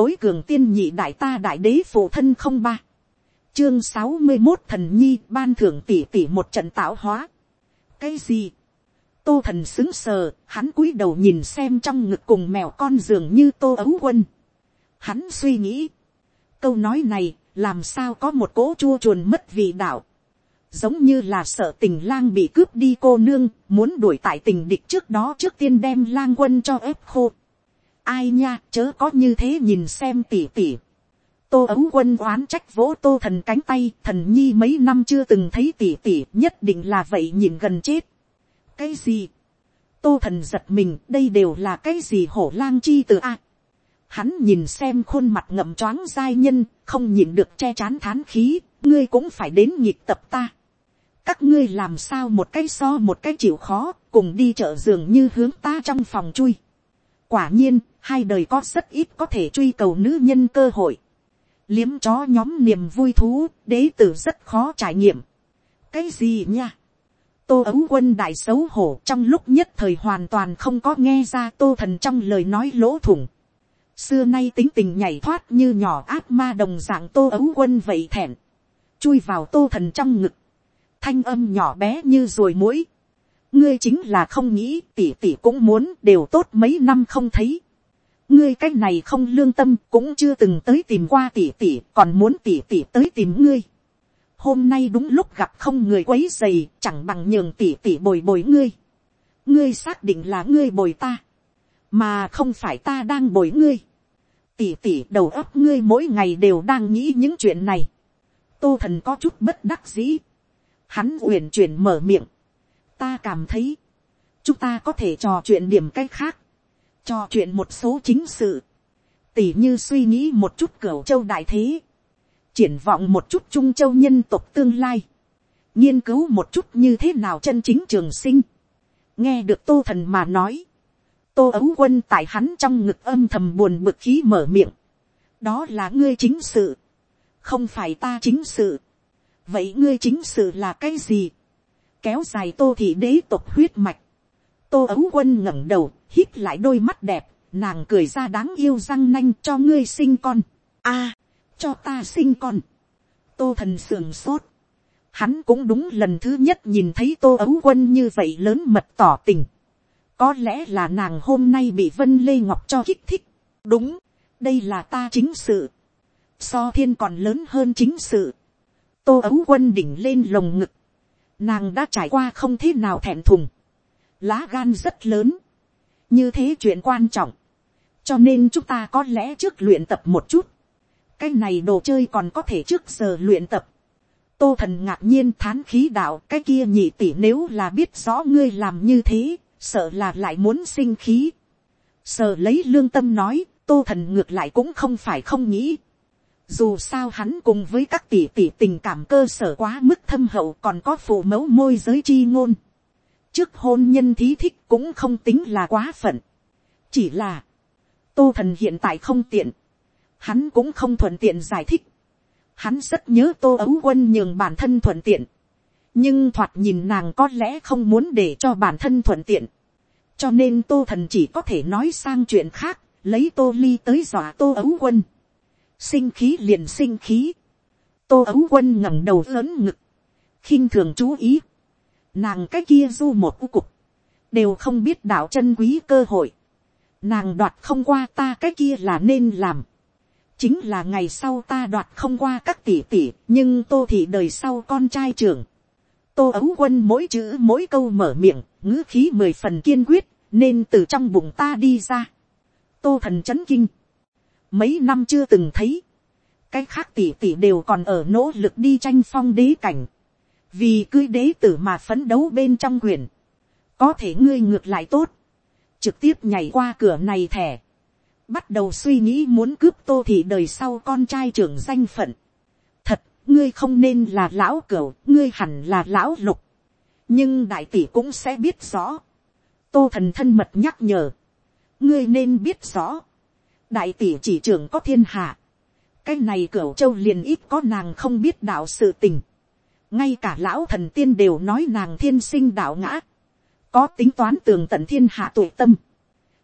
tối cường tiên nhị đại ta đại đế phụ thân không ba. Chương sáu mươi một thần nhi, ban thưởng tỷ tỷ một trận tạo hóa. Cái gì? Tô thần xứng sờ, hắn cúi đầu nhìn xem trong ngực cùng mèo con dường như tô ấu quân. Hắn suy nghĩ. Câu nói này, làm sao có một cỗ chua chuồn mất vị đạo? Giống như là sợ tình lang bị cướp đi cô nương, muốn đuổi tại tình địch trước đó trước tiên đem lang quân cho ép khô ai nha, chớ có như thế nhìn xem tỉ tỉ. Tô ấu quân oán trách vỗ tô thần cánh tay, thần nhi mấy năm chưa từng thấy tỉ tỉ, nhất định là vậy nhìn gần chết. Cái gì? Tô thần giật mình, đây đều là cái gì hổ lang chi từ a? Hắn nhìn xem khuôn mặt ngậm choáng giai nhân, không nhìn được che chán thán khí, ngươi cũng phải đến nhịp tập ta. Các ngươi làm sao một cái so một cái chịu khó, cùng đi chợ giường như hướng ta trong phòng chui. Quả nhiên hai đời có rất ít có thể truy cầu nữ nhân cơ hội. Liếm chó nhóm niềm vui thú, đế tử rất khó trải nghiệm. Cái gì nha? Tô ấu quân đại xấu hổ trong lúc nhất thời hoàn toàn không có nghe ra tô thần trong lời nói lỗ thủng. Xưa nay tính tình nhảy thoát như nhỏ ác ma đồng dạng tô ấu quân vậy thẹn. Chui vào tô thần trong ngực. Thanh âm nhỏ bé như ruồi mũi ngươi chính là không nghĩ tỉ tỉ cũng muốn, đều tốt mấy năm không thấy ngươi cái này không lương tâm cũng chưa từng tới tìm qua tỉ tỉ còn muốn tỉ tỉ tới tìm ngươi. Hôm nay đúng lúc gặp không người quấy dày chẳng bằng nhường tỉ tỉ bồi bồi ngươi. Ngươi xác định là ngươi bồi ta mà không phải ta đang bồi ngươi. Tỉ tỉ đầu óc ngươi mỗi ngày đều đang nghĩ những chuyện này. Tô thần có chút bất đắc dĩ. Hắn uyển chuyển mở miệng. Ta cảm thấy, chúng ta có thể trò chuyện điểm cách khác, trò chuyện một số chính sự, tỉ như suy nghĩ một chút cửa châu đại thế, triển vọng một chút trung châu nhân tộc tương lai, nghiên cứu một chút như thế nào chân chính trường sinh, nghe được tô thần mà nói, tô ấu quân tại hắn trong ngực âm thầm buồn bực khí mở miệng, đó là ngươi chính sự, không phải ta chính sự, vậy ngươi chính sự là cái gì, kéo dài tô thị đế tộc huyết mạch. tô ấu quân ngẩng đầu, hít lại đôi mắt đẹp, nàng cười ra đáng yêu răng nanh cho ngươi sinh con. a, cho ta sinh con. tô thần sườn sốt. hắn cũng đúng lần thứ nhất nhìn thấy tô ấu quân như vậy lớn mật tỏ tình. có lẽ là nàng hôm nay bị vân lê ngọc cho kích thích. đúng, đây là ta chính sự. so thiên còn lớn hơn chính sự. tô ấu quân đỉnh lên lồng ngực nàng đã trải qua không thế nào thẹn thùng, lá gan rất lớn, như thế chuyện quan trọng, cho nên chúng ta có lẽ trước luyện tập một chút, cái này đồ chơi còn có thể trước giờ luyện tập, tô thần ngạc nhiên thán khí đạo cái kia nhị tỷ nếu là biết rõ ngươi làm như thế, sợ là lại muốn sinh khí, sợ lấy lương tâm nói, tô thần ngược lại cũng không phải không nghĩ, dù sao hắn cùng với các tỷ tỷ tình cảm cơ sở quá mức thâm hậu còn có phụ mẫu môi giới chi ngôn. Trước hôn nhân thí thích cũng không tính là quá phận. Chỉ là, tô thần hiện tại không tiện. Hắn cũng không thuận tiện giải thích. Hắn rất nhớ tô ấu quân nhường bản thân thuận tiện. Nhưng thoạt nhìn nàng có lẽ không muốn để cho bản thân thuận tiện. Cho nên tô thần chỉ có thể nói sang chuyện khác, lấy tô ly tới dọa tô ấu quân sinh khí liền sinh khí, tô ấu quân ngẩng đầu lớn ngực, khinh thường chú ý, nàng cái kia du một u cục, đều không biết đạo chân quý cơ hội, nàng đoạt không qua ta cái kia là nên làm, chính là ngày sau ta đoạt không qua các tỷ tỷ, nhưng tô thị đời sau con trai trưởng, tô ấu quân mỗi chữ mỗi câu mở miệng, ngữ khí mười phần kiên quyết, nên từ trong bụng ta đi ra. tô thần c h ấ n kinh, mấy năm chưa từng thấy, cái khác tỷ tỷ đều còn ở nỗ lực đi tranh phong đế cảnh, vì cưới đế tử mà phấn đấu bên trong quyền, có thể ngươi ngược lại tốt, trực tiếp nhảy qua cửa này thẻ, bắt đầu suy nghĩ muốn cướp tô thị đời sau con trai trưởng danh phận. Thật, ngươi không nên là lão cửu, ngươi hẳn là lão lục. nhưng đại tỷ cũng sẽ biết rõ. tô thần thân mật nhắc nhở. ngươi nên biết rõ đại tỷ chỉ trưởng có thiên hạ, cái này cửu châu liền ít có nàng không biết đạo sự tình, ngay cả lão thần tiên đều nói nàng thiên sinh đạo ngã, có tính toán tường tận thiên hạ tuổi tâm,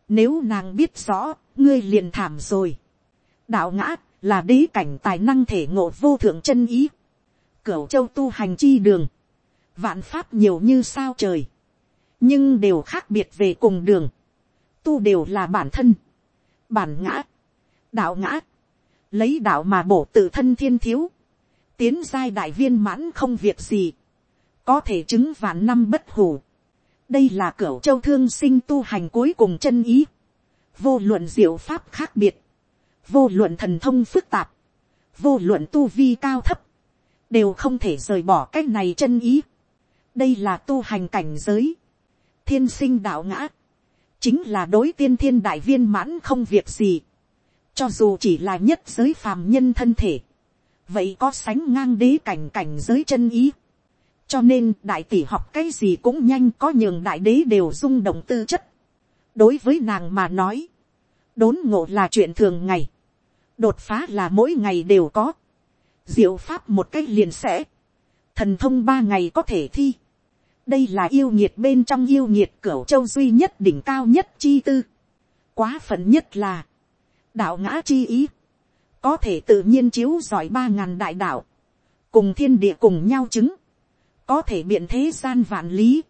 nếu nàng biết rõ, ngươi liền thảm rồi, đạo ngã là đế cảnh tài năng thể ngộ vô thượng chân ý, cửu châu tu hành chi đường, vạn pháp nhiều như sao trời, nhưng đều khác biệt về cùng đường, tu đều là bản thân, bản ngã, đạo ngã, lấy đạo mà bổ tự thân thiên thiếu, tiến giai đại viên mãn không việc gì, có thể chứng vạn năm bất hủ. đây là cửa châu thương sinh tu hành cuối cùng chân ý, vô luận diệu pháp khác biệt, vô luận thần thông phức tạp, vô luận tu vi cao thấp, đều không thể rời bỏ cái này chân ý. đây là tu hành cảnh giới, thiên sinh đạo ngã, chính là đối tiên thiên đại viên mãn không việc gì, cho dù chỉ là nhất giới phàm nhân thân thể, vậy có sánh ngang đế cảnh cảnh giới chân ý. cho nên đại tỷ học cái gì cũng nhanh có nhường đại đế đều rung động tư chất. đối với nàng mà nói, đốn ngộ là chuyện thường ngày, đột phá là mỗi ngày đều có, diệu pháp một cái liền sẽ, thần thông ba ngày có thể thi. đây là yêu nhiệt bên trong yêu nhiệt cửa châu duy nhất đỉnh cao nhất chi tư. quá phận nhất là, đạo ngã chi ý, có thể tự nhiên chiếu giỏi ba ngàn đại đạo, cùng thiên địa cùng nhau chứng, có thể biện thế gian vạn lý,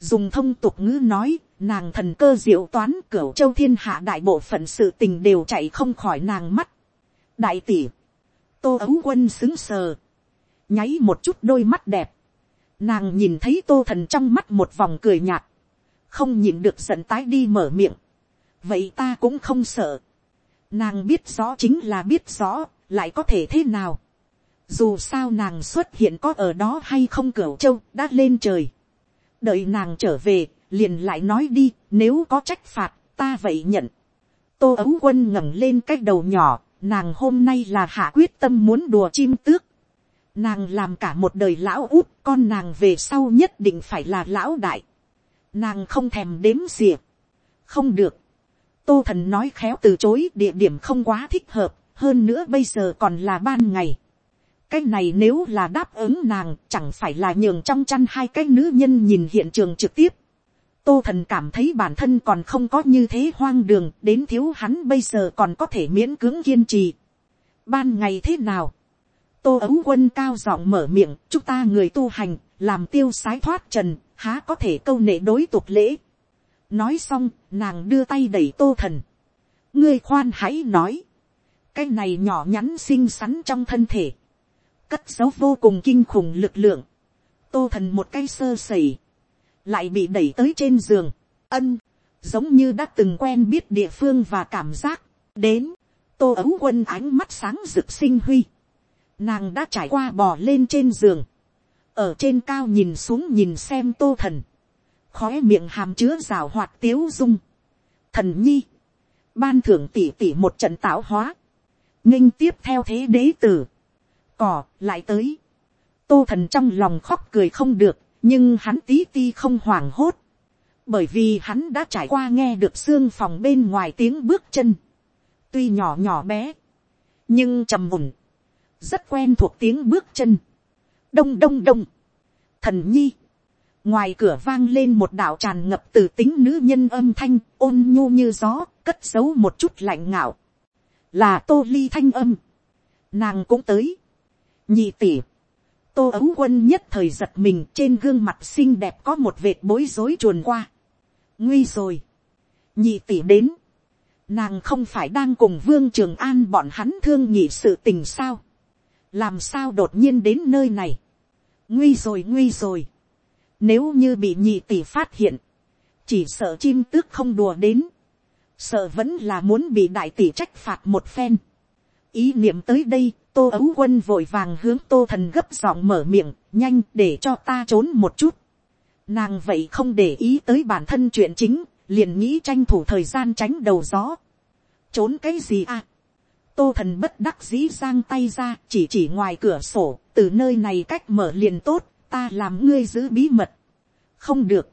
dùng thông tục ngữ nói, nàng thần cơ diệu toán cửu châu thiên hạ đại bộ phận sự tình đều chạy không khỏi nàng mắt. đại tỷ, tô ấu quân xứng sờ, nháy một chút đôi mắt đẹp, nàng nhìn thấy tô thần trong mắt một vòng cười nhạt, không nhìn được giận tái đi mở miệng, vậy ta cũng không sợ, Nàng biết rõ chính là biết rõ, lại có thể thế nào. Dù sao nàng xuất hiện có ở đó hay không cửu châu đã lên trời. Đợi nàng trở về, liền lại nói đi, nếu có trách phạt, ta vậy nhận. Tô ấu quân ngẩng lên cái đầu nhỏ, nàng hôm nay là hạ quyết tâm muốn đùa chim tước. Nàng làm cả một đời lão út, con nàng về sau nhất định phải là lão đại. Nàng không thèm đếm xỉa. Không được tô thần nói khéo từ chối địa điểm không quá thích hợp, hơn nữa bây giờ còn là ban ngày. cái này nếu là đáp ứng nàng chẳng phải là nhường trong chăn hai cái nữ nhân nhìn hiện trường trực tiếp. tô thần cảm thấy bản thân còn không có như thế hoang đường đến thiếu hắn bây giờ còn có thể miễn cưỡng kiên trì. ban ngày thế nào, tô ấu quân cao giọng mở miệng chúng ta người tu hành làm tiêu sái thoát trần há có thể câu nệ đối tục lễ nói xong, nàng đưa tay đẩy tô thần. ngươi khoan hãy nói, cái này nhỏ nhắn xinh xắn trong thân thể, cất dấu vô cùng kinh khủng lực lượng, tô thần một cái sơ sẩy, lại bị đẩy tới trên giường, ân, giống như đã từng quen biết địa phương và cảm giác, đến, tô ấu quân ánh mắt sáng rực sinh huy, nàng đã trải qua bò lên trên giường, ở trên cao nhìn xuống nhìn xem tô thần, khói miệng hàm chứa rào hoạt tiếu dung. Thần nhi, ban thưởng tỷ tỷ một trận tạo hóa, nghinh tiếp theo thế đế tử, cỏ lại tới, tô thần trong lòng khóc cười không được, nhưng hắn tí ti không hoảng hốt, bởi vì hắn đã trải qua nghe được xương phòng bên ngoài tiếng bước chân, tuy nhỏ nhỏ bé, nhưng trầm mùn, rất quen thuộc tiếng bước chân, đông đông đông, thần nhi, ngoài cửa vang lên một đạo tràn ngập từ tính nữ nhân âm thanh, ôn nhu như gió, cất giấu một chút lạnh ngạo. Là tô ly thanh âm. Nàng cũng tới. Nhị tỉ tô ấu quân nhất thời giật mình, trên gương mặt xinh đẹp có một vệt bối rối chuồn qua. Nguy rồi. Nhị tỉ đến. Nàng không phải đang cùng vương trường an bọn hắn thương nhị sự tình sao? Làm sao đột nhiên đến nơi này? Nguy rồi nguy rồi nếu như bị nhị tỷ phát hiện, chỉ sợ chim tước không đùa đến, sợ vẫn là muốn bị đại tỷ trách phạt một phen. ý niệm tới đây, tô ấu quân vội vàng hướng tô thần gấp giọng mở miệng, nhanh để cho ta trốn một chút. Nàng vậy không để ý tới bản thân chuyện chính, liền nghĩ tranh thủ thời gian tránh đầu gió. Trốn cái gì à? Tô thần bất đắc dĩ giang tay ra, chỉ chỉ ngoài cửa sổ, từ nơi này cách mở liền tốt, ta làm ngươi giữ bí mật. không được.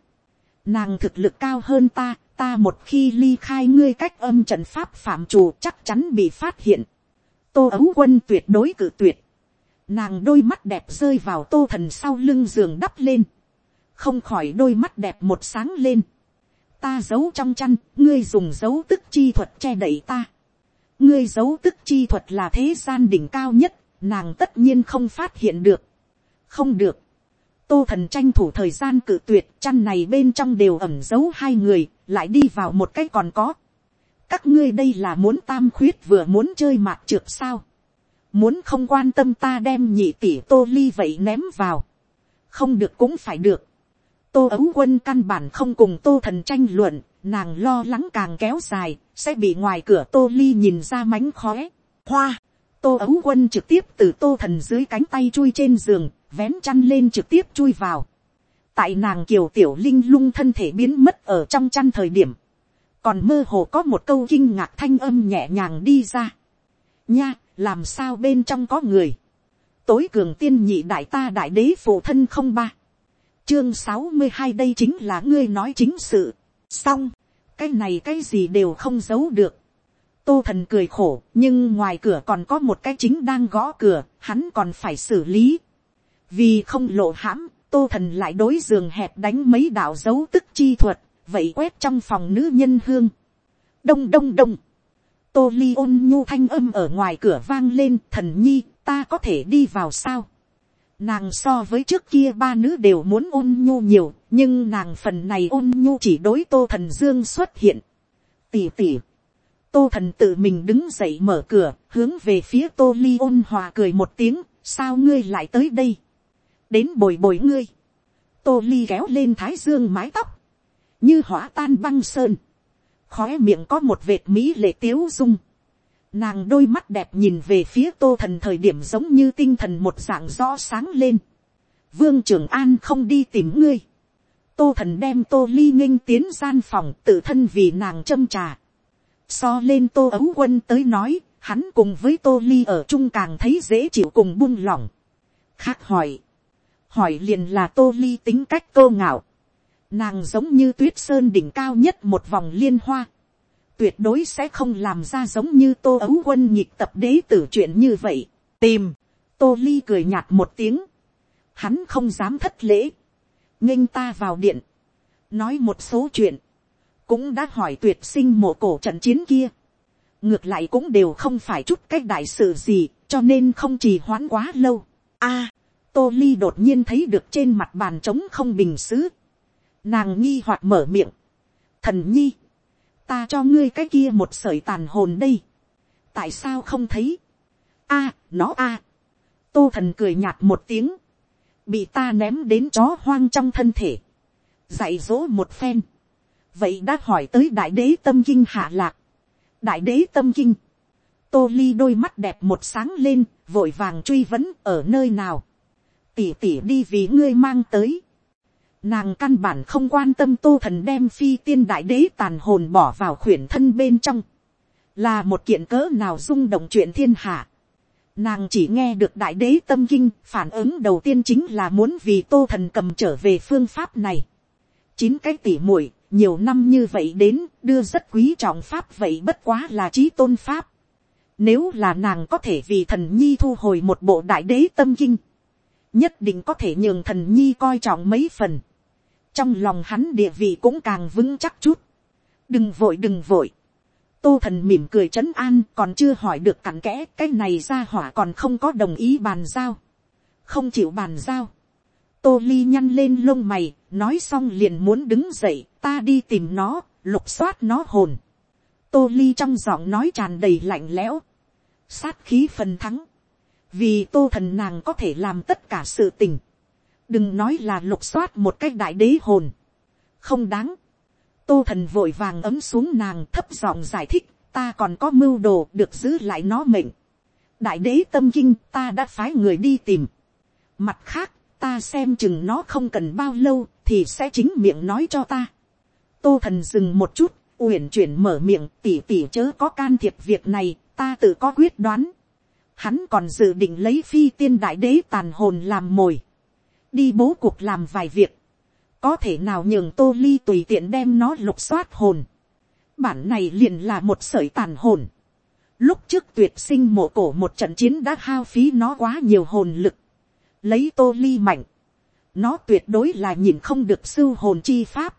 nàng thực lực cao hơn ta, ta một khi ly khai ngươi cách âm trận pháp phạm trù chắc chắn bị phát hiện. tô ấu quân tuyệt đối cử tuyệt. nàng đôi mắt đẹp rơi vào tô thần sau lưng giường đắp lên. không khỏi đôi mắt đẹp một sáng lên. ta giấu trong chăn, ngươi dùng dấu tức chi thuật che đậy ta. ngươi giấu tức chi thuật là thế gian đỉnh cao nhất, nàng tất nhiên không phát hiện được. không được tô thần tranh thủ thời gian cự tuyệt chăn này bên trong đều ẩm giấu hai người, lại đi vào một cái còn có. các ngươi đây là muốn tam khuyết vừa muốn chơi mạt trượt sao. muốn không quan tâm ta đem nhị tỷ tô ly vậy ném vào. không được cũng phải được. tô ấu quân căn bản không cùng tô thần tranh luận, nàng lo lắng càng kéo dài, sẽ bị ngoài cửa tô ly nhìn ra mánh khóe. hoa, tô ấu quân trực tiếp từ tô thần dưới cánh tay chui trên giường, vén chăn lên trực tiếp chui vào. tại nàng kiều tiểu linh lung thân thể biến mất ở trong chăn thời điểm, còn mơ hồ có một câu kinh ngạc thanh âm nhẹ nhàng đi ra. nha, làm sao bên trong có người. tối cường tiên nhị đại ta đại đế phụ thân không ba. chương sáu mươi hai đây chính là ngươi nói chính sự. xong, cái này cái gì đều không giấu được. tô thần cười khổ, nhưng ngoài cửa còn có một cái chính đang gõ cửa, hắn còn phải xử lý vì không lộ hãm, tô thần lại đối giường hẹp đánh mấy đạo dấu tức chi thuật, vậy quét trong phòng nữ nhân hương. đông đông đông. tô ly ôn nhu thanh âm ở ngoài cửa vang lên, thần nhi, ta có thể đi vào sao. Nàng so với trước kia ba nữ đều muốn ôn nhu nhiều, nhưng nàng phần này ôn nhu chỉ đối tô thần dương xuất hiện. Tỉ tỉ. Tô thần tự mình đứng dậy mở cửa, hướng về phía tô ly ôn hòa cười một tiếng, sao ngươi lại tới đây. Đến bồi bồi ngươi. Tô ly kéo lên thái dương mái tóc. Như hỏa tan băng sơn. Khóe miệng có một vệt mỹ lệ tiếu dung Nàng đôi mắt đẹp nhìn về phía tô thần thời điểm giống như tinh thần một dạng rõ sáng lên. Vương trường an không đi tìm ngươi. Tô thần đem tô ly nghinh tiến gian phòng tự thân vì nàng châm trà. So lên tô ấu quân tới nói, hắn cùng với tô ly ở chung càng thấy dễ chịu cùng buông lỏng. Khác hỏi. Hỏi liền là tô ly tính cách tô ngạo. Nàng giống như tuyết sơn đỉnh cao nhất một vòng liên hoa. Tuyệt đối sẽ không làm ra giống như tô ấu quân nhịp tập đế tử chuyện như vậy. tìm, tô ly cười nhạt một tiếng, hắn không dám thất lễ, nghênh ta vào điện, nói một số chuyện, cũng đã hỏi tuyệt sinh mộ cổ trận chiến kia, ngược lại cũng đều không phải chút cách đại sự gì, cho nên không trì hoãn quá lâu. a, tô ly đột nhiên thấy được trên mặt bàn trống không bình xứ, nàng nghi hoặc mở miệng, thần nhi, ta cho ngươi cái kia một sởi tàn hồn đây, tại sao không thấy, a, nó a, tô thần cười nhạt một tiếng, bị ta ném đến chó hoang trong thân thể, dạy dỗ một phen, vậy đã hỏi tới đại đế tâm kinh hạ lạc, đại đế tâm kinh, tô ly đôi mắt đẹp một sáng lên, vội vàng truy vấn ở nơi nào, tỉ tỉ đi vì ngươi mang tới, Nàng căn bản không quan tâm tô thần đem phi tiên đại đế tàn hồn bỏ vào khuyển thân bên trong. Là một kiện cỡ nào rung động chuyện thiên hạ. Nàng chỉ nghe được đại đế tâm kinh, phản ứng đầu tiên chính là muốn vì tô thần cầm trở về phương pháp này. Chín cái tỉ muội nhiều năm như vậy đến, đưa rất quý trọng pháp vậy bất quá là trí tôn pháp. Nếu là nàng có thể vì thần nhi thu hồi một bộ đại đế tâm kinh, nhất định có thể nhường thần nhi coi trọng mấy phần trong lòng hắn địa vị cũng càng vững chắc chút. đừng vội đừng vội. tô thần mỉm cười trấn an, còn chưa hỏi được cặn kẽ, cái này ra hỏa còn không có đồng ý bàn giao. không chịu bàn giao. tô ly nhăn lên lông mày, nói xong liền muốn đứng dậy, ta đi tìm nó, lục soát nó hồn. tô ly trong giọng nói tràn đầy lạnh lẽo. sát khí phần thắng vì tô thần nàng có thể làm tất cả sự tình. đừng nói là lục soát một cách đại đế hồn, không đáng, tô thần vội vàng ấm xuống nàng thấp giọng giải thích, ta còn có mưu đồ được giữ lại nó mệnh, đại đế tâm kinh ta đã phái người đi tìm, mặt khác ta xem chừng nó không cần bao lâu thì sẽ chính miệng nói cho ta, tô thần dừng một chút, uyển chuyển mở miệng tỉ tỉ chớ có can thiệp việc này, ta tự có quyết đoán. Hắn còn dự định lấy phi tiên đại đế tàn hồn làm mồi đi bố cuộc làm vài việc, có thể nào nhường tô ly tùy tiện đem nó lục soát hồn. bản này liền là một sởi tàn hồn. lúc trước tuyệt sinh mộ cổ một trận chiến đã hao phí nó quá nhiều hồn lực. lấy tô ly mạnh. nó tuyệt đối là nhìn không được sưu hồn chi pháp.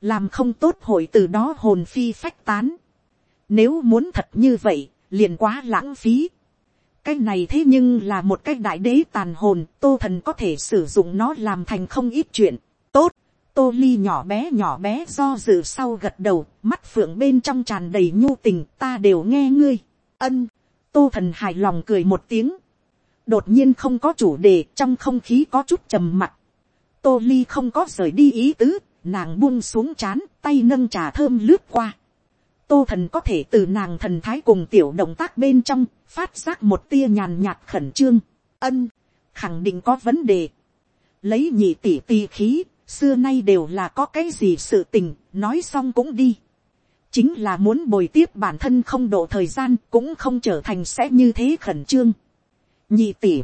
làm không tốt hội từ đó hồn phi phách tán. nếu muốn thật như vậy, liền quá lãng phí cái này thế nhưng là một cái đại đế tàn hồn, tô thần có thể sử dụng nó làm thành không ít chuyện. tốt, tô ly nhỏ bé nhỏ bé do dự sau gật đầu, mắt phượng bên trong tràn đầy nhu tình ta đều nghe ngươi. ân, tô thần hài lòng cười một tiếng. đột nhiên không có chủ đề trong không khí có chút trầm mặc. tô ly không có rời đi ý tứ, nàng buông xuống chán, tay nâng trà thơm lướt qua tô thần có thể từ nàng thần thái cùng tiểu động tác bên trong, phát giác một tia nhàn nhạt khẩn trương. ân, khẳng định có vấn đề. lấy nhị tỷ tì khí, xưa nay đều là có cái gì sự tình, nói xong cũng đi. chính là muốn bồi tiếp bản thân không độ thời gian cũng không trở thành sẽ như thế khẩn trương. nhị tỷ,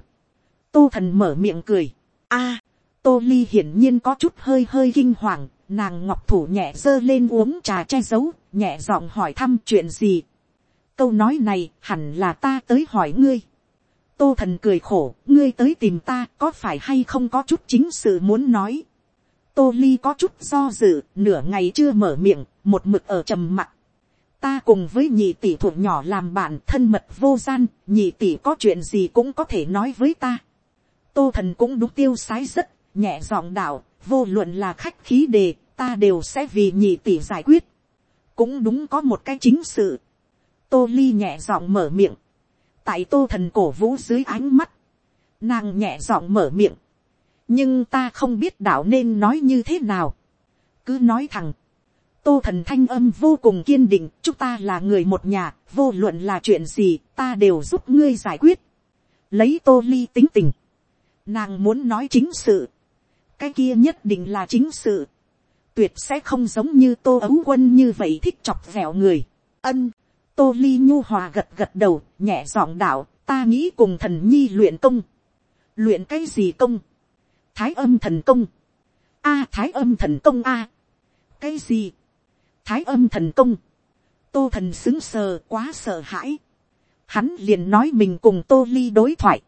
tô thần mở miệng cười. a, tô ly hiển nhiên có chút hơi hơi kinh hoàng, nàng ngọc thủ nhẹ giơ lên uống trà che giấu, nhẹ giọng hỏi thăm chuyện gì. câu nói này hẳn là ta tới hỏi ngươi. tô thần cười khổ, ngươi tới tìm ta có phải hay không có chút chính sự muốn nói tô ly có chút do dự, nửa ngày chưa mở miệng, một mực ở trầm mặc. ta cùng với nhị tỷ thuộc nhỏ làm bạn thân mật vô gian, nhị tỷ có chuyện gì cũng có thể nói với ta. tô thần cũng đúng tiêu sái rất, nhẹ giọng đạo, vô luận là khách khí đề, ta đều sẽ vì nhị tỷ giải quyết cũng đúng có một cái chính sự. tô ly nhẹ giọng mở miệng. tại tô thần cổ vũ dưới ánh mắt, nàng nhẹ giọng mở miệng nhưng ta không biết đạo nên nói như thế nào. cứ nói thẳng, tô thần thanh âm vô cùng kiên định, chúng ta là người một nhà, vô luận là chuyện gì, ta đều giúp ngươi giải quyết. lấy tô ly tính tình, nàng muốn nói chính sự, cái kia nhất định là chính sự, tuyệt sẽ không giống như tô ấu quân như vậy thích chọc vẹo người. ân, tô ly nhu hòa gật gật đầu, nhẹ giọng đạo, ta nghĩ cùng thần nhi luyện công. luyện cái gì công, thái âm thần công, a thái âm thần công a, cái gì, thái âm thần công, tô thần xứng sờ quá sợ hãi, hắn liền nói mình cùng tô ly đối thoại,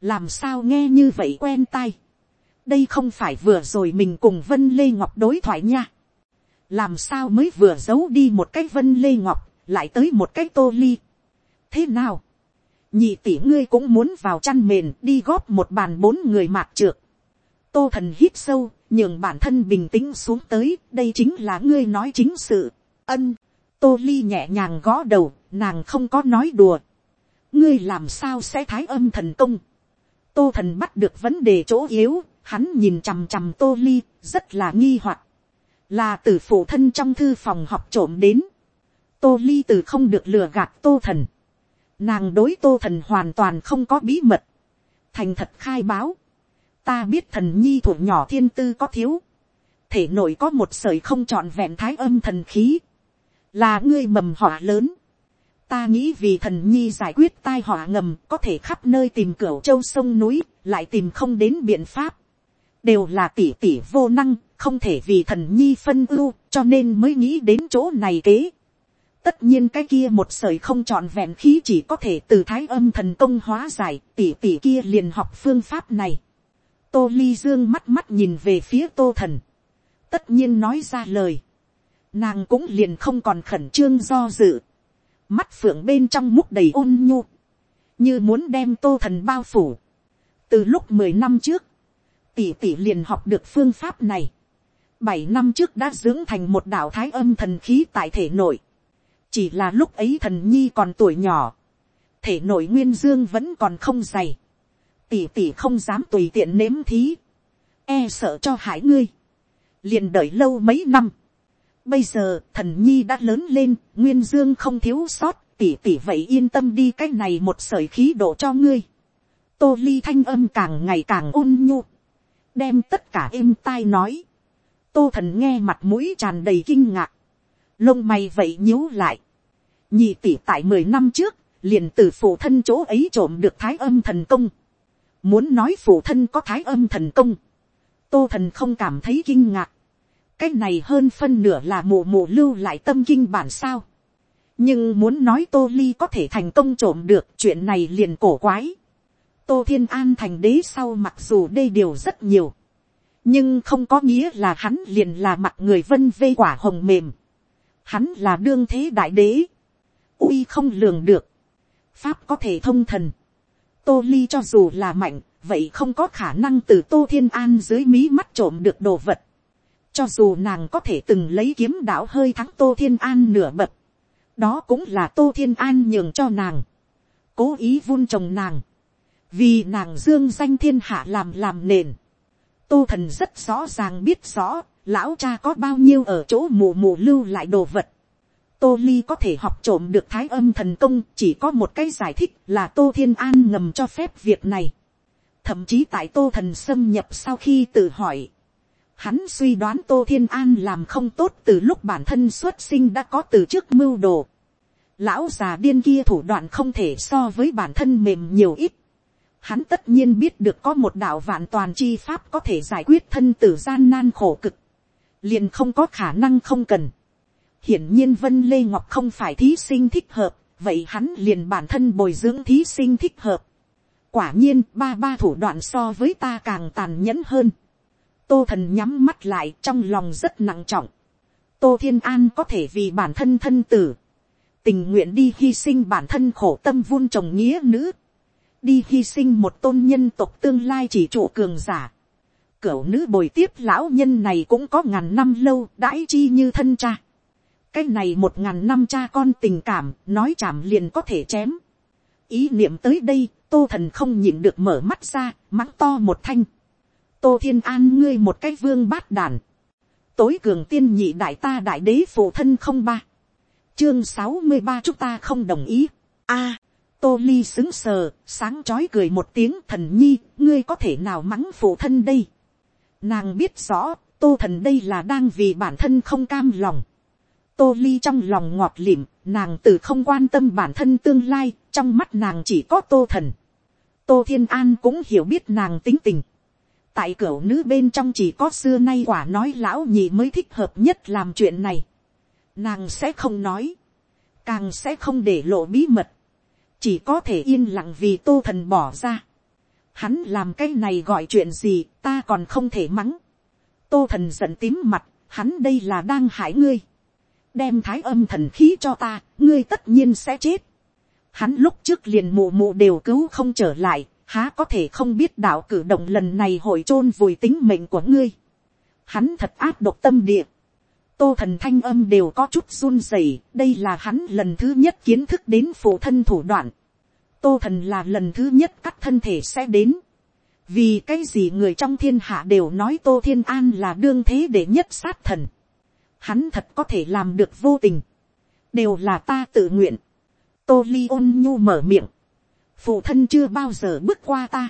làm sao nghe như vậy quen tai, đây không phải vừa rồi mình cùng vân lê ngọc đối thoại nha, làm sao mới vừa giấu đi một cái vân lê ngọc, lại tới một cái tô ly, thế nào, nhị tỷ ngươi cũng muốn vào chăn mền đi góp một bàn bốn người mạc trượt, tô thần hít sâu, nhường bản thân bình tĩnh xuống tới, đây chính là ngươi nói chính sự. ân, tô ly nhẹ nhàng gõ đầu, nàng không có nói đùa. ngươi làm sao sẽ thái âm thần công. tô thần bắt được vấn đề chỗ yếu, hắn nhìn chằm chằm tô ly, rất là nghi hoặc. là từ phụ thân trong thư phòng học trộm đến. tô ly từ không được lừa gạt tô thần. nàng đối tô thần hoàn toàn không có bí mật. thành thật khai báo ta biết thần nhi thuộc nhỏ thiên tư có thiếu, thể nội có một sợi không trọn vẹn thái âm thần khí, là ngươi mầm họa lớn. ta nghĩ vì thần nhi giải quyết tai họa ngầm có thể khắp nơi tìm cửa châu sông núi, lại tìm không đến biện pháp đều là tỷ tỷ vô năng, không thể vì thần nhi phân ưu, cho nên mới nghĩ đến chỗ này kế. tất nhiên cái kia một sợi không trọn vẹn khí chỉ có thể từ thái âm thần công hóa giải, tỷ tỷ kia liền học phương pháp này. Tô ly dương mắt mắt nhìn về phía tô thần, tất nhiên nói ra lời, nàng cũng liền không còn khẩn trương do dự, mắt phượng bên trong múc đầy ôn nhu, như muốn đem tô thần bao phủ. từ lúc mười năm trước, tỷ tỷ liền học được phương pháp này, bảy năm trước đã dưỡng thành một đạo thái âm thần khí tại thể nội, chỉ là lúc ấy thần nhi còn tuổi nhỏ, thể nội nguyên dương vẫn còn không dày, tỷ tỷ không dám tùy tiện nếm thí, e sợ cho hại ngươi, liền đợi lâu mấy năm. Bây giờ thần nhi đã lớn lên, nguyên dương không thiếu sót, tỷ tỷ vậy yên tâm đi cái này một sởi khí độ cho ngươi. tô ly thanh âm càng ngày càng ôn nhu, đem tất cả êm tai nói. tô thần nghe mặt mũi tràn đầy kinh ngạc, lông mày vậy nhíu lại. nhị tỷ tại mười năm trước, liền từ phụ thân chỗ ấy trộm được thái âm thần công Muốn nói phụ thân có thái âm thần công. Tô thần không cảm thấy kinh ngạc. Cái này hơn phân nửa là mù mù lưu lại tâm kinh bản sao. Nhưng muốn nói tô ly có thể thành công trộm được chuyện này liền cổ quái. Tô thiên an thành đế sau mặc dù đây điều rất nhiều. Nhưng không có nghĩa là hắn liền là mặt người vân vê quả hồng mềm. Hắn là đương thế đại đế. uy không lường được. pháp có thể thông thần. tô ly cho dù là mạnh, vậy không có khả năng từ tô thiên an dưới mí mắt trộm được đồ vật. cho dù nàng có thể từng lấy kiếm đạo hơi thắng tô thiên an nửa bậc, đó cũng là tô thiên an nhường cho nàng, cố ý vun trồng nàng, vì nàng dương danh thiên hạ làm làm nền. tô thần rất rõ ràng biết rõ, lão cha có bao nhiêu ở chỗ mù mù lưu lại đồ vật. tô ly có thể học trộm được thái âm thần công chỉ có một cái giải thích là tô thiên an ngầm cho phép việc này. thậm chí tại tô thần xâm nhập sau khi tự hỏi, hắn suy đoán tô thiên an làm không tốt từ lúc bản thân xuất sinh đã có từ trước mưu đồ. lão già điên kia thủ đoạn không thể so với bản thân mềm nhiều ít hắn tất nhiên biết được có một đạo vạn toàn chi pháp có thể giải quyết thân tử gian nan khổ cực, liền không có khả năng không cần. hiển nhiên vân lê ngọc không phải thí sinh thích hợp, vậy hắn liền bản thân bồi dưỡng thí sinh thích hợp. quả nhiên ba ba thủ đoạn so với ta càng tàn nhẫn hơn. tô thần nhắm mắt lại trong lòng rất nặng trọng. tô thiên an có thể vì bản thân thân tử, tình nguyện đi hy sinh bản thân khổ tâm vun trồng nghĩa nữ đi hy sinh một tôn nhân tộc tương lai chỉ trụ cường giả. Cửu nữ bồi tiếp lão nhân này cũng có ngàn năm lâu, đãi chi như thân cha. Cái này một ngàn năm cha con tình cảm, nói chảm liền có thể chém. Ý niệm tới đây, tô thần không nhịn được mở mắt ra, mắng to một thanh. Tô thiên an ngươi một cái vương bát đàn. Tối cường tiên nhị đại ta đại đế phụ thân không ba. Chương sáu mươi ba chúng ta không đồng ý. a tô ly xứng sờ, sáng chói cười một tiếng thần nhi, ngươi có thể nào mắng phụ thân đây. Nàng biết rõ, tô thần đây là đang vì bản thân không cam lòng. tô ly trong lòng ngọt lịm, nàng từ không quan tâm bản thân tương lai, trong mắt nàng chỉ có tô thần. tô thiên an cũng hiểu biết nàng tính tình. tại cửa nữ bên trong chỉ có xưa nay quả nói lão nhị mới thích hợp nhất làm chuyện này. nàng sẽ không nói, càng sẽ không để lộ bí mật chỉ có thể yên lặng vì tô thần bỏ ra. Hắn làm cái này gọi chuyện gì ta còn không thể mắng. tô thần giận tím mặt, hắn đây là đang hại ngươi. đem thái âm thần khí cho ta, ngươi tất nhiên sẽ chết. Hắn lúc trước liền mù mù đều cứu không trở lại, há có thể không biết đạo cử động lần này hội chôn vùi tính mệnh của ngươi. Hắn thật áp độc tâm địa. Tô thần thanh âm đều có chút run rẩy, đây là hắn lần thứ nhất kiến thức đến phụ thân thủ đoạn. Tô thần là lần thứ nhất cắt thân thể sẽ đến. Vì cái gì người trong thiên hạ đều nói Tô Thiên An là đương thế để nhất sát thần. Hắn thật có thể làm được vô tình. Đều là ta tự nguyện. Tô Ly ôn nhu mở miệng. Phụ thân chưa bao giờ bước qua ta.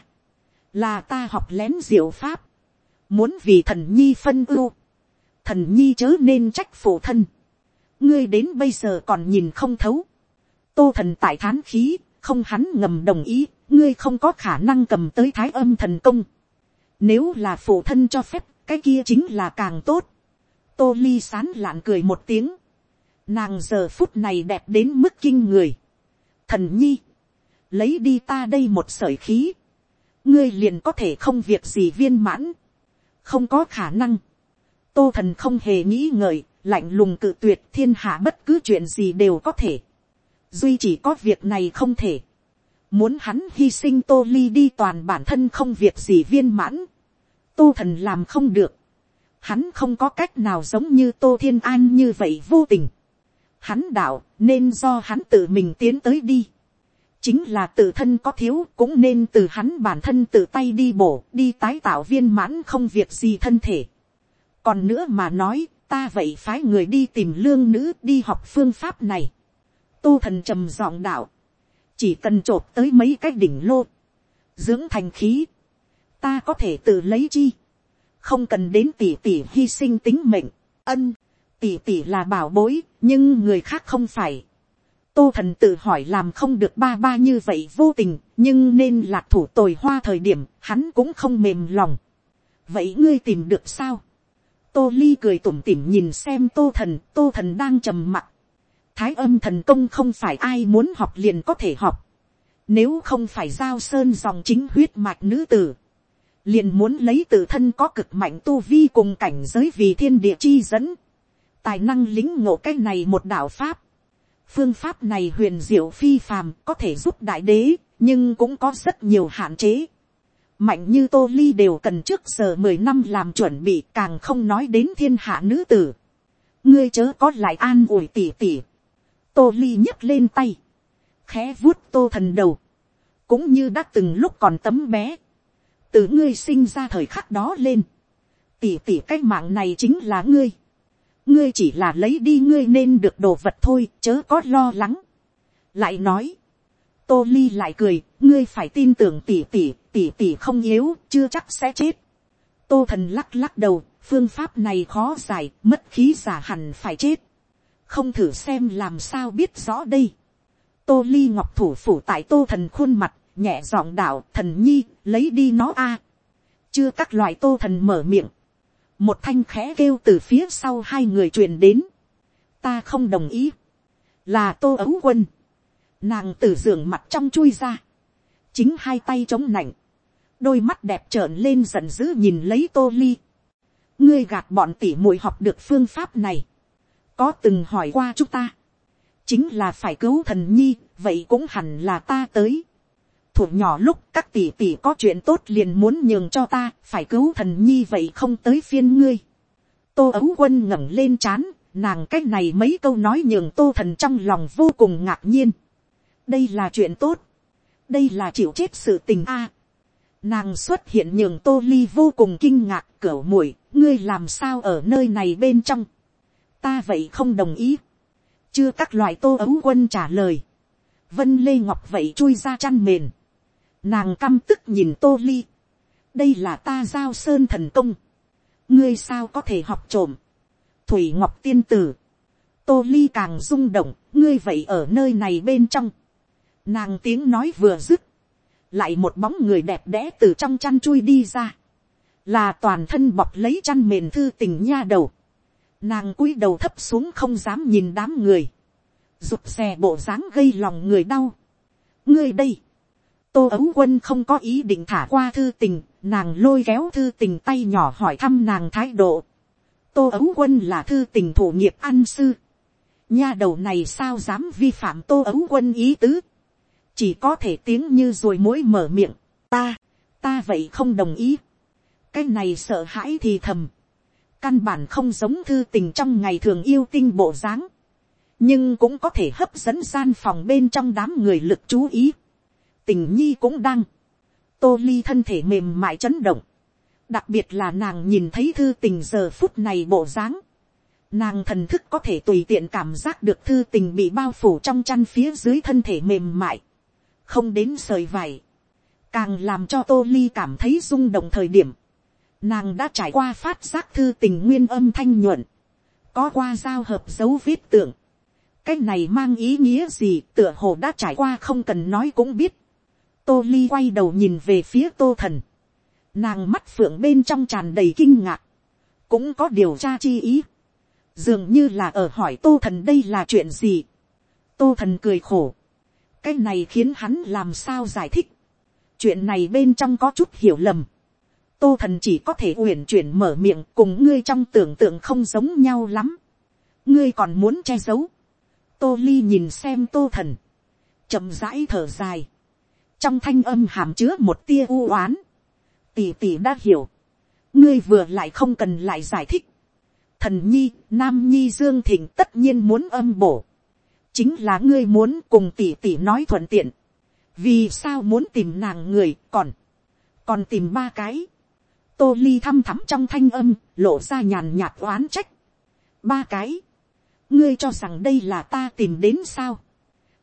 Là ta học lén diệu pháp. Muốn vì thần nhi phân ưu thần nhi chớ nên trách phụ thân, ngươi đến bây giờ còn nhìn không thấu, tô thần tại thán khí, không hắn ngầm đồng ý, ngươi không có khả năng cầm tới thái âm thần công, nếu là phụ thân cho phép, cái kia chính là càng tốt, tô ly sán lạn cười một tiếng, nàng giờ phút này đẹp đến mức kinh người, thần nhi, lấy đi ta đây một sởi khí, ngươi liền có thể không việc gì viên mãn, không có khả năng, tô thần không hề nghĩ ngợi, lạnh lùng cự tuyệt thiên hạ bất cứ chuyện gì đều có thể. duy chỉ có việc này không thể. muốn hắn hy sinh tô ly đi toàn bản thân không việc gì viên mãn. tô thần làm không được. hắn không có cách nào giống như tô thiên an như vậy vô tình. hắn đạo nên do hắn tự mình tiến tới đi. chính là tự thân có thiếu cũng nên từ hắn bản thân tự tay đi bổ đi tái tạo viên mãn không việc gì thân thể còn nữa mà nói, ta vậy phái người đi tìm lương nữ đi học phương pháp này. tô thần trầm giọng đạo, chỉ cần t r ộ p tới mấy cái đỉnh lô, dưỡng thành khí, ta có thể tự lấy chi, không cần đến tỉ tỉ hy sinh tính mệnh, ân, tỉ tỉ là bảo bối, nhưng người khác không phải. tô thần tự hỏi làm không được ba ba như vậy vô tình, nhưng nên lạc thủ tồi hoa thời điểm, hắn cũng không mềm lòng. vậy ngươi tìm được sao, tô ly cười tủm tỉm nhìn xem tô thần, tô thần đang trầm mặc. thái âm thần công không phải ai muốn học liền có thể học. nếu không phải giao sơn dòng chính huyết mạch nữ tử, liền muốn lấy tự thân có cực mạnh tu vi cùng cảnh giới vì thiên địa chi dẫn, tài năng lính ngộ cái này một đạo pháp, phương pháp này huyền diệu phi phàm có thể giúp đại đế, nhưng cũng có rất nhiều hạn chế mạnh như tô ly đều cần trước giờ mười năm làm chuẩn bị càng không nói đến thiên hạ nữ tử. ngươi chớ có lại an ủi tỉ tỉ. tô ly nhấc lên tay, khẽ vuốt tô thần đầu, cũng như đã từng lúc còn tấm bé, từ ngươi sinh ra thời khắc đó lên, tỉ tỉ cái mạng này chính là ngươi, ngươi chỉ là lấy đi ngươi nên được đồ vật thôi chớ có lo lắng. lại nói, tô ly lại cười, ngươi phải tin tưởng tỉ tỉ, tỉ tỉ không yếu, chưa chắc sẽ chết. tô thần lắc lắc đầu, phương pháp này khó giải, mất khí giả hẳn phải chết. không thử xem làm sao biết rõ đây. tô ly ngọc thủ phủ tại tô thần khuôn mặt, nhẹ giọng đạo thần nhi, lấy đi nó a. chưa các loại tô thần mở miệng một thanh khẽ kêu từ phía sau hai người truyền đến, ta không đồng ý, là tô ấu quân, nàng từ giường mặt trong chui ra, chính hai tay chống nạnh, đôi mắt đẹp trợn lên giận dữ nhìn lấy tô ly, ngươi gạt bọn tỉ muội học được phương pháp này, có từng hỏi qua chúng ta, chính là phải cứu thần nhi, vậy cũng hẳn là ta tới. Thủ nhỏ lúc các tỷ tỷ có chuyện tốt liền muốn nhường cho ta, phải cứu thần nhi vậy không tới phiên ngươi. Tô ấu quân ngẩng lên chán, nàng cách này mấy câu nói nhường tô thần trong lòng vô cùng ngạc nhiên đây là chuyện tốt, đây là chịu chết sự tình a. nàng xuất hiện nhường tô ly vô cùng kinh ngạc cửa mũi, ngươi làm sao ở nơi này bên trong. ta vậy không đồng ý. chưa các loại tô ấu quân trả lời. vân lê ngọc vậy chui ra chăn mền Nàng căm tức nhìn tô ly. đây là ta giao sơn thần công. ngươi sao có thể học trộm. thủy ngọc tiên tử. tô ly càng rung động, ngươi vậy ở nơi này bên trong nàng tiếng nói vừa dứt. lại một bóng người đẹp đẽ từ trong chăn chui đi ra. là toàn thân bọc lấy chăn mền thư tình nha đầu. nàng cúi đầu thấp xuống không dám nhìn đám người. rụt xè bộ dáng gây lòng người đau. ngươi đây tô ấu quân không có ý định thả qua thư tình, nàng lôi kéo thư tình tay nhỏ hỏi thăm nàng thái độ. tô ấu quân là thư tình thủ nghiệp ăn sư. nha đầu này sao dám vi phạm tô ấu quân ý tứ chỉ có thể tiếng như rồi mỗi mở miệng. ta, ta vậy không đồng ý. cái này sợ hãi thì thầm. căn bản không giống thư tình trong ngày thường yêu tinh bộ dáng. nhưng cũng có thể hấp dẫn gian phòng bên trong đám người lực chú ý tình nhi cũng đang, tô ly thân thể mềm mại chấn động, đặc biệt là nàng nhìn thấy thư tình giờ phút này bộ dáng, nàng thần thức có thể tùy tiện cảm giác được thư tình bị bao phủ trong chăn phía dưới thân thể mềm mại, không đến sợi vải, càng làm cho tô ly cảm thấy rung động thời điểm, nàng đã trải qua phát giác thư tình nguyên âm thanh nhuận, có qua giao hợp dấu viết tượng, cái này mang ý nghĩa gì tựa hồ đã trải qua không cần nói cũng biết, tô ly quay đầu nhìn về phía tô thần, nàng mắt phượng bên trong tràn đầy kinh ngạc, cũng có điều tra chi ý, dường như là ở hỏi tô thần đây là chuyện gì. tô thần cười khổ, cái này khiến hắn làm sao giải thích, chuyện này bên trong có chút hiểu lầm, tô thần chỉ có thể uyển chuyển mở miệng cùng ngươi trong tưởng tượng không giống nhau lắm, ngươi còn muốn che giấu, tô ly nhìn xem tô thần, chậm rãi thở dài, trong thanh âm hàm chứa một tia u oán, tỷ tỷ đã hiểu, ngươi vừa lại không cần lại giải thích, thần nhi, nam nhi dương thịnh tất nhiên muốn âm bổ, chính là ngươi muốn cùng tỷ tỷ nói thuận tiện, vì sao muốn tìm nàng người còn, còn tìm ba cái, tô ly thăm thắm trong thanh âm, lộ ra nhàn nhạt oán trách, ba cái, ngươi cho rằng đây là ta tìm đến sao,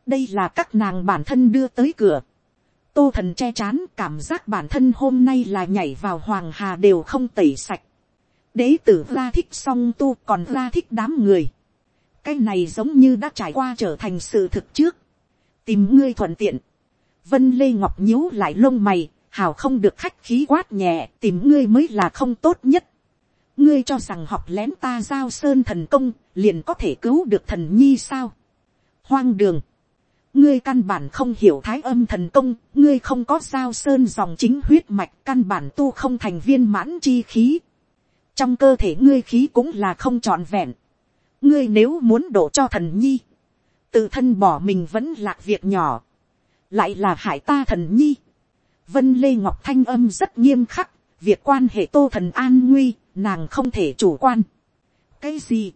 đây là các nàng bản thân đưa tới cửa, tô thần che chán cảm giác bản thân hôm nay là nhảy vào hoàng hà đều không tẩy sạch. đế tử la thích song tu còn la thích đám người cái này giống như đã trải qua trở thành sự thực trước. tìm ngươi thuận tiện. vân lê ngọc nhíu lại lông mày, hào không được khách khí quát nhẹ tìm ngươi mới là không tốt nhất. ngươi cho rằng học lén ta giao sơn thần công liền có thể cứu được thần nhi sao. hoang đường ngươi căn bản không hiểu thái âm thần công, ngươi không có giao sơn dòng chính huyết mạch căn bản tu không thành viên mãn chi khí. Trong cơ thể ngươi khí cũng là không trọn vẹn. Ngươi nếu muốn đổ cho thần nhi, tự thân bỏ mình vẫn lạc việc nhỏ, lại là hải ta thần nhi. vân lê ngọc thanh âm rất nghiêm khắc, việc quan hệ tô thần an nguy, nàng không thể chủ quan. cái gì,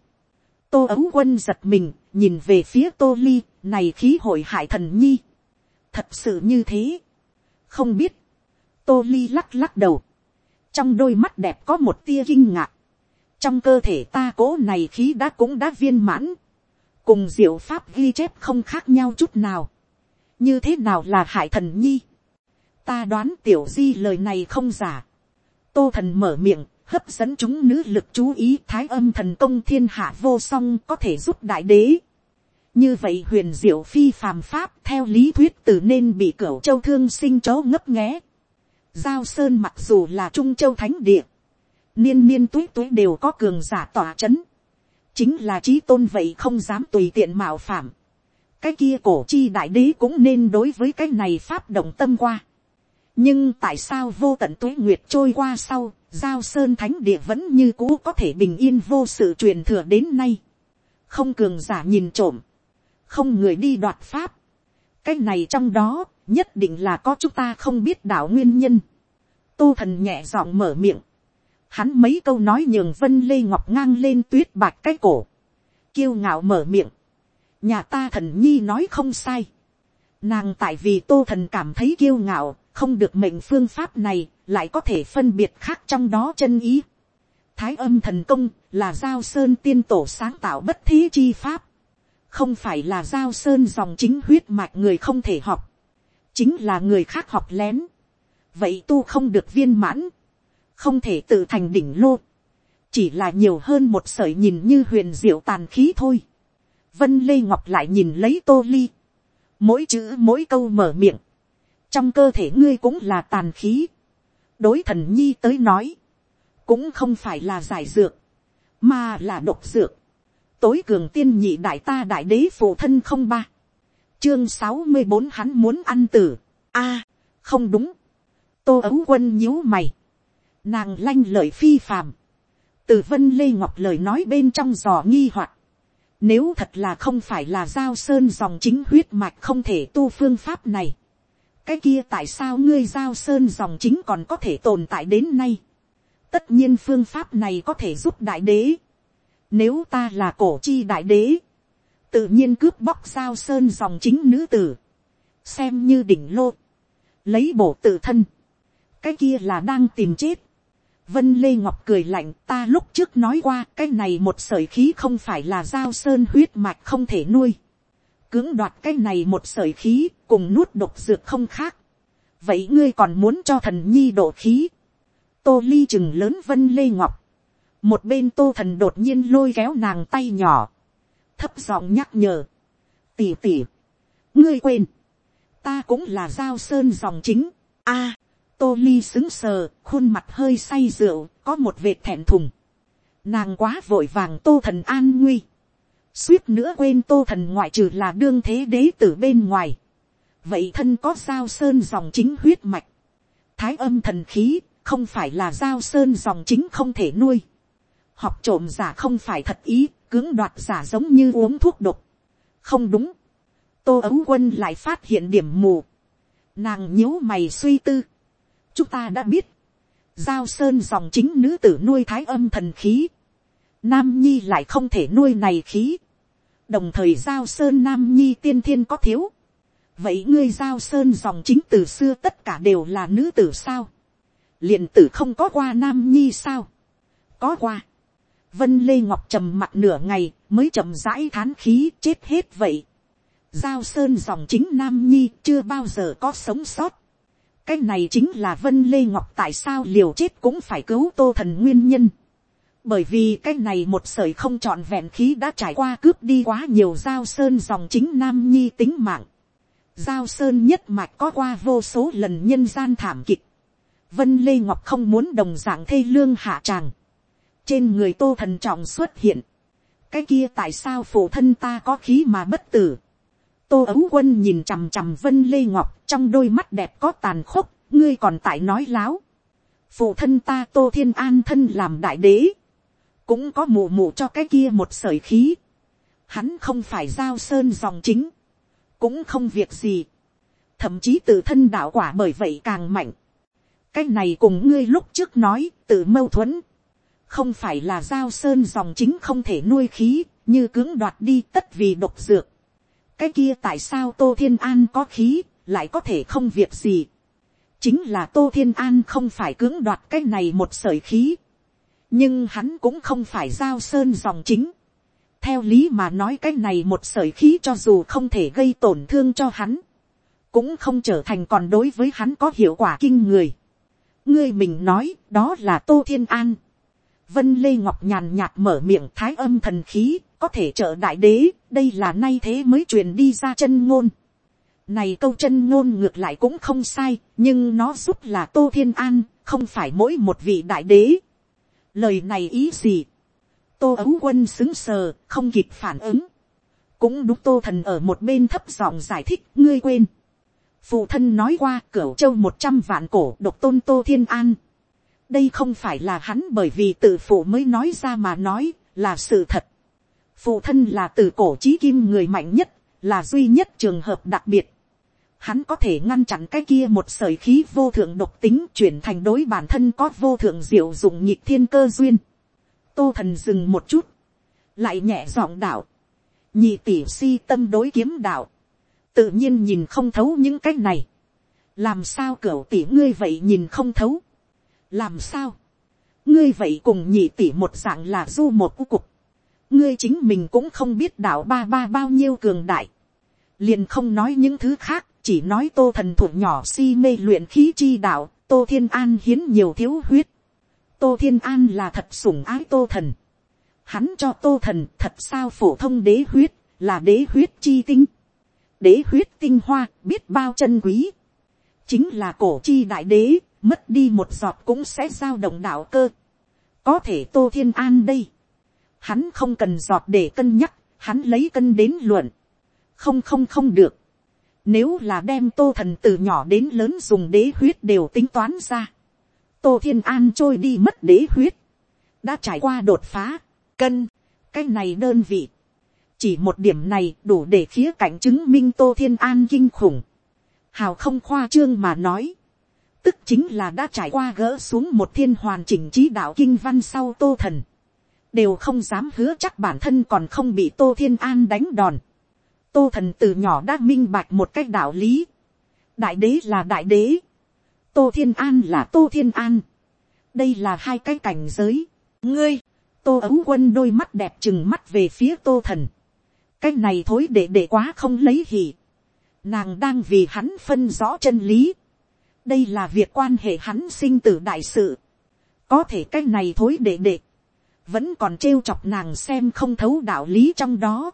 tô ấu quân giật mình, nhìn về phía tô ly, này khí hội hại thần nhi. thật sự như thế. không biết, tô ly lắc lắc đầu, trong đôi mắt đẹp có một tia kinh ngạc, trong cơ thể ta cố này khí đã cũng đã viên mãn, cùng diệu pháp ghi chép không khác nhau chút nào, như thế nào là hại thần nhi, ta đoán tiểu di lời này không giả, tô thần mở miệng, hấp dẫn chúng nữ lực chú ý thái âm thần công thiên hạ vô song có thể giúp đại đế. như vậy huyền diệu phi phàm pháp theo lý thuyết từ nên bị cửu châu thương sinh chó ngấp nghé. giao sơn mặc dù là trung châu thánh địa, niên niên túi túi đều có cường giả tỏa c h ấ n chính là trí tôn vậy không dám tùy tiện mạo phạm. cái kia cổ chi đại đế cũng nên đối với cái này pháp động tâm qua. nhưng tại sao vô tận tuế nguyệt trôi qua sau, giao sơn thánh địa vẫn như cũ có thể bình yên vô sự truyền thừa đến nay. không cường giả nhìn trộm, không người đi đoạt pháp. cái này trong đó, nhất định là có chúng ta không biết đạo nguyên nhân. tô thần nhẹ giọng mở miệng Hắn mấy câu nói nhường vân lê ngọc ngang lên tuyết bạc cái cổ. Kiêu ngạo mở miệng. Nhà ta thần nhi nói không sai. Nàng tại vì tô thần cảm thấy kiêu ngạo, không được mệnh phương pháp này, lại có thể phân biệt khác trong đó chân ý. Thái âm thần công là giao sơn tiên tổ sáng tạo bất thế chi pháp. Không phải là giao sơn dòng chính huyết mạch người không thể học. Chính là người khác học lén. Vậy tu không được viên mãn không thể tự thành đỉnh lô, chỉ là nhiều hơn một sợi nhìn như huyền diệu tàn khí thôi. Vân lê ngọc lại nhìn lấy tô ly, mỗi chữ mỗi câu mở miệng, trong cơ thể ngươi cũng là tàn khí, đối thần nhi tới nói, cũng không phải là giải dược, mà là độc dược, tối cường tiên nhị đại ta đại đế phụ thân không ba, chương sáu mươi bốn hắn muốn ăn tử, a, không đúng, tô ấu quân nhíu mày, nàng lanh lợi phi phàm, từ vân lê ngọc lời nói bên trong giò nghi hoặc, nếu thật là không phải là giao sơn dòng chính huyết mạch không thể tu phương pháp này, cái kia tại sao ngươi giao sơn dòng chính còn có thể tồn tại đến nay, tất nhiên phương pháp này có thể giúp đại đế, nếu ta là cổ chi đại đế, tự nhiên cướp bóc giao sơn dòng chính nữ tử, xem như đỉnh lô, lấy bổ tự thân, cái kia là đang tìm chết, Vân Lê Ngọc cười lạnh, ta lúc trước nói qua, cái này một sợi khí không phải là giao sơn huyết mạch không thể nuôi. Cưỡng đoạt cái này một sợi khí, cùng nuốt độc dược không khác. Vậy ngươi còn muốn cho thần nhi độ khí. Tô ly chừng lớn Vân Lê Ngọc. Một bên tô thần đột nhiên lôi kéo nàng tay nhỏ. Thấp giọng nhắc nhở. Tỉ tỉ. Ngươi quên. Ta cũng là giao sơn dòng chính. a tô ly xứng sờ, khuôn mặt hơi say rượu, có một vệt thẹn thùng. Nàng quá vội vàng tô thần an nguy. suýt nữa quên tô thần ngoại trừ là đương thế đế tử bên ngoài. vậy thân có giao sơn dòng chính huyết mạch. thái âm thần khí, không phải là giao sơn dòng chính không thể nuôi. học trộm giả không phải thật ý, cưỡng đoạt giả giống như uống thuốc độc. không đúng. tô ấu quân lại phát hiện điểm mù. nàng nhíu mày suy tư chúng ta đã biết, giao sơn dòng chính nữ tử nuôi thái âm thần khí, nam nhi lại không thể nuôi này khí, đồng thời giao sơn nam nhi tiên thiên có thiếu, vậy ngươi giao sơn dòng chính từ xưa tất cả đều là nữ tử sao, liền tử không có qua nam nhi sao, có qua, vân lê ngọc trầm mặt nửa ngày mới chậm rãi thán khí chết hết vậy, giao sơn dòng chính nam nhi chưa bao giờ có sống sót, cái này chính là vân lê ngọc tại sao liều chết cũng phải cứu tô thần nguyên nhân. bởi vì cái này một sởi không trọn vẹn khí đã trải qua cướp đi quá nhiều giao sơn dòng chính nam nhi tính mạng. giao sơn nhất mạch có qua vô số lần nhân gian thảm kịch. vân lê ngọc không muốn đồng dạng thê lương hạ tràng. trên người tô thần trọng xuất hiện. cái kia tại sao phụ thân ta có khí mà bất tử tô ấu quân nhìn chằm chằm vân lê ngọc trong đôi mắt đẹp có tàn khốc, ngươi còn tại nói láo. phụ thân ta tô thiên an thân làm đại đế, cũng có mù mù cho cái kia một sởi khí. hắn không phải giao sơn dòng chính, cũng không việc gì, thậm chí tự thân đạo quả bởi vậy càng mạnh. cái này cùng ngươi lúc trước nói tự mâu thuẫn, không phải là giao sơn dòng chính không thể nuôi khí, như cưỡng đoạt đi tất vì độc dược cái kia tại sao tô thiên an có khí, lại có thể không việc gì. chính là tô thiên an không phải cưỡng đoạt cái này một sởi khí, nhưng hắn cũng không phải giao sơn dòng chính. theo lý mà nói cái này một sởi khí cho dù không thể gây tổn thương cho hắn, cũng không trở thành còn đối với hắn có hiệu quả kinh người. ngươi mình nói đó là tô thiên an. vân lê ngọc nhàn nhạt mở miệng thái âm thần khí có thể trợ đại đế, đây là nay thế mới truyền đi ra chân ngôn. này câu chân ngôn ngược lại cũng không sai, nhưng nó giúp là tô thiên an, không phải mỗi một vị đại đế. lời này ý gì. tô ấu quân xứng sờ, không kịp phản ứng. cũng đúng tô thần ở một bên thấp giọng giải thích, ngươi quên phụ thân nói qua cửa châu một trăm vạn cổ, độc tôn tô thiên an. đây không phải là hắn bởi vì tự phụ mới nói ra mà nói, là sự thật phụ thân là từ cổ trí kim người mạnh nhất, là duy nhất trường hợp đặc biệt. hắn có thể ngăn chặn cái kia một sởi khí vô thượng độc tính chuyển thành đối bản thân có vô thượng diệu dụng nhịp thiên cơ duyên. tô thần dừng một chút, lại nhẹ giọng đạo, nhị tỷ si tâm đối kiếm đạo, tự nhiên nhìn không thấu những cái này. làm sao cửa tỷ ngươi vậy nhìn không thấu. làm sao. ngươi vậy cùng nhị tỷ một dạng là du một cu cục ngươi chính mình cũng không biết đạo ba ba bao nhiêu cường đại. liền không nói những thứ khác, chỉ nói tô thần thuộc nhỏ si mê luyện khí chi đạo, tô thiên an hiến nhiều thiếu huyết. tô thiên an là thật sủng ái tô thần. hắn cho tô thần thật sao phổ thông đế huyết, là đế huyết chi tinh đế huyết tinh hoa biết bao chân quý. Chính là cổ chi đại đế, mất đi một giọt cũng sẽ giao động đạo cơ. Có thể tô thiên an đây. Hắn không cần giọt để cân nhắc, hắn lấy cân đến luận. Không không không được. Nếu là đem tô thần từ nhỏ đến lớn dùng đế huyết đều tính toán ra. Tô thiên an trôi đi mất đế huyết. Đã trải qua đột phá, cân, cái này đơn vị chỉ một điểm này đủ để khía cạnh chứng minh tô thiên an kinh khủng. hào không khoa trương mà nói. tức chính là đã trải qua gỡ xuống một thiên hoàn chỉnh trí đạo kinh văn sau tô thần đều không dám hứa chắc bản thân còn không bị tô thiên an đánh đòn. tô thần từ nhỏ đã minh bạch một cách đạo lý. đại đế là đại đế. tô thiên an là tô thiên an. đây là hai cái cảnh giới. ngươi, tô ấu quân đôi mắt đẹp chừng mắt về phía tô thần cái này thối để để quá không lấy hỉ. Nàng đang vì hắn phân rõ chân lý. đây là việc quan hệ hắn sinh tử đại sự. có thể cái này thối để để vẫn còn trêu chọc nàng xem không thấu đạo lý trong đó.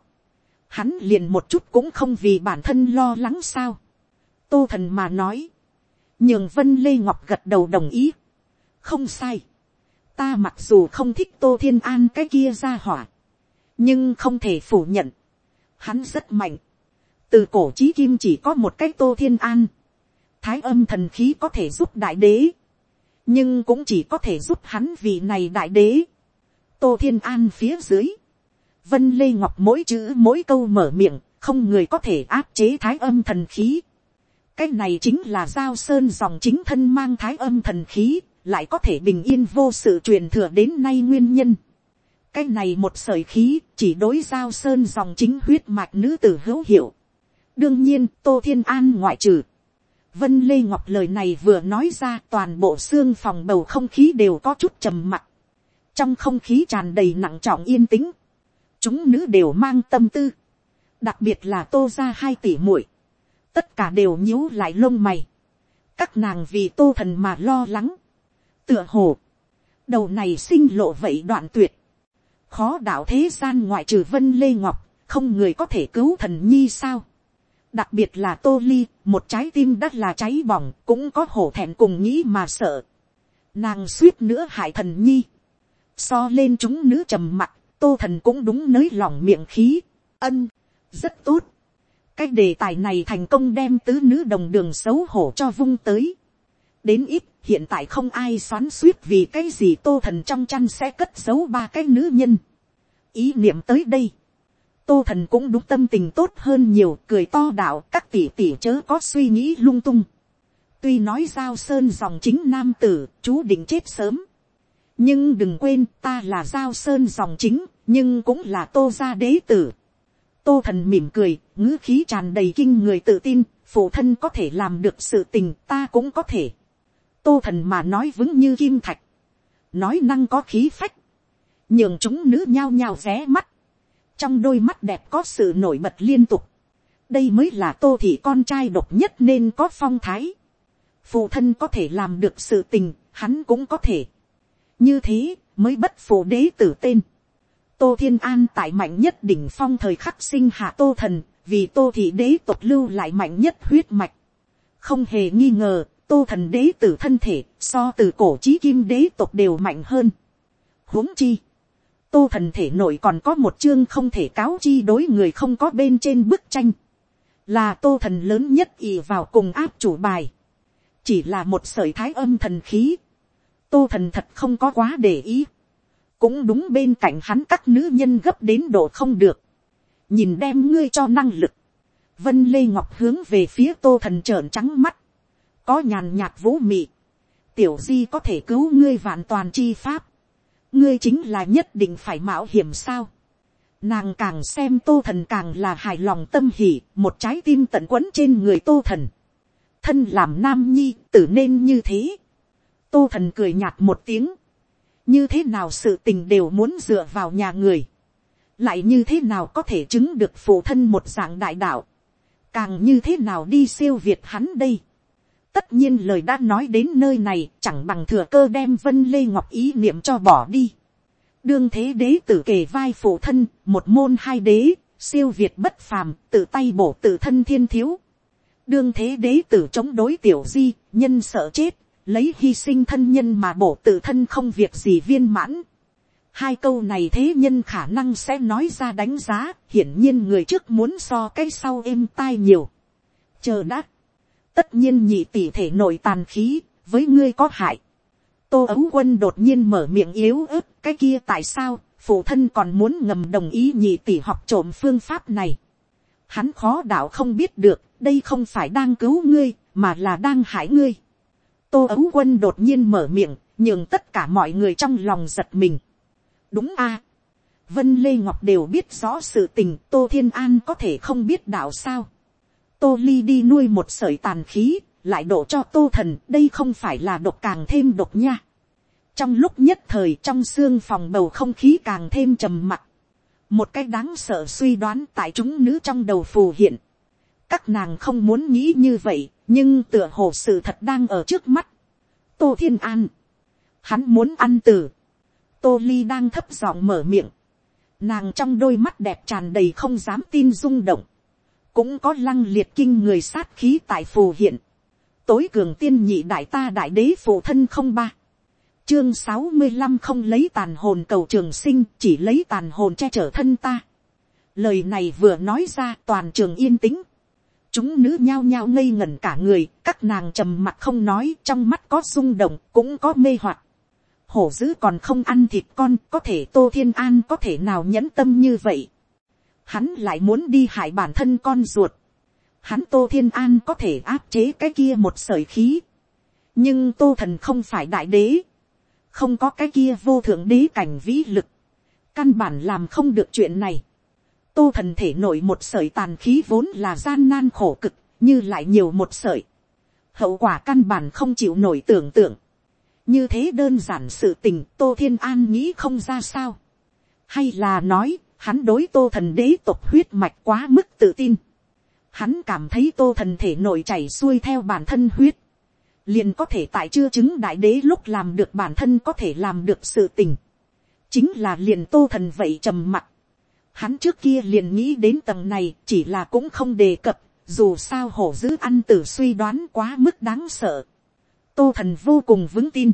hắn liền một chút cũng không vì bản thân lo lắng sao. tô thần mà nói. nhường vân lê ngọc gật đầu đồng ý. không sai. ta mặc dù không thích tô thiên an cái kia ra hỏa nhưng không thể phủ nhận, hắn rất mạnh. từ cổ chí kim chỉ có một cái tô thiên an. thái âm thần khí có thể giúp đại đế. nhưng cũng chỉ có thể giúp hắn vì này đại đế tô thiên an phía dưới. vân lê ngọc mỗi chữ mỗi câu mở miệng, không người có thể áp chế thái âm thần khí. cái này chính là giao sơn dòng chính thân mang thái âm thần khí, lại có thể bình yên vô sự truyền thừa đến nay nguyên nhân cái này một sởi khí chỉ đối giao sơn dòng chính huyết mạch nữ tử hữu hiệu. đương nhiên tô thiên an ngoại trừ. vân lê ngọc lời này vừa nói ra toàn bộ xương phòng bầu không khí đều có chút trầm mặc trong không khí tràn đầy nặng trọng yên tĩnh. chúng nữ đều mang tâm tư. đặc biệt là tô ra hai tỷ muội. tất cả đều nhíu lại lông mày. các nàng vì tô thần mà lo lắng. tựa hồ. đầu này sinh lộ vậy đoạn tuyệt khó đạo thế gian ngoại trừ vân lê ngọc, không người có thể cứu thần nhi sao. đặc biệt là tô ly, một trái tim đất là cháy bỏng, cũng có hổ thẹn cùng nghĩ mà sợ. nàng suýt nữa hại thần nhi so lên chúng nữ trầm mặt, tô thần cũng đúng nới lòng miệng khí. ân, rất tốt. cái đề tài này thành công đem tứ nữ đồng đường xấu hổ cho vung tới. đến ít hiện tại không ai xoắn suýt vì cái gì tô thần trong chăn sẽ cất giấu ba cái nữ nhân. ý niệm tới đây, tô thần cũng đúng tâm tình tốt hơn nhiều cười to đạo các tỷ tỷ chớ có suy nghĩ lung tung tuy nói giao sơn dòng chính nam tử chú định chết sớm nhưng đừng quên, ta là giao sơn dòng chính, nhưng cũng là tô gia đế tử. Tô thần mỉm cười, ngữ khí tràn đầy kinh người tự tin, phụ thân có thể làm được sự tình, ta cũng có thể. Tô thần mà nói vững như kim thạch. Nói năng có khí phách. Nhường chúng nữ nhao nhao ré mắt. Trong đôi mắt đẹp có sự nổi bật liên tục. Đây mới là tô thị con trai độc nhất nên có phong thái. Phụ thân có thể làm được sự tình, hắn cũng có thể như thế, mới bất phổ đế tử tên. Tô thiên an tại mạnh nhất đỉnh phong thời khắc sinh hạ tô thần, vì tô thị đế tộc lưu lại mạnh nhất huyết mạch. Không hề nghi ngờ, tô thần đế tử thân thể, so từ cổ trí kim đế tộc đều mạnh hơn. Huống chi, tô thần thể nội còn có một chương không thể cáo chi đối người không có bên trên bức tranh. Là tô thần lớn nhất ì vào cùng áp chủ bài. Chỉ là một sởi thái âm thần khí tô thần thật không có quá để ý. Cũng đúng bên cạnh hắn các nữ nhân gấp đến độ không được, nhìn đem ngươi cho năng lực, vân lê ngọc hướng về phía tô thần trợn trắng mắt, có nhàn nhạt vũ mị, tiểu di có thể cứu ngươi vạn toàn chi pháp, ngươi chính là nhất định phải mạo hiểm sao, nàng càng xem tô thần càng là hài lòng tâm hỉ một trái tim tận quấn trên người tô thần, thân làm nam nhi tử nên như thế, tô thần cười nhạt một tiếng, như thế nào sự tình đều muốn dựa vào nhà người, lại như thế nào có thể chứng được phụ thân một dạng đại đạo, càng như thế nào đi siêu việt hắn đây. tất nhiên lời đã nói đến nơi này chẳng bằng thừa cơ đem vân lê ngọc ý niệm cho bỏ đi. đương thế đế tử kề vai phụ thân, một môn hai đế, siêu việt bất phàm, tự tay bổ tự thân thiên thiếu. đương thế đế tử chống đối tiểu di, nhân sợ chết, lấy hy sinh thân nhân mà bổ tự thân không việc gì viên mãn. Hai câu này thế nhân khả năng sẽ nói ra đánh giá, hiển nhiên người trước muốn so cái sau êm tai nhiều. Chờ đã. Tất nhiên nhị tỷ thể nội tàn khí, với ngươi có hại. Tô ấu quân đột nhiên mở miệng yếu ớt, cái kia tại sao, phụ thân còn muốn ngầm đồng ý nhị tỷ học trộm phương pháp này. Hắn khó đạo không biết được, đây không phải đang cứu ngươi, mà là đang hại ngươi tô ấu quân đột nhiên mở miệng, nhường tất cả mọi người trong lòng giật mình. đúng a. vân lê ngọc đều biết rõ sự tình tô thiên an có thể không biết đạo sao. tô ly đi nuôi một sợi tàn khí, lại đổ cho tô thần đây không phải là độc càng thêm độc nha. trong lúc nhất thời trong xương phòng bầu không khí càng thêm trầm mặc. một cái đáng sợ suy đoán tại chúng nữ trong đầu phù hiện. các nàng không muốn nghĩ như vậy nhưng tựa hồ sự thật đang ở trước mắt. tô thiên an, hắn muốn ăn từ. tô ly đang thấp giọng mở miệng. nàng trong đôi mắt đẹp tràn đầy không dám tin rung động. cũng có lăng liệt kinh người sát khí tại phù hiện. tối cường tiên nhị đại ta đại đế phụ thân không ba. chương sáu mươi năm không lấy tàn hồn cầu trường sinh chỉ lấy tàn hồn che chở thân ta. lời này vừa nói ra toàn trường yên tĩnh chúng nữ nhao nhao ngây ngẩn cả người, các nàng trầm mặt không nói, trong mắt có rung động, cũng có mê hoặc. Hổ dữ còn không ăn thịt con, có thể tô thiên an có thể nào nhẫn tâm như vậy. Hắn lại muốn đi hại bản thân con ruột. Hắn tô thiên an có thể áp chế cái kia một sởi khí. nhưng tô thần không phải đại đế. không có cái kia vô thượng đế cảnh vĩ lực. căn bản làm không được chuyện này tô thần thể nổi một sợi tàn khí vốn là gian nan khổ cực, như lại nhiều một sợi. Hậu quả căn bản không chịu nổi tưởng tượng. Như thế đơn giản sự tình Tô Thiên An nghĩ không ra sao. Hay là nói, hắn đối tô thần đế tộc huyết mạch quá mức tự tin. Hắn cảm thấy tô thần thể nổi chảy xuôi theo bản thân huyết. Liền có thể tại chưa chứng đại đế lúc làm được bản thân có thể làm được sự tình. Chính là liền tô thần vậy trầm mặc Hắn trước kia liền nghĩ đến tầng này chỉ là cũng không đề cập, dù sao hổ dữ ăn tử suy đoán quá mức đáng sợ. Tô thần vô cùng vững tin.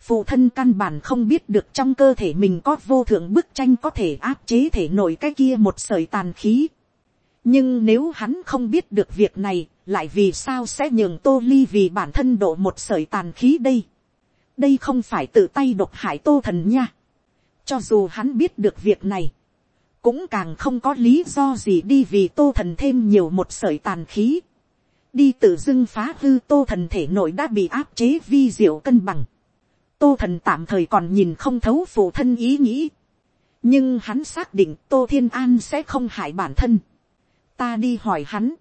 Phụ thân căn bản không biết được trong cơ thể mình có vô thượng bức tranh có thể áp chế thể nổi cái kia một sợi tàn khí. Nhưng nếu hắn không biết được việc này, lại vì sao sẽ nhường tô ly vì bản thân độ một sợi tàn khí đây. Đây không phải tự tay độc hại tô thần nha. Cho dù hắn biết được việc này cũng càng không có lý do gì đi vì tô thần thêm nhiều một sợi tàn khí, đi tự dưng phá hư tô thần thể nội đã bị áp chế vi diệu cân bằng, tô thần tạm thời còn nhìn không thấu phụ thân ý nghĩ, nhưng hắn xác định tô thiên an sẽ không hại bản thân, ta đi hỏi hắn,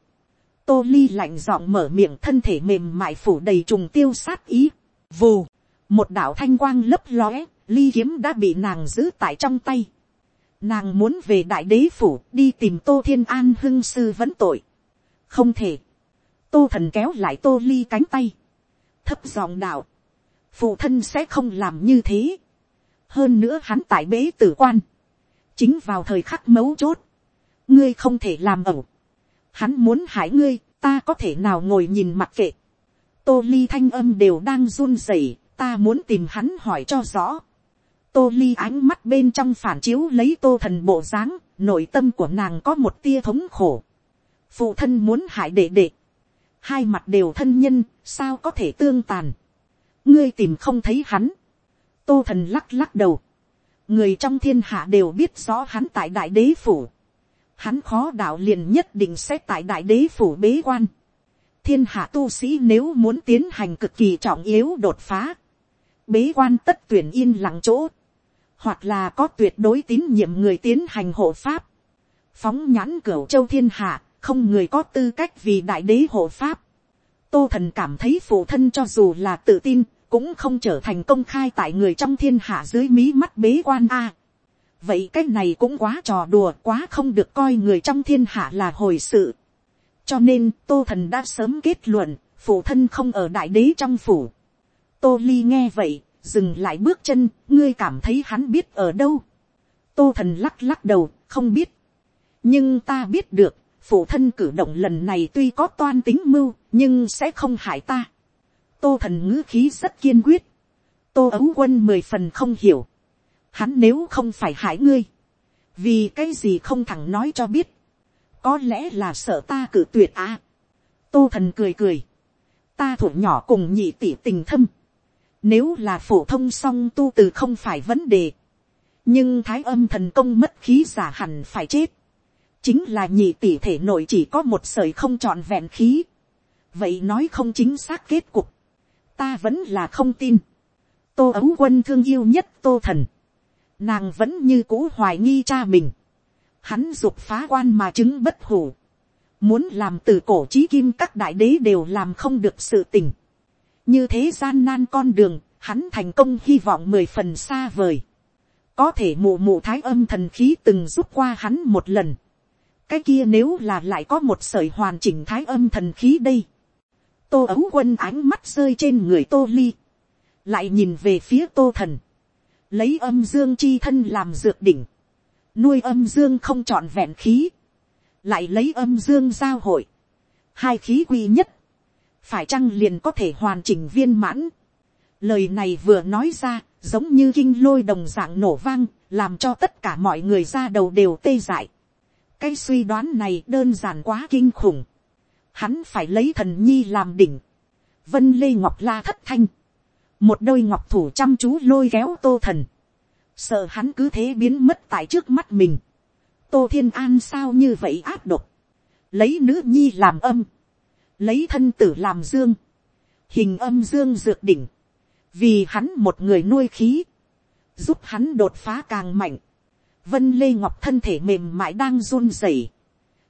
tô ly lạnh giọng mở miệng thân thể mềm mại phủ đầy trùng tiêu sát ý, vù, một đạo thanh quang lấp lóe, ly kiếm đã bị nàng giữ tại trong tay, nàng muốn về đại đế phủ đi tìm tô thiên an hưng sư vấn tội, không thể, tô thần kéo lại tô ly cánh tay, thấp giọng đạo, phụ thân sẽ không làm như thế, hơn nữa hắn tại bế tử quan, chính vào thời khắc mấu chốt, ngươi không thể làm ẩu, hắn muốn hại ngươi, ta có thể nào ngồi nhìn mặc kệ, tô ly thanh âm đều đang run rẩy, ta muốn tìm hắn hỏi cho rõ, tô ly ánh mắt bên trong phản chiếu lấy tô thần bộ dáng, nội tâm của nàng có một tia thống khổ, phụ thân muốn hại đệ đệ, hai mặt đều thân nhân, sao có thể tương tàn, ngươi tìm không thấy hắn, tô thần lắc lắc đầu, người trong thiên hạ đều biết rõ hắn tại đại đế phủ, hắn khó đạo liền nhất định sẽ tại đại đế phủ bế quan. thiên hạ tu sĩ nếu muốn tiến hành cực kỳ trọng yếu đột phá, bế quan tất tuyển yên lặng chỗ, hoặc là có tuyệt đối tín nhiệm người tiến hành hộ pháp, phóng nhãn cửa châu thiên hạ, không người có tư cách vì đại đế hộ pháp. tô thần cảm thấy phụ thân cho dù là tự tin, cũng không trở thành công khai tại người trong thiên hạ dưới mí mắt bế quan a vậy cái này cũng quá trò đùa quá không được coi người trong thiên hạ là hồi sự. cho nên tô thần đã sớm kết luận, phụ thân không ở đại đế trong phủ. tô ly nghe vậy, dừng lại bước chân, ngươi cảm thấy hắn biết ở đâu. tô thần lắc lắc đầu, không biết. nhưng ta biết được, phụ thân cử động lần này tuy có toan tính mưu, nhưng sẽ không hại ta. tô thần ngữ khí rất kiên quyết. tô ấu quân mười phần không hiểu hắn nếu không phải hại ngươi, vì cái gì không thẳng nói cho biết, có lẽ là sợ ta cử tuyệt à. tô thần cười cười, ta thủ nhỏ cùng nhị tỷ tình thâm, nếu là phổ thông song tu từ không phải vấn đề, nhưng thái âm thần công mất khí giả hẳn phải chết, chính là nhị tỷ thể nội chỉ có một sợi không trọn vẹn khí, vậy nói không chính xác kết cục, ta vẫn là không tin, tô ấu quân thương yêu nhất tô thần, nàng vẫn như cũ hoài nghi cha mình, hắn dục phá quan mà chứng bất hủ, muốn làm từ cổ trí kim các đại đế đều làm không được sự tình, như thế gian nan con đường, hắn thành công hy vọng mười phần xa vời, có thể mù mù thái âm thần khí từng giúp qua hắn một lần, cái kia nếu là lại có một sởi hoàn chỉnh thái âm thần khí đây, tô ấu quân ánh mắt rơi trên người tô ly, lại nhìn về phía tô thần, lấy âm dương chi thân làm dược đỉnh, nuôi âm dương không trọn vẹn khí, lại lấy âm dương giao hội, hai khí quy nhất, phải chăng liền có thể hoàn chỉnh viên mãn. Lời này vừa nói ra, giống như kinh lôi đồng dạng nổ vang, làm cho tất cả mọi người ra đầu đều tê dại. cái suy đoán này đơn giản quá kinh khủng. Hắn phải lấy thần nhi làm đỉnh. Vân Lê Ngọc La thất thanh một đôi ngọc thủ chăm chú lôi kéo tô thần, sợ hắn cứ thế biến mất tại trước mắt mình. tô thiên an sao như vậy áp độc, lấy nữ nhi làm âm, lấy thân tử làm dương, hình âm dương dược đỉnh, vì hắn một người nuôi khí, giúp hắn đột phá càng mạnh. Vân lê ngọc thân thể mềm mại đang run rẩy,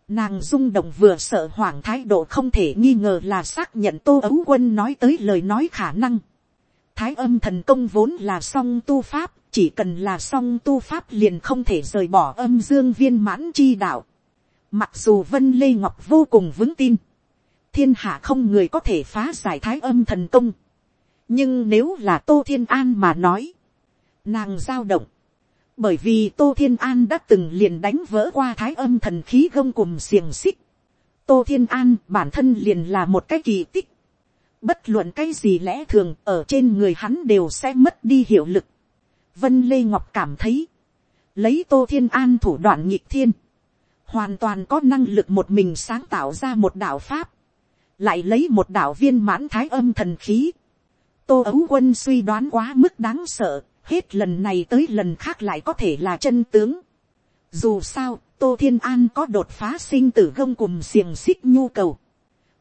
nàng rung động vừa sợ hoảng thái độ không thể nghi ngờ là xác nhận tô ấu quân nói tới lời nói khả năng. Thái âm thần công vốn là song tu pháp, chỉ cần là song tu pháp liền không thể rời bỏ âm dương viên mãn chi đạo. Mặc dù vân lê ngọc vô cùng vững tin, thiên hạ không người có thể phá giải thái âm thần công. nhưng nếu là tô thiên an mà nói, nàng giao động, bởi vì tô thiên an đã từng liền đánh vỡ qua thái âm thần khí gông cùng xiềng xích. tô thiên an bản thân liền là một cái kỳ tích Bất luận cái gì lẽ thường ở trên người hắn đều sẽ mất đi hiệu lực. Vân Lê Ngọc cảm thấy. Lấy Tô Thiên An thủ đoạn nhịp thiên. Hoàn toàn có năng lực một mình sáng tạo ra một đạo Pháp. Lại lấy một đạo viên mãn thái âm thần khí. Tô ấu quân suy đoán quá mức đáng sợ. Hết lần này tới lần khác lại có thể là chân tướng. Dù sao, tô thiên an có đột phá sinh tử gông cùng xiềng xích nhu cầu.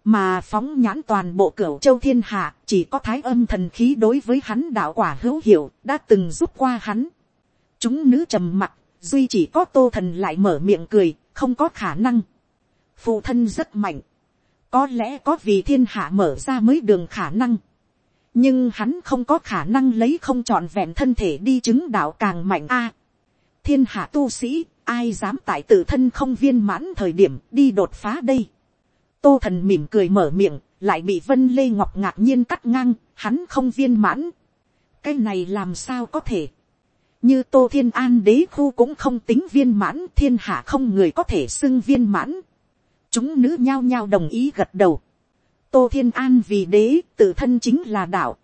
mà phóng nhãn toàn bộ cửu châu thiên hạ chỉ có thái âm thần khí đối với hắn đạo quả hữu hiệu đã từng giúp qua hắn. chúng nữ trầm mặt, duy chỉ có tô thần lại mở miệng cười, không có khả năng. phụ thân rất mạnh có lẽ có vì thiên hạ mở ra mới đường khả năng. nhưng hắn không có khả năng lấy không trọn vẹn thân thể đi chứng đạo càng mạnh a. thiên hạ tu sĩ ai dám tại tự thân không viên mãn thời điểm đi đột phá đây. tô thần mỉm cười mở miệng, lại bị vân lê ngọc ngạc nhiên cắt ngang, hắn không viên mãn. cái này làm sao có thể. như tô thiên an đế khu cũng không tính viên mãn, thiên hạ không người có thể xưng viên mãn chúng nữ nhao nhao đồng ý gật đầu. tô thiên an vì đế tự thân chính là đạo.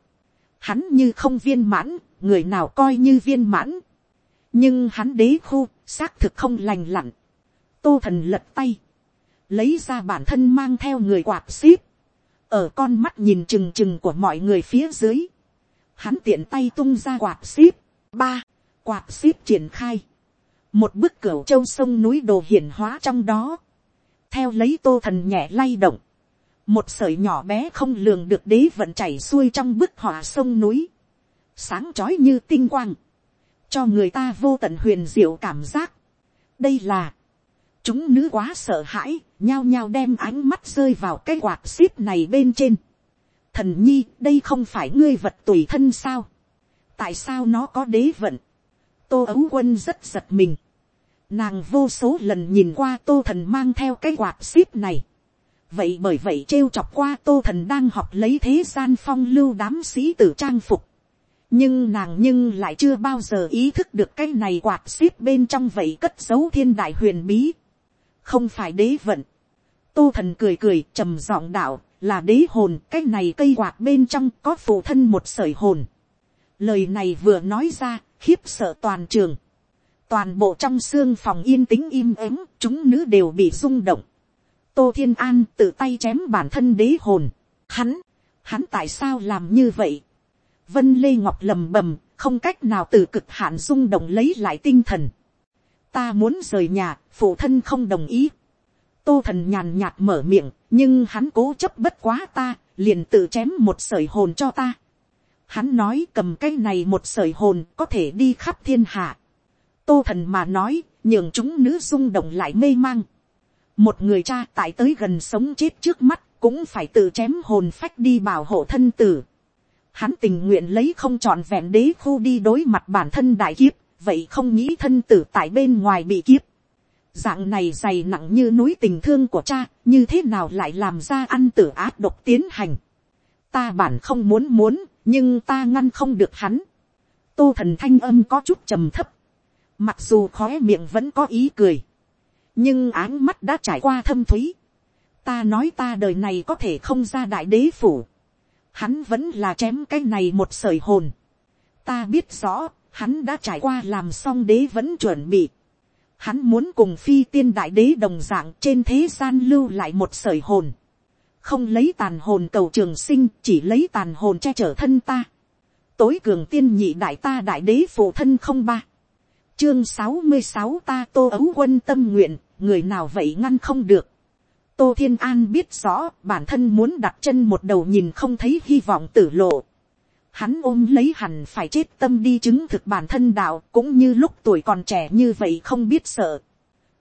hắn như không viên mãn, người nào coi như viên mãn. Nhưng hắn đế khu xác thực không lành lặn. tô thần lật tay, lấy ra bản thân mang theo người quạt xíp, ở con mắt nhìn trừng trừng của mọi người phía dưới, hắn tiện tay tung ra quạt xíp, ba, quạt xíp triển khai, một bức cửa châu sông núi đồ hiển hóa trong đó, theo lấy tô thần nhẹ lay động, một sợi nhỏ bé không lường được đế vận chảy xuôi trong bức họa sông núi, sáng trói như tinh quang, cho người ta vô tận huyền diệu cảm giác. đây là, chúng nữ quá sợ hãi, nhao nhao đem ánh mắt rơi vào cái quạt xíp này bên trên. thần nhi, đây không phải ngươi vật tùy thân sao. tại sao nó có đế vận. tô ấu quân rất giật mình nàng vô số lần nhìn qua tô thần mang theo cái quạt xíp này. vậy bởi vậy trêu chọc qua tô thần đang học lấy thế gian phong lưu đám sĩ tử trang phục nhưng nàng nhưng lại chưa bao giờ ý thức được cái này quạt xíp bên trong vậy cất dấu thiên đại huyền bí. không phải đế vận. tô thần cười cười trầm giọng đạo là đế hồn, cái này cây quạt bên trong có phụ thân một sởi hồn. lời này vừa nói ra, khiếp sợ toàn trường toàn bộ trong xương phòng yên tĩnh im ắng chúng nữ đều bị rung động. tô thiên an tự tay chém bản thân đế hồn. hắn, hắn tại sao làm như vậy Vân Lê Ngọc lầm bầm, không cách nào từ cực hạn rung động lấy lại tinh thần. Ta muốn rời nhà, phụ thân không đồng ý. Tô thần nhàn nhạt mở miệng, nhưng hắn cố chấp bất quá ta, liền tự chém một sợi hồn cho ta. Hắn nói cầm cái này một sợi hồn có thể đi khắp thiên hạ. Tô thần mà nói, nhường chúng nữ rung động lại mê mang. Một người cha tại tới gần sống chết trước mắt, cũng phải tự chém hồn phách đi bảo hộ thân tử hắn tình nguyện lấy không trọn vẹn đế khu đi đối mặt bản thân đại kiếp, vậy không nghĩ thân tử tại bên ngoài bị kiếp. Dạng này dày nặng như núi tình thương của cha, như thế nào lại làm ra ăn tử ác độc tiến hành. Ta bản không muốn muốn, nhưng ta ngăn không được hắn. Tô thần thanh âm có chút trầm thấp. Mặc dù khóe miệng vẫn có ý cười. Nhưng áng mắt đã trải qua thâm thúy. Ta nói ta đời này có thể không ra đại đế phủ hắn vẫn là chém cái này một sởi hồn. ta biết rõ, hắn đã trải qua làm xong đế vẫn chuẩn bị. hắn muốn cùng phi tiên đại đế đồng dạng trên thế gian lưu lại một sởi hồn. không lấy tàn hồn cầu trường sinh, chỉ lấy tàn hồn che chở thân ta. tối cường tiên nhị đại ta đại đế phụ thân không ba chương sáu mươi sáu ta tô ấu quân tâm nguyện, người nào vậy ngăn không được Tô Thiên An biết rõ bản thân muốn đặt chân một đầu nhìn không thấy hy vọng tử lộ. Hắn ôm lấy hẳn phải chết tâm đi chứng thực bản thân đạo cũng như lúc tuổi còn trẻ như vậy không biết sợ.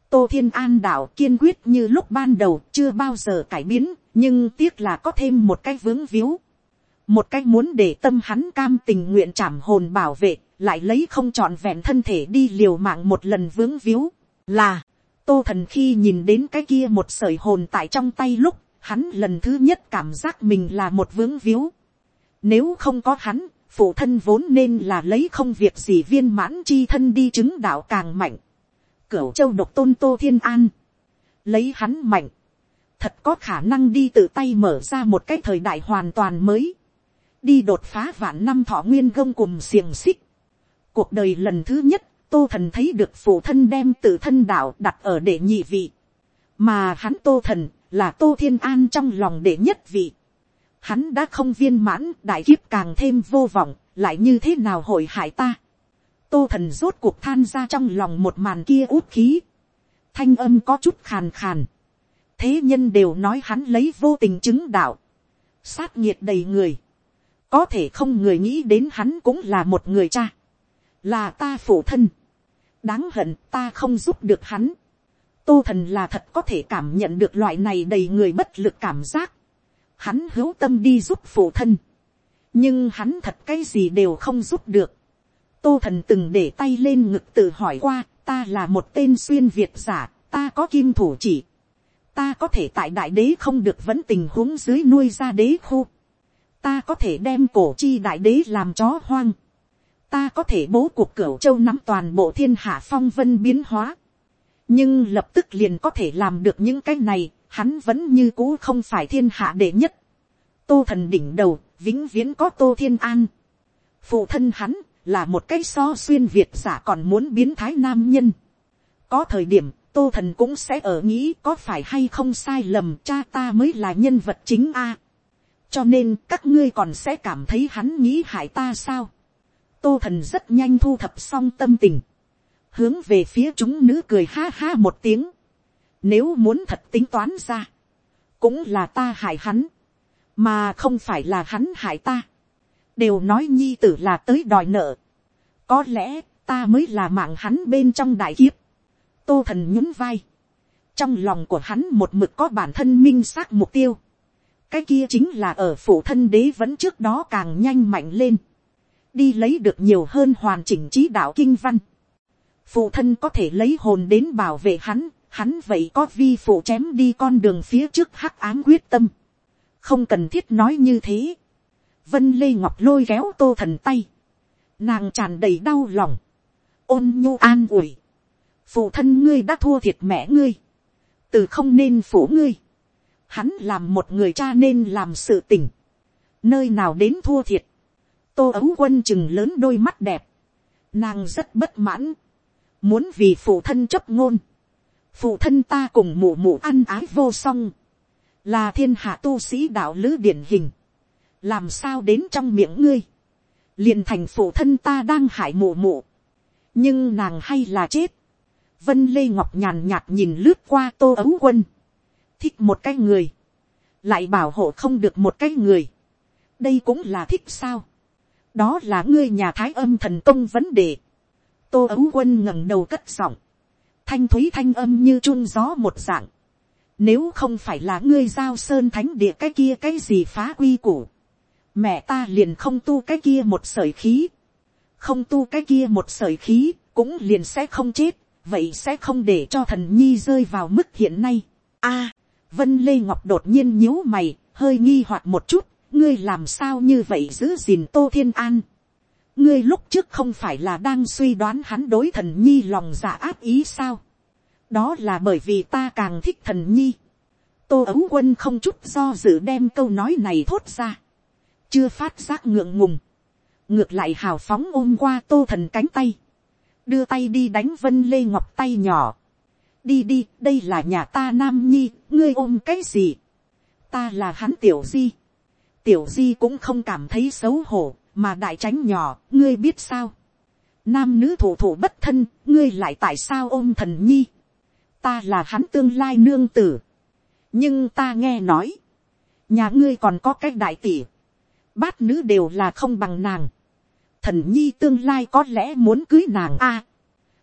Tô Thiên An đạo kiên quyết như lúc ban đầu chưa bao giờ cải biến nhưng tiếc là có thêm một cái vướng víu. Một cái muốn để tâm hắn cam tình nguyện trảm hồn bảo vệ lại lấy không trọn vẹn thân thể đi liều mạng một lần vướng víu là tô thần khi nhìn đến cái kia một sởi hồn tại trong tay lúc, hắn lần thứ nhất cảm giác mình là một vướng víu. Nếu không có hắn, phụ thân vốn nên là lấy không việc gì viên mãn chi thân đi chứng đạo càng mạnh. Cửu châu độc tôn tô thiên an. Lấy hắn mạnh. Thật có khả năng đi tự tay mở ra một cái thời đại hoàn toàn mới. Đi đột phá vạn năm thọ nguyên gông cùng xiềng xích. Cuộc đời lần thứ nhất tô thần thấy được phụ thân đem tự thân đạo đặt ở đệ nhị vị, mà hắn tô thần là tô thiên an trong lòng đệ nhất vị. Hắn đã không viên mãn đại kiếp càng thêm vô vọng, lại như thế nào hội hại ta. tô thần rốt cuộc than ra trong lòng một màn kia út khí, thanh âm có chút khàn khàn, thế nhân đều nói hắn lấy vô tình chứng đạo, sát nhiệt đầy người, có thể không người nghĩ đến hắn cũng là một người cha, là ta phụ thân, đáng hận ta không giúp được hắn, tô thần là thật có thể cảm nhận được loại này đầy người bất lực cảm giác, hắn hữu tâm đi giúp phụ thân, nhưng hắn thật cái gì đều không giúp được, tô thần từng để tay lên ngực tự hỏi qua, ta là một tên xuyên việt giả, ta có kim thủ chỉ, ta có thể tại đại đế không được vẫn tình huống dưới nuôi ra đế khu, ta có thể đem cổ chi đại đế làm chó hoang, ta có thể bố cuộc cửu châu nắm toàn bộ thiên hạ phong vân biến hóa, nhưng lập tức liền có thể làm được những cái này, hắn vẫn như cũ không phải thiên hạ đệ nhất. tô thần đỉnh đầu, vĩnh viễn có tô thiên an. phụ thân hắn, là một cái so xuyên việt giả còn muốn biến thái nam nhân. có thời điểm, tô thần cũng sẽ ở nghĩ có phải hay không sai lầm cha ta mới là nhân vật chính a. cho nên các ngươi còn sẽ cảm thấy hắn nghĩ hại ta sao tô thần rất nhanh thu thập xong tâm tình. hướng về phía chúng nữ cười ha ha một tiếng. nếu muốn thật tính toán ra, cũng là ta hại hắn, mà không phải là hắn hại ta. đều nói nhi tử là tới đòi nợ. có lẽ ta mới là mạng hắn bên trong đại kiếp tô thần nhún vai. trong lòng của hắn một mực có bản thân minh xác mục tiêu. cái kia chính là ở phủ thân đế vẫn trước đó càng nhanh mạnh lên đi lấy được nhiều hơn hoàn chỉnh trí đạo kinh văn. phụ thân có thể lấy hồn đến bảo vệ hắn. hắn vậy có vi phụ chém đi con đường phía trước hắc ám quyết tâm. không cần thiết nói như thế. vân lê ngọc lôi kéo tô thần tay. nàng tràn đầy đau lòng. ôn nhu an ủi phụ thân ngươi đã thua thiệt mẹ ngươi, từ không nên phủ ngươi, hắn làm một người cha nên làm sự tình, nơi nào đến thua thiệt, tô ấu quân chừng lớn đôi mắt đẹp, nàng rất bất mãn, muốn vì phụ thân chấp ngôn, phụ thân ta cùng mụ mụ ăn ái vô song, là thiên hạ tu sĩ đạo lữ điển hình, làm sao đến trong miệng ngươi, liền thành phụ thân ta đang hại mụ mụ, nhưng nàng hay là chết, Vân Lê Ngọc nhàn nhạt nhìn lướt qua tô ấu quân. Thích một cái người. Lại bảo hộ không được một cái người. Đây cũng là thích sao. Đó là ngươi nhà thái âm thần công vấn đề. Tô ấu quân ngẩng đầu cất giọng. Thanh thúy thanh âm như chun gió một dạng. Nếu không phải là ngươi giao sơn thánh địa cái kia cái gì phá quy củ. Mẹ ta liền không tu cái kia một sợi khí. Không tu cái kia một sợi khí, cũng liền sẽ không chết vậy sẽ không để cho thần nhi rơi vào mức hiện nay. a, vân lê ngọc đột nhiên nhíu mày, hơi nghi hoặc một chút, ngươi làm sao như vậy giữ gìn tô thiên an. ngươi lúc trước không phải là đang suy đoán hắn đối thần nhi lòng dạ giả áp ý sao. đó là bởi vì ta càng thích thần nhi. tô ấu quân không chút do dự đem câu nói này thốt ra. chưa phát giác ngượng ngùng. ngược lại hào phóng ôm qua tô thần cánh tay đưa tay đi đánh vân lê ngọc tay nhỏ. đi đi, đây là nhà ta nam nhi, ngươi ôm cái gì. ta là hắn tiểu di tiểu di cũng không cảm thấy xấu hổ, mà đại tránh nhỏ, ngươi biết sao. nam nữ thủ thủ bất thân, ngươi lại tại sao ôm thần nhi. ta là hắn tương lai nương tử. nhưng ta nghe nói, nhà ngươi còn có cái đại tỷ. bát nữ đều là không bằng nàng thần nhi tương lai có lẽ muốn cưới nàng a.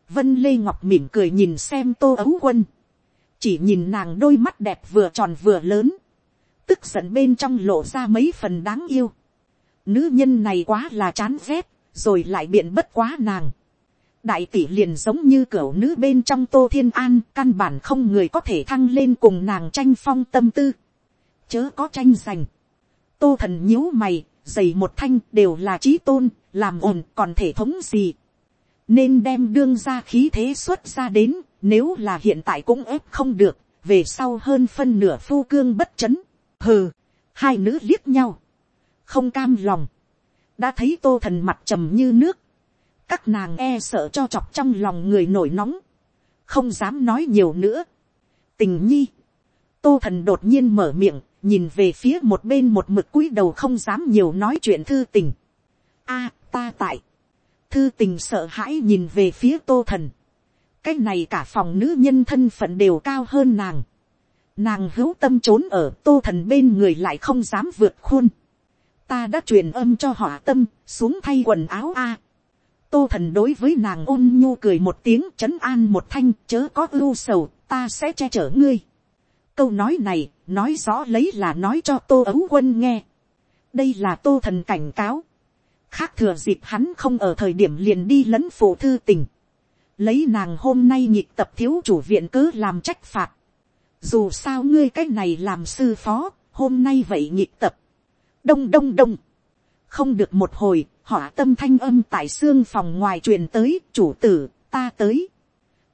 vân lê ngọc mỉm cười nhìn xem tô ấu quân. chỉ nhìn nàng đôi mắt đẹp vừa tròn vừa lớn tức giận bên trong lộ ra mấy phần đáng yêu. nữ nhân này quá là chán ghét, rồi lại biện bất quá nàng. đại tỷ liền giống như cửa nữ bên trong tô thiên an, căn bản không người có thể thăng lên cùng nàng tranh phong tâm tư. chớ có tranh giành. tô thần nhíu mày, dày một thanh đều là trí tôn, làm ồn còn thể thống gì. nên đem đương ra khí thế xuất ra đến, nếu là hiện tại cũng ép không được, về sau hơn phân nửa phu cương bất chấn hừ, hai nữ liếc nhau, không cam lòng, đã thấy tô thần mặt trầm như nước, các nàng e sợ cho chọc trong lòng người nổi nóng, không dám nói nhiều nữa. tình nhi, tô thần đột nhiên mở miệng, nhìn về phía một bên một mực cúi đầu không dám nhiều nói chuyện thư tình. a, ta tại, thư tình sợ hãi nhìn về phía tô thần, cái này cả phòng nữ nhân thân phận đều cao hơn nàng, nàng hữu tâm trốn ở tô thần bên người lại không dám vượt khuôn, ta đã truyền âm cho hỏa tâm xuống thay quần áo a, tô thần đối với nàng ôn nhu cười một tiếng trấn an một thanh chớ có ưu sầu ta sẽ che chở ngươi. Câu nói này nói rõ lấy là nói cho tô ấu quân nghe. Đây là tô thần cảnh cáo. Khác thừa dịp hắn không ở thời điểm liền đi lấn phụ thư tình. Lấy nàng hôm nay nhịp tập thiếu chủ viện cứ làm trách phạt dù sao ngươi cái này làm sư phó, hôm nay vậy nhịp tập. Đông đông đông. Không được một hồi họ tâm thanh âm tại xương phòng ngoài truyền tới, chủ tử, ta tới.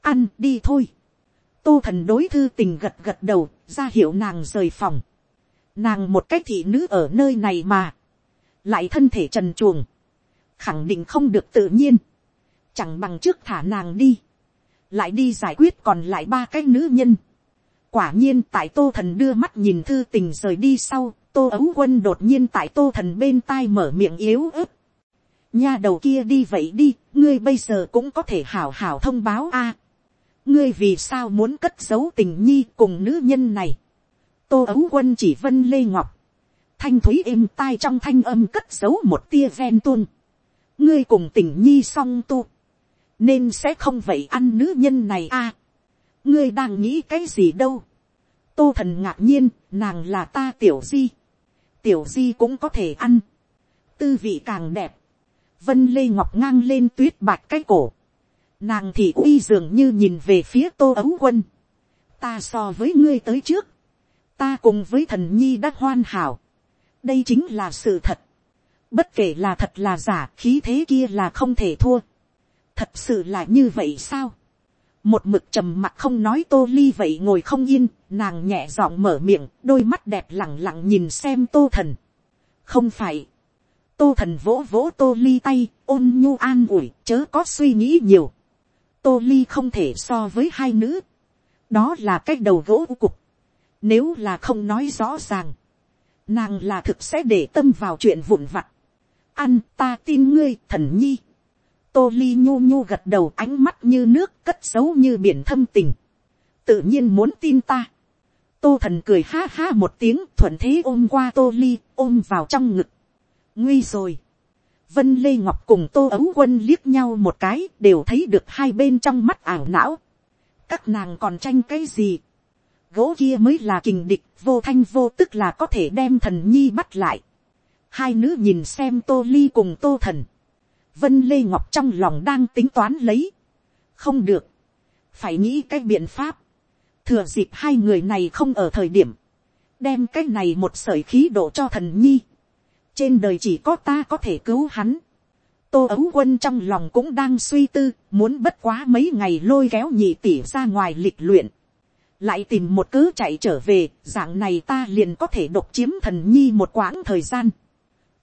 Ăn đi thôi. Tô thần đối thư tình gật gật đầu, ra hiệu nàng rời phòng. Nàng một cách thị nữ ở nơi này mà. Lại thân thể trần chuồng khẳng định không được tự nhiên. Chẳng bằng trước thả nàng đi. Lại đi giải quyết còn lại ba cái nữ nhân quả nhiên tại tô thần đưa mắt nhìn thư tình rời đi sau tô ấu quân đột nhiên tại tô thần bên tai mở miệng yếu ớt nha đầu kia đi vậy đi, ngươi bây giờ cũng có thể hảo hảo thông báo a. ngươi vì sao muốn cất giấu tình nhi cùng nữ nhân này. tô ấu quân chỉ vân lê ngọc, thanh thúy êm tai trong thanh âm cất giấu một tia ven tuôn. ngươi cùng tình nhi song tu, nên sẽ không vậy ăn nữ nhân này a ngươi đang nghĩ cái gì đâu. tô thần ngạc nhiên, nàng là ta tiểu di. tiểu di cũng có thể ăn. tư vị càng đẹp. Vân lê ngọc ngang lên tuyết bạch cái cổ, nàng thì uy dường như nhìn về phía tô ấu quân, ta so với ngươi tới trước, ta cùng với thần nhi đã hoan hảo, đây chính là sự thật, bất kể là thật là giả khí thế kia là không thể thua, thật sự là như vậy sao, một mực trầm mặt không nói tô ly vậy ngồi không yên, nàng nhẹ giọng mở miệng, đôi mắt đẹp lẳng lặng nhìn xem tô thần. không phải, tô thần vỗ vỗ tô ly tay, ôn nhu an ủi, chớ có suy nghĩ nhiều. tô ly không thể so với hai nữ. đó là cái đầu gỗ cục. nếu là không nói rõ ràng, nàng là thực sẽ để tâm vào chuyện vụn vặt. ăn ta tin ngươi thần nhi tô ly nhu nhu gật đầu ánh mắt như nước cất giấu như biển thâm tình. tự nhiên muốn tin ta. tô thần cười ha ha một tiếng thuận thế ôm qua tô ly ôm vào trong ngực nguy rồi. Vân Lê Ngọc cùng Tô Ấu Quân liếc nhau một cái đều thấy được hai bên trong mắt ảo não. Các nàng còn tranh cái gì? Gỗ kia mới là kình địch, vô thanh vô tức là có thể đem thần nhi bắt lại. Hai nữ nhìn xem Tô Ly cùng Tô Thần. Vân Lê Ngọc trong lòng đang tính toán lấy. Không được. Phải nghĩ cái biện pháp. Thừa dịp hai người này không ở thời điểm. Đem cái này một sởi khí độ cho thần nhi trên đời chỉ có ta có thể cứu hắn. tô ấu quân trong lòng cũng đang suy tư, muốn bất quá mấy ngày lôi kéo nhị tỷ ra ngoài lịch luyện. lại tìm một cớ chạy trở về, dạng này ta liền có thể độc chiếm thần nhi một quãng thời gian.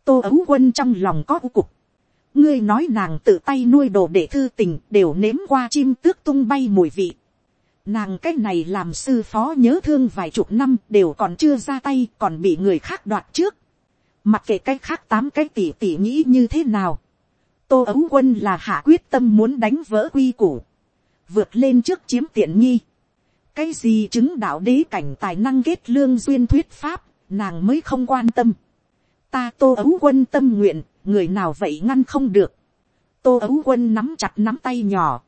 tô ấu quân trong lòng có u cục ngươi nói nàng tự tay nuôi đồ để thư tình đều nếm qua chim tước tung bay mùi vị. Nàng cái này làm sư phó nhớ thương vài chục năm đều còn chưa ra tay còn bị người khác đoạt trước Mặc kệ cái khác tám cái tỷ tỷ nghĩ như thế nào. Tô ấu quân là hạ quyết tâm muốn đánh vỡ quy củ. Vượt lên trước chiếm tiện nghi. Cái gì chứng đạo đế cảnh tài năng kết lương duyên thuyết pháp, nàng mới không quan tâm. Ta tô ấu quân tâm nguyện, người nào vậy ngăn không được. Tô ấu quân nắm chặt nắm tay nhỏ.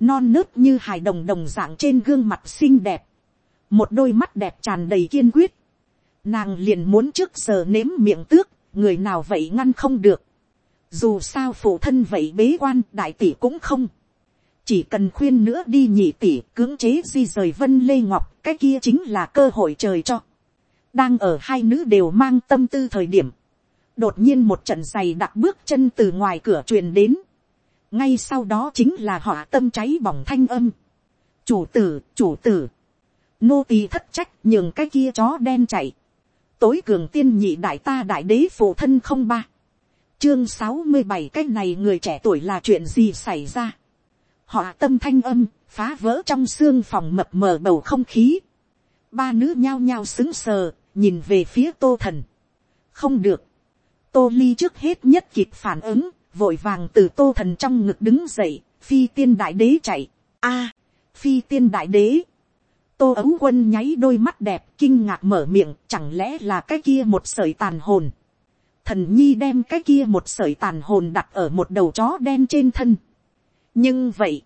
Non nớt như hài đồng đồng dạng trên gương mặt xinh đẹp. Một đôi mắt đẹp tràn đầy kiên quyết nàng liền muốn trước giờ nếm miệng tước, người nào vậy ngăn không được. dù sao phụ thân vậy bế quan đại tỷ cũng không. chỉ cần khuyên nữa đi nhị tỷ cưỡng chế di rời vân lê ngọc cái kia chính là cơ hội trời cho. đang ở hai nữ đều mang tâm tư thời điểm đột nhiên một trận giày đặt bước chân từ ngoài cửa truyền đến. ngay sau đó chính là họ tâm cháy bỏng thanh âm. chủ tử, chủ tử. nô tỳ thất trách nhường cái kia chó đen chạy tối cường tiên nhị đại ta đại đế phụ thân không ba. Chương sáu mươi bảy cái này người trẻ tuổi là chuyện gì xảy ra. Họ tâm thanh âm, phá vỡ trong xương phòng mập mờ bầu không khí. Ba nữ nhao nhao xứng sờ, nhìn về phía tô thần. Không được. Tô ly trước hết nhất kịp phản ứng, vội vàng từ tô thần trong ngực đứng dậy, phi tiên đại đế chạy, a, phi tiên đại đế, tô ấu quân nháy đôi mắt đẹp kinh ngạc mở miệng chẳng lẽ là cái kia một sợi tàn hồn? Thần nhi đem cái kia một sợi tàn hồn đặt ở một đầu chó đen trên thân. Nhưng vậy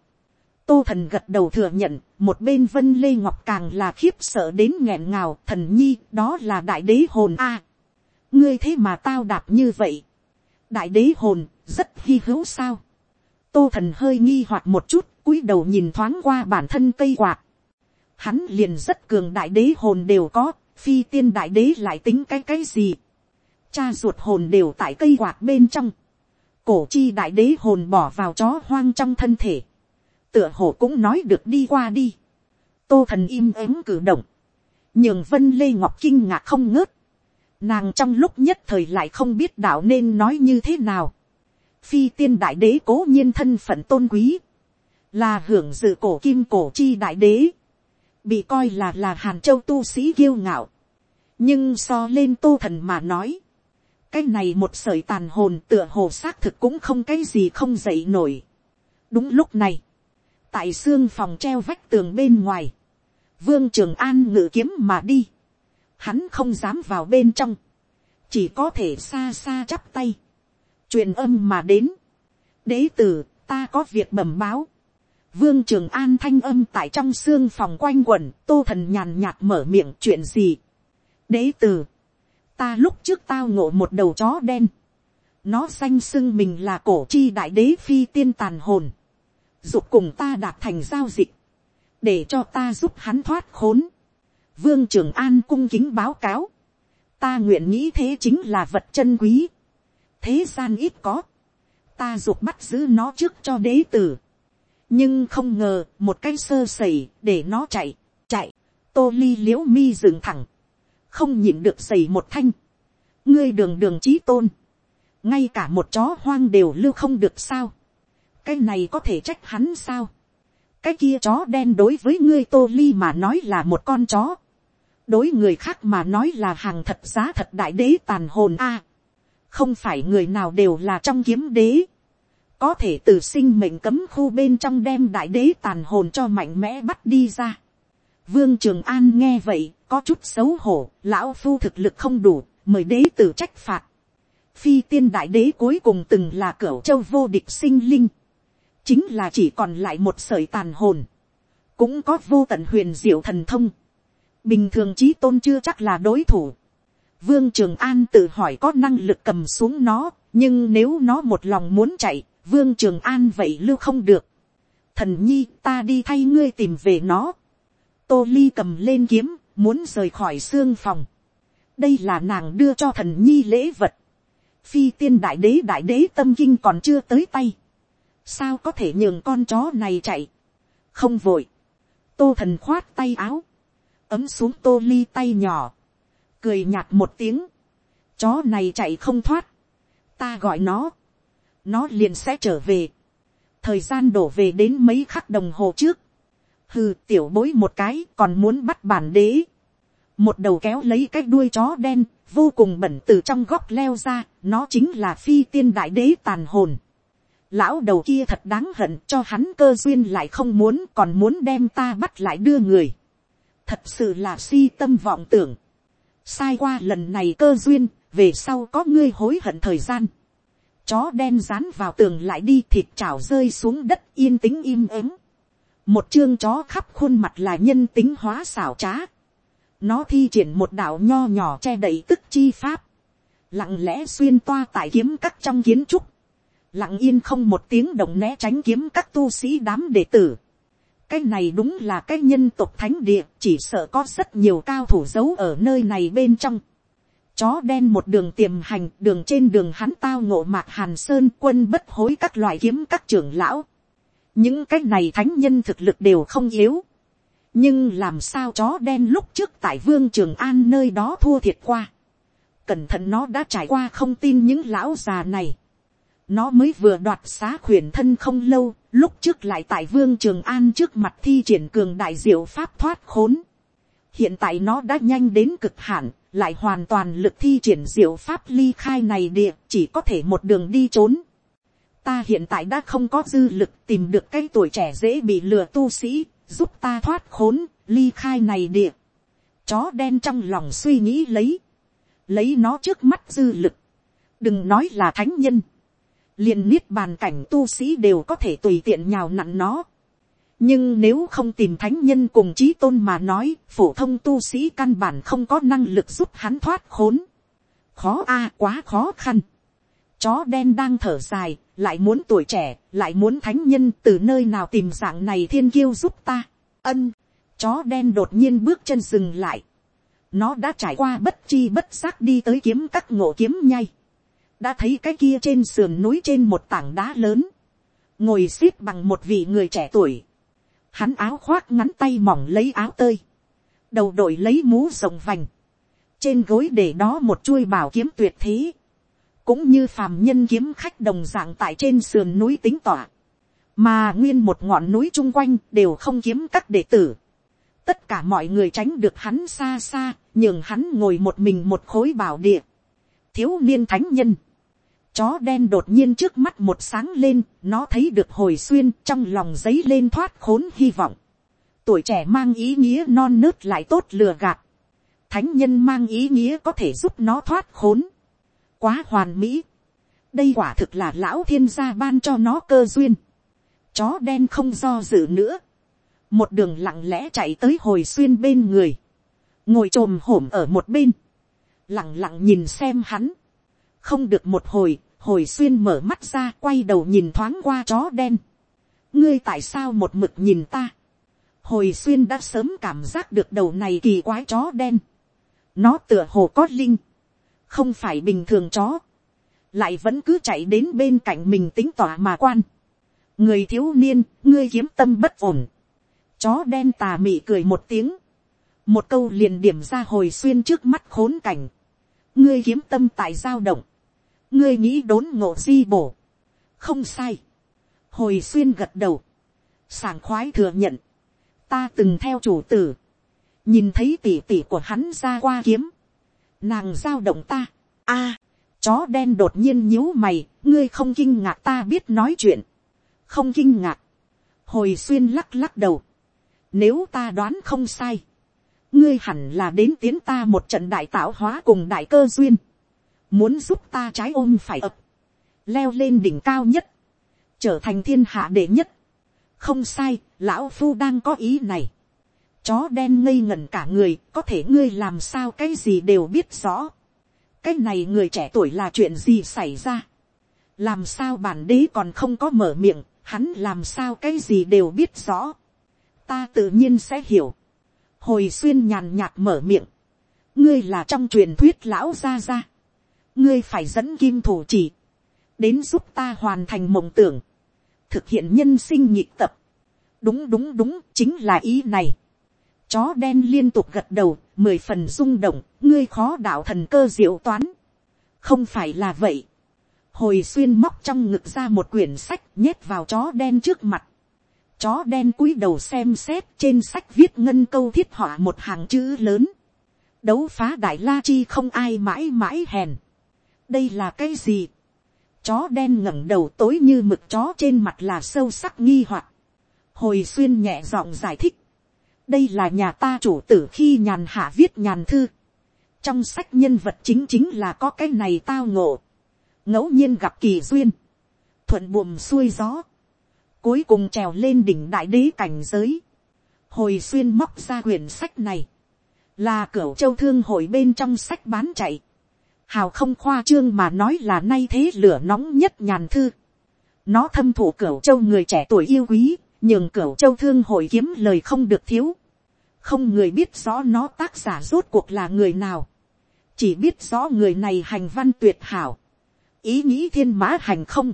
tô thần gật đầu thừa nhận một bên vân lê ngọc càng là khiếp sợ đến nghẹn ngào thần nhi đó là đại đế hồn a ngươi thế mà tao đạp như vậy đại đế hồn rất hy hữu sao tô thần hơi nghi hoặc một chút cúi đầu nhìn thoáng qua bản thân cây quạt hắn liền rất cường đại đế hồn đều có, phi tiên đại đế lại tính cái cái gì. Cha ruột hồn đều tại cây quạt bên trong. Cổ chi đại đế hồn bỏ vào chó hoang trong thân thể. Tựa hồ cũng nói được đi qua đi. Tô thần im ắng cử động. Nhường vân lê ngọc kinh ngạc không ngớt. Nàng trong lúc nhất thời lại không biết đạo nên nói như thế nào. Phi tiên đại đế cố nhiên thân phận tôn quý. Là hưởng dự cổ kim cổ chi đại đế bị coi là là hàn châu tu sĩ kiêu ngạo, nhưng so lên tô thần mà nói, cái này một sợi tàn hồn tựa hồ xác thực cũng không cái gì không dậy nổi. đúng lúc này, tại xương phòng treo vách tường bên ngoài, vương trường an ngự kiếm mà đi, hắn không dám vào bên trong, chỉ có thể xa xa chắp tay, truyền âm mà đến, đế tử ta có việc bẩm báo, Vương Trường An thanh âm tại trong xương phòng quanh quẩn, tô thần nhàn nhạt mở miệng chuyện gì. Đế tử, ta lúc trước tao ngộ một đầu chó đen. Nó danh xưng mình là cổ chi đại đế phi tiên tàn hồn. Dục cùng ta đạt thành giao dịch. Để cho ta giúp hắn thoát khốn. Vương Trường An cung kính báo cáo. Ta nguyện nghĩ thế chính là vật chân quý. Thế gian ít có. Ta dục bắt giữ nó trước cho đế tử. Nhưng không ngờ một cái sơ sẩy để nó chạy, chạy, tô ly l i ễ u mi dừng thẳng, không nhịn được sẩy một thanh, ngươi đường đường trí tôn, ngay cả một chó hoang đều lưu không được sao, cái này có thể trách hắn sao, cái kia chó đen đối với ngươi tô ly mà nói là một con chó, đối người khác mà nói là hàng thật giá thật đại đế tàn hồn a, không phải người nào đều là trong kiếm đế, có thể từ sinh mệnh cấm khu bên trong đem đại đế tàn hồn cho mạnh mẽ bắt đi ra. Vương Trường An nghe vậy, có chút xấu hổ, lão phu thực lực không đủ, mời đế tử trách phạt. Phi tiên đại đế cuối cùng từng là cửa châu vô địch sinh linh. Chính là chỉ còn lại một sợi tàn hồn. Cũng có vô tận huyền diệu thần thông. Bình thường trí tôn chưa chắc là đối thủ. Vương Trường An tự hỏi có năng lực cầm xuống nó, nhưng nếu nó một lòng muốn chạy, vương trường an vậy lưu không được. thần nhi ta đi thay ngươi tìm về nó. tô ly cầm lên kiếm, muốn rời khỏi xương phòng. đây là nàng đưa cho thần nhi lễ vật. phi tiên đại đế đại đế tâm kinh còn chưa tới tay. sao có thể nhường con chó này chạy. không vội. tô thần khoát tay áo ấm xuống tô ly tay nhỏ. cười nhạt một tiếng. chó này chạy không thoát. ta gọi nó nó liền sẽ trở về. thời gian đổ về đến mấy khắc đồng hồ trước. hừ, tiểu bối một cái còn muốn bắt bản đế. một đầu kéo lấy cái đuôi chó đen, vô cùng bẩn từ trong góc leo ra. nó chính là phi tiên đại đế tàn hồn. lão đầu kia thật đáng hận cho hắn cơ duyên lại không muốn còn muốn đem ta bắt lại đưa người thật sự là si tâm vọng tưởng. sai qua lần này cơ duyên, về sau có ngươi hối hận thời gian chó đen dán vào tường lại đi, thịt chảo rơi xuống đất, yên tĩnh im ắng. một chương chó khắp khuôn mặt là nhân tính hóa xảo trá. nó thi triển một đạo nho nhỏ che đậy tức chi pháp. lặng lẽ xuyên toa tại kiếm cắt trong kiến trúc. lặng yên không một tiếng động né tránh kiếm các tu sĩ đám đệ tử cái này đúng là cái nhân tộc thánh địa chỉ sợ có rất nhiều cao thủ giấu ở nơi này bên trong chó đen một đường tiềm hành đường trên đường hắn tao ngộ mạc hàn sơn quân bất hối các loại kiếm các trưởng lão. những cái này thánh nhân thực lực đều không yếu. nhưng làm sao chó đen lúc trước tại vương trường an nơi đó thua thiệt qua. cẩn thận nó đã trải qua không tin những lão già này. nó mới vừa đoạt xá khuyển thân không lâu, lúc trước lại tại vương trường an trước mặt thi triển cường đại diệu pháp thoát khốn. hiện tại nó đã nhanh đến cực hạn, lại hoàn toàn lực thi triển diệu pháp ly khai này địa chỉ có thể một đường đi trốn. ta hiện tại đã không có dư lực tìm được cái tuổi trẻ dễ bị lừa tu sĩ, giúp ta thoát khốn, ly khai này địa. Chó đen trong lòng suy nghĩ lấy, lấy nó trước mắt dư lực, đừng nói là thánh nhân, liền niết bàn cảnh tu sĩ đều có thể tùy tiện nhào nặn nó. nhưng nếu không tìm thánh nhân cùng trí tôn mà nói, phổ thông tu sĩ căn bản không có năng lực giúp hắn thoát khốn. khó a quá khó khăn. chó đen đang thở dài, lại muốn tuổi trẻ, lại muốn thánh nhân từ nơi nào tìm dạng này thiên kiêu giúp ta. ân, chó đen đột nhiên bước chân dừng lại. nó đã trải qua bất chi bất giác đi tới kiếm các ngộ kiếm nhay đã thấy cái kia trên sườn núi trên một tảng đá lớn, ngồi x ế p bằng một vị người trẻ tuổi, hắn áo khoác ngắn tay mỏng lấy áo tơi, đầu đội lấy mũ rộng vành, trên gối để đó một chuôi bảo kiếm tuyệt thế, cũng như phàm nhân kiếm khách đồng dạng tại trên sườn núi tính tỏa, mà nguyên một ngọn núi chung quanh đều không kiếm các đệ tử. tất cả mọi người tránh được hắn xa xa, nhường hắn ngồi một mình một khối bảo địa. thiếu niên thánh nhân, chó đen đột nhiên trước mắt một sáng lên, nó thấy được hồi xuyên trong lòng giấy lên thoát khốn hy vọng. Tuổi trẻ mang ý nghĩa non nớt lại tốt lừa gạt. Thánh nhân mang ý nghĩa có thể giúp nó thoát khốn. Quá hoàn mỹ. Đây quả thực là lão thiên gia ban cho nó cơ duyên. Chó đen không do dự nữa. Một đường lặng lẽ chạy tới hồi xuyên bên người. Ngồi trồm hổm ở một bên. Lặng lặng nhìn xem hắn. Không được một hồi, hồi xuyên mở mắt ra quay đầu nhìn thoáng qua chó đen. ngươi tại sao một mực nhìn ta. hồi xuyên đã sớm cảm giác được đầu này kỳ quái chó đen. nó tựa hồ có linh. không phải bình thường chó. lại vẫn cứ chạy đến bên cạnh mình tính tỏa mà quan. người thiếu niên, ngươi kiếm tâm bất ổn. chó đen tà mị cười một tiếng. một câu liền điểm ra hồi xuyên trước mắt khốn cảnh. ngươi kiếm tâm tại giao động ngươi nghĩ đốn ngộ di bổ, không sai, hồi xuyên gật đầu, sảng khoái thừa nhận, ta từng theo chủ tử, nhìn thấy tỉ tỉ của hắn ra qua kiếm, nàng giao động ta, a, chó đen đột nhiên nhíu mày, ngươi không kinh ngạc ta biết nói chuyện, không kinh ngạc, hồi xuyên lắc lắc đầu, nếu ta đoán không sai, ngươi hẳn là đến tiến ta một trận đại tạo hóa cùng đại cơ duyên, muốn giúp ta trái ôm phải ập, leo lên đỉnh cao nhất, trở thành thiên hạ đệ nhất. không sai, lão phu đang có ý này. chó đen ngây ngẩn cả người, có thể ngươi làm sao cái gì đều biết rõ. cái này người trẻ tuổi là chuyện gì xảy ra. làm sao bản đế còn không có mở miệng, hắn làm sao cái gì đều biết rõ. ta tự nhiên sẽ hiểu. hồi xuyên nhàn nhạt mở miệng. ngươi là trong truyền thuyết lão gia gia ngươi phải dẫn kim thủ chỉ, đến giúp ta hoàn thành mộng tưởng, thực hiện nhân sinh nhịp tập. đúng đúng đúng chính là ý này. chó đen liên tục gật đầu, mười phần rung động, ngươi khó đạo thần cơ diệu toán. không phải là vậy. hồi xuyên móc trong ngực ra một quyển sách nhét vào chó đen trước mặt. chó đen cúi đầu xem xét trên sách viết ngân câu thiết họa một hàng chữ lớn. đấu phá đại la chi không ai mãi mãi hèn đây là cái gì. chó đen ngẩng đầu tối như mực chó trên mặt là sâu sắc nghi hoặc. hồi xuyên nhẹ giọng giải thích. đây là nhà ta chủ tử khi nhàn hạ viết nhàn thư. trong sách nhân vật chính chính là có cái này tao ngộ. ngẫu nhiên gặp kỳ duyên. thuận buồm xuôi gió. cuối cùng trèo lên đỉnh đại đế cảnh giới. hồi xuyên móc ra quyển sách này. là cửa châu thương hội bên trong sách bán chạy hào không khoa trương mà nói là nay thế lửa nóng nhất nhàn thư. nó thâm thủ cửu châu người trẻ tuổi yêu quý, nhường cửu châu thương hội kiếm lời không được thiếu. không người biết rõ nó tác giả rốt cuộc là người nào. chỉ biết rõ người này hành văn tuyệt hảo. ý nghĩ thiên mã hành không.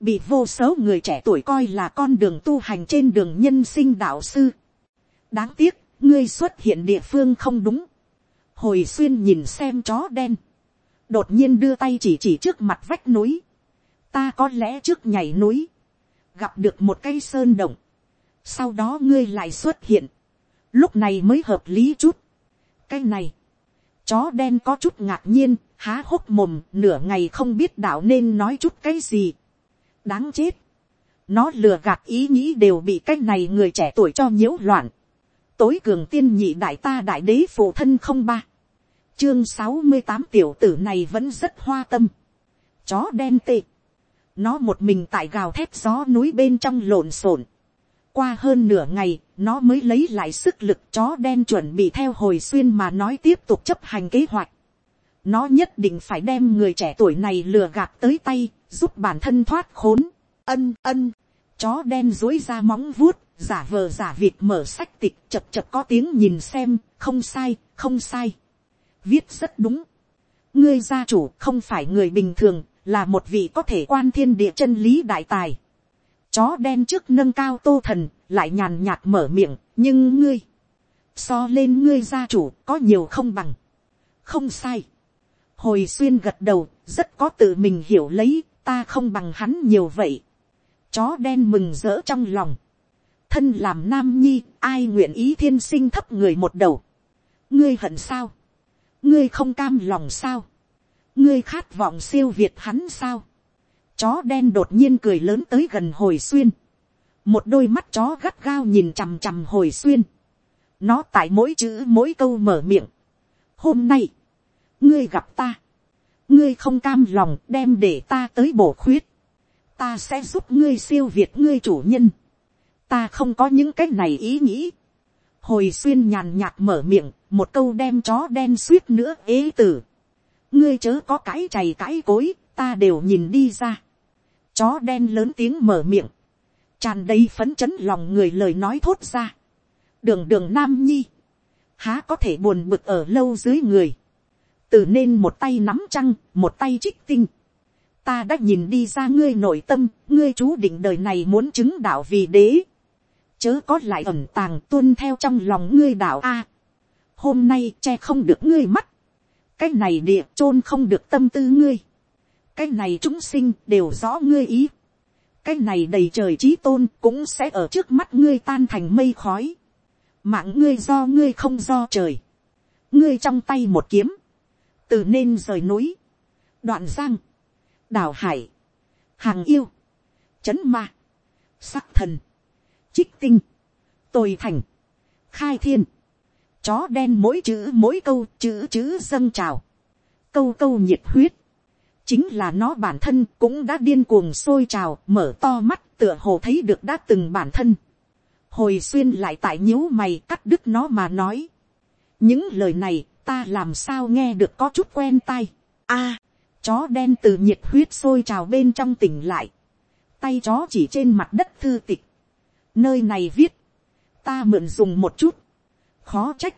bị vô số người trẻ tuổi coi là con đường tu hành trên đường nhân sinh đạo sư. đáng tiếc, ngươi xuất hiện địa phương không đúng. hồi xuyên nhìn xem chó đen đột nhiên đưa tay chỉ chỉ trước mặt vách núi, ta có lẽ trước nhảy núi, gặp được một cây sơn động, sau đó ngươi lại xuất hiện, lúc này mới hợp lý chút. cái này, chó đen có chút ngạc nhiên, há hốc mồm nửa ngày không biết đạo nên nói chút cái gì. đáng chết, nó lừa gạt ý nghĩ đều bị cái này người trẻ tuổi cho nhiễu loạn, tối cường tiên nhị đại ta đại đế phụ thân không ba, chương sáu mươi tám tiểu tử này vẫn rất hoa tâm, chó đen tệ. nó một mình tại gào thép gió núi bên trong lộn xộn, qua hơn nửa ngày, nó mới lấy lại sức lực chó đen chuẩn bị theo hồi xuyên mà nói tiếp tục chấp hành kế hoạch. Nó nhất định phải đem người trẻ tuổi này lừa gạt tới tay, giúp bản thân thoát khốn. Ân ân, chó đen dối ra móng vuốt, giả vờ giả vịt mở sách tịch chập chập có tiếng nhìn xem, không sai, không sai. Viết rất đúng. Ngươi gia chủ không phải người bình thường, là một vị có thể quan thiên địa chân lý đại tài chó đen trước nâng cao tô thần, lại nhàn nhạt mở miệng, nhưng ngươi, so lên ngươi gia chủ có nhiều không bằng, không sai. hồi xuyên gật đầu, rất có tự mình hiểu lấy, ta không bằng hắn nhiều vậy. chó đen mừng rỡ trong lòng, thân làm nam nhi, ai nguyện ý thiên sinh thấp người một đầu. ngươi hận sao, ngươi không cam lòng sao, ngươi khát vọng siêu việt hắn sao, Chó đen đột nhiên cười lớn tới gần hồi xuyên. Một đôi mắt chó gắt gao nhìn chằm chằm hồi xuyên. Nó tại mỗi chữ mỗi câu mở miệng. Hôm nay, ngươi gặp ta. Ngươi không cam lòng đem để ta tới bổ khuyết. Ta sẽ giúp ngươi siêu việt ngươi chủ nhân. Ta không có những cái này ý nghĩ. Hồi xuyên nhàn nhạt mở miệng, một câu đem chó đen suýt nữa ế tử. Ngươi chớ có cái chày cái cối, ta đều nhìn đi ra chó đen lớn tiếng mở miệng, tràn đầy phấn chấn lòng người lời nói thốt ra. đường đường nam nhi, há có thể buồn bực ở lâu dưới người, từ nên một tay nắm trăng, một tay trích tinh. ta đã nhìn đi ra ngươi nội tâm, ngươi chú định đời này muốn chứng đạo vì đế chớ có lại ẩn tàng tuân theo trong lòng ngươi đạo a. hôm nay che không được ngươi mắt, cái này địa chôn không được tâm tư ngươi cái này chúng sinh đều rõ ngươi ý. cái này đầy trời trí tôn cũng sẽ ở trước mắt ngươi tan thành mây khói. mạng ngươi do ngươi không do trời. ngươi trong tay một kiếm. từ nên rời núi. đoạn giang. đào hải. hàng yêu. chấn ma. sắc thần trích tinh. tồi thành. khai thiên. chó đen mỗi chữ mỗi câu chữ chữ dâng trào. câu câu nhiệt huyết chính là nó bản thân cũng đã điên cuồng sôi trào, mở to mắt, tựa hồ thấy được đã từng bản thân hồi xuyên lại tại nhíu mày cắt đứt nó mà nói những lời này, ta làm sao nghe được có chút quen tai a, chó đen từ nhiệt huyết sôi trào bên trong tỉnh lại tay chó chỉ trên mặt đất thư tịch nơi này viết ta mượn dùng một chút khó trách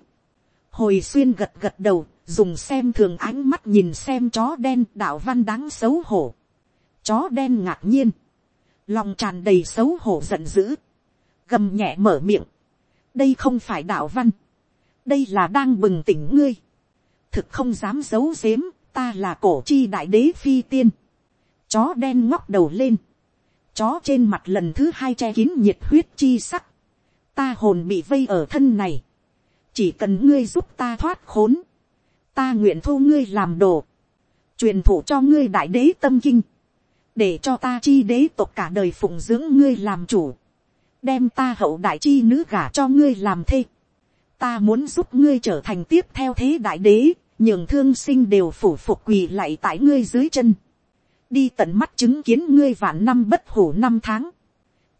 hồi xuyên gật gật đầu dùng xem thường ánh mắt nhìn xem chó đen đạo văn đáng xấu hổ. Chó đen ngạc nhiên, lòng tràn đầy xấu hổ giận dữ, gầm nhẹ mở miệng. đây không phải đạo văn, đây là đang bừng tỉnh ngươi. thực không dám giấu giếm, ta là cổ chi đại đế phi tiên. chó đen ngóc đầu lên, chó trên mặt lần thứ hai che kín nhiệt huyết chi sắc. ta hồn bị vây ở thân này, chỉ cần ngươi giúp ta thoát khốn, ta nguyện thu ngươi làm đồ, truyền thụ cho ngươi đại đế tâm kinh, để cho ta chi đế tộc cả đời phụng dưỡng ngươi làm chủ, đem ta hậu đại chi nữ gả cho ngươi làm thê, ta muốn giúp ngươi trở thành tiếp theo thế đại đế, nhường thương sinh đều phủ phục quỳ lại tại ngươi dưới chân, đi tận mắt chứng kiến ngươi vạn năm bất hủ năm tháng,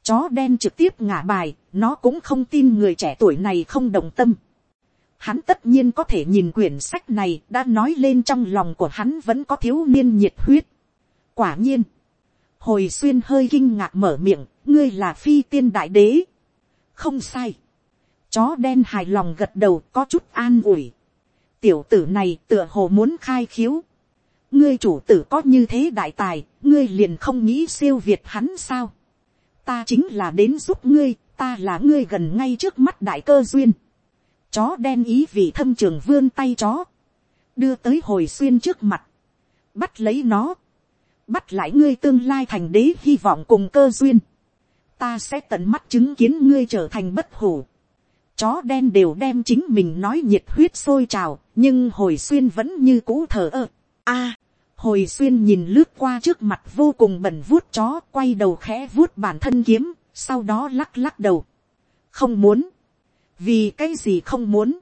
chó đen trực tiếp ngả bài, nó cũng không tin người trẻ tuổi này không đồng tâm hắn tất nhiên có thể nhìn quyển sách này đã nói lên trong lòng của hắn vẫn có thiếu niên nhiệt huyết. quả nhiên, hồi xuyên hơi kinh ngạc mở miệng, ngươi là phi tiên đại đế. không sai. chó đen hài lòng gật đầu có chút an ủi. tiểu tử này tựa hồ muốn khai khiếu ngươi chủ tử có như thế đại tài, ngươi liền không nghĩ siêu việt hắn sao. ta chính là đến giúp ngươi, ta là ngươi gần ngay trước mắt đại cơ duyên Chó đen ý vì thâm trường vươn tay chó. Đưa tới hồi xuyên trước mặt. Bắt lấy nó. Bắt lại ngươi tương lai thành đế hy vọng cùng cơ duyên. Ta sẽ tận mắt chứng kiến ngươi trở thành bất hủ. Chó đen đều đem chính mình nói nhiệt huyết sôi trào. Nhưng hồi xuyên vẫn như cũ thờ ơ. a hồi xuyên nhìn lướt qua trước mặt vô cùng bẩn vuốt chó, quay đầu khẽ vuốt bản thân kiếm, sau đó lắc lắc đầu. Không muốn. Vì cái gì không muốn?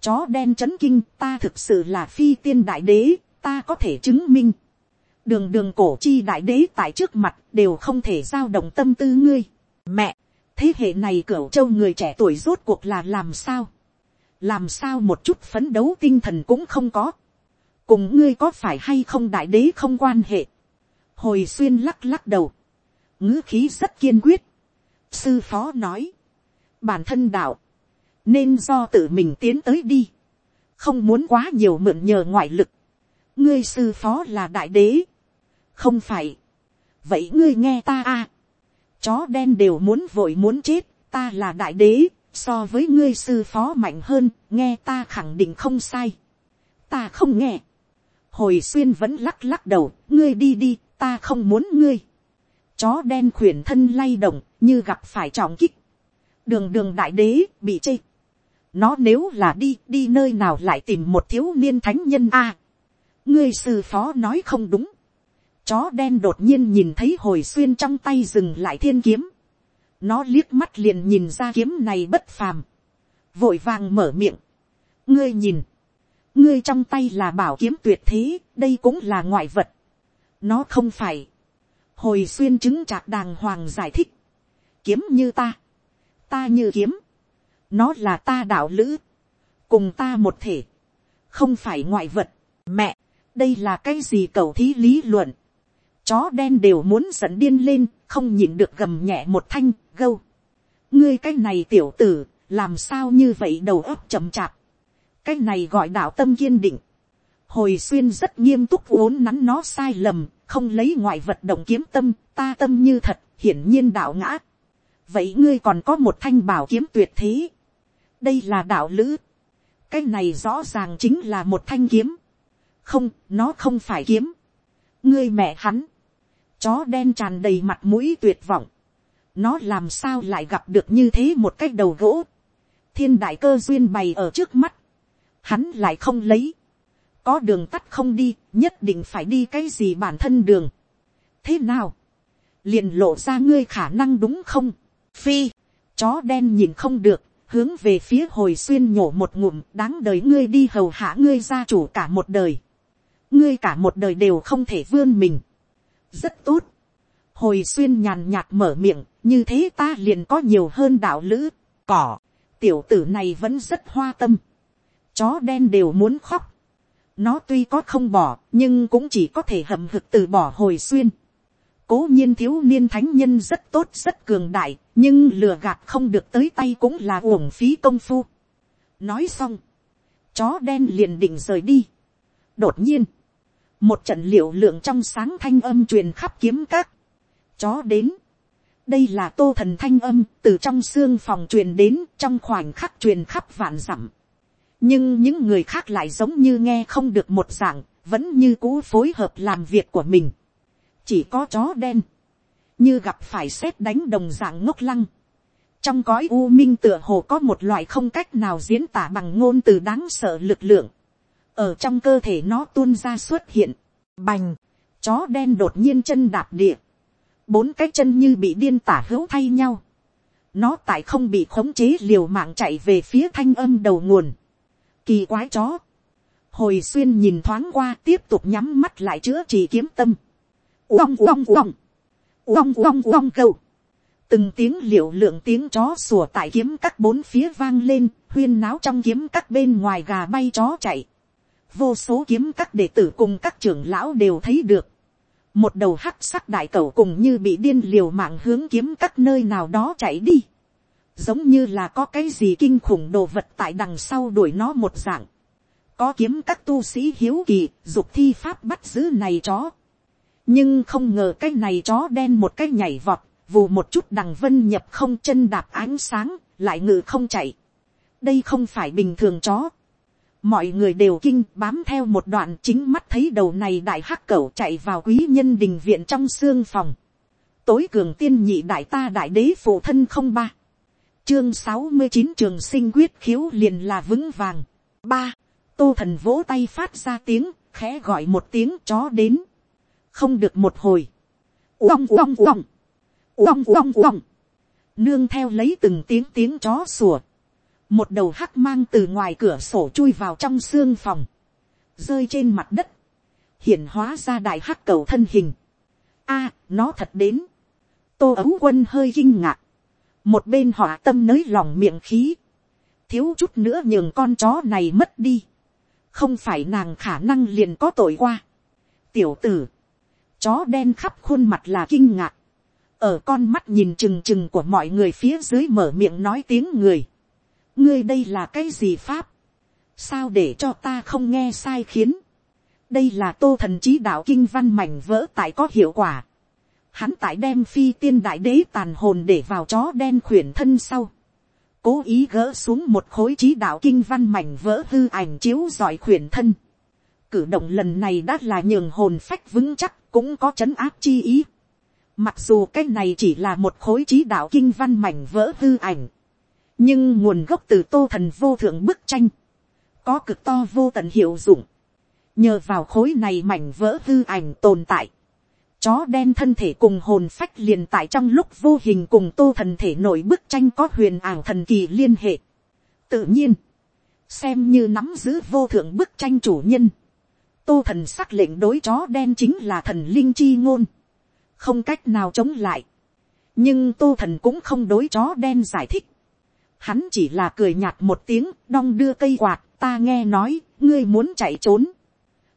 Chó đen c h ấ n kinh, ta thực sự là phi tiên đại đế, ta có thể chứng minh. Đường đường cổ chi đại đế tại trước mặt, đều không thể giao động tâm tư ngươi. Mẹ, thế hệ này cửu châu người trẻ tuổi rốt cuộc là làm sao? Làm sao một chút phấn đấu tinh thần cũng không có? Cùng ngươi có phải hay không đại đế không quan hệ? Hồi xuyên lắc lắc đầu. Ngữ khí rất kiên quyết. Sư phó nói. Bản thân đạo. Nên do tự mình tiến tới đi, không muốn quá nhiều mượn nhờ ngoại lực, ngươi sư phó là đại đế, không phải, vậy ngươi nghe ta a, chó đen đều muốn vội muốn chết, ta là đại đế, so với ngươi sư phó mạnh hơn, nghe ta khẳng định không sai, ta không nghe, hồi xuyên vẫn lắc lắc đầu, ngươi đi đi, ta không muốn ngươi, chó đen khuyển thân lay động, như gặp phải trọng kích, đường đường đại đế bị chê nó nếu là đi, đi nơi nào lại tìm một thiếu niên thánh nhân a. ngươi sư phó nói không đúng. Chó đen đột nhiên nhìn thấy hồi xuyên trong tay dừng lại thiên kiếm. Nó liếc mắt liền nhìn ra kiếm này bất phàm. Vội vàng mở miệng. Ngươi nhìn. Ngươi trong tay là bảo kiếm tuyệt thế, đây cũng là ngoại vật. Nó không phải. Hồi xuyên chứng trạc đàng hoàng giải thích. Kiếm như ta. Ta như kiếm nó là ta đạo lữ, cùng ta một thể, không phải ngoại vật. Mẹ, đây là cái gì cầu thí lý luận. Chó đen đều muốn dẫn điên lên, không nhìn được gầm nhẹ một thanh, gâu. ngươi cái này tiểu tử, làm sao như vậy đầu óc chậm chạp cái này gọi đạo tâm kiên định. hồi xuyên rất nghiêm túc vốn nắn nó sai lầm, không lấy ngoại vật động kiếm tâm, ta tâm như thật, hiển nhiên đạo ngã. vậy ngươi còn có một thanh bảo kiếm tuyệt thế đây là đạo lữ. cái này rõ ràng chính là một thanh kiếm. không, nó không phải kiếm. ngươi mẹ hắn. chó đen tràn đầy mặt mũi tuyệt vọng. nó làm sao lại gặp được như thế một cái đầu gỗ. thiên đại cơ duyên bày ở trước mắt hắn lại không lấy. có đường tắt không đi, nhất định phải đi cái gì bản thân đường. thế nào. liền lộ ra ngươi khả năng đúng không. phi, chó đen nhìn không được, hướng về phía hồi xuyên nhổ một ngụm đáng đời ngươi đi hầu hạ ngươi gia chủ cả một đời. ngươi cả một đời đều không thể vươn mình. rất tốt. hồi xuyên nhàn nhạt mở miệng, như thế ta liền có nhiều hơn đạo lữ, cỏ, tiểu tử này vẫn rất hoa tâm chó đen đều muốn khóc. nó tuy có không bỏ, nhưng cũng chỉ có thể hầm hực từ bỏ hồi xuyên cố nhiên thiếu niên thánh nhân rất tốt rất cường đại, nhưng lừa gạt không được tới tay cũng là uổng phí công phu. nói xong, chó đen liền định rời đi. đột nhiên, một trận liệu lượng trong sáng thanh âm truyền khắp kiếm các. chó đến. đây là tô thần thanh âm từ trong xương phòng truyền đến trong khoảnh khắc truyền khắp vạn dặm nhưng những người khác lại giống như nghe không được một dạng, vẫn như cũ phối hợp làm việc của mình chỉ có chó đen, như gặp phải xét đánh đồng dạng ngốc lăng. trong cõi u minh tựa hồ có một loại không cách nào diễn tả bằng ngôn từ đáng sợ lực lượng. ở trong cơ thể nó tuôn ra xuất hiện, bành, chó đen đột nhiên chân đạp địa, bốn cái chân như bị điên tả hữu thay nhau. nó tại không bị khống chế liều mạng chạy về phía thanh âm đầu nguồn kỳ quái chó. hồi xuyên nhìn thoáng qua tiếp tục nhắm mắt lại chữa trị kiếm tâm uong uong uong, uong uong uong cầu. Từng tiếng liệu lượng tiếng chó sủa tại kiếm các bốn phía vang lên, huyên náo trong kiếm các bên ngoài gà bay chó chạy. Vô số kiếm các đệ tử cùng các trưởng lão đều thấy được. Một đầu hắc sắc đại cầu cùng như bị điên liều mạng hướng kiếm các nơi nào đó chạy đi. Giống như là có cái gì kinh khủng đồ vật tại đằng sau đuổi nó một dạng. Có kiếm các tu sĩ hiếu kỳ, dục thi pháp bắt giữ này chó nhưng không ngờ cái này chó đen một cái nhảy vọt, vù một chút đằng vân nhập không chân đạp ánh sáng, lại ngự không chạy. đây không phải bình thường chó. mọi người đều kinh bám theo một đoạn chính mắt thấy đầu này đại hắc cẩu chạy vào quý nhân đình viện trong xương phòng. tối cường tiên nhị đại ta đại đế phụ thân không ba chương sáu mươi chín trường sinh quyết khiếu liền là vững vàng. ba, tô thần vỗ tay phát ra tiếng, khẽ gọi một tiếng chó đến, không được một hồi, uong uong uong, uong uong uong, nương theo lấy từng tiếng tiếng chó sủa, một đầu hắc mang từ ngoài cửa sổ chui vào trong xương phòng, rơi trên mặt đất, hiển hóa ra đại hắc cầu thân hình. A, nó thật đến. tô ấu quân hơi kinh ngạc, một bên họ tâm nới lòng miệng khí, thiếu chút nữa nhường con chó này mất đi, không phải nàng khả năng liền có tội qua. tiểu tử, chó đen khắp khuôn mặt là kinh ngạc, ở con mắt nhìn trừng trừng của mọi người phía dưới mở miệng nói tiếng người. ngươi đây là cái gì pháp, sao để cho ta không nghe sai khiến. đây là tô thần trí đạo kinh văn mảnh vỡ tại có hiệu quả hắn tại đem phi tiên đại đế tàn hồn để vào chó đen khuyển thân sau. cố ý gỡ xuống một khối trí đạo kinh văn mảnh vỡ hư ảnh chiếu giỏi khuyển thân. cử động lần này đã là nhường hồn phách vững chắc, cũng có chấn áp chi ý Mặc dù cái này chỉ là một khối trí đạo kinh văn mảnh vỡ hư ảnh. Nhưng nguồn gốc từ tô thần vô thượng bức tranh. Có cực to vô tận hiệu dụng. Nhờ vào khối này mảnh vỡ hư ảnh tồn tại. Chó đen thân thể cùng hồn phách liền tại trong lúc vô hình cùng tô thần thể nổi bức tranh có huyền ảo thần kỳ liên hệ. Tự nhiên. Xem như nắm giữ vô thượng bức tranh chủ nhân. Tô thần sắc lệnh đối chó đen chính là thần linh chi ngôn không cách nào chống lại. nhưng tô thần cũng không đối chó đen giải thích. hắn chỉ là cười nhạt một tiếng đong đưa cây quạt ta nghe nói ngươi muốn chạy trốn.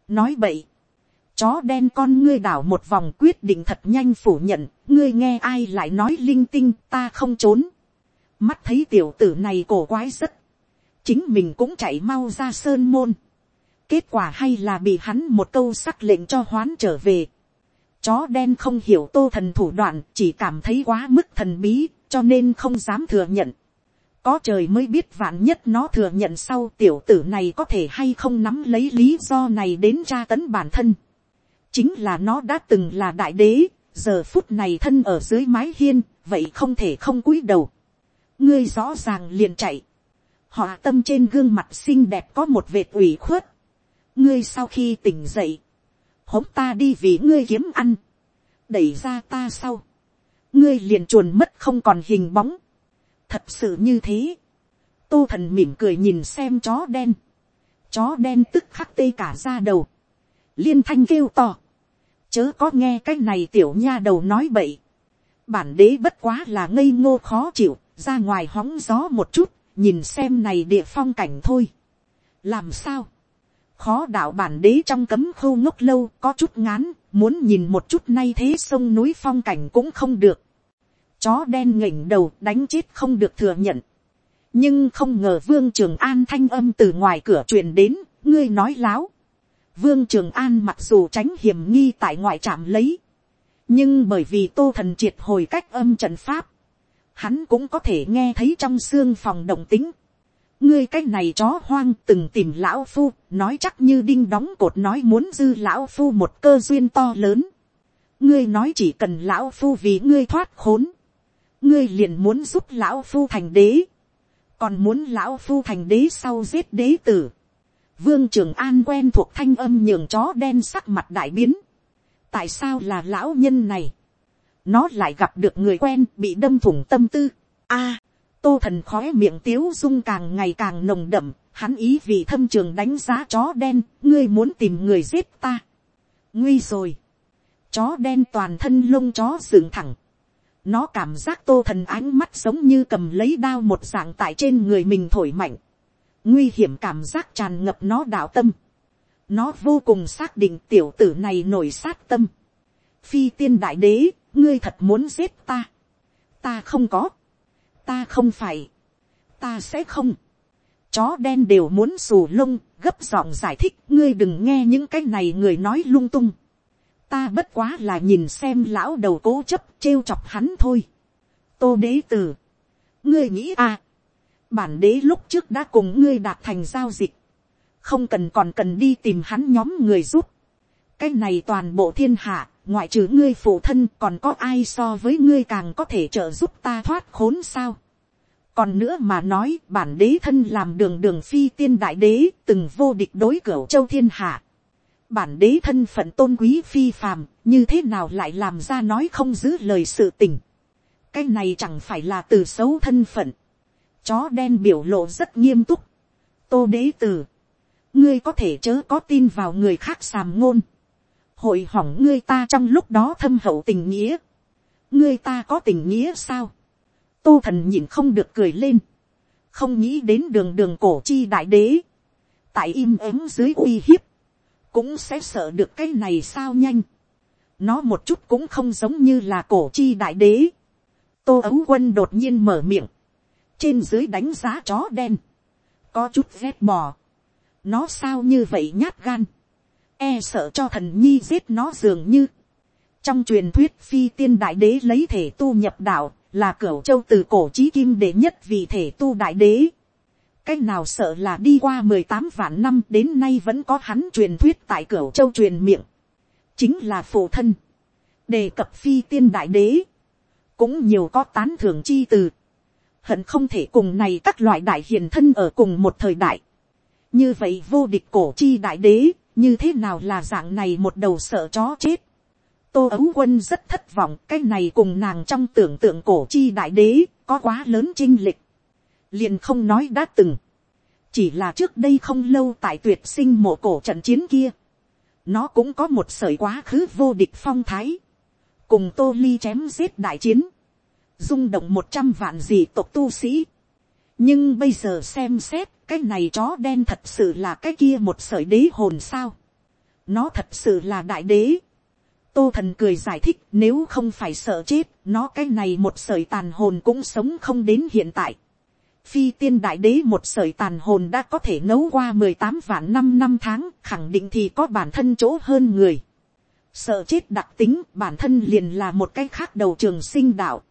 nói vậy, chó đen con ngươi đảo một vòng quyết định thật nhanh phủ nhận, ngươi nghe ai lại nói linh tinh ta không trốn. mắt thấy tiểu tử này cổ quái rất, chính mình cũng chạy mau ra sơn môn. kết quả hay là bị hắn một câu sắc lệnh cho hoán trở về. Chó đen không hiểu tô thần thủ đoạn, chỉ cảm thấy quá mức thần bí, cho nên không dám thừa nhận. Có trời mới biết vạn nhất nó thừa nhận sau tiểu tử này có thể hay không nắm lấy lý do này đến tra tấn bản thân. Chính là nó đã từng là đại đế, giờ phút này thân ở dưới mái hiên, vậy không thể không cúi đầu. Ngươi rõ ràng liền chạy. Họ tâm trên gương mặt xinh đẹp có một vệt ủy khuất. Ngươi sau khi tỉnh dậy hống ta đi vì ngươi kiếm ăn, đẩy ra ta sau, ngươi liền chuồn mất không còn hình bóng, thật sự như thế, tô thần mỉm cười nhìn xem chó đen, chó đen tức khắc tê cả ra đầu, liên thanh kêu to, chớ có nghe cái này tiểu nha đầu nói bậy, bản đế bất quá là ngây ngô khó chịu, ra ngoài hóng gió một chút, nhìn xem này địa phong cảnh thôi. làm sao, khó đạo bản đế trong cấm khâu ngốc lâu có chút ngán, muốn nhìn một chút nay thế sông núi phong cảnh cũng không được. Chó đen nghỉnh đầu đánh chết không được thừa nhận. Nhưng không ngờ vương trường an thanh âm từ ngoài cửa truyền đến, ngươi nói láo. Vương trường an mặc dù tránh hiểm nghi tại ngoại trạm lấy. Nhưng bởi vì tô thần triệt hồi cách âm trận pháp. Hắn cũng có thể nghe thấy trong xương phòng động tính ngươi cái này chó hoang từng tìm lão phu, nói chắc như đinh đóng cột nói muốn dư lão phu một cơ duyên to lớn. ngươi nói chỉ cần lão phu vì ngươi thoát khốn. ngươi liền muốn giúp lão phu thành đế. còn muốn lão phu thành đế sau giết đế tử vương trường an quen thuộc thanh âm nhường chó đen sắc mặt đại biến. tại sao là lão nhân này. nó lại gặp được người quen bị đâm thủng tâm tư. a tô thần khói miệng tiếu dung càng ngày càng nồng đậm, hắn ý vì thâm trường đánh giá chó đen, ngươi muốn tìm người giết ta. nguy rồi. chó đen toàn thân lông chó dựng thẳng. nó cảm giác tô thần ánh mắt giống như cầm lấy đao một dạng tại trên người mình thổi mạnh nguy hiểm cảm giác tràn ngập nó đạo tâm. nó vô cùng xác định tiểu tử này nổi sát tâm. phi tiên đại đế, ngươi thật muốn giết ta. ta không có ta không phải, ta sẽ không, chó đen đều muốn xù lông, gấp giọng giải thích ngươi đừng nghe những cái này người nói lung tung. ta bất quá là nhìn xem lão đầu cố chấp trêu chọc hắn thôi. tô đế tử, ngươi nghĩ à, bản đế lúc trước đã cùng ngươi đạt thành giao dịch, không cần còn cần đi tìm hắn nhóm người giúp. cái này toàn bộ thiên hạ, ngoại trừ ngươi phụ thân còn có ai so với ngươi càng có thể trợ giúp ta thoát khốn sao. còn nữa mà nói bản đế thân làm đường đường phi tiên đại đế từng vô địch đối cửa châu thiên hạ. bản đế thân phận tôn quý phi phàm, như thế nào lại làm ra nói không giữ lời sự tình. cái này chẳng phải là từ xấu thân phận chó đen biểu lộ rất nghiêm túc. tô đế tử, ngươi có thể chớ có tin vào người khác sàm ngôn. hội hỏng ngươi ta trong lúc đó thâm hậu tình nghĩa. ngươi ta có tình nghĩa sao. tô thần nhìn không được cười lên. không nghĩ đến đường đường cổ chi đại đế. tại im ắng dưới uy hiếp cũng sẽ sợ được cái này sao nhanh. nó một chút cũng không giống như là cổ chi đại đế. tô ấu quân đột nhiên mở miệng, trên dưới đánh giá chó đen, có chút ghét bò. nó sao như vậy nhát gan, e sợ cho thần nhi giết nó dường như. trong truyền thuyết phi tiên đại đế lấy thể tu nhập đạo, là cửu châu từ cổ trí kim đệ nhất vì thể tu đại đế cái nào sợ là đi qua mười tám vạn năm đến nay vẫn có hắn truyền thuyết tại cửu châu truyền miệng. Chính là phụ thân. Đề cập phi tiên đại đế. Cũng nhiều có tán thưởng chi từ. Hận không thể cùng này các loại đại hiền thân ở cùng một thời đại. Như vậy vô địch cổ chi đại đế, như thế nào là dạng này một đầu sợ chó chết. Tô ấu quân rất thất vọng, cái này cùng nàng trong tưởng tượng cổ chi đại đế, có quá lớn chinh lịch liền không nói đã từng, chỉ là trước đây không lâu tại tuyệt sinh mộ cổ trận chiến kia, nó cũng có một sởi quá khứ vô địch phong thái, cùng tô ly chém giết đại chiến, rung động một trăm vạn dị tộc tu sĩ. nhưng bây giờ xem xét cái này chó đen thật sự là cái kia một sởi đế hồn sao. nó thật sự là đại đế. tô thần cười giải thích nếu không phải sợ chết, nó cái này một sởi tàn hồn cũng sống không đến hiện tại phi tiên đại đế một sởi tàn hồn đã có thể nấu qua mười tám vạn năm năm tháng, khẳng định thì có bản thân chỗ hơn người. Sợ chết đặc tính, bản thân liền là một cái khác đầu trường sinh đạo.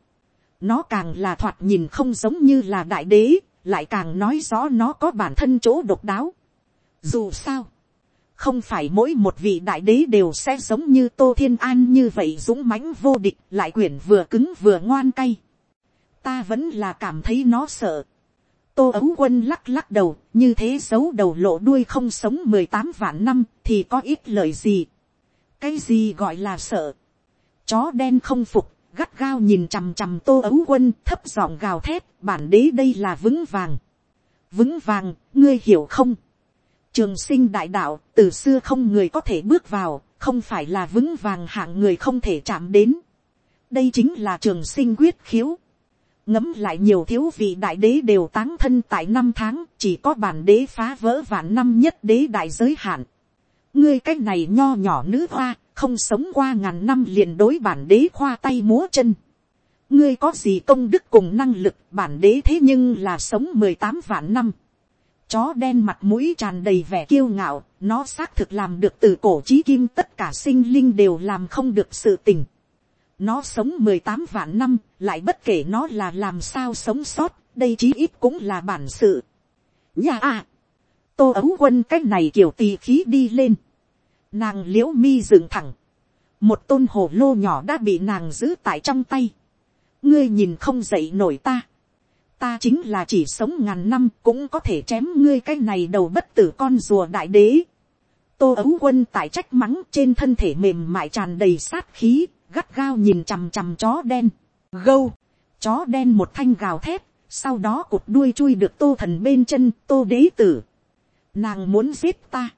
Nó càng là thoạt nhìn không giống như là đại đế, lại càng nói rõ nó có bản thân chỗ độc đáo. Dù sao, không phải mỗi một vị đại đế đều sẽ giống như tô thiên an như vậy dũng mãnh vô địch, lại quyển vừa cứng vừa ngoan cay. Ta vẫn là cảm thấy nó sợ tô ấu quân lắc lắc đầu, như thế giấu đầu lộ đuôi không sống mười tám vạn năm thì có ít lời gì. cái gì gọi là sợ. chó đen không phục, gắt gao nhìn chằm chằm tô ấu quân thấp giọng gào thét, bản đế đây là vững vàng. vững vàng, ngươi hiểu không. trường sinh đại đạo, từ xưa không người có thể bước vào, không phải là vững vàng hạng người không thể chạm đến. đây chính là trường sinh quyết khiếu ngấm lại nhiều thiếu vị đại đế đều táng thân tại năm tháng, chỉ có bản đế phá vỡ vạn năm nhất đế đại giới hạn. ngươi cái này nho nhỏ nữ hoa, không sống qua ngàn năm liền đối bản đế khoa tay múa chân. ngươi có gì công đức cùng năng lực bản đế thế nhưng là sống mười tám vạn năm. chó đen mặt mũi tràn đầy vẻ kiêu ngạo, nó xác thực làm được từ cổ trí kim tất cả sinh linh đều làm không được sự tình nó sống mười tám vạn năm, lại bất kể nó là làm sao sống sót, đây chí ít cũng là bản sự. Nhà à, tô ấu quân cái này kiểu tì khí đi lên. Nàng l i ễ u mi dựng thẳng. Một tôn hồ lô nhỏ đã bị nàng giữ tại trong tay. ngươi nhìn không dậy nổi ta. ta chính là chỉ sống ngàn năm cũng có thể chém ngươi cái này đầu bất tử con rùa đại đế. tô ấu quân tại trách mắng trên thân thể mềm mại tràn đầy sát khí gắt gao nhìn chằm chằm chó đen, gâu, chó đen một thanh gào thét, sau đó cụt đuôi chui được tô thần bên chân tô đế tử. Nàng muốn giết ta,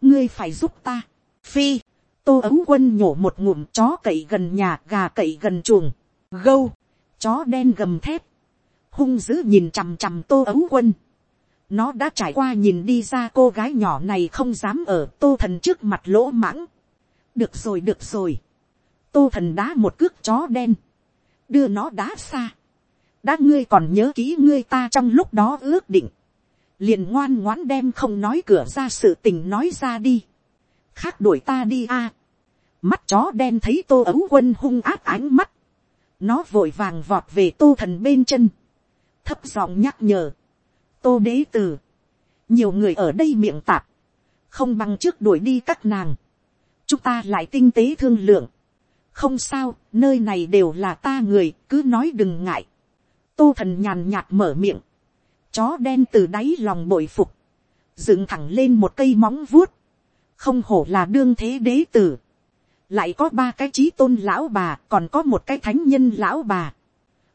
ngươi phải giúp ta, phi, tô ấm quân nhổ một ngụm chó cậy gần nhà gà cậy gần chuồng, gâu, chó đen gầm thép, hung dữ nhìn chằm chằm tô ấm quân. Nó đã trải qua nhìn đi ra cô gái nhỏ này không dám ở tô thần trước mặt lỗ mãng. được rồi được rồi. Tô thần đá một cước chó đen, đưa nó đá xa, đã ngươi còn nhớ kỹ ngươi ta trong lúc đó ước định, liền ngoan ngoãn đem không nói cửa ra sự tình nói ra đi, khác đuổi ta đi a, mắt chó đen thấy tô ấu quân hung áp ánh mắt, nó vội vàng vọt về tô thần bên chân, thấp giọng nhắc nhở, tô đế t nhiều người ở đây miệng tạp, không bằng trước đuổi đi các nàng, chúng ta lại tinh tế thương lượng, không sao, nơi này đều là ta người, cứ nói đừng ngại. tô thần nhàn nhạt mở miệng, chó đen từ đáy lòng bội phục, dựng thẳng lên một cây móng vuốt, không hổ là đương thế đế tử, lại có ba cái trí tôn lão bà, còn có một cái thánh nhân lão bà.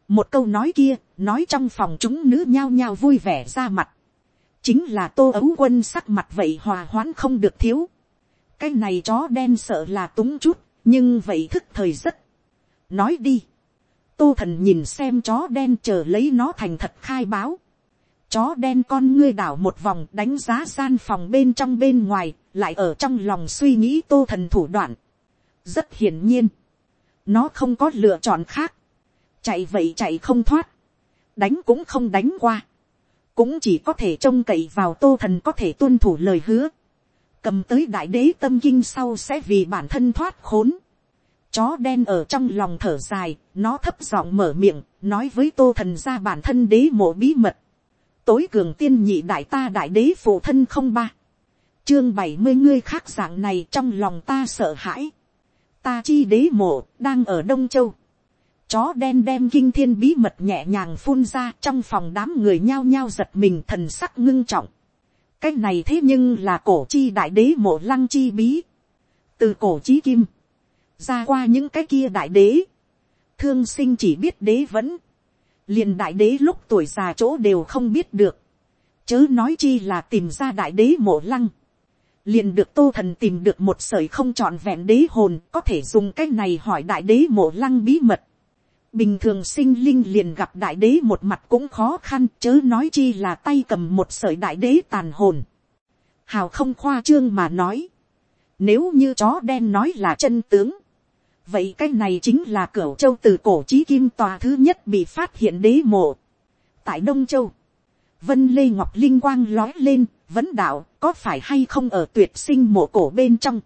một câu nói kia, nói trong phòng chúng nữ nhao nhao vui vẻ ra mặt, chính là tô ấu quân sắc mặt vậy hòa hoãn không được thiếu. cái này chó đen sợ là túng chút, nhưng vậy thức thời rất. nói đi, tô thần nhìn xem chó đen chờ lấy nó thành thật khai báo chó đen con ngươi đảo một vòng đánh giá gian phòng bên trong bên ngoài, lại ở trong lòng suy nghĩ tô thần thủ đoạn. rất hiển nhiên, nó không có lựa chọn khác. chạy vậy chạy không thoát, đánh cũng không đánh qua cũng chỉ có thể trông cậy vào tô thần có thể tuân thủ lời hứa, cầm tới đại đế tâm kinh sau sẽ vì bản thân thoát khốn. Chó đen ở trong lòng thở dài, nó thấp giọng mở miệng, nói với tô thần ra bản thân đế mộ bí mật. Tối cường tiên nhị đại ta đại đế phụ thân không ba. Chương bảy mươi ngươi khác dạng này trong lòng ta sợ hãi. Ta chi đế mộ, đang ở Đông Châu Chó đen đem kinh thiên bí mật nhẹ nhàng phun ra trong phòng đám người nhao nhao giật mình thần sắc ngưng trọng. Cái này thế nhưng là cổ chi đại đế mộ lăng chi bí. Từ cổ chí kim. Ra qua những cái kia đại đế. Thương sinh chỉ biết đế vẫn liền đại đế lúc tuổi già chỗ đều không biết được. Chớ nói chi là tìm ra đại đế mộ lăng liền được tô thần tìm được một sợi không trọn vẹn đế hồn, có thể dùng cái này hỏi đại đế mộ lăng bí mật bình thường sinh linh liền gặp đại đế một mặt cũng khó khăn, chớ nói chi là tay cầm một sợi đại đế tàn hồn. hào không khoa trương mà nói. nếu như chó đen nói là chân tướng vậy cái này chính là cửa châu từ cổ trí kim tòa thứ nhất bị phát hiện đế mộ. tại đông châu, vân lê ngọc linh quang lói lên, vấn đạo có phải hay không ở tuyệt sinh mộ cổ bên trong.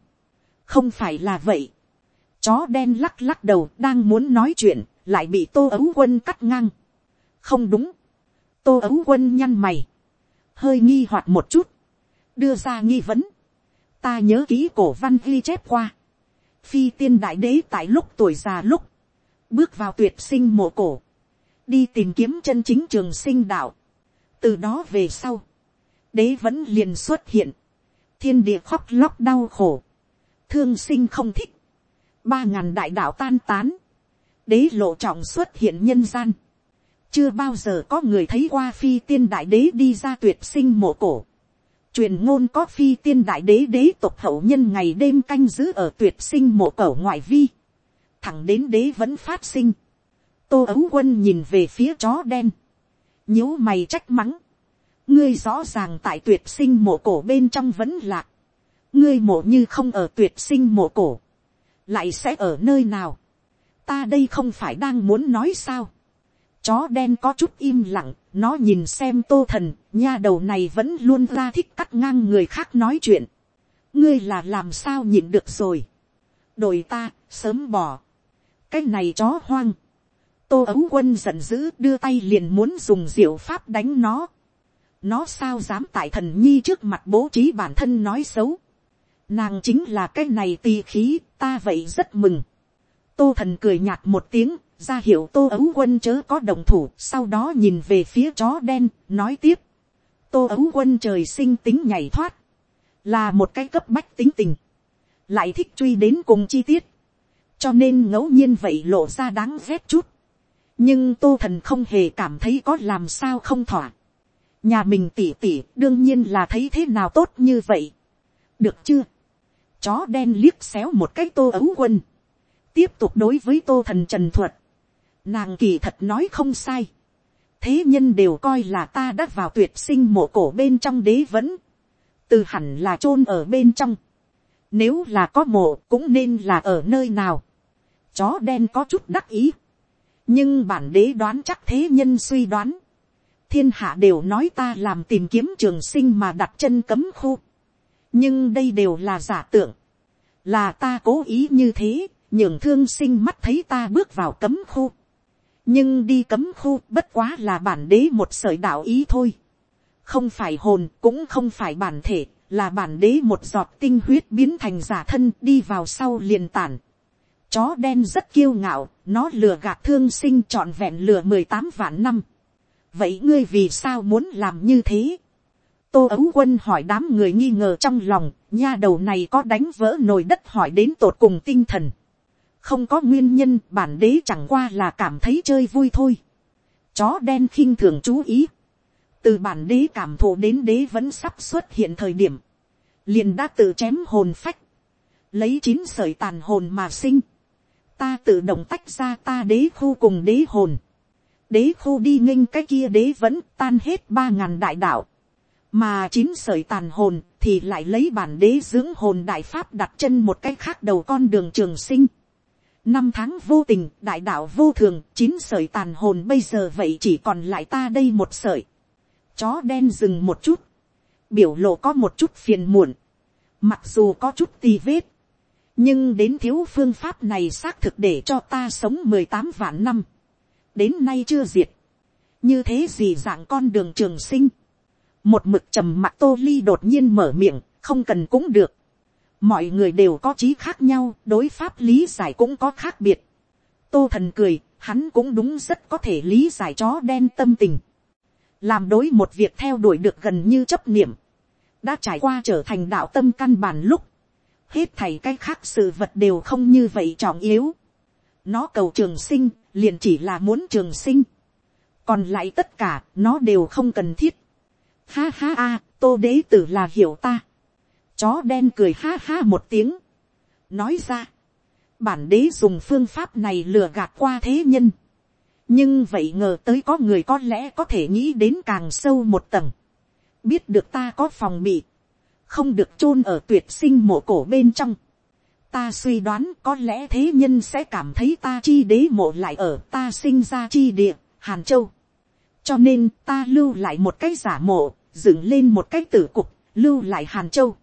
không phải là vậy. chó đen lắc lắc đầu đang muốn nói chuyện lại bị tô ấu quân cắt ngang. không đúng, tô ấu quân nhăn mày, hơi nghi hoặc một chút, đưa ra nghi vấn, ta nhớ ký cổ văn ghi chép qua, phi tiên đại đế tại lúc tuổi già lúc, bước vào tuyệt sinh mộ cổ, đi tìm kiếm chân chính trường sinh đạo, từ đó về sau, đế vẫn liền xuất hiện, thiên địa khóc lóc đau khổ, thương sinh không thích, ba ngàn đại đạo tan tán, đế lộ trọng xuất hiện nhân gian. Chưa bao giờ có người thấy qua phi tiên đại đế đi ra tuyệt sinh mộ cổ. Truyền ngôn có phi tiên đại đế đế tộc hậu nhân ngày đêm canh giữ ở tuyệt sinh mộ cổ ngoại vi. Thẳng đến đế vẫn phát sinh. Tô ấu quân nhìn về phía chó đen. nhíu mày trách mắng. Ngươi rõ ràng tại tuyệt sinh mộ cổ bên trong vẫn lạc. Ngươi mộ như không ở tuyệt sinh mộ cổ. Lại sẽ ở nơi nào? ta đây không phải đang muốn nói sao chó đen có chút im lặng, nó nhìn xem tô thần, nha đầu này vẫn luôn ra thích cắt ngang người khác nói chuyện. ngươi là làm sao nhịn được rồi. đổi ta, sớm bỏ. cái này chó hoang. tô ấu quân giận dữ đưa tay liền muốn dùng diệu pháp đánh nó. nó sao dám tại thần nhi trước mặt bố trí bản thân nói xấu. nàng chính là cái này tì khí, ta vậy rất mừng tô thần cười nhạt một tiếng, ra hiệu tô ấu quân chớ có đồng thủ, sau đó nhìn về phía chó đen, nói tiếp. tô ấu quân trời sinh tính nhảy thoát, là một cái cấp bách tính tình, lại thích truy đến cùng chi tiết, cho nên ngẫu nhiên vậy lộ ra đáng ghét chút. nhưng tô thần không hề cảm thấy có làm sao không thỏa. nhà mình tỉ tỉ đương nhiên là thấy thế nào tốt như vậy. được chưa. chó đen liếc xéo một cái tô ấu quân tiếp tục đối với tô thần trần thuật, nàng kỳ thật nói không sai, thế nhân đều coi là ta đã vào tuyệt sinh mộ cổ bên trong đế vẫn, từ hẳn là chôn ở bên trong, nếu là có mộ cũng nên là ở nơi nào, chó đen có chút đắc ý, nhưng bản đế đoán chắc thế nhân suy đoán, thiên hạ đều nói ta làm tìm kiếm trường sinh mà đặt chân cấm khu, nhưng đây đều là giả tượng, là ta cố ý như thế, nhường thương sinh mắt thấy ta bước vào cấm khu nhưng đi cấm khu bất quá là bản đế một sởi đạo ý thôi. không phải hồn cũng không phải bản thể, là bản đế một giọt tinh huyết biến thành giả thân đi vào sau liền tản. chó đen rất kiêu ngạo, nó lừa gạt thương sinh trọn vẹn lừa mười tám vạn năm. vậy ngươi vì sao muốn làm như thế. tô ấu quân hỏi đám người nghi ngờ trong lòng, nha đầu này có đánh vỡ nồi đất hỏi đến tột cùng tinh thần không có nguyên nhân, bản đế chẳng qua là cảm thấy chơi vui thôi. chó đen khinh thường chú ý. từ bản đế cảm thụ đến đế vẫn sắp xuất hiện thời điểm. liền đã tự chém hồn phách. lấy chín sợi tàn hồn mà sinh. ta tự động tách ra ta đế khu cùng đế hồn. đế khu đi nghênh cái kia đế vẫn tan hết ba ngàn đại đạo mà chín sợi tàn hồn thì lại lấy bản đế dưỡng hồn đại pháp đặt chân một cách khác đầu con đường trường sinh năm tháng vô tình đại đạo vô thường chín sợi tàn hồn bây giờ vậy chỉ còn lại ta đây một sợi. chó đen dừng một chút, biểu lộ có một chút phiền muộn, mặc dù có chút tì vết, nhưng đến thiếu phương pháp này xác thực để cho ta sống mười tám vạn năm, đến nay chưa diệt, như thế gì dạng con đường trường sinh, một mực trầm mặc tô ly đột nhiên mở miệng, không cần cũng được mọi người đều có trí khác nhau, đối pháp lý giải cũng có khác biệt. tô thần cười, hắn cũng đúng rất có thể lý giải chó đen tâm tình. làm đối một việc theo đuổi được gần như chấp niệm, đã trải qua trở thành đạo tâm căn bản lúc, hết thảy cái khác sự vật đều không như vậy trọng yếu. nó cầu trường sinh, liền chỉ là muốn trường sinh. còn lại tất cả, nó đều không cần thiết Ha ha a, tô đế tử là hiểu ta. Chó đen cười ha ha một tiếng. Nói ra. Bản đế dùng phương pháp này lừa gạt qua thế nhân. Nhưng vậy ngờ tới có người có lẽ có thể nghĩ đến càng sâu một tầng. Biết được ta có phòng bị. Không được chôn ở tuyệt sinh mộ cổ bên trong. Ta suy đoán có lẽ thế nhân sẽ cảm thấy ta chi đế mộ lại ở ta sinh ra chi địa, Hàn Châu. Cho nên ta lưu lại một cái giả mộ, dựng lên một cái tử cục, lưu lại hàn châu,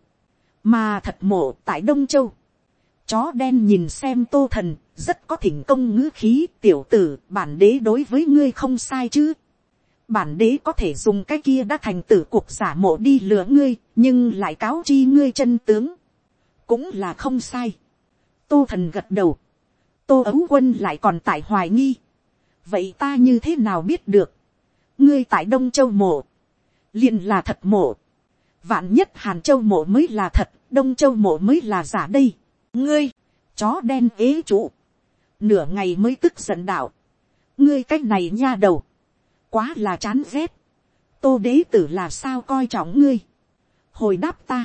mà thật mộ tại đông châu. chó đen nhìn xem tô thần, rất có thỉnh công ngữ khí tiểu tử bản đế đối với ngươi không sai chứ. bản đế có thể dùng cái kia đã thành tử cuộc giả mộ đi lừa ngươi, nhưng lại cáo chi ngươi chân tướng. cũng là không sai. tô thần gật đầu. tô ấu quân lại còn tại hoài nghi. vậy ta như thế nào biết được. ngươi tại đông châu mộ liền là thật mộ. vạn nhất hàn châu mộ mới là thật, đông châu mộ mới là giả đây. ngươi, chó đen ế trụ, nửa ngày mới tức giận đạo. ngươi c á c h này nha đầu, quá là chán ghét. tô đế tử là sao coi trọng ngươi. hồi đáp ta,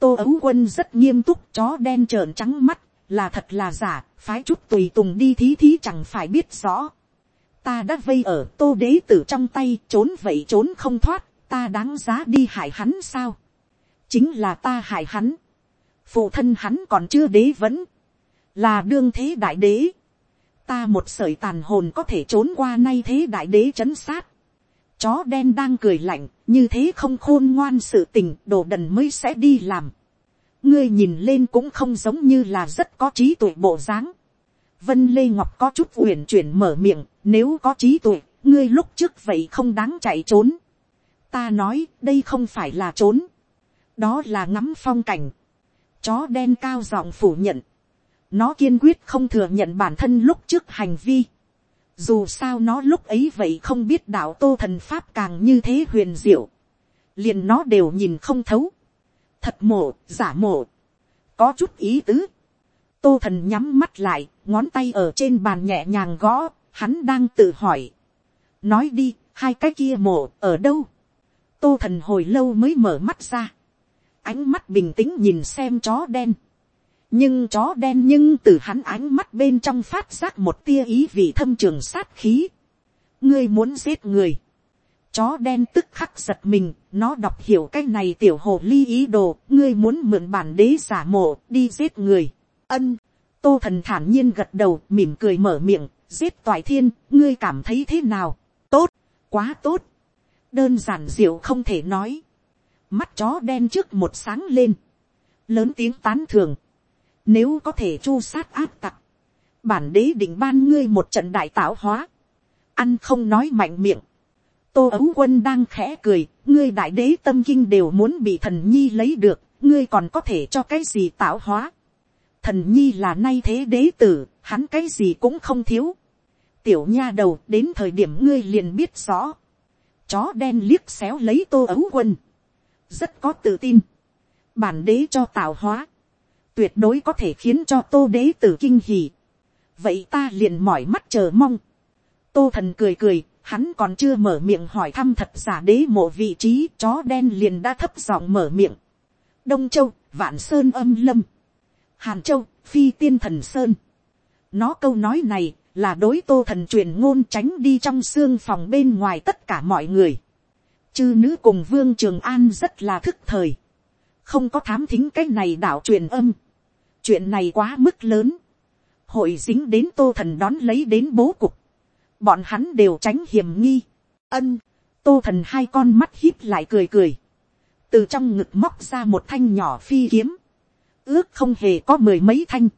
tô ấu quân rất nghiêm túc chó đen trợn trắng mắt, là thật là giả, phái chút tùy tùng đi thí thí chẳng phải biết rõ. ta đã vây ở tô đế tử trong tay trốn vậy trốn không thoát, ta đáng giá đi hại hắn sao, chính là ta hại hắn, phụ thân hắn còn chưa đế vẫn, là đương thế đại đế, ta một sởi tàn hồn có thể trốn qua nay thế đại đế chấn sát, chó đen đang cười lạnh, như thế không khôn ngoan sự tình đồ đần mới sẽ đi làm, ngươi nhìn lên cũng không giống như là rất có trí tuệ bộ dáng, vân lê ngọc có chút uyển chuyển mở miệng, nếu có trí tuệ, ngươi lúc trước vậy không đáng chạy trốn, ta nói đây không phải là trốn, đó là ngắm phong cảnh, chó đen cao giọng phủ nhận, nó kiên quyết không thừa nhận bản thân lúc trước hành vi, dù sao nó lúc ấy vậy không biết đạo tô thần pháp càng như thế huyền diệu, liền nó đều nhìn không thấu, thật mổ, giả mổ, có chút ý tứ, tô thần nhắm mắt lại, ngón tay ở trên bàn nhẹ nhàng gõ, hắn đang tự hỏi, nói đi, hai cái kia mổ ở đâu, tô thần hồi lâu mới mở mắt ra, ánh mắt bình tĩnh nhìn xem chó đen, nhưng chó đen nhưng từ hắn ánh mắt bên trong phát giác một tia ý vị thâm trường sát khí, ngươi muốn giết người, chó đen tức khắc giật mình, nó đọc hiểu cái này tiểu hồ ly ý đồ, ngươi muốn mượn bản đế giả mộ đi giết người, ân, tô thần thản nhiên gật đầu mỉm cười mở miệng, giết toại thiên, ngươi cảm thấy thế nào, tốt, quá tốt, đơn giản diệu không thể nói, mắt chó đen trước một sáng lên, lớn tiếng tán thường, nếu có thể chu sát áp tặc, bản đế định ban ngươi một trận đại tạo hóa, ăn không nói mạnh miệng, tô ấu quân đang khẽ cười, ngươi đại đế tâm kinh đều muốn bị thần nhi lấy được, ngươi còn có thể cho cái gì tạo hóa. thần nhi là nay thế đế tử, hắn cái gì cũng không thiếu. tiểu nha đầu đến thời điểm ngươi liền biết rõ. Chó đen liếc xéo lấy tô ấu quân, rất có tự tin, bản đế cho tạo hóa, tuyệt đối có thể khiến cho tô đế tử kinh hỉ, vậy ta liền mỏi mắt chờ mong, tô thần cười cười, hắn còn chưa mở miệng hỏi thăm thật giả đế mộ vị trí chó đen liền đã thấp giọng mở miệng, đông châu, vạn sơn âm lâm, hàn châu, phi tiên thần sơn, nó câu nói này là đối tô thần truyền ngôn tránh đi trong xương phòng bên ngoài tất cả mọi người. Chư nữ cùng vương trường an rất là thức thời. Không có thám thính cái này đạo truyền âm. Chuyện này quá mức lớn. Hội dính đến tô thần đón lấy đến bố cục. Bọn hắn đều tránh hiểm nghi. Ân, tô thần hai con mắt híp lại cười cười. Từ trong ngực móc ra một thanh nhỏ phi kiếm. Ước không hề có mười mấy thanh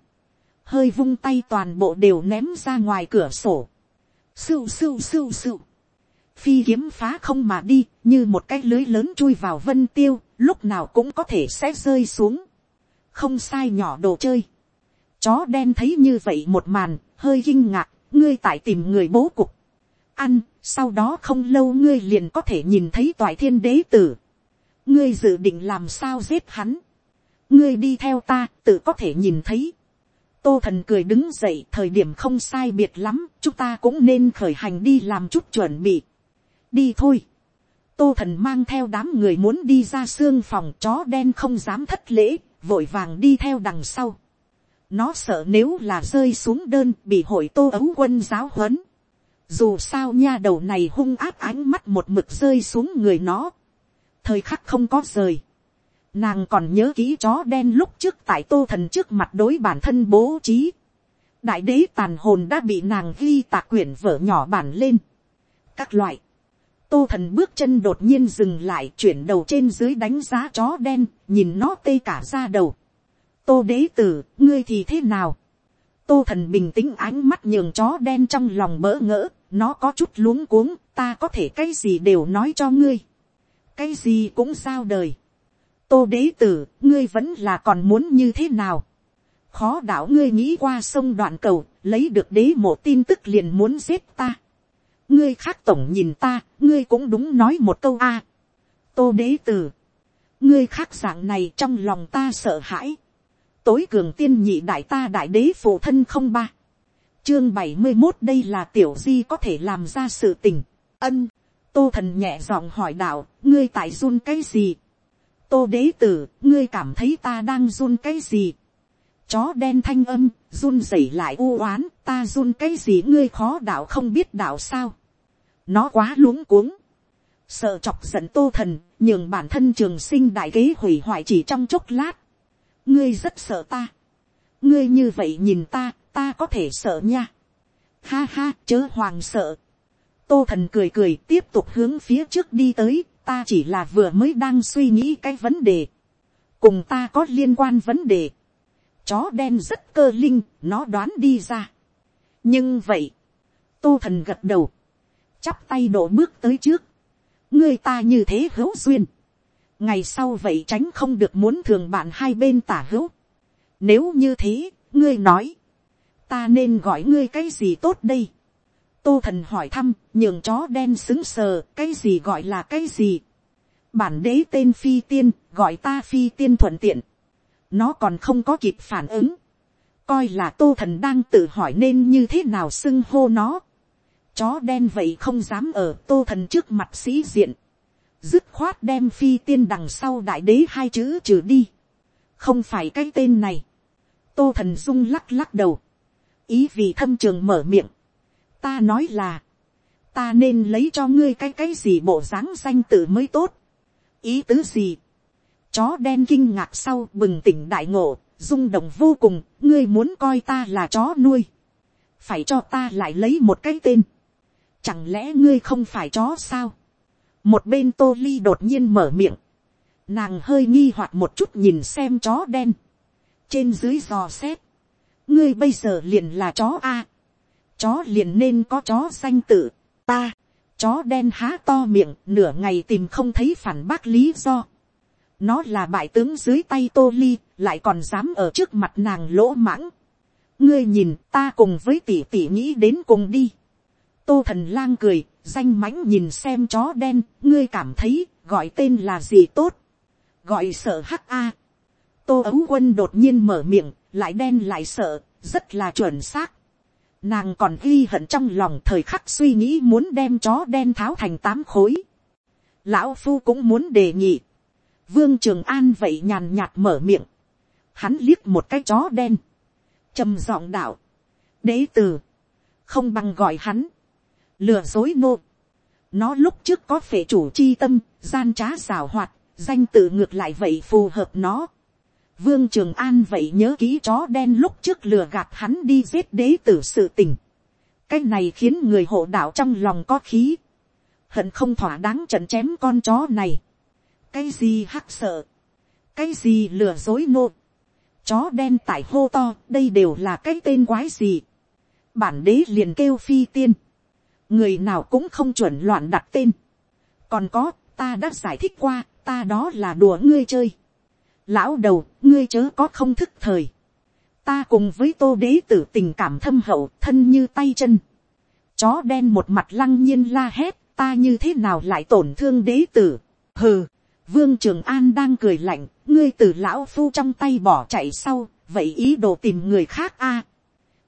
hơi vung tay toàn bộ đều ném ra ngoài cửa sổ. Sưu sưu sưu sưu. Phi kiếm phá không mà đi, như một cái lưới lớn chui vào vân tiêu, lúc nào cũng có thể sẽ rơi xuống. Không sai nhỏ đồ chơi. Chó đen thấy như vậy một màn, hơi kinh ngạc, ngươi tại tìm người bố cục. Ăn, sau đó không lâu ngươi liền có thể nhìn thấy toại thiên đế tử. Ngươi dự định làm sao giết hắn. Ngươi đi theo ta, tự có thể nhìn thấy tô thần cười đứng dậy thời điểm không sai biệt lắm chúng ta cũng nên khởi hành đi làm chút chuẩn bị đi thôi tô thần mang theo đám người muốn đi ra xương phòng, chó đen không dám thất lễ, vội vàng đi theo đằng sau nó sợ nếu là rơi xuống đơn, bị hội tô ấu quân giáo huấn dù sao nha đầu này hung áp ánh mắt một mực rơi xuống người nó thời khắc không có rời Nàng còn nhớ kỹ chó đen lúc trước tại tô thần trước mặt đối bản thân bố trí. Đại đế tàn hồn đã bị nàng ghi tạc quyển vở nhỏ bản lên. Các loại. Tô thần bước chân đột nhiên dừng lại chuyển đầu trên dưới đánh giá chó đen, nhìn nó tê cả ra đầu. Tô đế tử, ngươi thì thế nào? Tô thần bình tĩnh ánh mắt nhường chó đen trong lòng bỡ ngỡ, nó có chút luống cuống, ta có thể cái gì đều nói cho ngươi. Cái gì cũng sao đời tô đế tử, ngươi vẫn là còn muốn như thế nào. khó đảo ngươi nghĩ qua sông đoạn cầu, lấy được đế mộ tin tức liền muốn giết ta ngươi khác tổng nhìn ta, ngươi cũng đúng nói một câu a. tô đế tử, ngươi khác dạng này trong lòng ta sợ hãi. tối cường tiên nhị đại ta đại đế phụ thân không ba. chương bảy mươi một đây là tiểu di có thể làm ra sự tình. ân, tô thần nhẹ giọng hỏi đạo, ngươi tại run cái gì tô đế tử, ngươi cảm thấy ta đang run cái gì. chó đen thanh âm, run rẩy lại u oán, ta run cái gì ngươi khó đạo không biết đạo sao. nó quá luống cuống. sợ chọc giận tô thần, nhường bản thân trường sinh đại kế hủy hoại chỉ trong chốc lát. ngươi rất sợ ta. ngươi như vậy nhìn ta, ta có thể sợ nha. ha ha, chớ hoàng sợ. tô thần cười cười tiếp tục hướng phía trước đi tới, ta chỉ là vừa mới đang suy nghĩ cái vấn đề, cùng ta có liên quan vấn đề, chó đen rất cơ linh, nó đoán đi ra. nhưng vậy, tô thần gật đầu, chắp tay đổ bước tới trước, ngươi ta như thế hữu duyên, ngày sau vậy tránh không được muốn thường bạn hai bên tả hữu. nếu như thế, ngươi nói, ta nên gọi ngươi cái gì tốt đây, tô thần hỏi thăm, nhường chó đen xứng sờ, cái gì gọi là cái gì. bản đế tên phi tiên, gọi ta phi tiên thuận tiện nó còn không có kịp phản ứng. coi là tô thần đang tự hỏi nên như thế nào xưng hô nó. chó đen vậy không dám ở tô thần trước mặt sĩ diện. dứt khoát đem phi tiên đằng sau đại đế hai chữ trừ đi. không phải cái tên này. tô thần dung lắc lắc đầu. ý vì thâm trường mở miệng ta nói là, ta nên lấy cho ngươi cái cái gì bộ dáng danh tự mới tốt. ý tứ gì chó đen kinh ngạc sau bừng tỉnh đại ngộ, rung động vô cùng, ngươi muốn coi ta là chó nuôi. phải cho ta lại lấy một cái tên. chẳng lẽ ngươi không phải chó sao. một bên tô ly đột nhiên mở miệng. nàng hơi nghi hoặc một chút nhìn xem chó đen. trên dưới dò xét. ngươi bây giờ liền là chó a chó liền nên có chó danh tự, ta, chó đen há to miệng, nửa ngày tìm không thấy phản bác lý do nó là bại tướng dưới tay tô ly, lại còn dám ở trước mặt nàng lỗ mãng. ngươi nhìn ta cùng với tỷ tỷ nghĩ đến cùng đi. tô thần lang cười, danh mãnh nhìn xem chó đen, ngươi cảm thấy gọi tên là gì tốt. gọi sợ hắc a. tô ấu quân đột nhiên mở miệng, lại đen lại sợ, rất là chuẩn xác. Nàng còn ghi hận trong lòng thời khắc suy nghĩ muốn đem chó đen tháo thành tám khối. Lão Phu cũng muốn đề nghị. Vương Trường An vậy nhàn nhạt mở miệng. Hắn liếc một cái chó đen. trầm giọng đạo. Đế tử. Không bằng gọi hắn. Lừa dối nô. Nó lúc trước có phệ chủ chi tâm, gian trá xảo hoạt, danh tự ngược lại vậy phù hợp nó. Vương Trường An vậy nhớ ký chó đen lúc trước lừa gạt hắn đi giết đế tử sự tình. Cái này khiến người hộ đạo trong lòng có khí. Hận không thỏa đáng trận chém con chó này. Cái gì hắc sợ. Cái gì lừa dối nô. Chó đen tại hô to, đây đều là cái tên quái gì. Bản đế liền kêu phi tiên. Người nào cũng không chuẩn loạn đặt tên. Còn có, ta đã giải thích qua, ta đó là đùa ngươi chơi lão đầu, ngươi chớ có không thức thời. ta cùng với tô đế tử tình cảm thâm hậu, thân như tay chân. chó đen một mặt lăng nhiên la hét, ta như thế nào lại tổn thương đế tử. hừ, vương trường an đang cười lạnh, ngươi từ lão phu trong tay bỏ chạy sau, vậy ý đồ tìm người khác a.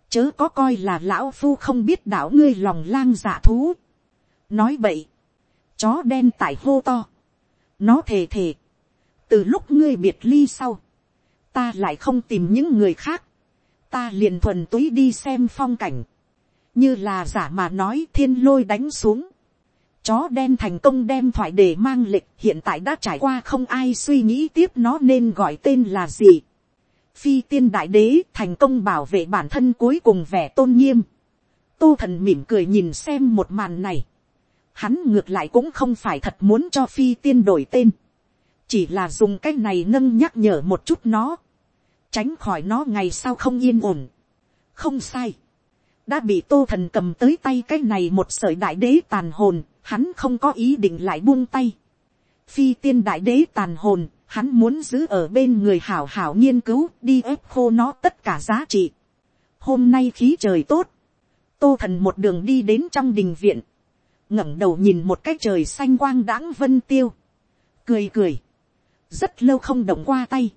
chớ có coi là lão phu không biết đạo ngươi lòng lang dạ thú. nói vậy, chó đen tại hô to. nó thề thề từ lúc ngươi biệt ly sau, ta lại không tìm những người khác, ta liền thuần túy đi xem phong cảnh, như là giả mà nói thiên lôi đánh xuống, chó đen thành công đem thoại để mang lịch hiện tại đã trải qua không ai suy nghĩ tiếp nó nên gọi tên là gì. phi tiên đại đế thành công bảo vệ bản thân cuối cùng vẻ tôn nghiêm. tô thần mỉm cười nhìn xem một màn này. hắn ngược lại cũng không phải thật muốn cho phi tiên đổi tên chỉ là dùng cái này nâng nhắc nhở một chút nó, tránh khỏi nó ngày sau không yên ổn. không sai, đã bị tô thần cầm tới tay cái này một sợi đại đế tàn hồn, hắn không có ý định lại buông tay. phi tiên đại đế tàn hồn, hắn muốn giữ ở bên người hảo hảo nghiên cứu đi ép khô nó tất cả giá trị. hôm nay khí trời tốt, tô thần một đường đi đến trong đình viện, ngẩng đầu nhìn một cái trời xanh quang đãng vân tiêu, cười cười, rất lâu không động qua tay,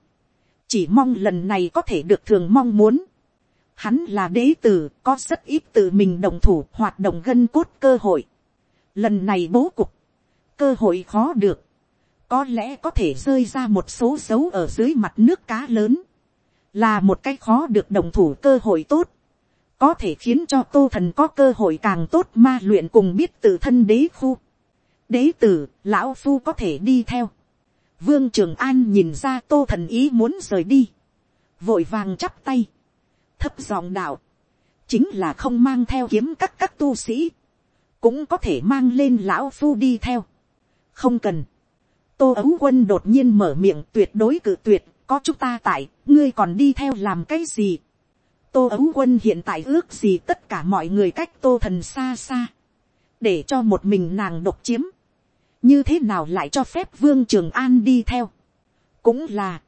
chỉ mong lần này có thể được thường mong muốn. Hắn là đế tử, có rất ít tự mình đồng thủ hoạt động gân cốt cơ hội. Lần này bố cục, cơ hội khó được, có lẽ có thể rơi ra một số dấu ở dưới mặt nước cá lớn, là một cái khó được đồng thủ cơ hội tốt, có thể khiến cho tô thần có cơ hội càng tốt ma luyện cùng biết tự thân đế khu. đế tử, lão phu có thể đi theo Vương Trường An nhìn ra tô thần ý muốn rời đi. Vội vàng chắp tay. Thấp giọng đạo. Chính là không mang theo kiếm các các tu sĩ. Cũng có thể mang lên lão phu đi theo. Không cần. Tô ấu quân đột nhiên mở miệng tuyệt đối cự tuyệt. Có chúng ta tại, ngươi còn đi theo làm cái gì? Tô ấu quân hiện tại ước gì tất cả mọi người cách tô thần xa xa. Để cho một mình nàng độc chiếm như thế nào lại cho phép vương trường an đi theo. cũng là,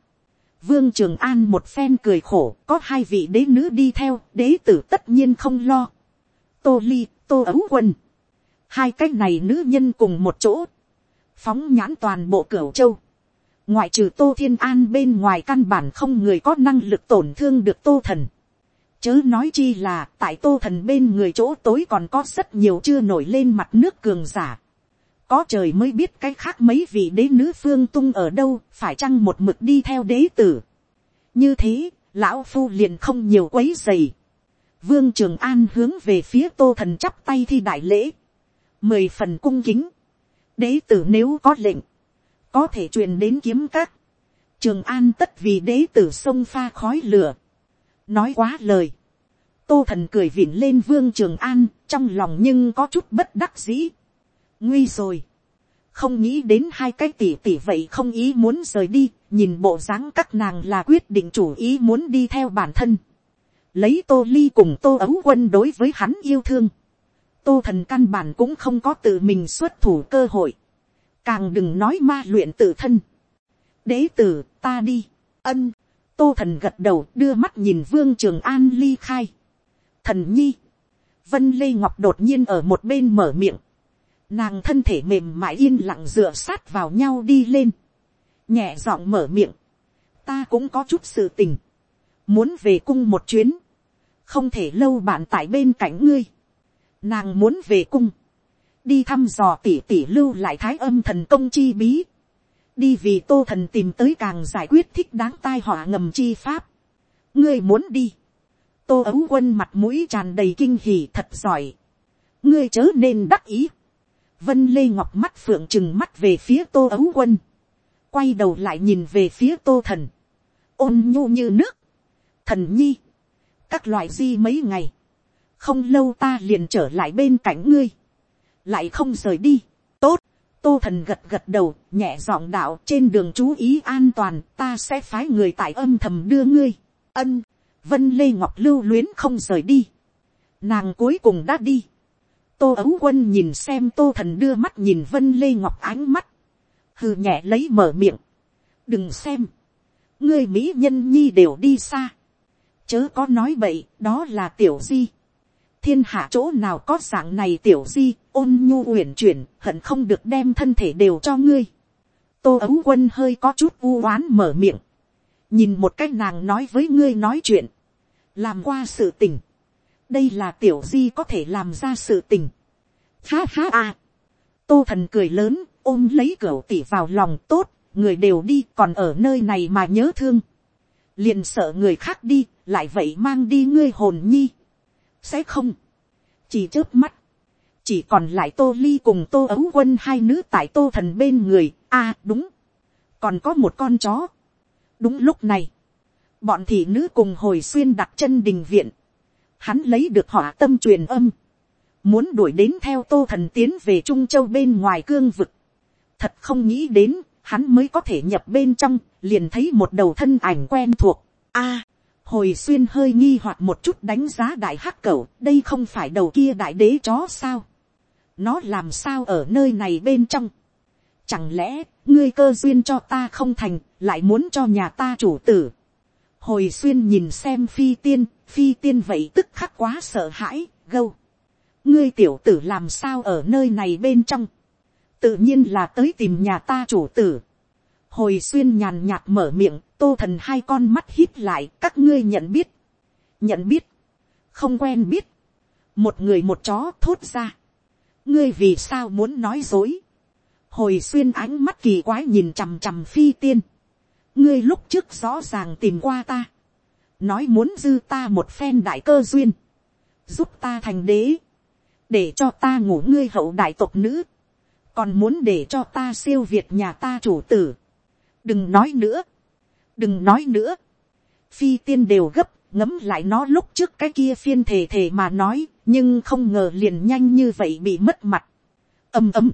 vương trường an một phen cười khổ, có hai vị đế nữ đi theo, đế tử tất nhiên không lo. tô ly, tô ấu quân, hai cái này nữ nhân cùng một chỗ, phóng nhãn toàn bộ cửa châu, ngoại trừ tô thiên an bên ngoài căn bản không người có năng lực tổn thương được tô thần. chớ nói chi là tại tô thần bên người chỗ tối còn có rất nhiều chưa nổi lên mặt nước cường giả có trời mới biết cái khác mấy vị đế nữ phương tung ở đâu, phải chăng một mực đi theo đế tử. như thế, lão phu liền không nhiều quấy dày. vương trường an hướng về phía tô thần chắp tay thi đại lễ, mười phần cung kính. đế tử nếu có lệnh, có thể truyền đến kiếm các. trường an tất vì đế tử sông pha khói lửa. nói quá lời. tô thần cười vịn lên vương trường an, trong lòng nhưng có chút bất đắc dĩ nguy rồi. không nghĩ đến hai cái tỷ tỷ vậy không ý muốn rời đi, nhìn bộ dáng các nàng là quyết định chủ ý muốn đi theo bản thân. lấy tô ly cùng tô ấu quân đối với hắn yêu thương. tô thần căn bản cũng không có tự mình xuất thủ cơ hội. càng đừng nói ma luyện tự thân. đế tử ta đi, ân, tô thần gật đầu đưa mắt nhìn vương trường an ly khai. thần nhi, vân lê ngọc đột nhiên ở một bên mở miệng nàng thân thể mềm mại yên lặng dựa sát vào nhau đi lên, nhẹ giọng mở miệng, ta cũng có chút sự tình, muốn về cung một chuyến, không thể lâu bạn tại bên cạnh ngươi, nàng muốn về cung, đi thăm dò tỉ tỉ lưu lại thái âm thần công chi bí, đi vì tô thần tìm tới càng giải quyết thích đáng tai họa ngầm chi pháp, ngươi muốn đi, tô ấu quân mặt mũi tràn đầy kinh hỉ thật giỏi, ngươi chớ nên đắc ý, vân lê ngọc mắt phượng trừng mắt về phía tô ấu quân, quay đầu lại nhìn về phía tô thần, ôn nhu như nước, thần nhi, các loại di mấy ngày, không lâu ta liền trở lại bên cạnh ngươi, lại không rời đi, tốt, tô thần gật gật đầu, nhẹ giọng đạo trên đường chú ý an toàn, ta sẽ phái người tại âm thầm đưa ngươi, ân, vân lê ngọc lưu luyến không rời đi, nàng cuối cùng đã đi, tô ấu quân nhìn xem tô thần đưa mắt nhìn vân lê ngọc ánh mắt, hừ nhẹ lấy mở miệng, đừng xem, ngươi mỹ nhân nhi đều đi xa, chớ có nói bậy, đó là tiểu di, thiên hạ chỗ nào có dạng này tiểu di, ôn nhu uyển chuyển, hận không được đem thân thể đều cho ngươi. tô ấu quân hơi có chút u oán mở miệng, nhìn một cách nàng nói với ngươi nói chuyện, làm qua sự tình, đây là tiểu di có thể làm ra sự tình. Ha ha à, tô thần cười lớn, ôm lấy cửa tỉ vào lòng tốt, người đều đi còn ở nơi này mà nhớ thương. liền sợ người khác đi, lại vậy mang đi ngươi hồn nhi. sẽ không, chỉ trước mắt, chỉ còn lại tô ly cùng tô ấu quân hai nữ tại tô thần bên người, a đúng, còn có một con chó. đúng lúc này, bọn thị nữ cùng hồi xuyên đặt chân đình viện, hắn lấy được họ tâm truyền âm, muốn đuổi đến theo tô thần tiến về trung châu bên ngoài cương vực, thật không nghĩ đến, hắn mới có thể nhập bên trong, liền thấy một đầu thân ảnh quen thuộc. a, hồi xuyên hơi nghi hoặc một chút đánh giá đại hắc cẩu, đây không phải đầu kia đại đế chó sao. nó làm sao ở nơi này bên trong. chẳng lẽ, ngươi cơ duyên cho ta không thành, lại muốn cho nhà ta chủ tử hồi xuyên nhìn xem phi tiên, phi tiên vậy tức khắc quá sợ hãi, gâu. ngươi tiểu tử làm sao ở nơi này bên trong tự nhiên là tới tìm nhà ta chủ tử. hồi xuyên nhàn nhạt mở miệng, tô thần hai con mắt hít lại, các ngươi nhận biết. nhận biết, không quen biết. một người một chó thốt ra. ngươi vì sao muốn nói dối. hồi xuyên ánh mắt kỳ quái nhìn chằm chằm phi tiên ngươi lúc trước rõ ràng tìm qua ta. nói muốn dư ta một phen đại cơ duyên. giúp ta thành đế. để cho ta ngủ ngươi hậu đại tộc nữ còn muốn để cho ta siêu việt nhà ta chủ tử. đừng nói nữa, đừng nói nữa. phi tiên đều gấp, ngấm lại nó lúc trước cái kia phiên thể thể mà nói, nhưng không ngờ liền nhanh như vậy bị mất mặt. ầm ầm.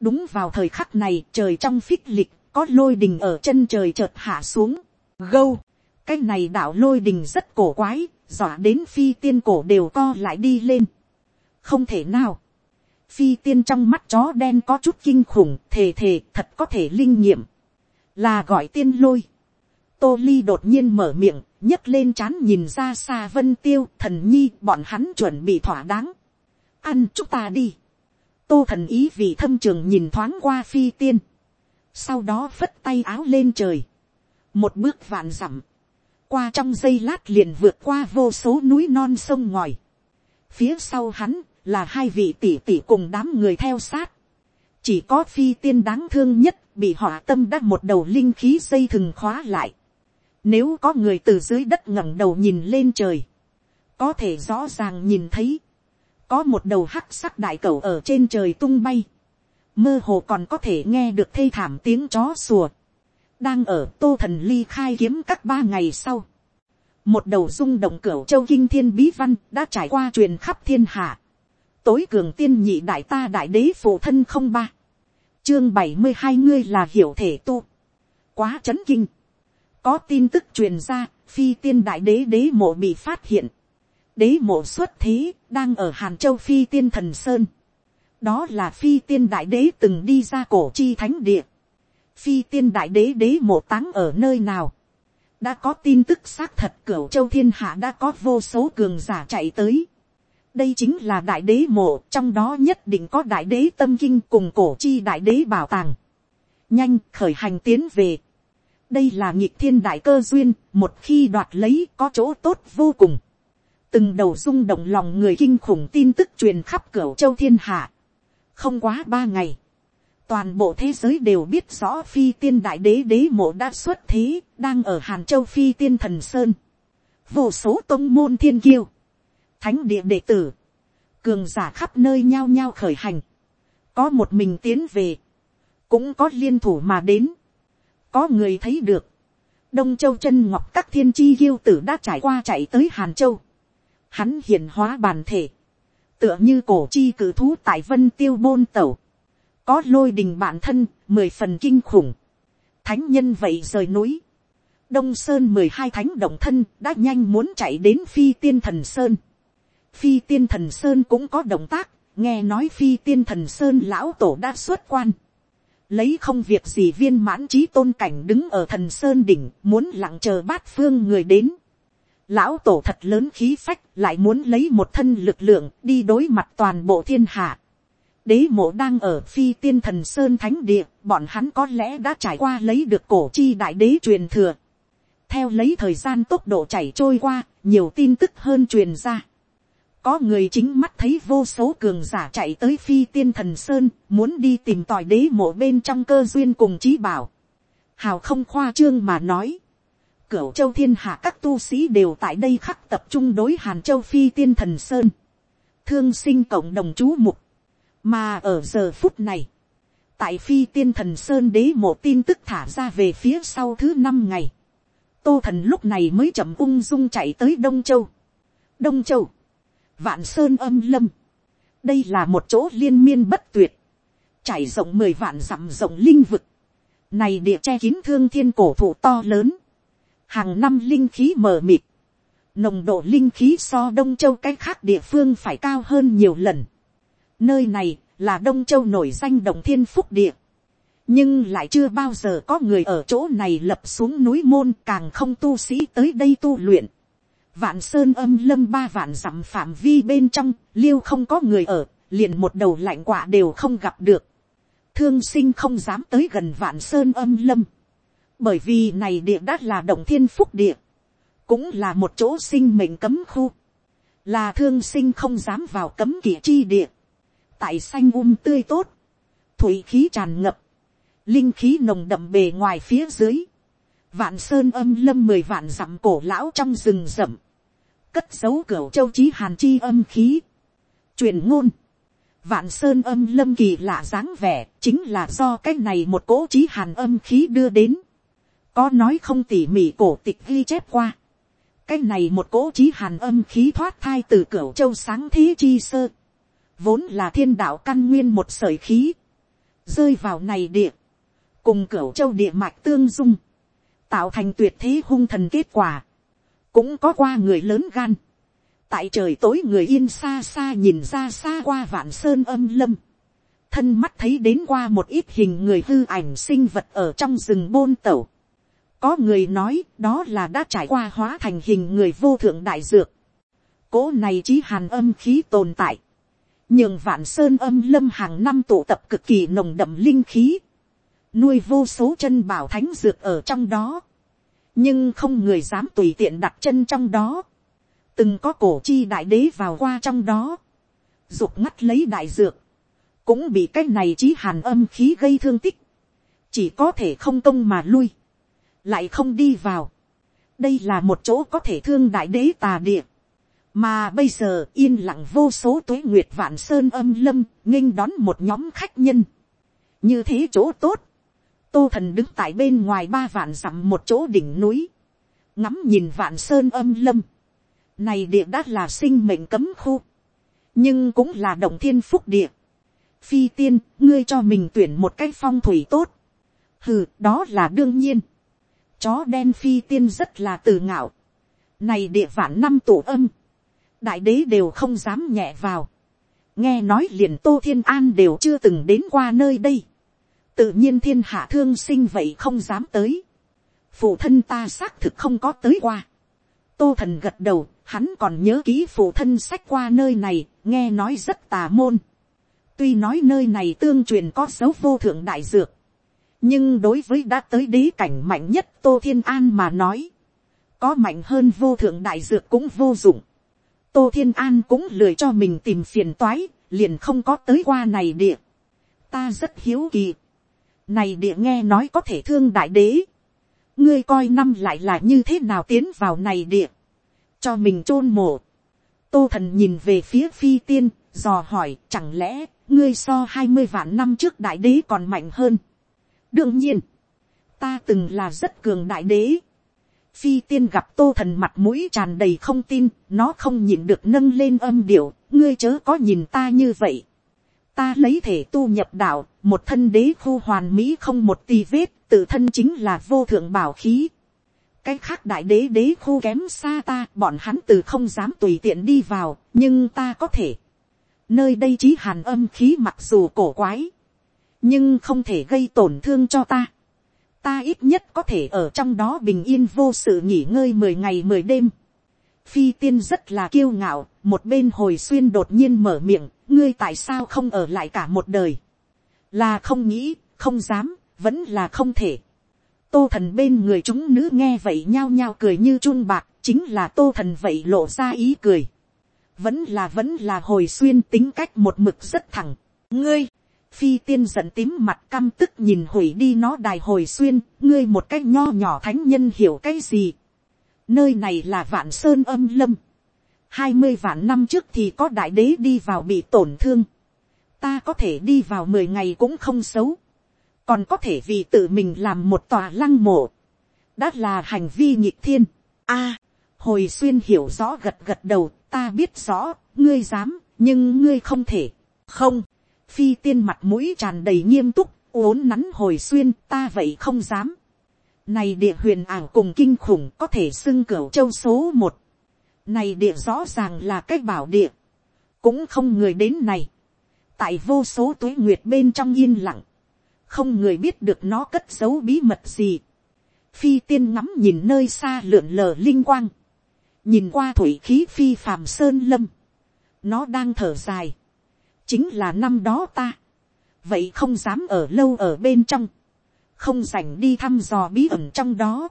đúng vào thời khắc này trời trong phích lịch có lôi đình ở chân trời chợt hạ xuống. gâu, cái này đạo lôi đình rất cổ quái, dọa đến phi tiên cổ đều co lại đi lên. không thể nào phi tiên trong mắt chó đen có chút kinh khủng, thề thề thật có thể linh nghiệm, là gọi tiên lôi. tô ly đột nhiên mở miệng, nhấc lên c h á n nhìn ra xa vân tiêu, thần nhi bọn hắn chuẩn bị thỏa đáng. ăn chúng ta đi. tô thần ý vì thâm trường nhìn thoáng qua phi tiên sau đó phất tay áo lên trời. một bước vạn dặm. qua trong giây lát liền vượt qua vô số núi non sông ngòi. phía sau hắn là hai vị tỷ tỷ cùng đám người theo sát. chỉ có phi tiên đáng thương nhất bị hỏa tâm đã một đầu linh khí dây thừng khóa lại. nếu có người từ dưới đất ngẩng đầu nhìn lên trời, có thể rõ ràng nhìn thấy, có một đầu hắc sắc đại cầu ở trên trời tung bay, mơ hồ còn có thể nghe được thê thảm tiếng chó sùa, đang ở tô thần ly khai kiếm các ba ngày sau, một đầu rung động cửa châu kinh thiên bí văn đã trải qua truyền khắp thiên hạ tối cường tiên nhị đại ta đại đế phụ thân không ba. Chương bảy mươi hai ngươi là hiểu thể tu. Quá chấn kinh. Có tin tức truyền ra, phi tiên đại đế đế mộ bị phát hiện. Đế mộ xuất thế, đang ở Hàn Châu phi tiên thần Sơn. Đó là phi tiên đại đế từng đi ra cổ chi thánh địa. Phi tiên đại đế đế mộ táng ở nơi nào? Đã có tin tức xác thật cửu châu thiên hạ đã có vô số cường giả chạy tới đây chính là đại đế mộ, trong đó nhất định có đại đế tâm kinh cùng cổ chi đại đế bảo tàng. nhanh khởi hành tiến về. đây là nhịp thiên đại cơ duyên, một khi đoạt lấy có chỗ tốt vô cùng. từng đầu rung động lòng người kinh khủng tin tức truyền khắp cửa châu thiên hạ không quá ba ngày, toàn bộ thế giới đều biết rõ phi tiên đại đế đế mộ đã xuất thế, đang ở hàn châu phi tiên thần sơn. vô số tôn môn thiên kiêu, thánh địa đệ tử, cường giả khắp nơi nhao nhao khởi hành, có một mình tiến về, cũng có liên thủ mà đến, có người thấy được, đông châu chân ngọc các thiên chi yêu tử đã trải qua chạy tới hàn châu, hắn hiển hóa bản thể, tựa như cổ chi cử thú tại vân tiêu bôn tẩu, có lôi đình bản thân, mười phần kinh khủng, thánh nhân vậy rời núi, đông sơn mười hai thánh động thân đã nhanh muốn chạy đến phi tiên thần sơn, phi tiên thần sơn cũng có động tác, nghe nói phi tiên thần sơn lão tổ đã xuất quan, lấy không việc gì viên mãn trí tôn cảnh đứng ở thần sơn đỉnh muốn lặng chờ bát phương người đến. Lão tổ thật lớn khí phách lại muốn lấy một thân lực lượng đi đối mặt toàn bộ thiên hạ. Đế mộ đang ở phi tiên thần sơn thánh địa, bọn hắn có lẽ đã trải qua lấy được cổ chi đại đế truyền thừa. Theo lấy thời gian tốc độ chảy trôi qua, nhiều tin tức hơn truyền ra có người chính mắt thấy vô số cường giả chạy tới phi tiên thần sơn, muốn đi tìm tòi đế mộ bên trong cơ duyên cùng trí bảo. Hào không khoa trương mà nói. Cửu châu thiên hạ các tu sĩ đều tại đây khắc tập trung đối hàn châu phi tiên thần sơn. Thương sinh cộng đồng chú mục. Mà ở giờ phút này. Tại phi tiên thần sơn đế mộ tin tức thả ra về phía sau thứ năm ngày. Tô thần lúc này mới chậm ung dung chạy tới Đông Châu. Đông Châu vạn sơn âm lâm, đây là một chỗ liên miên bất tuyệt, trải rộng mười vạn dặm rộng linh vực, này địa che kín thương thiên cổ thụ to lớn, hàng năm linh khí mờ mịt, nồng độ linh khí so đông châu cái khác địa phương phải cao hơn nhiều lần. nơi này là đông châu nổi danh đồng thiên phúc địa, nhưng lại chưa bao giờ có người ở chỗ này lập xuống núi môn càng không tu sĩ tới đây tu luyện vạn sơn âm lâm ba vạn dặm phạm vi bên trong, liêu không có người ở, liền một đầu lạnh quả đều không gặp được. Thương sinh không dám tới gần vạn sơn âm lâm. Bởi vì này địa đã là động thiên phúc địa. Cũng là một chỗ sinh mệnh cấm khu. Là thương sinh không dám vào cấm kỵ chi địa. Tại xanh um tươi tốt. Thủy khí tràn ngập. Linh khí nồng đậm bề ngoài phía dưới. Vạn sơn âm lâm mười vạn dặm cổ lão trong rừng rậm cất dấu cửa châu chí hàn chi âm khí. truyền ngôn, vạn sơn âm lâm kỳ lạ dáng vẻ, chính là do cái này một cỗ chí hàn âm khí đưa đến có nói không tỉ mỉ cổ tịch ghi chép qua. cái này một cỗ chí hàn âm khí thoát thai từ cửa châu sáng thế chi sơ. vốn là thiên đạo căn nguyên một sởi khí. rơi vào này địa. cùng cửa châu địa mạch tương dung. tạo thành tuyệt thế hung thần kết quả cũng có qua người lớn gan, tại trời tối người yên xa xa nhìn ra xa qua vạn sơn âm lâm, thân mắt thấy đến qua một ít hình người hư ảnh sinh vật ở trong rừng bôn tẩu có người nói đó là đã trải qua hóa thành hình người vô thượng đại dược. cố này chỉ hàn âm khí tồn tại. nhưng vạn sơn âm lâm hàng năm tụ tập cực kỳ nồng đậm linh khí. nuôi vô số chân bảo thánh dược ở trong đó nhưng không người dám tùy tiện đặt chân trong đó. từng có cổ chi đại đế vào qua trong đó, dục ngắt lấy đại dược, cũng bị cái này chí hàn âm khí gây thương tích, chỉ có thể không công mà lui, lại không đi vào. đây là một chỗ có thể thương đại đế tà địa, mà bây giờ yên lặng vô số tuế nguyệt vạn sơn âm lâm nghênh đón một nhóm khách nhân, như thế chỗ tốt, tô thần đứng tại bên ngoài ba vạn dặm một chỗ đỉnh núi, ngắm nhìn vạn sơn âm lâm, này địa đã là sinh mệnh cấm khu, nhưng cũng là động thiên phúc địa. phi tiên, ngươi cho mình tuyển một cái phong thủy tốt, hừ, đó là đương nhiên chó đen phi tiên rất là tự ngạo, này địa vạn năm tổ âm, đại đế đều không dám nhẹ vào, nghe nói liền tô thiên an đều chưa từng đến qua nơi đây tự nhiên thiên hạ thương sinh vậy không dám tới. phụ thân ta xác thực không có tới qua. tô thần gật đầu, hắn còn nhớ ký phụ thân sách qua nơi này, nghe nói rất tà môn. tuy nói nơi này tương truyền có dấu vô thượng đại dược, nhưng đối với đã tới đế cảnh mạnh nhất tô thiên an mà nói, có mạnh hơn vô thượng đại dược cũng vô dụng, tô thiên an cũng lười cho mình tìm phiền toái, liền không có tới qua này địa. ta rất hiếu kỳ, này địa nghe nói có thể thương đại đế, ngươi coi năm lại là như thế nào tiến vào này địa, cho mình chôn mổ. tô thần nhìn về phía phi tiên, dò hỏi chẳng lẽ ngươi so hai mươi vạn năm trước đại đế còn mạnh hơn đương nhiên, ta từng là rất cường đại đế. phi tiên gặp tô thần mặt mũi tràn đầy không tin, nó không nhìn được nâng lên âm điệu, ngươi chớ có nhìn ta như vậy. ta lấy thể tu nhập đạo, một thân đế khu hoàn mỹ không một tì vết, tự thân chính là vô thượng bảo khí. cái khác đại đế đế khu kém xa ta, bọn hắn từ không dám tùy tiện đi vào, nhưng ta có thể Nơi đây trí hàn âm khí mặc dù cổ quái. Nhưng không thể gây tổn thương cho ta. Ta ít nhất có thể ở trong đó bình yên vô sự nghỉ ngơi mười ngày mười đêm. Phi tiên rất là kiêu ngạo, một bên hồi xuyên đột nhiên mở miệng, ngươi tại sao không ở lại cả một đời. Là không nghĩ, không dám, vẫn là không thể. Tô thần bên người chúng nữ nghe vậy nhao nhao cười như chun bạc, chính là tô thần vậy lộ ra ý cười vẫn là vẫn là hồi xuyên tính cách một mực rất thẳng. ngươi, phi tiên giận tím mặt căm tức nhìn hủy đi nó đài hồi xuyên, ngươi một cách nho nhỏ thánh nhân hiểu cái gì. nơi này là vạn sơn âm lâm. hai mươi vạn năm trước thì có đại đế đi vào bị tổn thương. ta có thể đi vào mười ngày cũng không xấu. còn có thể vì tự mình làm một tòa lăng mộ. đã là hành vi nhịp thiên. a, hồi xuyên hiểu rõ gật gật đầu ta biết rõ, ngươi dám, nhưng ngươi không thể. không, phi tiên mặt mũi tràn đầy nghiêm túc, uốn nắn hồi xuyên, ta vậy không dám. này địa huyền ảo cùng kinh khủng có thể xưng cửa châu số một. này địa rõ ràng là cách bảo địa. cũng không người đến này. tại vô số tuế nguyệt bên trong yên lặng. không người biết được nó cất giấu bí mật gì. phi tiên ngắm nhìn nơi xa lượn lờ linh quang nhìn qua thủy khí phi phàm sơn lâm, nó đang thở dài, chính là năm đó ta, vậy không dám ở lâu ở bên trong, không dành đi thăm dò bí ẩn trong đó,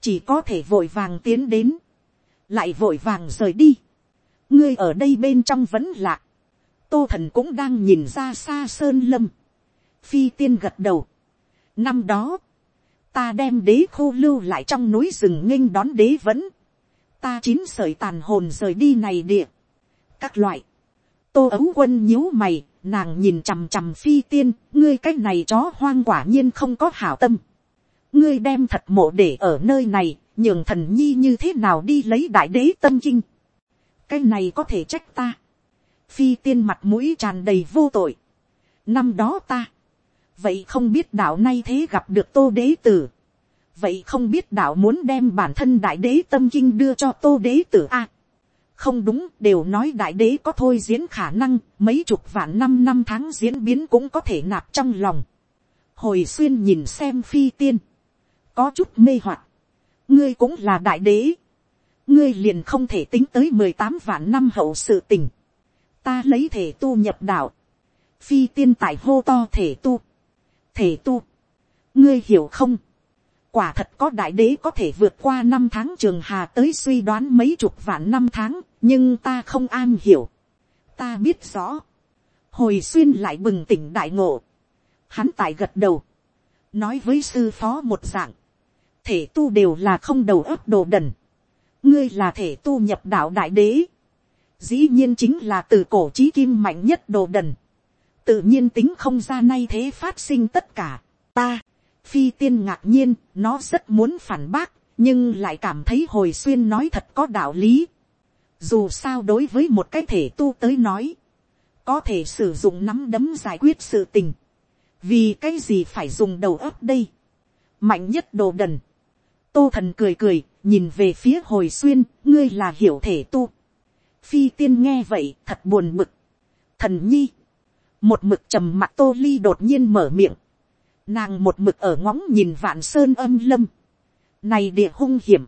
chỉ có thể vội vàng tiến đến, lại vội vàng rời đi, ngươi ở đây bên trong vẫn lạ, tô thần cũng đang nhìn ra xa sơn lâm, phi tiên gật đầu, năm đó, ta đem đế khô lưu lại trong núi rừng nghênh đón đế vẫn, ta chín sợi tàn hồn rời đi này địa. các loại, tô ấu quân nhíu mày, nàng nhìn chằm chằm phi tiên, ngươi cái này chó hoang quả nhiên không có hảo tâm. ngươi đem thật mộ để ở nơi này, nhường thần nhi như thế nào đi lấy đại đế tâm kinh. cái này có thể trách ta. phi tiên mặt mũi tràn đầy vô tội. năm đó ta, vậy không biết đạo nay thế gặp được tô đế tử vậy không biết đạo muốn đem bản thân đại đế tâm kinh đưa cho tô đế tử a không đúng đều nói đại đế có thôi diễn khả năng mấy chục vạn năm năm tháng diễn biến cũng có thể nạp trong lòng. hồi xuyên nhìn xem phi tiên, có chút mê hoặc, ngươi cũng là đại đế, ngươi liền không thể tính tới mười tám vạn năm hậu sự tình, ta lấy thể tu nhập đạo, phi tiên tại hô to thể tu, thể tu, ngươi hiểu không, quả thật có đại đế có thể vượt qua năm tháng trường hà tới suy đoán mấy chục vạn năm tháng, nhưng ta không an hiểu. ta biết rõ. hồi xuyên lại bừng tỉnh đại ngộ. hắn tại gật đầu. nói với sư phó một dạng. thể tu đều là không đầu ấp đồ đần. ngươi là thể tu nhập đạo đại đế. dĩ nhiên chính là từ cổ trí kim mạnh nhất đồ đần. tự nhiên tính không ra nay thế phát sinh tất cả. ta phi tiên ngạc nhiên, nó rất muốn phản bác, nhưng lại cảm thấy hồi xuyên nói thật có đạo lý. Dù sao đối với một cái thể tu tới nói, có thể sử dụng nắm đấm giải quyết sự tình. Vì cái gì phải dùng đầu óc đây? Mạnh nhất đồ đần. Tô thần cười cười, nhìn về phía hồi xuyên, ngươi là hiểu thể tu. Phi tiên nghe vậy, thật buồn bực. Thần nhi. Một mực trầm mặt tô ly đột nhiên mở miệng Nàng một mực ở ngóng nhìn vạn sơn âm lâm. Này địa hung hiểm.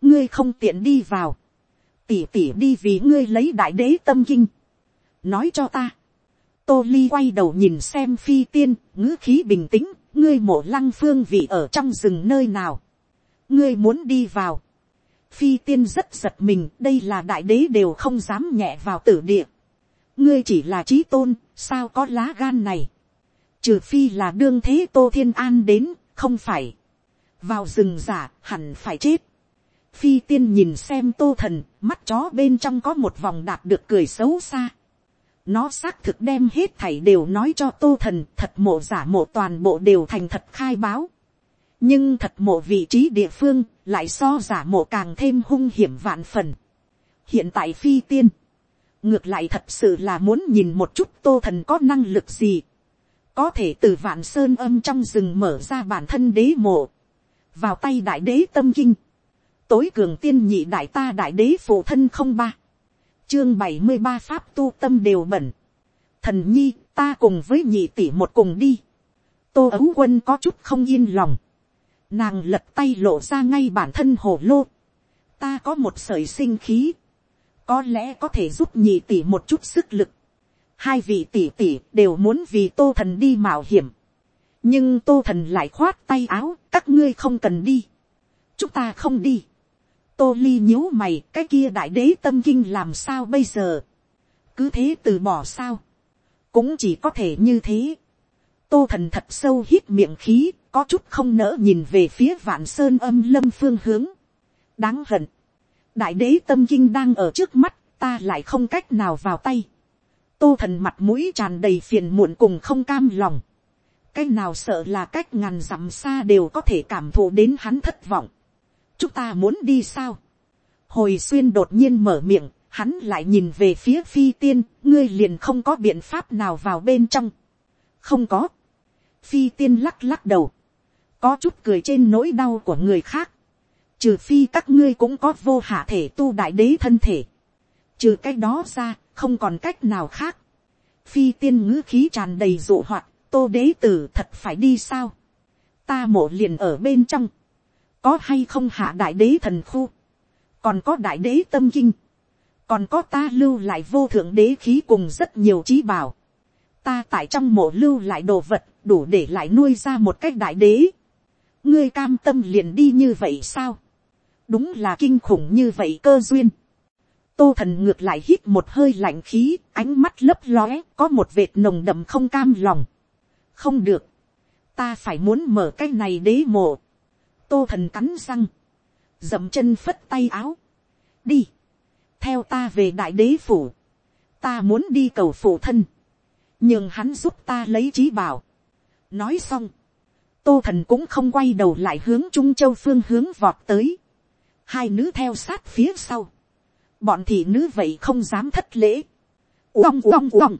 Ngươi không tiện đi vào. Tỉ tỉ đi vì ngươi lấy đại đế tâm kinh. Nói cho ta. Tô Ly quay đầu nhìn xem phi tiên, ngữ khí bình tĩnh, ngươi mộ lăng phương vị ở trong rừng nơi nào, ngươi muốn đi vào, phi tiên rất giật mình đây là đại đế đều không dám nhẹ vào tử địa, ngươi chỉ là trí tôn, sao có lá gan này, trừ phi là đương thế tô thiên an đến, không phải, vào rừng giả hẳn phải chết, phi tiên nhìn xem tô thần, mắt chó bên trong có một vòng đạt được cười xấu xa, nó xác thực đem hết thảy đều nói cho tô thần thật mộ giả mộ toàn bộ đều thành thật khai báo. nhưng thật mộ vị trí địa phương lại so giả mộ càng thêm hung hiểm vạn phần. hiện tại phi tiên, ngược lại thật sự là muốn nhìn một chút tô thần có năng lực gì có thể từ vạn sơn âm trong rừng mở ra bản thân đế mộ, vào tay đại đế tâm kinh, tối cường tiên nhị đại ta đại đế phụ thân không ba chương bảy mươi ba pháp tu tâm đều bẩn. Thần nhi, ta cùng với nhị tỷ một cùng đi. Tô ấu quân có chút không yên lòng. Nàng lật tay lộ ra ngay bản thân hồ lô. Ta có một sởi sinh khí. Có lẽ có thể giúp nhị tỷ một chút sức lực. Hai vị tỷ tỷ đều muốn vì tô thần đi mạo hiểm. Nhưng tô thần lại khoát tay áo, các ngươi không cần đi. Chúng ta không đi tô ly nhíu mày cái kia đại đế tâm kinh làm sao bây giờ. cứ thế từ bỏ sao. cũng chỉ có thể như thế. tô thần thật sâu hít miệng khí có chút không nỡ nhìn về phía vạn sơn âm lâm phương hướng. đáng hận. đại đế tâm kinh đang ở trước mắt ta lại không cách nào vào tay tô thần mặt mũi tràn đầy phiền muộn cùng không cam lòng. cái nào sợ là cách ngàn dặm xa đều có thể cảm thụ đến hắn thất vọng chúng ta muốn đi sao. hồi xuyên đột nhiên mở miệng, hắn lại nhìn về phía phi tiên, ngươi liền không có biện pháp nào vào bên trong. không có. phi tiên lắc lắc đầu, có chút cười trên nỗi đau của người khác. trừ phi các ngươi cũng có vô hạ thể tu đại đế thân thể. trừ cái đó ra, không còn cách nào khác. phi tiên ngữ khí tràn đầy dụ hoạt, tô đế tử thật phải đi sao. ta mộ liền ở bên trong. Có hay không hạ đại đế thần khu, còn có đại đế tâm kinh, còn có ta lưu lại vô thượng đế khí cùng rất nhiều trí bảo, ta tại trong mộ lưu lại đồ vật đủ để lại nuôi ra một cách đại đế, ngươi cam tâm liền đi như vậy sao, đúng là kinh khủng như vậy cơ duyên, tô thần ngược lại hít một hơi lạnh khí, ánh mắt lấp lóe, có một vệt nồng đậm không cam lòng. không được, ta phải muốn mở cái này đế mộ, tô thần cắn răng, dậm chân phất tay áo, đi, theo ta về đại đế phủ, ta muốn đi cầu phụ thân, nhưng hắn giúp ta lấy trí bảo. nói xong, tô thần cũng không quay đầu lại hướng trung châu phương hướng vọt tới, hai nữ theo sát phía sau, bọn thị nữ vậy không dám thất lễ, uong uong uong,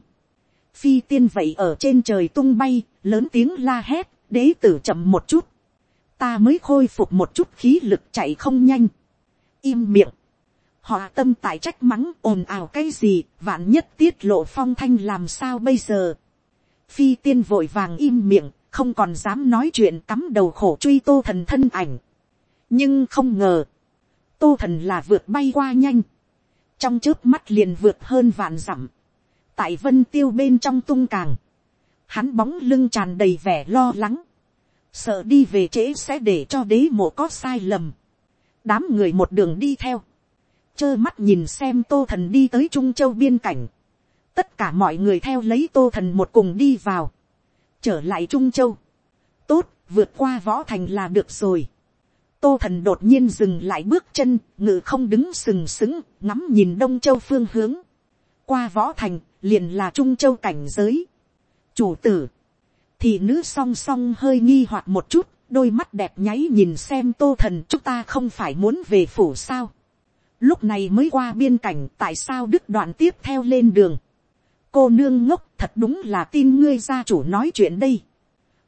phi tiên vậy ở trên trời tung bay, lớn tiếng la hét, đế tử chậm một chút, ta mới khôi phục một chút khí lực chạy không nhanh. im miệng. họ tâm tại trách mắng ồn ào cái gì, vạn nhất tiết lộ phong thanh làm sao bây giờ. phi tiên vội vàng im miệng, không còn dám nói chuyện cắm đầu khổ truy tô thần thân ảnh. nhưng không ngờ, tô thần là vượt bay qua nhanh trong trước mắt liền vượt hơn vạn dặm. tại vân tiêu bên trong tung càng, hắn bóng lưng tràn đầy vẻ lo lắng. Sợ đi về trễ sẽ để cho đế mộ có sai lầm, đám người một đường đi theo, trơ mắt nhìn xem tô thần đi tới trung châu biên cảnh, tất cả mọi người theo lấy tô thần một cùng đi vào, trở lại trung châu, tốt vượt qua võ thành là được rồi, tô thần đột nhiên dừng lại bước chân, ngự không đứng sừng sững, ngắm nhìn đông châu phương hướng, qua võ thành, liền là trung châu cảnh giới, chủ tử, thì nữ song song hơi nghi hoặc một chút, đôi mắt đẹp nháy nhìn xem tô thần chúng ta không phải muốn về phủ sao. lúc này mới qua biên cảnh tại sao đức đoạn tiếp theo lên đường. cô nương ngốc thật đúng là tin ngươi gia chủ nói chuyện đây.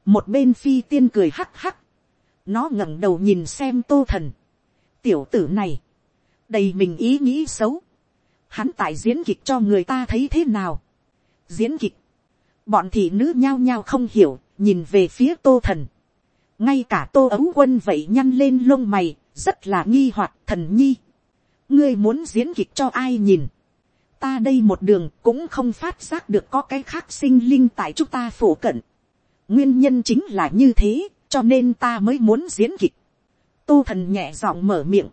một bên phi tiên cười hắc hắc nó ngẩng đầu nhìn xem tô thần. tiểu tử này, đầy mình ý nghĩ xấu. hắn tại diễn kịch cho người ta thấy thế nào. diễn kịch bọn thị nữ nhao nhao không hiểu, nhìn về phía tô thần. ngay cả tô ấu quân vậy nhăn lên lông mày, rất là nghi hoặc thần nhi. ngươi muốn diễn kịch cho ai nhìn. ta đây một đường cũng không phát giác được có cái khác sinh linh tại chúng ta phổ cận. nguyên nhân chính là như thế, cho nên ta mới muốn diễn kịch. Tu thần nhẹ giọng mở miệng,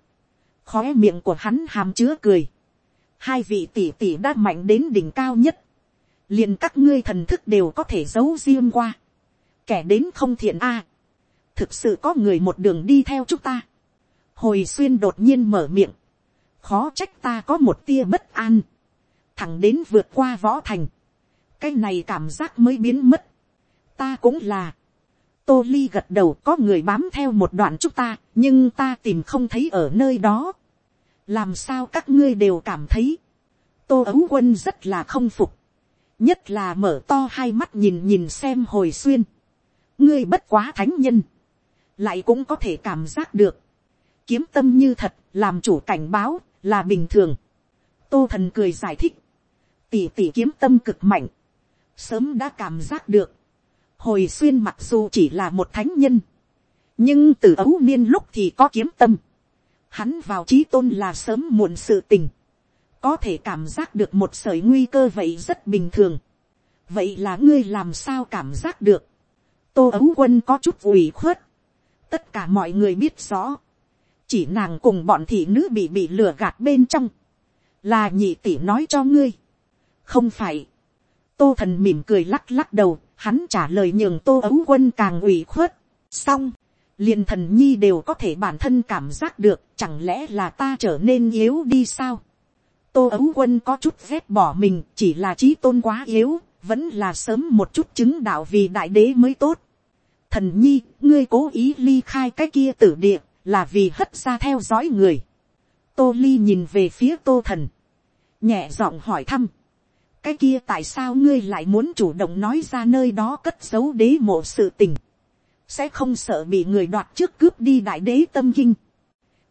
khóe miệng của hắn hàm chứa cười. hai vị tỷ tỷ đã mạnh đến đỉnh cao nhất, liền các ngươi thần thức đều có thể giấu riêng qua, kẻ đến không thiện a, thực sự có người một đường đi theo chúng ta, hồi xuyên đột nhiên mở miệng, khó trách ta có một tia bất an, thẳng đến vượt qua võ thành, cái này cảm giác mới biến mất, ta cũng là, tô ly gật đầu có người bám theo một đoạn chúng ta, nhưng ta tìm không thấy ở nơi đó, làm sao các ngươi đều cảm thấy, tô ấu quân rất là không phục, nhất là mở to hai mắt nhìn nhìn xem hồi xuyên, ngươi bất quá thánh nhân, lại cũng có thể cảm giác được, kiếm tâm như thật, làm chủ cảnh báo, là bình thường. tô thần cười giải thích, tỷ tỷ kiếm tâm cực mạnh, sớm đã cảm giác được, hồi xuyên mặc dù chỉ là một thánh nhân, nhưng từ ấu niên lúc thì có kiếm tâm, hắn vào trí tôn là sớm muộn sự tình, có thể cảm giác được một sởi nguy cơ vậy rất bình thường, vậy là ngươi làm sao cảm giác được, tô ấu quân có chút ủy khuất, tất cả mọi người biết rõ, chỉ nàng cùng bọn thị nữ bị bị lừa gạt bên trong, là nhị tỷ nói cho ngươi, không phải, tô thần mỉm cười lắc lắc đầu, hắn trả lời nhường tô ấu quân càng ủy khuất, xong, liền thần nhi đều có thể bản thân cảm giác được, chẳng lẽ là ta trở nên yếu đi sao. tô ấu quân có chút ghét bỏ mình, chỉ là trí tôn quá yếu, vẫn là sớm một chút chứng đạo vì đại đế mới tốt. thần nhi, ngươi cố ý ly khai cái kia tử địa, là vì hất ra theo dõi người. tô ly nhìn về phía tô thần, nhẹ giọng hỏi thăm, cái kia tại sao ngươi lại muốn chủ động nói ra nơi đó cất giấu đế mộ sự tình, sẽ không sợ bị người đoạt trước cướp đi đại đế tâm kinh.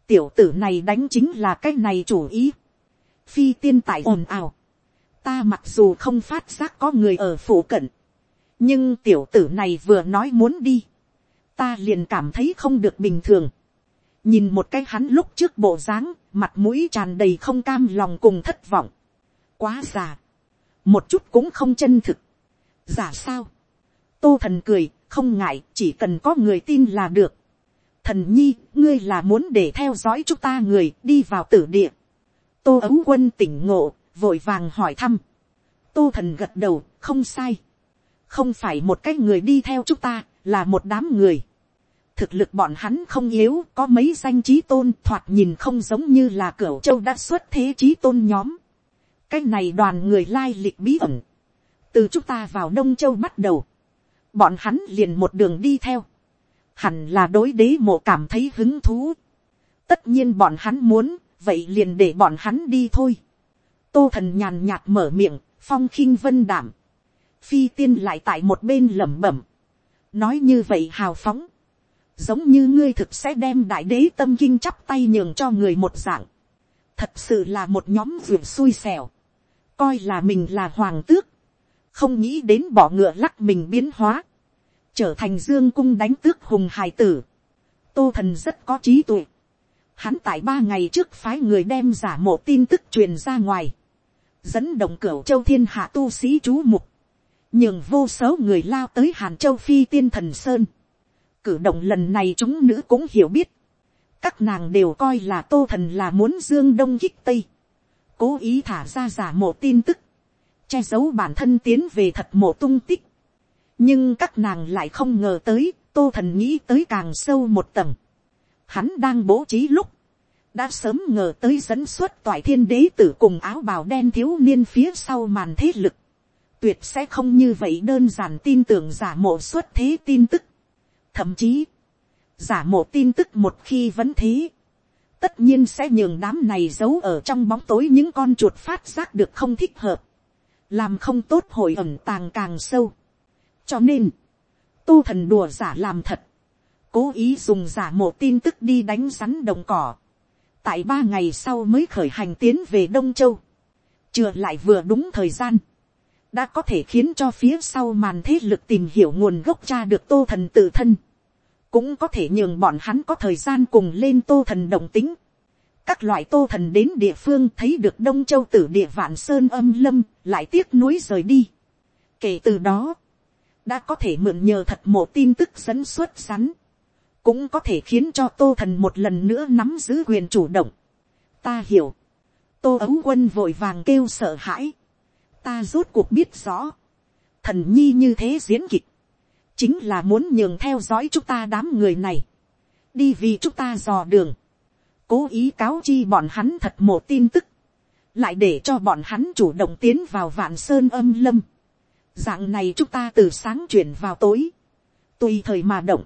tiểu tử này đánh chính là cái này chủ ý. phi tiên tại ồn ào. ta mặc dù không phát giác có người ở phủ cận, nhưng tiểu tử này vừa nói muốn đi, ta liền cảm thấy không được bình thường nhìn một cái hắn lúc trước bộ dáng, mặt mũi tràn đầy không cam lòng cùng thất vọng. quá già, một chút cũng không chân thực. giả sao, tô thần cười, không ngại, chỉ cần có người tin là được. thần nhi, ngươi là muốn để theo dõi chúng ta người đi vào tử địa. tô ấu quân tỉnh ngộ, vội vàng hỏi thăm. tô thần gật đầu, không sai. không phải một cái người đi theo chúng ta, là một đám người thực lực bọn hắn không yếu, có mấy danh trí tôn thoạt nhìn không giống như là cửu châu đã xuất thế trí tôn nhóm cái này đoàn người lai lịch bí ẩn. từ chúng ta vào đông châu bắt đầu, bọn hắn liền một đường đi theo. hẳn là đối đế mộ cảm thấy hứng thú. tất nhiên bọn hắn muốn, vậy liền để bọn hắn đi thôi. tô thần nhàn nhạt mở miệng, phong khinh vân đảm. phi tiên lại tại một bên lẩm bẩm. nói như vậy hào phóng giống như ngươi thực sẽ đem đại đế tâm kinh chắp tay nhường cho người một dạng, thật sự là một nhóm ruột xui xẻo, coi là mình là hoàng tước, không nghĩ đến bỏ ngựa lắc mình biến hóa, trở thành dương cung đánh tước hùng hài tử, tô thần rất có trí tuệ, hắn tại ba ngày trước phái người đem giả mộ tin tức truyền ra ngoài, dẫn động cửu châu thiên hạ tu sĩ chú mục, nhường vô số người lao tới hàn châu phi tiên thần sơn, Cử động lần này chúng nữ cũng hiểu biết. Các nàng đều coi là tô thần là muốn dương đông kích tây. Cố ý thả ra giả mộ tin tức. Che giấu bản thân tiến về thật mộ tung tích. Nhưng các nàng lại không ngờ tới, tô thần nghĩ tới càng sâu một tầng. Hắn đang bố trí lúc. Đã sớm ngờ tới dẫn xuất toại thiên đế tử cùng áo bào đen thiếu niên phía sau màn thế lực tuyệt sẽ không như vậy đơn giản tin tưởng giả mộ xuất thế tin tức. Thậm chí, giả mộ tin tức một khi vẫn thế, tất nhiên sẽ nhường đám này giấu ở trong bóng tối những con chuột phát giác được không thích hợp, làm không tốt hồi ẩm tàng càng sâu. cho nên, tu thần đùa giả làm thật, cố ý dùng giả mộ tin tức đi đánh rắn đồng cỏ, tại ba ngày sau mới khởi hành tiến về đông châu, chưa lại vừa đúng thời gian, đã có thể khiến cho phía sau màn thế lực tìm hiểu nguồn gốc cha được tô thần tự thân, cũng có thể nhường bọn hắn có thời gian cùng lên tô thần đồng tính. các loại tô thần đến địa phương thấy được đông châu tử địa vạn sơn âm lâm, lại tiếc nuối rời đi. kể từ đó, đã có thể mượn nhờ thật một tin tức dẫn xuất sắn, cũng có thể khiến cho tô thần một lần nữa nắm giữ quyền chủ động. ta hiểu, tô ấu quân vội vàng kêu sợ hãi, ta rốt cuộc biết rõ, thần nhi như thế diễn kịch, chính là muốn nhường theo dõi chúng ta đám người này, đi vì chúng ta dò đường, cố ý cáo chi bọn hắn thật một tin tức, lại để cho bọn hắn chủ động tiến vào vạn sơn âm lâm. Dạng này chúng ta từ sáng chuyển vào tối, tùy thời mà động,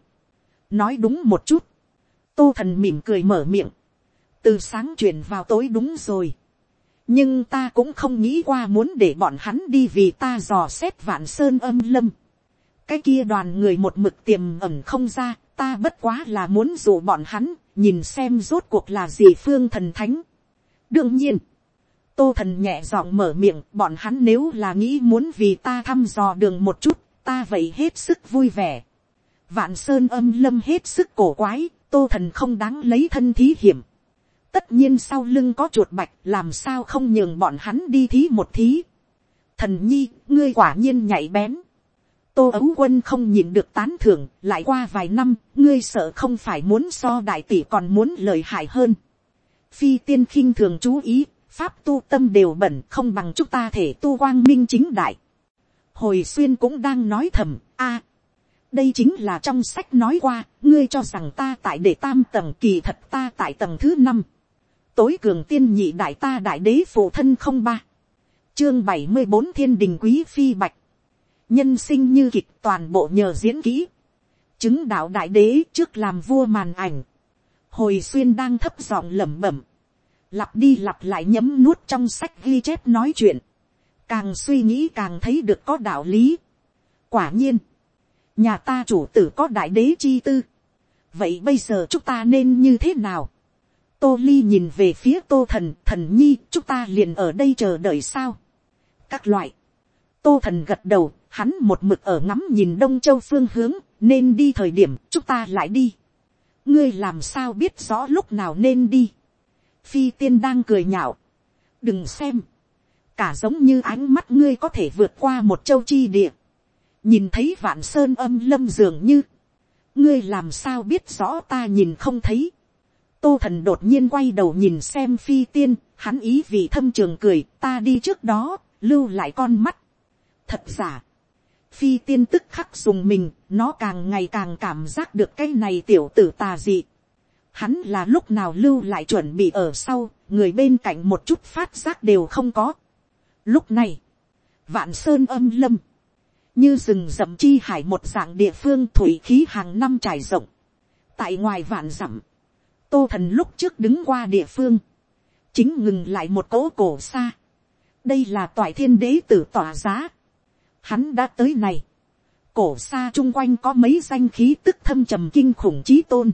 nói đúng một chút, tô thần mỉm cười mở miệng, từ sáng chuyển vào tối đúng rồi, nhưng ta cũng không nghĩ qua muốn để bọn hắn đi vì ta dò xét vạn sơn âm lâm cái kia đoàn người một mực tiềm ẩn không ra, ta bất quá là muốn dụ bọn hắn, nhìn xem rốt cuộc là gì phương thần thánh. đương nhiên, tô thần nhẹ giọng mở miệng, bọn hắn nếu là nghĩ muốn vì ta thăm dò đường một chút, ta vậy hết sức vui vẻ. vạn sơn âm lâm hết sức cổ quái, tô thần không đáng lấy thân thí hiểm tất nhiên sau lưng có chuột bạch làm sao không nhường bọn hắn đi thí một thí. thần nhi, ngươi quả nhiên nhạy bén tô ấu quân không nhìn được tán thưởng, lại qua vài năm, ngươi sợ không phải muốn so đại tỷ còn muốn lời hại hơn. phi tiên khinh thường chú ý, pháp tu tâm đều bẩn không bằng chúng ta thể tu quang minh chính đại. hồi xuyên cũng đang nói thầm, a, đây chính là trong sách nói qua, ngươi cho rằng ta tại để tam tầng kỳ thật ta tại tầng thứ năm tối cường tiên nhị đại ta đại đế phụ thân không ba chương bảy mươi bốn thiên đình quý phi bạch nhân sinh như kịch toàn bộ nhờ diễn kỹ. Chứng đạo đại đế trước làm vua màn ảnh. Hồi xuyên đang thấp giọng lẩm bẩm. Lặp đi lặp lại nhấm nuốt trong sách ghi chép nói chuyện. Càng suy nghĩ càng thấy được có đạo lý. Quả nhiên, nhà ta chủ tử có đại đế chi tư. Vậy bây giờ chúng ta nên như thế nào? Tô ly nhìn về phía tô thần thần nhi, chúng ta liền ở đây chờ đợi sao? Các loại. Tô thần gật đầu hắn một mực ở ngắm nhìn đông châu phương hướng nên đi thời điểm chúng ta lại đi. Ngươi làm sao biết rõ lúc nào nên đi? Phi tiên đang cười nhạo. Đừng xem. Cả giống như ánh mắt ngươi có thể vượt qua một châu chi địa. Nhìn thấy vạn sơn âm lâm dường như. Ngươi làm sao biết rõ ta nhìn không thấy? Tô thần đột nhiên quay đầu nhìn xem phi tiên, hắn ý vì thâm trường cười, ta đi trước đó, lưu lại con mắt. thật giả, phi tiên tức khắc dùng mình, nó càng ngày càng cảm giác được cái này tiểu tử tà dị. Hắn là lúc nào lưu lại chuẩn bị ở sau, người bên cạnh một chút phát giác đều không có. Lúc này, vạn sơn âm lâm, như rừng rậm chi hải một dạng địa phương thủy khí hàng năm trải rộng. Tại ngoài vạn dặm, tô thần lúc trước đứng qua địa phương, chính ngừng lại một cỗ cổ xa. đây là toại thiên đế tử tỏa giá hắn đã tới này. cổ xa chung quanh có mấy danh khí tức thâm trầm kinh khủng trí tôn.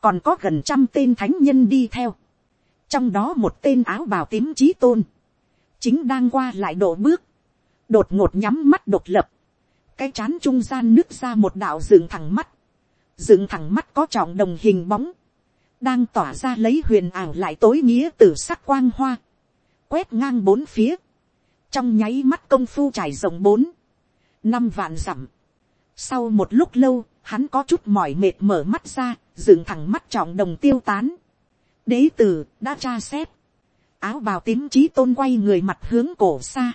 còn có gần trăm tên thánh nhân đi theo. trong đó một tên áo bào tím trí tôn. chính đang qua lại độ bước. đột ngột nhắm mắt độc lập. cái chán trung gian nước ra một đạo dựng thẳng mắt. dựng thẳng mắt có trọng đồng hình bóng đang tỏa ra lấy huyền ảo lại tối nghĩa từ sắc quang hoa, quét ngang bốn phía, trong nháy mắt công phu trải rộng bốn, năm vạn dặm. Sau một lúc lâu, hắn có chút mỏi mệt mở mắt ra, dựng thẳng mắt trọng đồng tiêu tán. Đế tử đã tra xét. Áo bào tím trí tôn quay người mặt hướng cổ xa.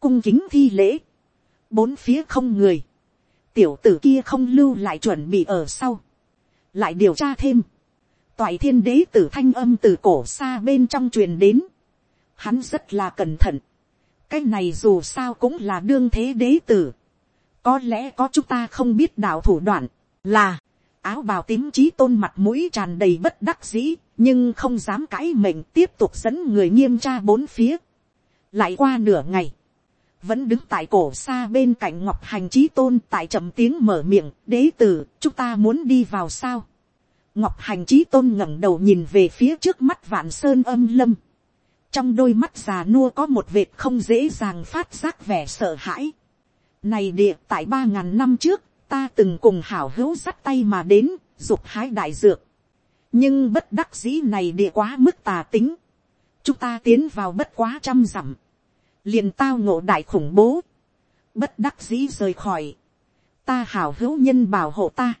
Cung kính thi lễ. Bốn phía không người. Tiểu tử kia không lưu lại chuẩn bị ở sau. Lại điều tra thêm toại thiên đế tử thanh âm từ cổ xa bên trong truyền đến. Hắn rất là cẩn thận cái này dù sao cũng là đương thế đế tử. có lẽ có chúng ta không biết đạo thủ đoạn, là, áo bào tím trí tôn mặt mũi tràn đầy bất đắc dĩ, nhưng không dám cãi mệnh tiếp tục dẫn người nghiêm tra bốn phía. lại qua nửa ngày, vẫn đứng tại cổ xa bên cạnh ngọc hành trí tôn tại chậm tiếng mở miệng, đế tử, chúng ta muốn đi vào sao. Ngọc hành trí tôn ngẩng đầu nhìn về phía trước mắt vạn sơn âm lâm. Trong đôi mắt già nua có một vệt không dễ dàng phát giác vẻ sợ hãi. Này địa tại ba ngàn năm trước, ta từng cùng hảo hữu sắt tay mà đến, dục hái đại dược. Nhưng bất đắc dĩ này địa quá mức tà tính. Chúng ta tiến vào bất quá trăm dặm. liền tao ngộ đại khủng bố. Bất đắc dĩ rời khỏi. ta hảo hữu nhân bảo hộ ta,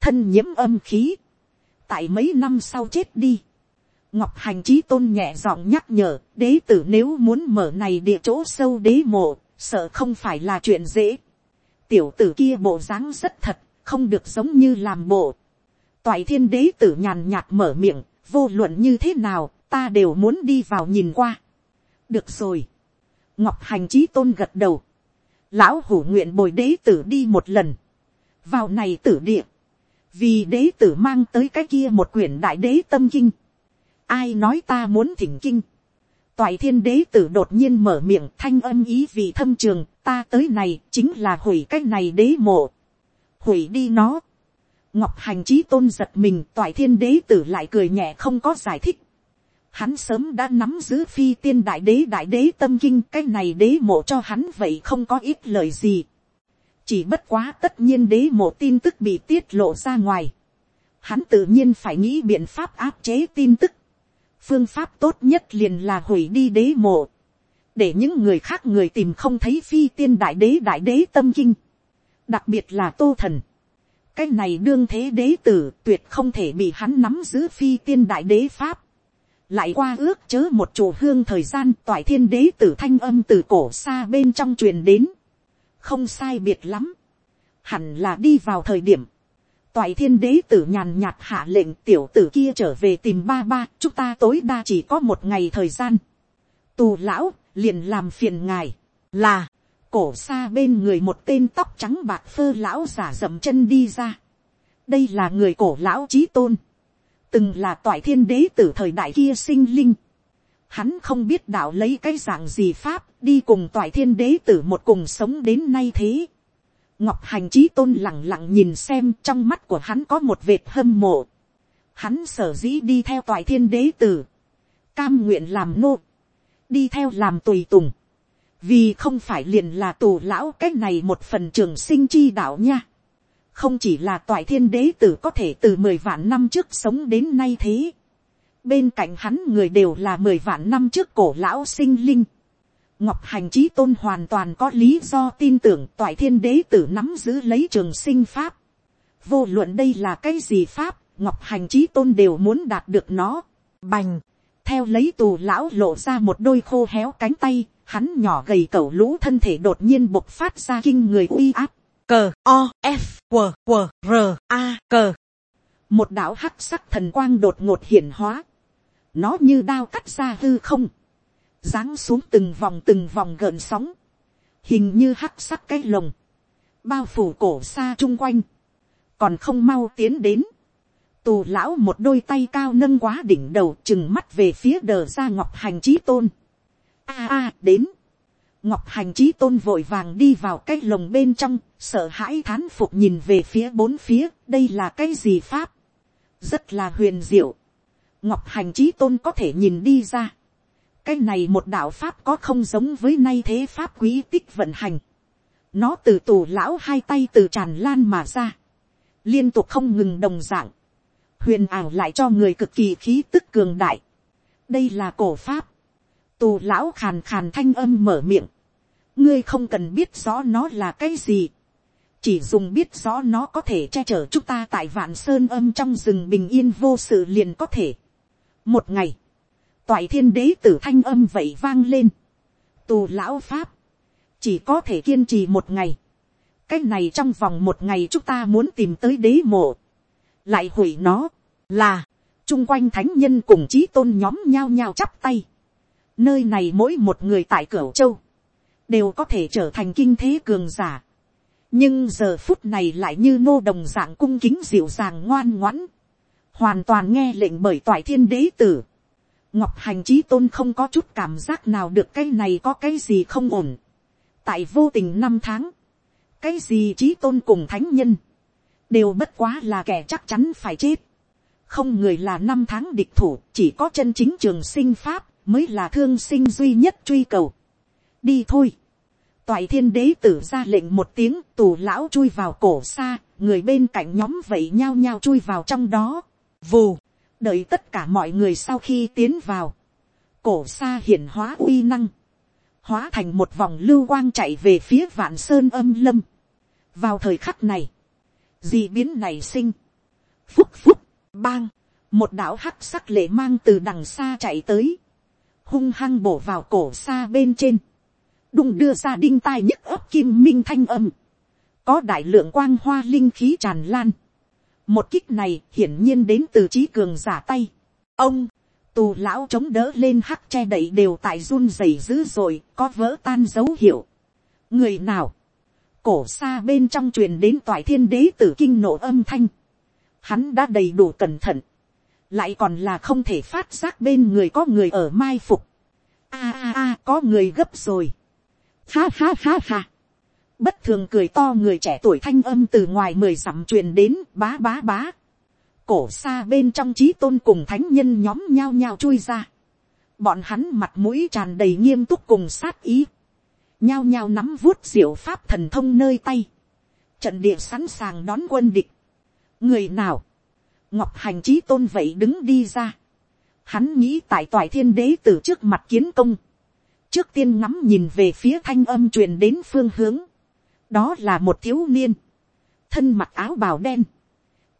thân nhiễm âm khí, tại mấy năm sau chết đi, ngọc hành trí tôn nhẹ giọng nhắc nhở, đế tử nếu muốn mở này địa chỗ sâu đế mộ, sợ không phải là chuyện dễ. tiểu tử kia bộ dáng rất thật, không được giống như làm bộ. toại thiên đế tử nhàn nhạt mở miệng, vô luận như thế nào, ta đều muốn đi vào nhìn qua. được rồi. ngọc hành trí tôn gật đầu. lão hủ nguyện bồi đế tử đi một lần. vào này tử địa. vì đế tử mang tới cái kia một quyển đại đế tâm kinh ai nói ta muốn thỉnh kinh. toại thiên đế tử đột nhiên mở miệng thanh âm ý vì thâm trường, ta tới này chính là hủy cái này đế mộ. hủy đi nó ngọc hành trí tôn giật mình toại thiên đế tử lại cười nhẹ không có giải thích. Hắn sớm đã nắm giữ phi tiên đại đế đại đế tâm kinh cái này đế mộ cho hắn vậy không có ít lời gì. Chỉ bất quá tất nhiên đế mộ tin tức bị tiết lộ ra ngoài. Hắn tự nhiên phải nghĩ biện pháp áp chế tin tức. Phương pháp tốt nhất liền là hủy đi đế mộ. Để những người khác người tìm không thấy phi tiên đại đế đại đế tâm kinh. Đặc biệt là tô thần cái này đương thế đế tử tuyệt không thể bị hắn nắm giữ phi tiên đại đế pháp. lại qua ước chớ một chủ hương thời gian toại thiên đế tử thanh âm từ cổ xa bên trong truyền đến. không sai biệt lắm. hẳn là đi vào thời điểm toại thiên đế tử nhàn nhạt hạ lệnh tiểu tử kia trở về tìm ba ba chúng ta tối đa chỉ có một ngày thời gian. tù lão liền làm phiền ngài là cổ xa bên người một tên tóc trắng bạc phơ lão giả dậm chân đi ra. đây là người cổ lão trí tôn, từng là toại thiên đế Tử thời đại kia sinh linh. hắn không biết đạo lấy cái dạng gì pháp đi cùng toại thiên đế tử một cùng sống đến nay thế ngọc hành trí tôn lẳng lặng nhìn xem trong mắt của hắn có một vệt hâm mộ. hắn sở dĩ đi theo toại thiên đế tử, cam nguyện làm nô, đi theo làm tùy tùng vì không phải liền là tù lão cái này một phần trường sinh chi đạo nha. không chỉ là toại thiên đế tử có thể từ mười vạn năm trước sống đến nay thế. bên cạnh hắn người đều là mười vạn năm trước cổ lão sinh linh ngọc hành trí tôn hoàn toàn có lý do tin tưởng toại thiên đế tử nắm giữ lấy trường sinh pháp. vô luận đây là cái gì pháp, ngọc hành trí tôn đều muốn đạt được nó. bành, theo lấy tù lão lộ ra một đôi khô héo cánh tay, hắn nhỏ gầy cẩu lũ thân thể đột nhiên bộc phát ra kinh người uy áp, cờ o f W, W, r a cờ một đạo hắc sắc thần quang đột ngột hiển hóa, nó như đao cắt ra hư không, giáng xuống từng vòng từng vòng gợn sóng, hình như hắc sắc cái lồng, bao phủ cổ xa chung quanh, còn không mau tiến đến, tù lão một đôi tay cao nâng quá đỉnh đầu chừng mắt về phía đờ ra ngọc hành trí tôn, a a đến. ngọc hành trí tôn vội vàng đi vào cái lồng bên trong, sợ hãi thán phục nhìn về phía bốn phía, đây là cái gì pháp. rất là huyền diệu. ngọc hành trí tôn có thể nhìn đi ra cái này một đạo pháp có không giống với nay thế pháp quý tích vận hành. nó từ tù lão hai tay từ tràn lan mà ra. liên tục không ngừng đồng dạng. huyền ảo lại cho người cực kỳ khí tức cường đại. đây là cổ pháp tù lão khàn khàn thanh âm mở miệng, ngươi không cần biết rõ nó là cái gì, chỉ dùng biết rõ nó có thể che chở chúng ta tại vạn sơn âm trong rừng bình yên vô sự liền có thể. một ngày, toại thiên đế tử thanh âm vậy vang lên, tù lão pháp, chỉ có thể kiên trì một ngày, cái này trong vòng một ngày chúng ta muốn tìm tới đế mộ, lại hủy nó, là, chung quanh thánh nhân cùng chí tôn nhóm nhao nhao chắp tay, Nơi này mỗi một người tại Cửu Châu. Đều có thể trở thành kinh thế cường giả. Nhưng giờ phút này lại như nô đồng dạng cung kính dịu dàng ngoan ngoãn. Hoàn toàn nghe lệnh bởi toại thiên đế tử. Ngọc hành Chí tôn không có chút cảm giác nào được cái này có cái gì không ổn. Tại vô tình năm tháng. Cái gì Chí tôn cùng thánh nhân. Đều bất quá là kẻ chắc chắn phải chết không người là năm tháng địch thủ, chỉ có chân chính trường sinh pháp, mới là thương sinh duy nhất truy cầu. đi thôi. toại thiên đế tử ra lệnh một tiếng tù lão chui vào cổ xa, người bên cạnh nhóm vậy nhao nhao chui vào trong đó. vù, đợi tất cả mọi người sau khi tiến vào. cổ xa hiển hóa uy năng, hóa thành một vòng lưu quang chạy về phía vạn sơn âm lâm. vào thời khắc này, dị biến này sinh, phúc phúc, bang, một đạo hắc sắc lệ mang từ đằng xa chạy tới, hung hăng bổ vào cổ xa bên trên, đung đưa ra đinh tai nhức ấp kim minh thanh âm, có đại lượng quang hoa linh khí tràn lan, một kích này hiển nhiên đến từ trí cường giả tay, ông, tù lão chống đỡ lên hắc che đậy đều tại run rẩy dữ rồi có vỡ tan dấu hiệu, người nào, cổ xa bên trong truyền đến toại thiên đế tử kinh nổ âm thanh, hắn đã đầy đủ cẩn thận, lại còn là không thể phát giác bên người có người ở mai phục. a a a có người gấp rồi. ha ha ha ha bất thường cười to người trẻ tuổi thanh âm từ ngoài mười dặm truyền đến, bá bá bá. cổ xa bên trong trí tôn cùng thánh nhân nhóm nhao nhao chui ra. bọn hắn mặt mũi tràn đầy nghiêm túc cùng sát ý. nhao nhao nắm vuốt diệu pháp thần thông nơi tay. trận địa sẵn sàng đón quân địch. người nào ngọc hành trí tôn vậy đứng đi ra. Hắn nghĩ tại toại thiên đế từ trước mặt kiến công. Trước tiên ngắm nhìn về phía thanh âm truyền đến phương hướng. Đó là một thiếu niên. Thân mặc áo bào đen.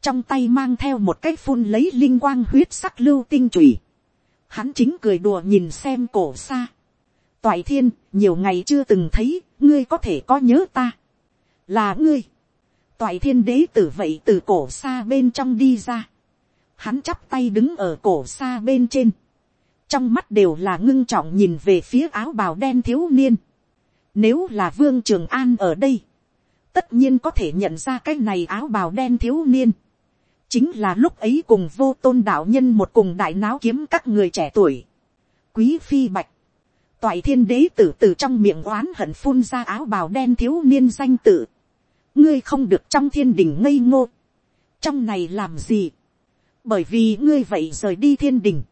Trong tay mang theo một cái phun lấy linh quang huyết sắc lưu tinh trùy. Hắn chính cười đùa nhìn xem cổ xa. Toại thiên, nhiều ngày chưa từng thấy, ngươi có thể có nhớ ta. Là ngươi toại thiên đế tử vậy từ cổ xa bên trong đi ra. Hắn chắp tay đứng ở cổ xa bên trên. Trong mắt đều là ngưng trọng nhìn về phía áo bào đen thiếu niên. Nếu là vương trường an ở đây. Tất nhiên có thể nhận ra cái này áo bào đen thiếu niên. Chính là lúc ấy cùng vô tôn đạo nhân một cùng đại náo kiếm các người trẻ tuổi. Quý phi bạch. Toại thiên đế tử tử trong miệng oán hận phun ra áo bào đen thiếu niên danh tử ngươi không được trong thiên đình ngây ngô, trong này làm gì, bởi vì ngươi vậy rời đi thiên đình,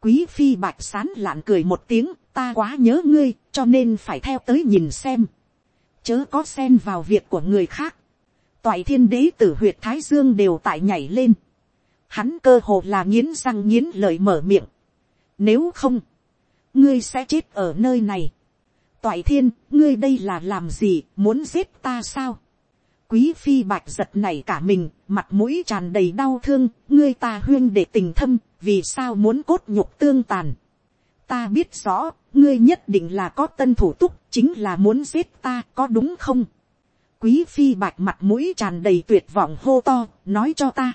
quý phi bạch sán lạn cười một tiếng, ta quá nhớ ngươi, cho nên phải theo tới nhìn xem, chớ có xen vào việc của người khác, toại thiên đế tử huyệt thái dương đều tại nhảy lên, hắn cơ hồ là nghiến răng nghiến lời mở miệng, nếu không, ngươi sẽ chết ở nơi này, toại thiên, ngươi đây là làm gì, muốn giết ta sao, quý phi bạch giật này cả mình, mặt mũi tràn đầy đau thương, ngươi ta huyên để tình thâm, vì sao muốn cốt nhục tương tàn ta biết rõ, ngươi nhất định là có tân thủ túc, chính là muốn giết ta, có đúng không. quý phi bạch mặt mũi tràn đầy tuyệt vọng hô to, nói cho ta.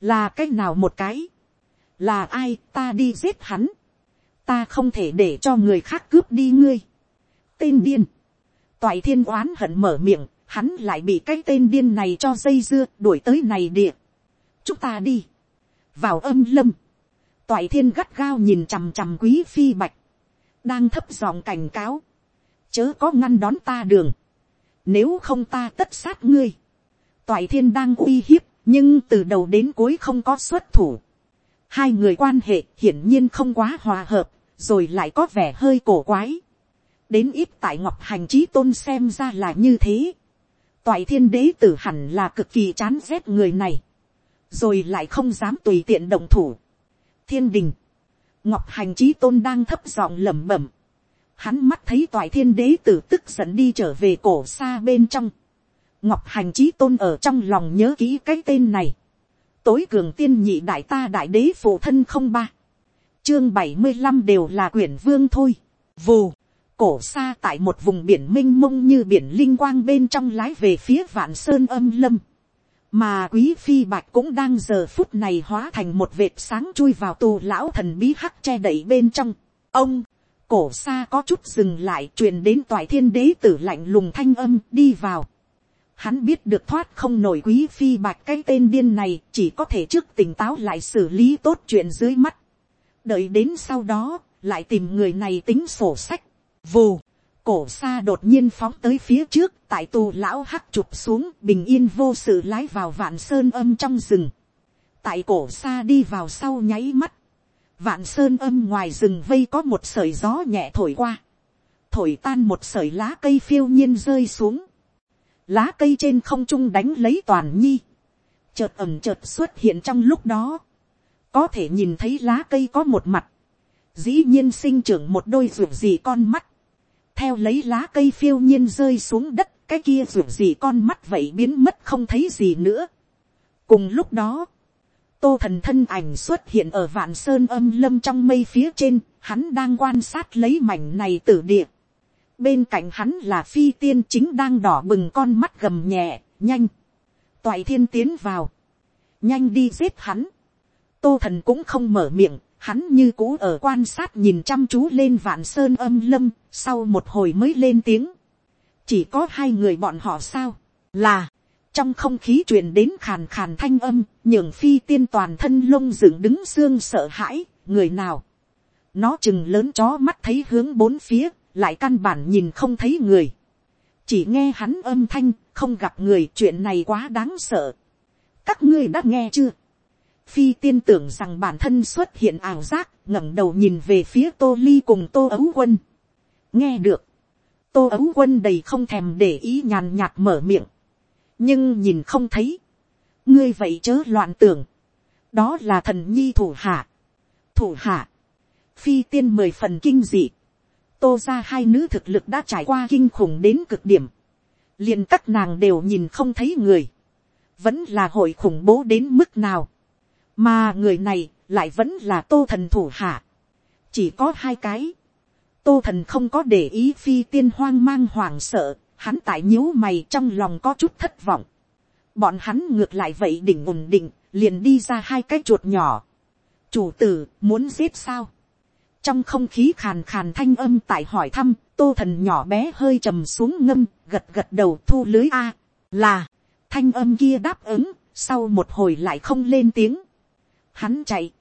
là cái nào một cái. là ai, ta đi giết hắn. ta không thể để cho người khác cướp đi ngươi. tên điên. toại thiên oán hận mở miệng, hắn lại bị cái tên điên này cho dây dưa đuổi tới này địa. chúng ta đi, vào âm lâm, toại thiên gắt gao nhìn chằm chằm quý phi bạch, đang thấp giọng cảnh cáo, chớ có ngăn đón ta đường, nếu không ta tất sát ngươi, toại thiên đang uy hiếp, nhưng từ đầu đến cuối không có xuất thủ. Hai người quan hệ hiển nhiên không quá hòa hợp, rồi lại có vẻ hơi cổ quái. Đến ít tại ngọc hành trí tôn xem ra là như thế toại thiên đế tử hẳn là cực kỳ chán ghét người này, rồi lại không dám tùy tiện động thủ thiên đình, ngọc hành trí tôn đang thấp giọng lẩm bẩm, hắn mắt thấy toại thiên đế tử tức giận đi trở về cổ xa bên trong, ngọc hành trí tôn ở trong lòng nhớ kỹ cái tên này, tối cường tiên nhị đại ta đại đế phụ thân không ba, chương bảy mươi năm đều là quyển vương thôi, vù, cổ xa tại một vùng biển m i n h mông như biển linh quang bên trong lái về phía vạn sơn âm lâm mà quý phi bạch cũng đang giờ phút này hóa thành một vệt sáng chui vào tù lão thần bí hắc che đậy bên trong. ông, cổ xa có chút dừng lại truyền đến toại thiên đế tử lạnh lùng thanh âm đi vào. Hắn biết được thoát không nổi quý phi bạch cái tên điên này chỉ có thể trước tỉnh táo lại xử lý tốt chuyện dưới mắt. đợi đến sau đó lại tìm người này tính sổ sách Vù, cổ xa đột nhiên phóng tới phía trước, tại tù lão hắc chụp xuống, bình yên vô sự lái vào vạn sơn âm trong rừng. Tại cổ xa đi vào sau nháy mắt. Vạn sơn âm ngoài rừng vây có một sợi gió nhẹ thổi qua. Thổi tan một sợi lá cây phiêu nhiên rơi xuống. Lá cây trên không trung đánh lấy toàn nhi. Chợt ẩm chợt xuất hiện trong lúc đó. Có thể nhìn thấy lá cây có một mặt. Dĩ nhiên sinh trưởng một đôi ruột gì con mắt theo lấy lá cây phiêu nhiên rơi xuống đất, cái kia ruột gì con mắt vậy biến mất không thấy gì nữa. cùng lúc đó, tô thần thân ảnh xuất hiện ở vạn sơn âm lâm trong mây phía trên, hắn đang quan sát lấy mảnh này tử địa. bên cạnh hắn là phi tiên chính đang đỏ bừng con mắt gầm nhẹ, nhanh, toại thiên tiến vào, nhanh đi giết hắn. tô thần cũng không mở miệng, hắn như cũ ở quan sát nhìn chăm chú lên vạn sơn âm lâm, sau một hồi mới lên tiếng. chỉ có hai người bọn họ sao, là, trong không khí truyền đến khàn khàn thanh âm, nhường phi tiên toàn thân lông dựng đứng xương sợ hãi, người nào. nó chừng lớn chó mắt thấy hướng bốn phía, lại căn bản nhìn không thấy người. chỉ nghe hắn âm thanh, không gặp người chuyện này quá đáng sợ. các ngươi đã nghe chưa phi tiên tưởng rằng bản thân xuất hiện ảo giác, ngẩng đầu nhìn về phía tô ly cùng tô ấu quân. nghe được, tô ấu quân đầy không thèm để ý nhàn nhạt mở miệng. Nhưng nhìn không thấy, ngươi vậy chớ loạn tưởng, đó là thần nhi thủ hạ, thủ hạ, phi tiên mười phần kinh dị, tô ra hai nữ thực lực đã trải qua kinh khủng đến cực điểm, liền các nàng đều nhìn không thấy người, vẫn là hội khủng bố đến mức nào, mà người này lại vẫn là tô thần thủ hạ, chỉ có hai cái, tô thần không có để ý phi tiên hoang mang hoảng sợ, hắn tại nhíu mày trong lòng có chút thất vọng. bọn hắn ngược lại vậy đỉnh ổn định, liền đi ra hai cái chuột nhỏ. chủ tử muốn giết sao. trong không khí khàn khàn thanh âm tại hỏi thăm, tô thần nhỏ bé hơi trầm xuống ngâm, gật gật đầu thu lưới a, là, thanh âm kia đáp ứng, sau một hồi lại không lên tiếng hắn chạy,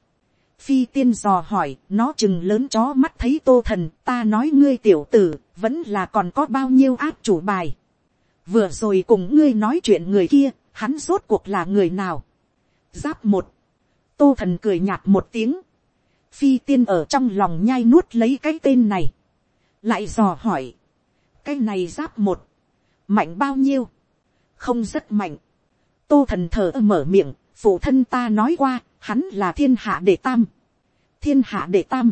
phi tiên dò hỏi, nó chừng lớn chó mắt thấy tô thần, ta nói ngươi tiểu tử, vẫn là còn có bao nhiêu áp chủ bài. vừa rồi cùng ngươi nói chuyện người kia, hắn rốt cuộc là người nào. giáp một, tô thần cười nhạt một tiếng, phi tiên ở trong lòng nhai nuốt lấy cái tên này, lại dò hỏi, cái này giáp một, mạnh bao nhiêu, không rất mạnh, tô thần thở mở miệng, phụ thân ta nói qua, hắn là thiên hạ đệ tam, thiên hạ đệ tam,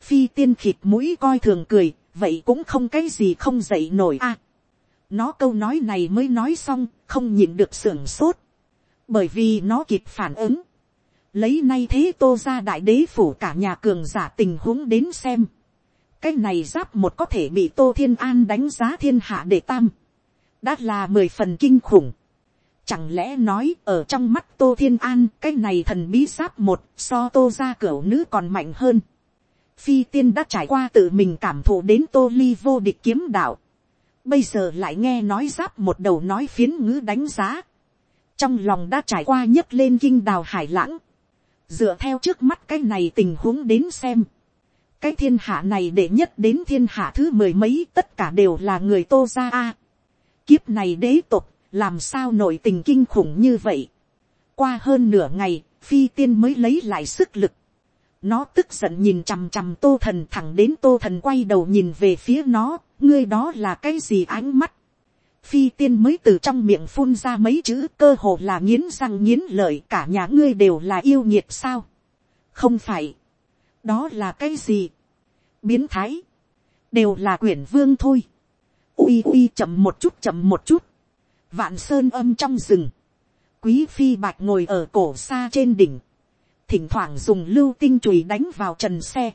phi tiên khịt mũi coi thường cười, vậy cũng không cái gì không dậy nổi a. nó câu nói này mới nói xong, không nhịn được sưởng sốt, bởi vì nó kịp phản ứng. lấy nay thế tô ra đại đế phủ cả nhà cường giả tình huống đến xem. cái này giáp một có thể bị tô thiên an đánh giá thiên hạ đệ tam. đã là mười phần kinh khủng. Chẳng lẽ nói, ở trong mắt Tô Thiên An, cái này thần bí giáp một, so tô ra cửa nữ còn mạnh hơn phi tiên đã trải qua tự mình cảm thụ đến tô ly vô địch kiếm đạo. Bây giờ lại nghe nói giáp một đầu nói phiến ngữ đánh giá. Trong lòng đã trải qua nhấc lên kinh đào hải lãng. Dựa theo trước mắt cái này tình huống đến xem. Cái thiên hạ này để nhất đến thiên hạ thứ mười mấy, tất cả đều là người tô ra a. Kiếp này đế tộc làm sao nội tình kinh khủng như vậy. Qua hơn nửa ngày, phi tiên mới lấy lại sức lực nó tức giận nhìn chằm chằm tô thần thẳng đến tô thần quay đầu nhìn về phía nó, ngươi đó là cái gì ánh mắt. Phi tiên mới từ trong miệng phun ra mấy chữ cơ hồ là nghiến răng nghiến lợi cả nhà ngươi đều là yêu nhiệt sao. Không phải. Đó là cái gì? Biến thái. Đều là quyển vương thôi. Ui ui chậm một chút chậm một chút. Vạn sơn âm trong rừng. Quý phi bạch ngồi ở cổ xa trên đỉnh thỉnh thoảng dùng lưu tinh chùi đánh vào trần xe.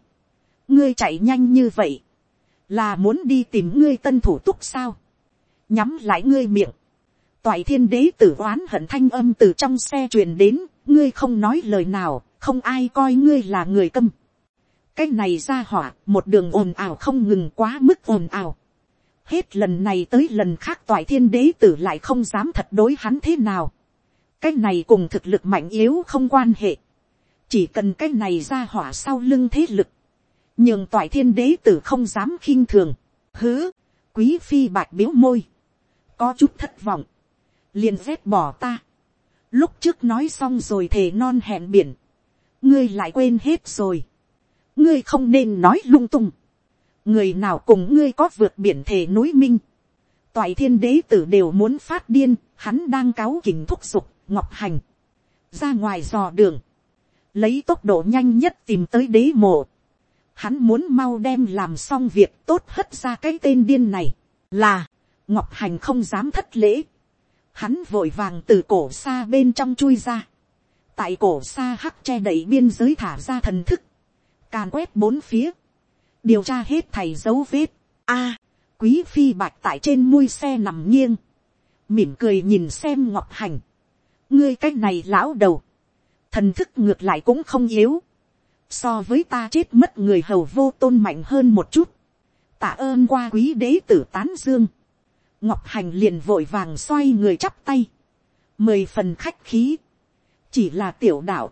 ngươi chạy nhanh như vậy, là muốn đi tìm ngươi tân thủ túc sao, nhắm lại ngươi miệng, toại thiên đế tử oán hận thanh âm từ trong xe truyền đến, ngươi không nói lời nào, không ai coi ngươi là người câm. cái này ra hỏa, một đường ồn ào không ngừng quá mức ồn ào hết lần này tới lần khác toại thiên đế tử lại không dám thật đối hắn thế nào. cái này cùng thực lực mạnh yếu không quan hệ. Chỉ cần cái này ra hỏa sau lưng thế lực, nhưng toại thiên đế tử không dám khinh thường, hứ, quý phi bạch biếu môi, có chút thất vọng, liền dép bỏ ta, lúc trước nói xong rồi thề non hẹn biển, ngươi lại quên hết rồi, ngươi không nên nói lung tung, người nào cùng ngươi có vượt biển thề núi minh, toại thiên đế tử đều muốn phát điên, hắn đang cáo kình thúc giục, ngọc hành, ra ngoài dò đường, lấy tốc độ nhanh nhất tìm tới đế mộ. Hắn muốn mau đem làm xong việc tốt hất ra cái tên điên này, là, ngọc hành không dám thất lễ, hắn vội vàng từ cổ xa bên trong chui ra, tại cổ xa hắc che đậy biên giới thả ra thần thức, càn quét bốn phía, điều tra hết thầy dấu vết, a, quý phi bạch tại trên mui xe nằm nghiêng, mỉm cười nhìn xem ngọc hành, ngươi cái này lão đầu, thần thức ngược lại cũng không yếu, so với ta chết mất người hầu vô tôn mạnh hơn một chút, tạ ơn qua quý đế tử tán dương, ngọc hành liền vội vàng xoay người chắp tay, mười phần khách khí, chỉ là tiểu đạo,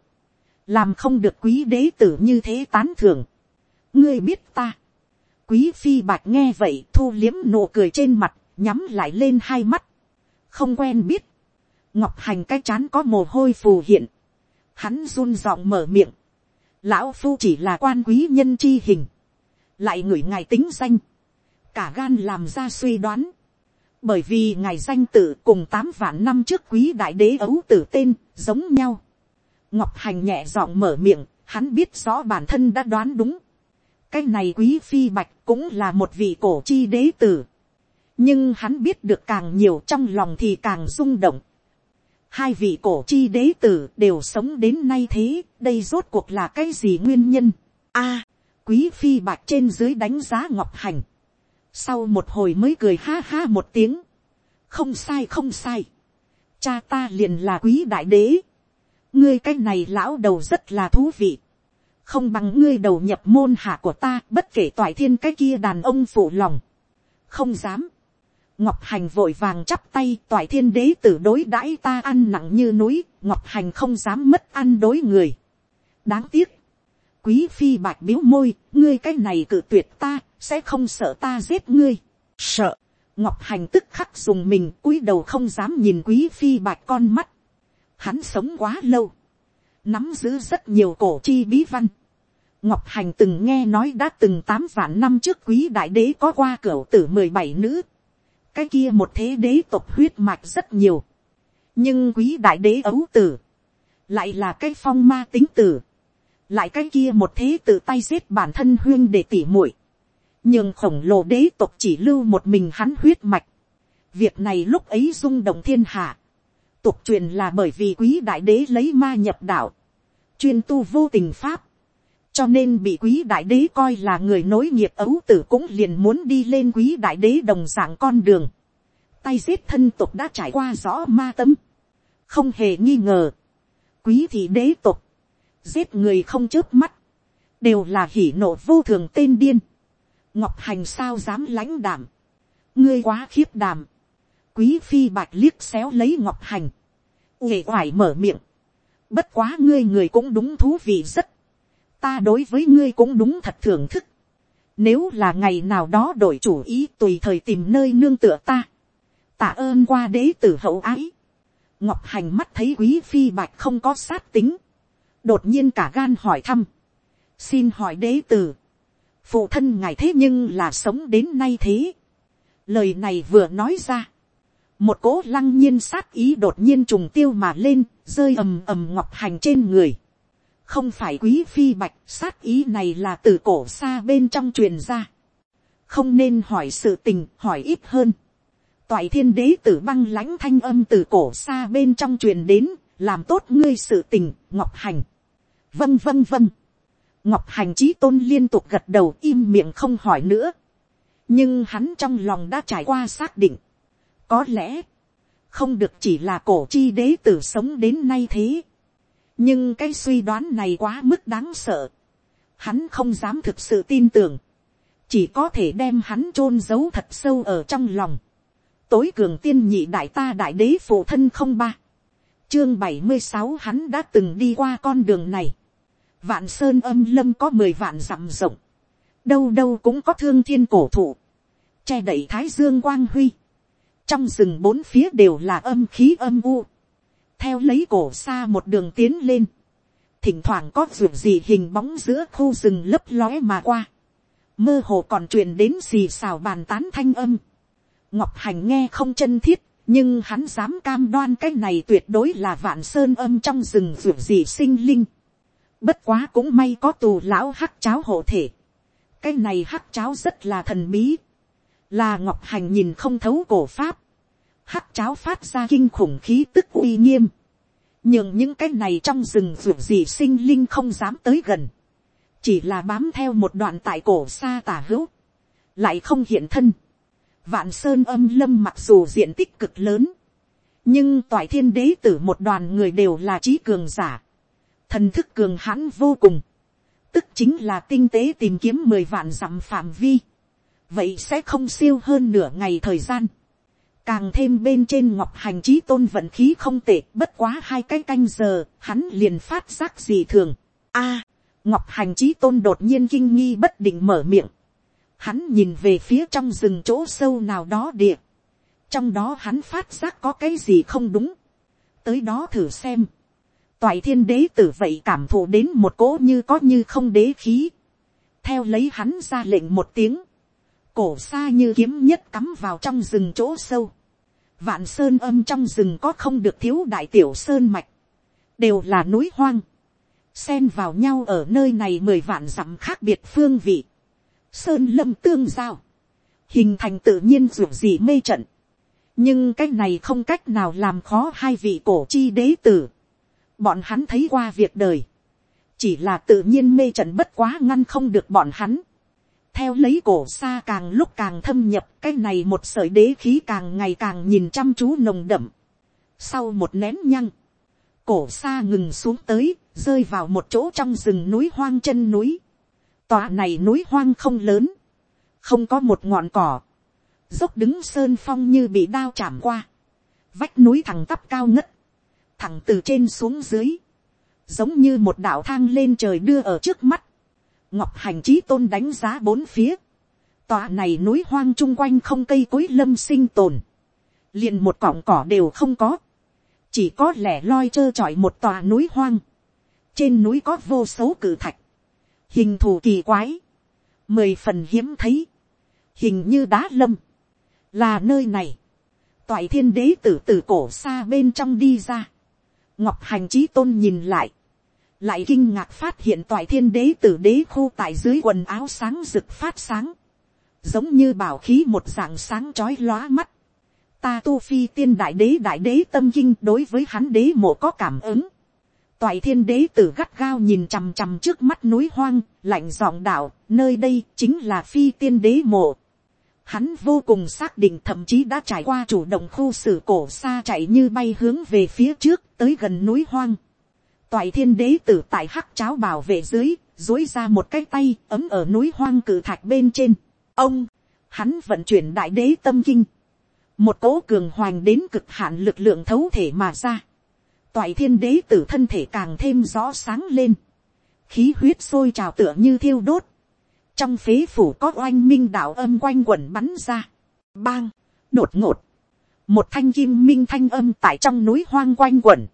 làm không được quý đế tử như thế tán thưởng, ngươi biết ta, quý phi bạch nghe vậy thu liếm nụ cười trên mặt, nhắm lại lên hai mắt, không quen biết, ngọc hành cái chán có mồ hôi phù hiện, hắn run giọng mở miệng, lão phu chỉ là quan quý nhân chi hình, lại ngửi ngài tính danh, cả gan làm ra suy đoán, bởi vì ngài danh tự cùng tám vạn năm trước quý đại đế ấu tử tên giống nhau. ngọc hành nhẹ giọng mở miệng, hắn biết rõ bản thân đã đoán đúng cái này quý phi bạch cũng là một vị cổ chi đế tử. nhưng hắn biết được càng nhiều trong lòng thì càng rung động. hai vị cổ chi đế tử đều sống đến nay thế, đây rốt cuộc là cái gì nguyên nhân. a, quý phi bạch trên dưới đánh giá ngọc hành sau một hồi mới cười ha ha một tiếng, không sai không sai, cha ta liền là quý đại đế, ngươi cái này lão đầu rất là thú vị, không bằng ngươi đầu nhập môn hạ của ta bất kể toại thiên cái kia đàn ông phụ lòng, không dám, ngọc hành vội vàng chắp tay toại thiên đế tử đối đãi ta ăn nặng như núi, ngọc hành không dám mất ăn đối người. đáng tiếc, quý phi bạch biếu môi, ngươi cái này cự tuyệt ta, sẽ không sợ ta giết ngươi. Sợ, ngọc hành tức khắc dùng mình cúi đầu không dám nhìn quý phi bạch con mắt. Hắn sống quá lâu, nắm giữ rất nhiều cổ chi bí văn. Ngọc hành từng nghe nói đã từng tám vạn năm trước quý đại đế có qua cửa tử mười bảy nữ. Cái kia một thế đế tộc huyết mạch rất nhiều. Nhưng quý đại đế ấu tử, lại là cái phong ma tính tử lại cái kia một thế tự tay giết bản thân huyên để tỉ muội, nhưng khổng lồ đế tộc chỉ lưu một mình hắn huyết mạch, việc này lúc ấy rung động thiên hạ, tục truyền là bởi vì quý đại đế lấy ma nhập đạo, chuyên tu vô tình pháp, cho nên bị quý đại đế coi là người nối nghiệp ấu tử cũng liền muốn đi lên quý đại đế đồng dạng con đường, tay giết thân tục đã trải qua rõ ma tâm, không hề nghi ngờ, quý thị đế tục, giết người không chớp mắt, đều là hỉ nộ vô thường tên điên. ngọc hành sao dám lãnh đảm, ngươi quá khiếp đảm, quý phi bạch liếc xéo lấy ngọc hành, uể oải mở miệng, bất quá ngươi người cũng đúng thú vị rất, ta đối với ngươi cũng đúng thật thưởng thức, nếu là ngày nào đó đổi chủ ý tùy thời tìm nơi nương tựa ta, tạ ơn qua đế tử hậu ái, ngọc hành mắt thấy quý phi bạch không có sát tính, đột nhiên cả gan hỏi thăm, xin hỏi đế tử, phụ thân ngài thế nhưng là sống đến nay thế. lời này vừa nói ra, một cỗ lăng nhiên sát ý đột nhiên trùng tiêu mà lên, rơi ầm ầm ngọc hành trên người. không phải quý phi bạch, sát ý này là từ cổ xa bên trong truyền ra. không nên hỏi sự tình, hỏi ít hơn. toại thiên đế tử băng lãnh thanh âm từ cổ xa bên trong truyền đến, làm tốt ngươi sự tình, ngọc hành vâng vâng vâng. ngọc hành trí tôn liên tục gật đầu im miệng không hỏi nữa. nhưng hắn trong lòng đã trải qua xác định có lẽ, không được chỉ là cổ chi đế tử sống đến nay thế. nhưng cái suy đoán này quá mức đáng sợ. hắn không dám thực sự tin tưởng. chỉ có thể đem hắn chôn giấu thật sâu ở trong lòng. tối cường tiên nhị đại ta đại đế phụ thân không ba chương bảy mươi sáu hắn đã từng đi qua con đường này vạn sơn âm lâm có mười vạn dặm rộng, đâu đâu cũng có thương thiên cổ thụ, che đậy thái dương quang huy, trong rừng bốn phía đều là âm khí âm u, theo lấy cổ xa một đường tiến lên, thỉnh thoảng có ruột gì hình bóng giữa khu rừng lấp lóe mà qua, mơ hồ còn truyền đến xì xào bàn tán thanh âm, ngọc hành nghe không chân thiết, nhưng hắn dám cam đoan cái này tuyệt đối là vạn sơn âm trong rừng ruột gì sinh linh, Bất quá cũng may có tù lão hắc cháo hộ thể. Cái này hắc cháo rất là thần bí là ngọc hành nhìn không thấu cổ pháp, hắc cháo phát ra kinh khủng khí tức uy nghiêm, nhưng những cái này trong rừng ruột gì sinh linh không dám tới gần, chỉ là bám theo một đoạn tại cổ xa tả hữu, lại không hiện thân. Vạn sơn âm lâm mặc dù diện tích cực lớn, nhưng toại thiên đế tử một đoàn người đều là trí cường giả, thần thức cường hãn vô cùng, tức chính là tinh tế tìm kiếm mười vạn dặm phạm vi, vậy sẽ không siêu hơn nửa ngày thời gian, càng thêm bên trên ngọc hành trí tôn vận khí không tệ bất quá hai cái canh giờ hắn liền phát giác gì thường. A ngọc hành trí tôn đột nhiên kinh nghi bất định mở miệng. Hắn nhìn về phía trong rừng chỗ sâu nào đó địa. Trong đó hắn phát giác có cái gì không đúng. Tới đó thử xem. Toại thiên đế tử vậy cảm thụ đến một cỗ như có như không đế khí. Theo lấy hắn ra lệnh một tiếng cổ xa như kiếm nhất cắm vào trong rừng chỗ sâu. Vạn sơn âm trong rừng có không được thiếu đại tiểu sơn mạch. Đều là núi hoang. Xen vào nhau ở nơi này mười vạn dặm khác biệt phương vị. Sơn lâm tương giao. Hình thành tự nhiên dù gì mê trận. Nhưng cách này không cách nào làm khó hai vị cổ chi đế tử. Bọn hắn thấy qua việc đời. Chỉ là tự nhiên mê trận bất quá ngăn không được bọn hắn theo lấy cổ xa càng lúc càng thâm nhập cái này một sợi đế khí càng ngày càng nhìn chăm chú nồng đậm. Sau một nén nhăng, cổ xa ngừng xuống tới, rơi vào một chỗ trong rừng núi hoang chân núi. Tòa này núi hoang không lớn, không có một ngọn cỏ, dốc đứng sơn phong như bị đao chạm qua, vách núi thẳng tắp cao ngất, thẳng từ trên xuống dưới, giống như một đạo thang lên trời đưa ở trước mắt, ngọc hành trí tôn đánh giá bốn phía, tòa này núi hoang chung quanh không cây cối lâm sinh tồn, liền một cọng cỏ đều không có, chỉ có lẻ loi trơ trọi một tòa núi hoang, trên núi có vô số cử thạch, hình thù kỳ quái, mười phần hiếm thấy, hình như đá lâm, là nơi này, toại thiên đế tử từ cổ xa bên trong đi ra, ngọc hành trí tôn nhìn lại, lại kinh ngạc phát hiện toại thiên đế tử đế khu tại dưới quần áo sáng rực phát sáng, giống như bảo khí một dạng sáng chói lóa mắt. Ta tu phi tiên đại đế đại đế tâm kinh đối với hắn đế mộ có cảm ứng. Toại thiên đế tử gắt gao nhìn chằm chằm trước mắt núi hoang, lạnh giọng đạo, nơi đây chính là phi tiên đế mộ. Hắn vô cùng xác định thậm chí đã trải qua chủ động khu xử cổ xa chạy như bay hướng về phía trước tới gần núi hoang toại thiên đế tử tại hắc cháo bảo vệ dưới, dối ra một cái tay ấm ở núi hoang cử thạch bên trên. ông, hắn vận chuyển đại đế tâm kinh, một cỗ cường hoành đến cực hạn lực lượng thấu thể mà ra. toại thiên đế tử thân thể càng thêm rõ sáng lên, khí huyết sôi trào tựa như thiêu đốt, trong phế phủ có oanh minh đạo âm quanh quẩn bắn ra, bang, đột ngột, một thanh kim minh thanh âm tại trong núi hoang quanh quẩn,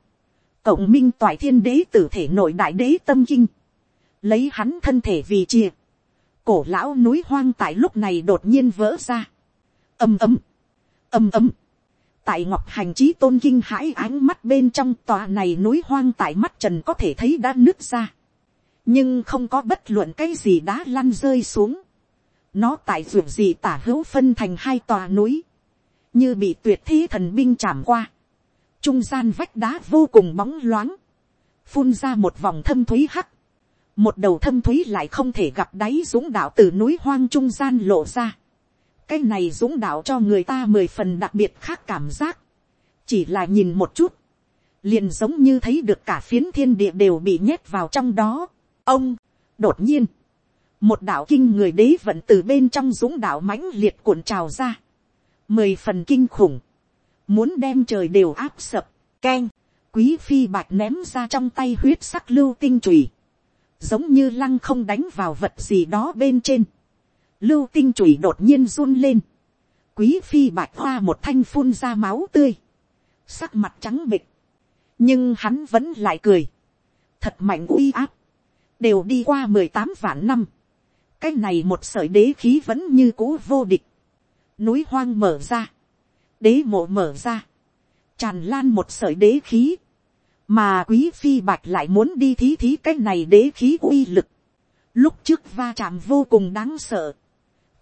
cộng minh toại thiên đế tử thể nội đại đế tâm kinh, lấy hắn thân thể vì chia, cổ lão núi hoang tại lúc này đột nhiên vỡ ra, ầm ầm, ầm ầm, tại ngọc hành trí tôn kinh hãi ánh mắt bên trong tòa này núi hoang tại mắt trần có thể thấy đã nứt ra, nhưng không có bất luận cái gì đã lăn rơi xuống, nó tại ruộng gì tả hữu phân thành hai tòa núi, như bị tuyệt thế thần binh chạm qua, trung gian vách đá vô cùng bóng loáng, phun ra một vòng thâm thúy hắc, một đầu thâm thúy lại không thể gặp đáy dũng đạo từ núi hoang trung gian lộ ra. cái này dũng đạo cho người ta mười phần đặc biệt khác cảm giác, chỉ là nhìn một chút, liền giống như thấy được cả phiến thiên địa đều bị nhét vào trong đó. ông, đột nhiên, một đạo kinh người đế vận từ bên trong dũng đạo mãnh liệt cuộn trào ra, mười phần kinh khủng, muốn đem trời đều áp sập, keng, quý phi bạch ném ra trong tay huyết sắc lưu tinh chùy, giống như lăng không đánh vào vật gì đó bên trên, lưu tinh chùy đột nhiên run lên, quý phi bạch hoa một thanh phun ra máu tươi, sắc mặt trắng bịch, nhưng hắn vẫn lại cười, thật mạnh uy áp, đều đi qua mười tám vạn năm, cái này một sợi đế khí vẫn như cũ vô địch, núi hoang mở ra, đế mộ mở ra, tràn lan một sợi đế khí, mà quý phi bạch lại muốn đi thí thí cái này đế khí uy lực, lúc trước va chạm vô cùng đáng sợ,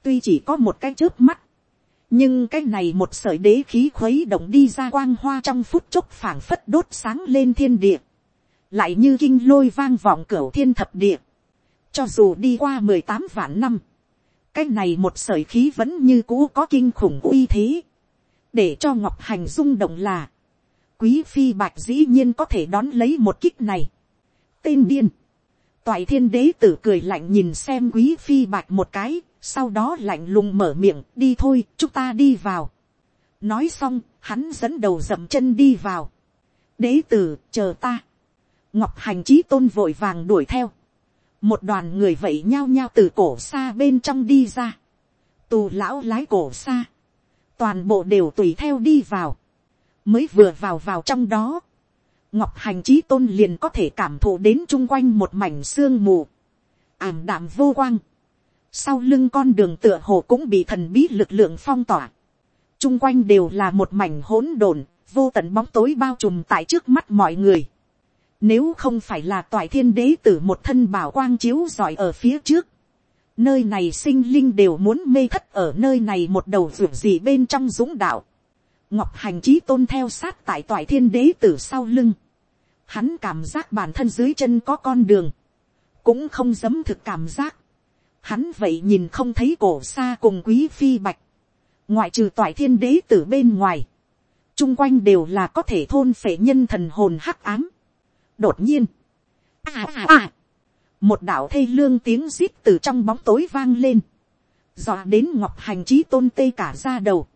tuy chỉ có một cái trước mắt, nhưng cái này một sợi đế khí khuấy động đi ra quang hoa trong phút chốc phảng phất đốt sáng lên thiên địa, lại như kinh lôi vang vọng cửa thiên thập địa, cho dù đi qua mười tám vạn năm, cái này một sợi khí vẫn như cũ có kinh khủng uy thế, để cho ngọc hành rung động là, quý phi bạch dĩ nhiên có thể đón lấy một kích này. tên điên, toại thiên đế tử cười lạnh nhìn xem quý phi bạch một cái, sau đó lạnh lùng mở miệng đi thôi chúng ta đi vào. nói xong hắn dẫn đầu dậm chân đi vào. đế tử chờ ta. ngọc hành trí tôn vội vàng đuổi theo. một đoàn người vậy nhao nhao từ cổ xa bên trong đi ra. tù lão lái cổ xa toàn bộ đều tùy theo đi vào. mới vừa vào vào trong đó. ngọc hành trí tôn liền có thể cảm thụ đến chung quanh một mảnh sương mù. ảm đạm vô quang sau lưng con đường tựa hồ cũng bị thần bí lực lượng phong tỏa. chung quanh đều là một mảnh hỗn độn, vô tận bóng tối bao trùm tại trước mắt mọi người. Nếu không phải là toại thiên đế tử một thân bảo quang chiếu giỏi ở phía trước. Nơi này sinh linh đều muốn mê thất ở nơi này một đầu ruộng gì bên trong dũng đạo. Ngọc hành trí tôn theo sát tại toại thiên đế tử sau lưng. Hắn cảm giác bản thân dưới chân có con đường. Cũng không dấm thực cảm giác Hắn vậy nhìn không thấy cổ xa cùng quý phi bạch. Ngoại trừ toại thiên đế tử bên ngoài. Trung quanh đều là có thể thôn phệ nhân thần hồn hắc ám. Đột nhiên. À à à. Một đạo thê lương tiếng zip từ trong bóng tối vang lên. Dọa đến ngọc hành trí tôn tê cả ra đầu.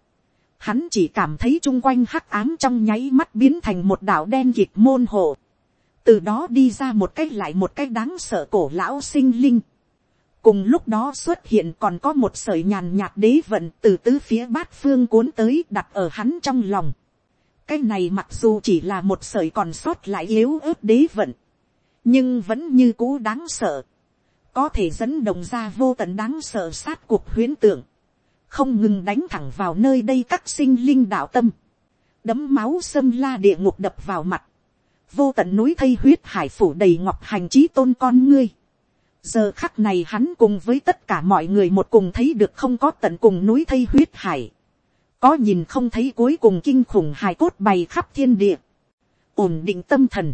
Hắn chỉ cảm thấy chung quanh hắc ám trong nháy mắt biến thành một đạo đen kịt môn hộ. Từ đó đi ra một cách lại một cách đáng sợ cổ lão sinh linh cùng lúc đó xuất hiện còn có một sợi nhàn nhạt đế vận từ tứ phía bát phương cuốn tới đặt ở hắn trong lòng. cái này mặc dù chỉ là một sợi còn sót lại yếu ớt đế vận, nhưng vẫn như cũ đáng sợ, có thể dẫn đồng ra vô tận đáng sợ sát cuộc huyến tưởng, không ngừng đánh thẳng vào nơi đây các sinh linh đạo tâm, đấm máu xâm la địa ngục đập vào mặt, vô tận núi thây huyết hải phủ đầy ngọc hành trí tôn con ngươi, giờ khắc này hắn cùng với tất cả mọi người một cùng thấy được không có tận cùng núi thây huyết hải, có nhìn không thấy cuối cùng kinh khủng hài cốt bày khắp thiên địa, ổn định tâm thần,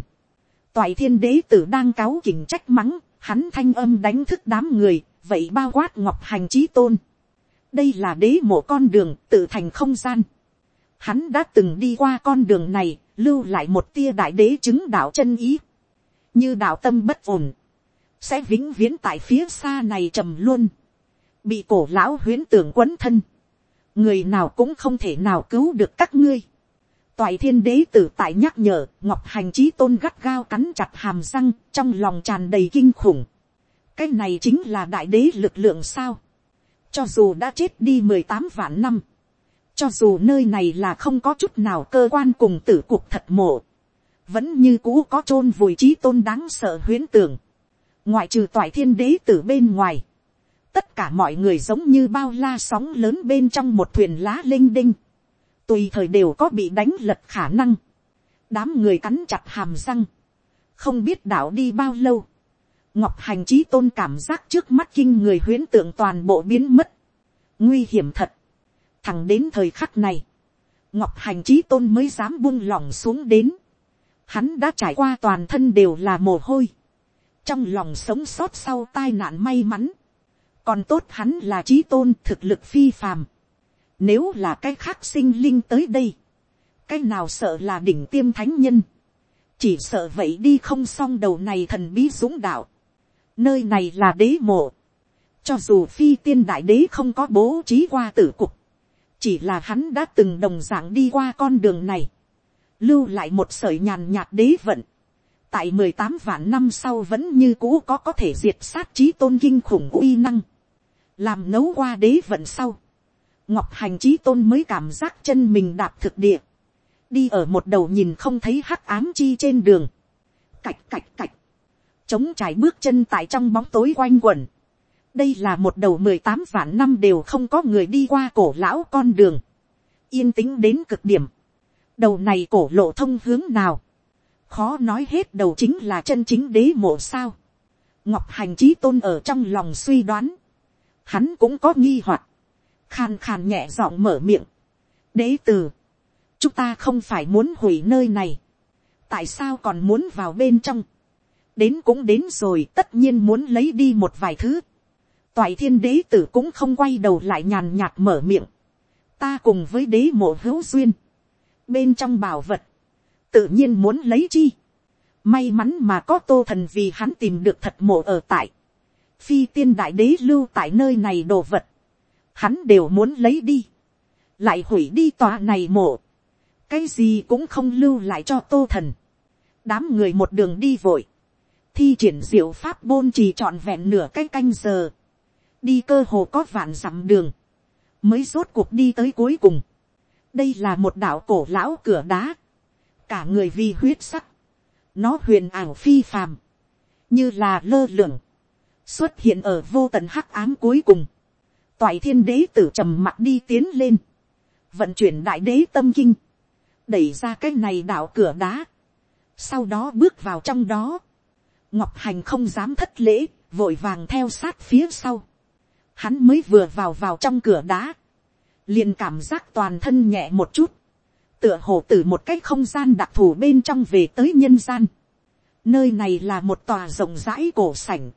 toại thiên đế tử đang cáo kỉnh trách mắng, hắn thanh âm đánh thức đám người, vậy bao quát ngọc hành trí tôn. đây là đế mộ con đường tự thành không gian. hắn đã từng đi qua con đường này, lưu lại một tia đại đế chứng đạo chân ý, như đạo tâm bất ổn, sẽ vĩnh viễn tại phía xa này trầm luôn, bị cổ lão huyến tưởng quấn thân, người nào cũng không thể nào cứu được các ngươi. Toại thiên đế tử tại nhắc nhở, ngọc hành trí tôn gắt gao cắn chặt hàm răng, trong lòng tràn đầy kinh khủng. cái này chính là đại đế lực lượng sao. cho dù đã chết đi mười tám vạn năm, cho dù nơi này là không có chút nào cơ quan cùng tử cuộc thật mộ, vẫn như cũ có chôn vùi trí tôn đáng sợ huyến tưởng ngoại trừ toại thiên đế tử bên ngoài, tất cả mọi người giống như bao la sóng lớn bên trong một thuyền lá linh đinh, tùy thời đều có bị đánh lật khả năng, đám người cắn chặt hàm răng, không biết đảo đi bao lâu, ngọc hành trí tôn cảm giác trước mắt kinh người huyến tượng toàn bộ biến mất, nguy hiểm thật, thẳng đến thời khắc này, ngọc hành trí tôn mới dám buông lỏng xuống đến, hắn đã trải qua toàn thân đều là mồ hôi, trong lòng sống sót sau tai nạn may mắn, còn tốt hắn là trí tôn thực lực phi phàm, nếu là cái khác sinh linh tới đây, cái nào sợ là đỉnh tiêm thánh nhân, chỉ sợ vậy đi không xong đầu này thần bí dũng đạo, nơi này là đế mộ, cho dù phi tiên đại đế không có bố trí qua tử cục, chỉ là hắn đã từng đồng dạng đi qua con đường này, lưu lại một sợi nhàn nhạt đế vận, tại mười tám vạn năm sau vẫn như cũ có có thể diệt sát trí tôn kinh khủng uy năng, làm nấu qua đế vận sau, ngọc hành trí tôn mới cảm giác chân mình đạp thực địa, đi ở một đầu nhìn không thấy hắc ám chi trên đường, cạch cạch cạch, chống trải bước chân tại trong bóng tối quanh quẩn, đây là một đầu mười tám vạn năm đều không có người đi qua cổ lão con đường, yên tĩnh đến cực điểm, đầu này cổ lộ thông hướng nào, khó nói hết đầu chính là chân chính đế mộ sao. ngọc hành trí tôn ở trong lòng suy đoán. hắn cũng có nghi hoặc khàn khàn nhẹ giọng mở miệng, đế tử, chúng ta không phải muốn hủy nơi này, tại sao còn muốn vào bên trong, đến cũng đến rồi tất nhiên muốn lấy đi một vài thứ, toại thiên đế tử cũng không quay đầu lại nhàn nhạt mở miệng, ta cùng với đế mộ hữu duyên, bên trong bảo vật, tự nhiên muốn lấy chi, may mắn mà có tô thần vì hắn tìm được thật mộ ở tại, phi tiên đại đế lưu tại nơi này đồ vật, hắn đều muốn lấy đi, lại hủy đi tòa này mộ, cái gì cũng không lưu lại cho tô thần, đám người một đường đi vội, thi triển diệu pháp bôn trì trọn vẹn nửa cái canh giờ, đi cơ hồ có vạn dặm đường, mới rốt cuộc đi tới cuối cùng. đây là một đảo cổ lão cửa đá, cả người vì huyết sắc, nó huyền ảo phi phàm, như là lơ lửng, xuất hiện ở vô tận hắc ám cuối cùng, toại thiên đế tử trầm mặt đi tiến lên, vận chuyển đại đế tâm kinh, đẩy ra cái này đảo cửa đá, sau đó bước vào trong đó, ngọc hành không dám thất lễ, vội vàng theo sát phía sau, hắn mới vừa vào vào trong cửa đá, liền cảm giác toàn thân nhẹ một chút, tựa hồ từ một cái không gian đặc thù bên trong về tới nhân gian. Nơi này là một tòa rộng rãi cổ sảnh,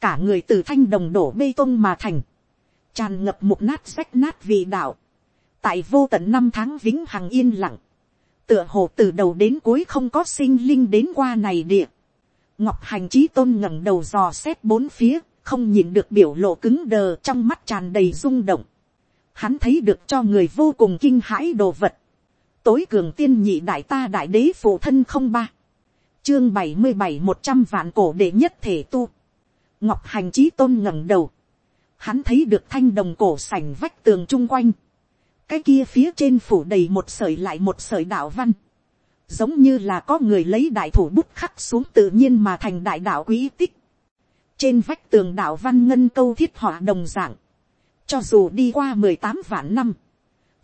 cả người từ thanh đồng đổ bê tông mà thành, tràn ngập một nát rách nát vị đạo, tại vô tận năm tháng vĩnh hằng yên lặng, tựa hồ từ đầu đến cuối không có sinh linh đến qua này địa. Ngọc hành trí tôn ngẩng đầu dò xét bốn phía, không nhìn được biểu lộ cứng đờ trong mắt tràn đầy rung động. Hắn thấy được cho người vô cùng kinh hãi đồ vật. Tối cường tiên nhị đại ta đại đế phụ thân không ba. Chương bảy mươi bảy một trăm vạn cổ đệ nhất thể tu. Ngọc hành trí tôn ngẩng đầu. Hắn thấy được thanh đồng cổ sảnh vách tường chung quanh. Cái kia phía trên phủ đầy một sợi lại một sợi đạo văn. Giống như là có người lấy đại thủ bút khắc xuống tự nhiên mà thành đại đạo quý tích trên vách tường đạo văn ngân câu thiết họa đồng dạng, cho dù đi qua mười tám vạn năm,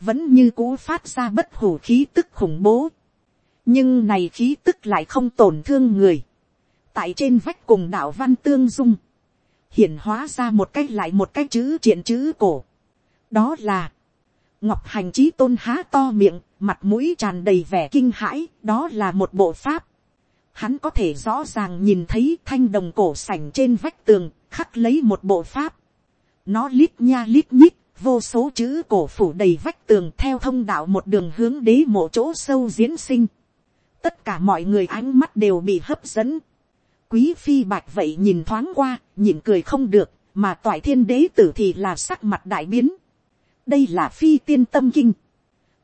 vẫn như cũ phát ra bất hủ khí tức khủng bố, nhưng này khí tức lại không tổn thương người, tại trên vách cùng đạo văn tương dung, hiển hóa ra một cái lại một cái chữ triển chữ cổ, đó là, ngọc hành trí tôn há to miệng, mặt mũi tràn đầy vẻ kinh hãi, đó là một bộ pháp, hắn có thể rõ ràng nhìn thấy thanh đồng cổ sảnh trên vách tường, khắc lấy một bộ pháp. Nó lít nha lít nhít, vô số chữ cổ phủ đầy vách tường theo thông đạo một đường hướng đế mộ chỗ sâu diễn sinh. Tất cả mọi người ánh mắt đều bị hấp dẫn. Quý phi bạch vậy nhìn thoáng qua, nhìn cười không được, mà toại thiên đế tử thì là sắc mặt đại biến. Đây là phi tiên tâm kinh.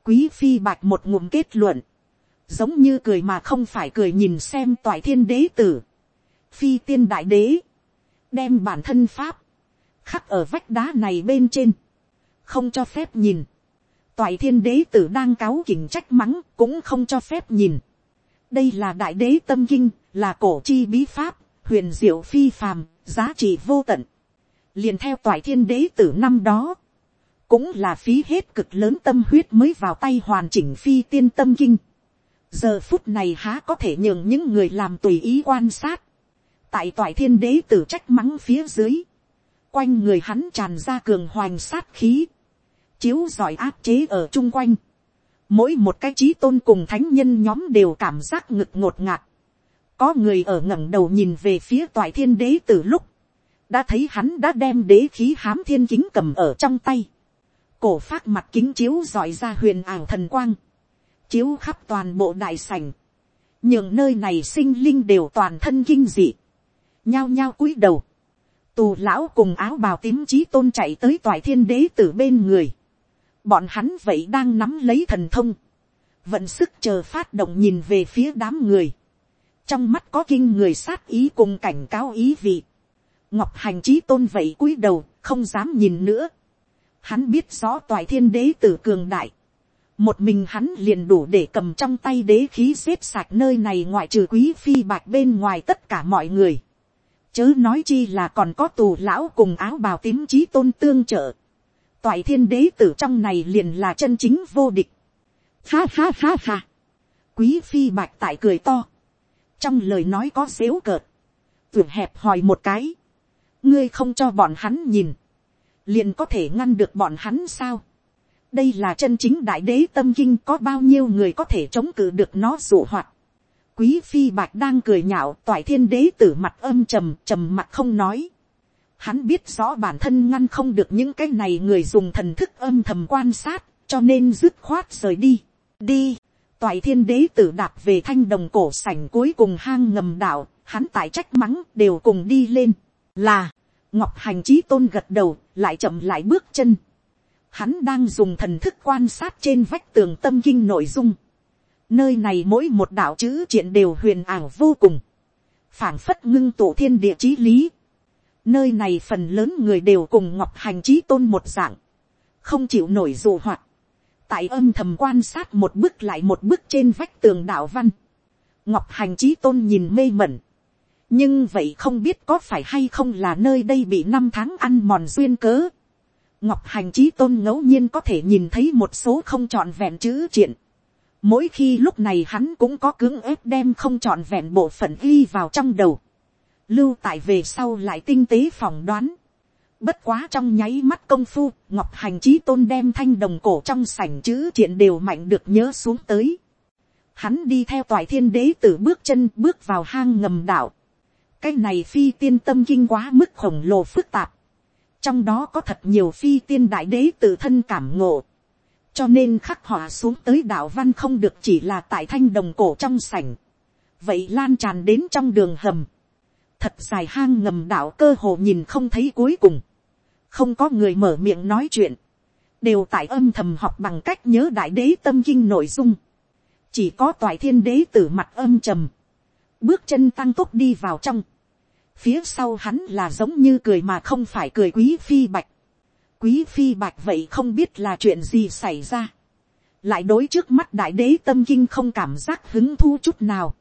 Quý phi bạch một ngụm kết luận. Giống như cười mà không phải cười nhìn xem toại thiên đế tử, phi tiên đại đế, đem bản thân pháp, khắc ở vách đá này bên trên, không cho phép nhìn, toại thiên đế tử đang cáo kỉnh trách mắng cũng không cho phép nhìn, đây là đại đế tâm kinh, là cổ chi bí pháp, huyền diệu phi phàm, giá trị vô tận, liền theo toại thiên đế tử năm đó, cũng là phí hết cực lớn tâm huyết mới vào tay hoàn chỉnh phi tiên tâm kinh. Giờ phút này há có thể nhường những người làm tùy ý quan sát, tại toại thiên đế tử trách mắng phía dưới, quanh người hắn tràn ra cường hoành sát khí, chiếu giỏi áp chế ở chung quanh, mỗi một cái trí tôn cùng thánh nhân nhóm đều cảm giác ngực ngột ngạt, có người ở ngẩng đầu nhìn về phía toại thiên đế từ lúc, đã thấy hắn đã đem đế khí hám thiên kính cầm ở trong tay, cổ phát mặt kính chiếu dọi ra huyền ảng thần quang, chiếu khắp toàn bộ đại sảnh, nhường nơi này sinh linh đều toàn thân kinh dị, nhao nhao cúi đầu, tù lão cùng áo bào tím trí tôn chạy tới toại thiên đế từ bên người, bọn hắn vậy đang nắm lấy thần thông, vận sức chờ phát động nhìn về phía đám người, trong mắt có kinh người sát ý cùng cảnh cáo ý vị, ngọc hành trí tôn vậy cúi đầu không dám nhìn nữa, hắn biết rõ toại thiên đế tử cường đại, một mình hắn liền đủ để cầm trong tay đế khí xếp sạch nơi này ngoại trừ quý phi bạch bên ngoài tất cả mọi người. chớ nói chi là còn có tù lão cùng áo bào tím trí tôn tương trợ. toại thiên đế tử trong này liền là chân chính vô địch. ha ha ha ha. quý phi bạch tại cười to trong lời nói có xếu cợt. tưởng hẹp hỏi một cái. ngươi không cho bọn hắn nhìn. liền có thể ngăn được bọn hắn sao. đây là chân chính đại đế tâm kinh, có bao nhiêu người có thể chống cự được nó dụ hoạt. quý phi bạch đang cười nhạo, toại thiên đế tử mặt âm trầm trầm mặt không nói. hắn biết rõ bản thân ngăn không được những cái này người dùng thần thức âm thầm quan sát, cho nên dứt khoát rời đi. đi toại thiên đế tử đạp về thanh đồng cổ sảnh cuối cùng hang ngầm đạo, hắn tại trách mắng đều cùng đi lên, là, ngọc hành trí tôn gật đầu, lại chậm lại bước chân. Hắn đang dùng thần thức quan sát trên vách tường tâm kinh nội dung. Nơi này mỗi một đạo chữ triện đều huyền ảo vô cùng. phảng phất ngưng tụ thiên địa chí lý. Nơi này phần lớn người đều cùng ngọc hành trí tôn một dạng. Không chịu nổi dù hoạt tại âm thầm quan sát một bước lại một bước trên vách tường đạo văn. ngọc hành trí tôn nhìn mê mẩn. nhưng vậy không biết có phải hay không là nơi đây bị năm tháng ăn mòn duyên cớ. ngọc hành trí tôn ngẫu nhiên có thể nhìn thấy một số không trọn vẹn chữ triện. mỗi khi lúc này hắn cũng có cưỡng ép đem không trọn vẹn bộ phận ghi vào trong đầu. lưu tại về sau lại tinh tế phỏng đoán Bất quá trong nháy mắt công phu, Ngọc Hành Chí Tôn đem thanh đồng cổ trong sảnh chữ triện đều mạnh được nhớ xuống tới. Hắn đi theo toại thiên đế tử bước chân bước vào hang ngầm đảo. Cái này phi tiên tâm kinh quá mức khổng lồ phức tạp. Trong đó có thật nhiều phi tiên đại đế tự thân cảm ngộ. Cho nên khắc họa xuống tới đảo văn không được chỉ là tại thanh đồng cổ trong sảnh. Vậy lan tràn đến trong đường hầm. Thật dài hang ngầm đảo cơ hồ nhìn không thấy cuối cùng không có người mở miệng nói chuyện, đều tại âm thầm học bằng cách nhớ đại đế tâm kinh nội dung, chỉ có toại thiên đế tử mặt âm trầm, bước chân tăng tốc đi vào trong, phía sau hắn là giống như cười mà không phải cười quý phi bạch, quý phi bạch vậy không biết là chuyện gì xảy ra, lại đối trước mắt đại đế tâm kinh không cảm giác hứng thu chút nào,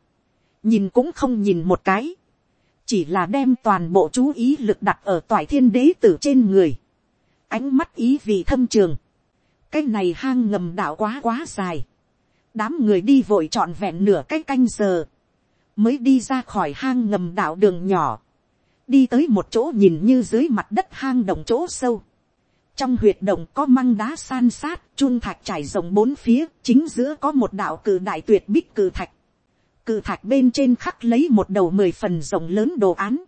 nhìn cũng không nhìn một cái, chỉ là đem toàn bộ chú ý lực đặt ở toại thiên đế tử trên người, ánh mắt ý vị thâm trường, cái này hang ngầm đạo quá quá dài, đám người đi vội trọn vẹn nửa cái canh giờ, mới đi ra khỏi hang ngầm đạo đường nhỏ, đi tới một chỗ nhìn như dưới mặt đất hang động chỗ sâu, trong huyệt động có măng đá san sát, chun thạch trải rộng bốn phía, chính giữa có một đạo cử đại tuyệt bích cử thạch, cự thạch bên trên khắc lấy một đầu mười phần rộng lớn đồ án.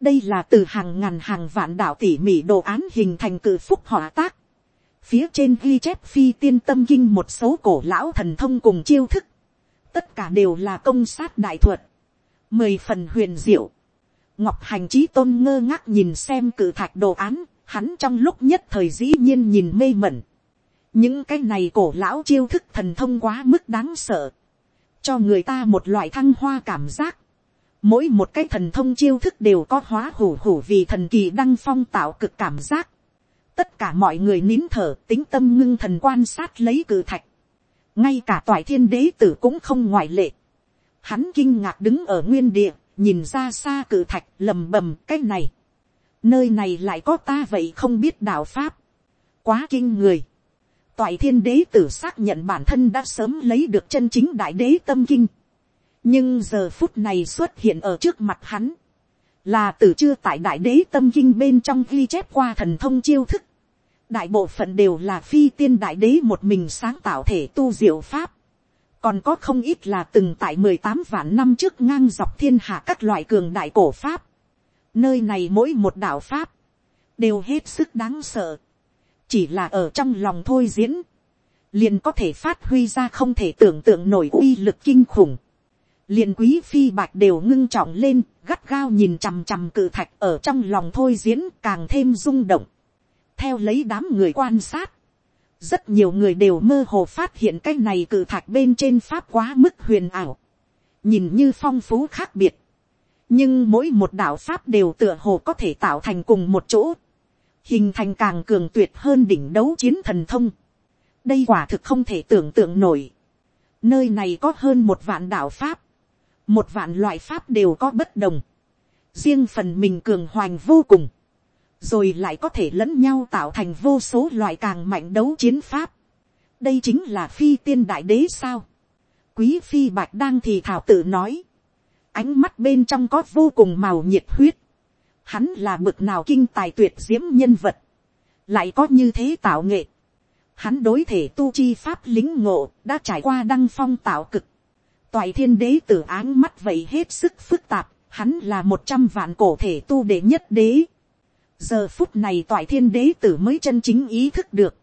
đây là từ hàng ngàn hàng vạn đạo tỉ mỉ đồ án hình thành cự phúc hỏa tác. phía trên ghi chép phi tiên tâm kinh một số cổ lão thần thông cùng chiêu thức. tất cả đều là công sát đại thuật. mười phần huyền diệu. ngọc hành trí tôn ngơ ngác nhìn xem cự thạch đồ án, hắn trong lúc nhất thời dĩ nhiên nhìn mê mẩn. những cái này cổ lão chiêu thức thần thông quá mức đáng sợ cho người ta một loại thăng hoa cảm giác. Mỗi một cái thần thông chiêu thức đều có hóa hủ hủ vì thần kỳ đăng phong tạo cực cảm giác. Tất cả mọi người nín thở tính tâm ngưng thần quan sát lấy cử thạch. Ngay cả toại thiên đế tử cũng không ngoại lệ. Hắn kinh ngạc đứng ở nguyên địa, nhìn ra xa cử thạch lầm bầm cái này. Nơi này lại có ta vậy không biết đạo pháp. Quá kinh người toại thiên đế tử xác nhận bản thân đã sớm lấy được chân chính đại đế tâm kinh. nhưng giờ phút này xuất hiện ở trước mặt hắn, là từ chưa tại đại đế tâm kinh bên trong ghi chép qua thần thông chiêu thức. đại bộ phận đều là phi tiên đại đế một mình sáng tạo thể tu diệu pháp. còn có không ít là từng tại mười tám vạn năm trước ngang dọc thiên hạ các loại cường đại cổ pháp. nơi này mỗi một đạo pháp, đều hết sức đáng sợ chỉ là ở trong lòng thôi diễn, liền có thể phát huy ra không thể tưởng tượng nổi uy lực kinh khủng. liền quý phi bạch đều ngưng trọng lên, gắt gao nhìn chằm chằm cự thạch ở trong lòng thôi diễn càng thêm rung động. theo lấy đám người quan sát, rất nhiều người đều mơ hồ phát hiện cái này cự thạch bên trên pháp quá mức huyền ảo, nhìn như phong phú khác biệt, nhưng mỗi một đạo pháp đều tựa hồ có thể tạo thành cùng một chỗ, hình thành càng cường tuyệt hơn đỉnh đấu chiến thần thông. đây quả thực không thể tưởng tượng nổi. nơi này có hơn một vạn đạo pháp, một vạn loại pháp đều có bất đồng. riêng phần mình cường hoành vô cùng, rồi lại có thể lẫn nhau tạo thành vô số loại càng mạnh đấu chiến pháp. đây chính là phi tiên đại đế sao. quý phi bạch đang thì thảo tự nói, ánh mắt bên trong có vô cùng màu nhiệt huyết hắn là bực nào kinh tài tuyệt diễm nhân vật, lại có như thế tạo nghệ, hắn đối thể tu chi pháp lính ngộ đã trải qua đăng phong tạo cực, toại thiên đế tử áng mắt vậy hết sức phức tạp, hắn là một trăm vạn cổ thể tu đệ nhất đế. giờ phút này toại thiên đế tử mới chân chính ý thức được,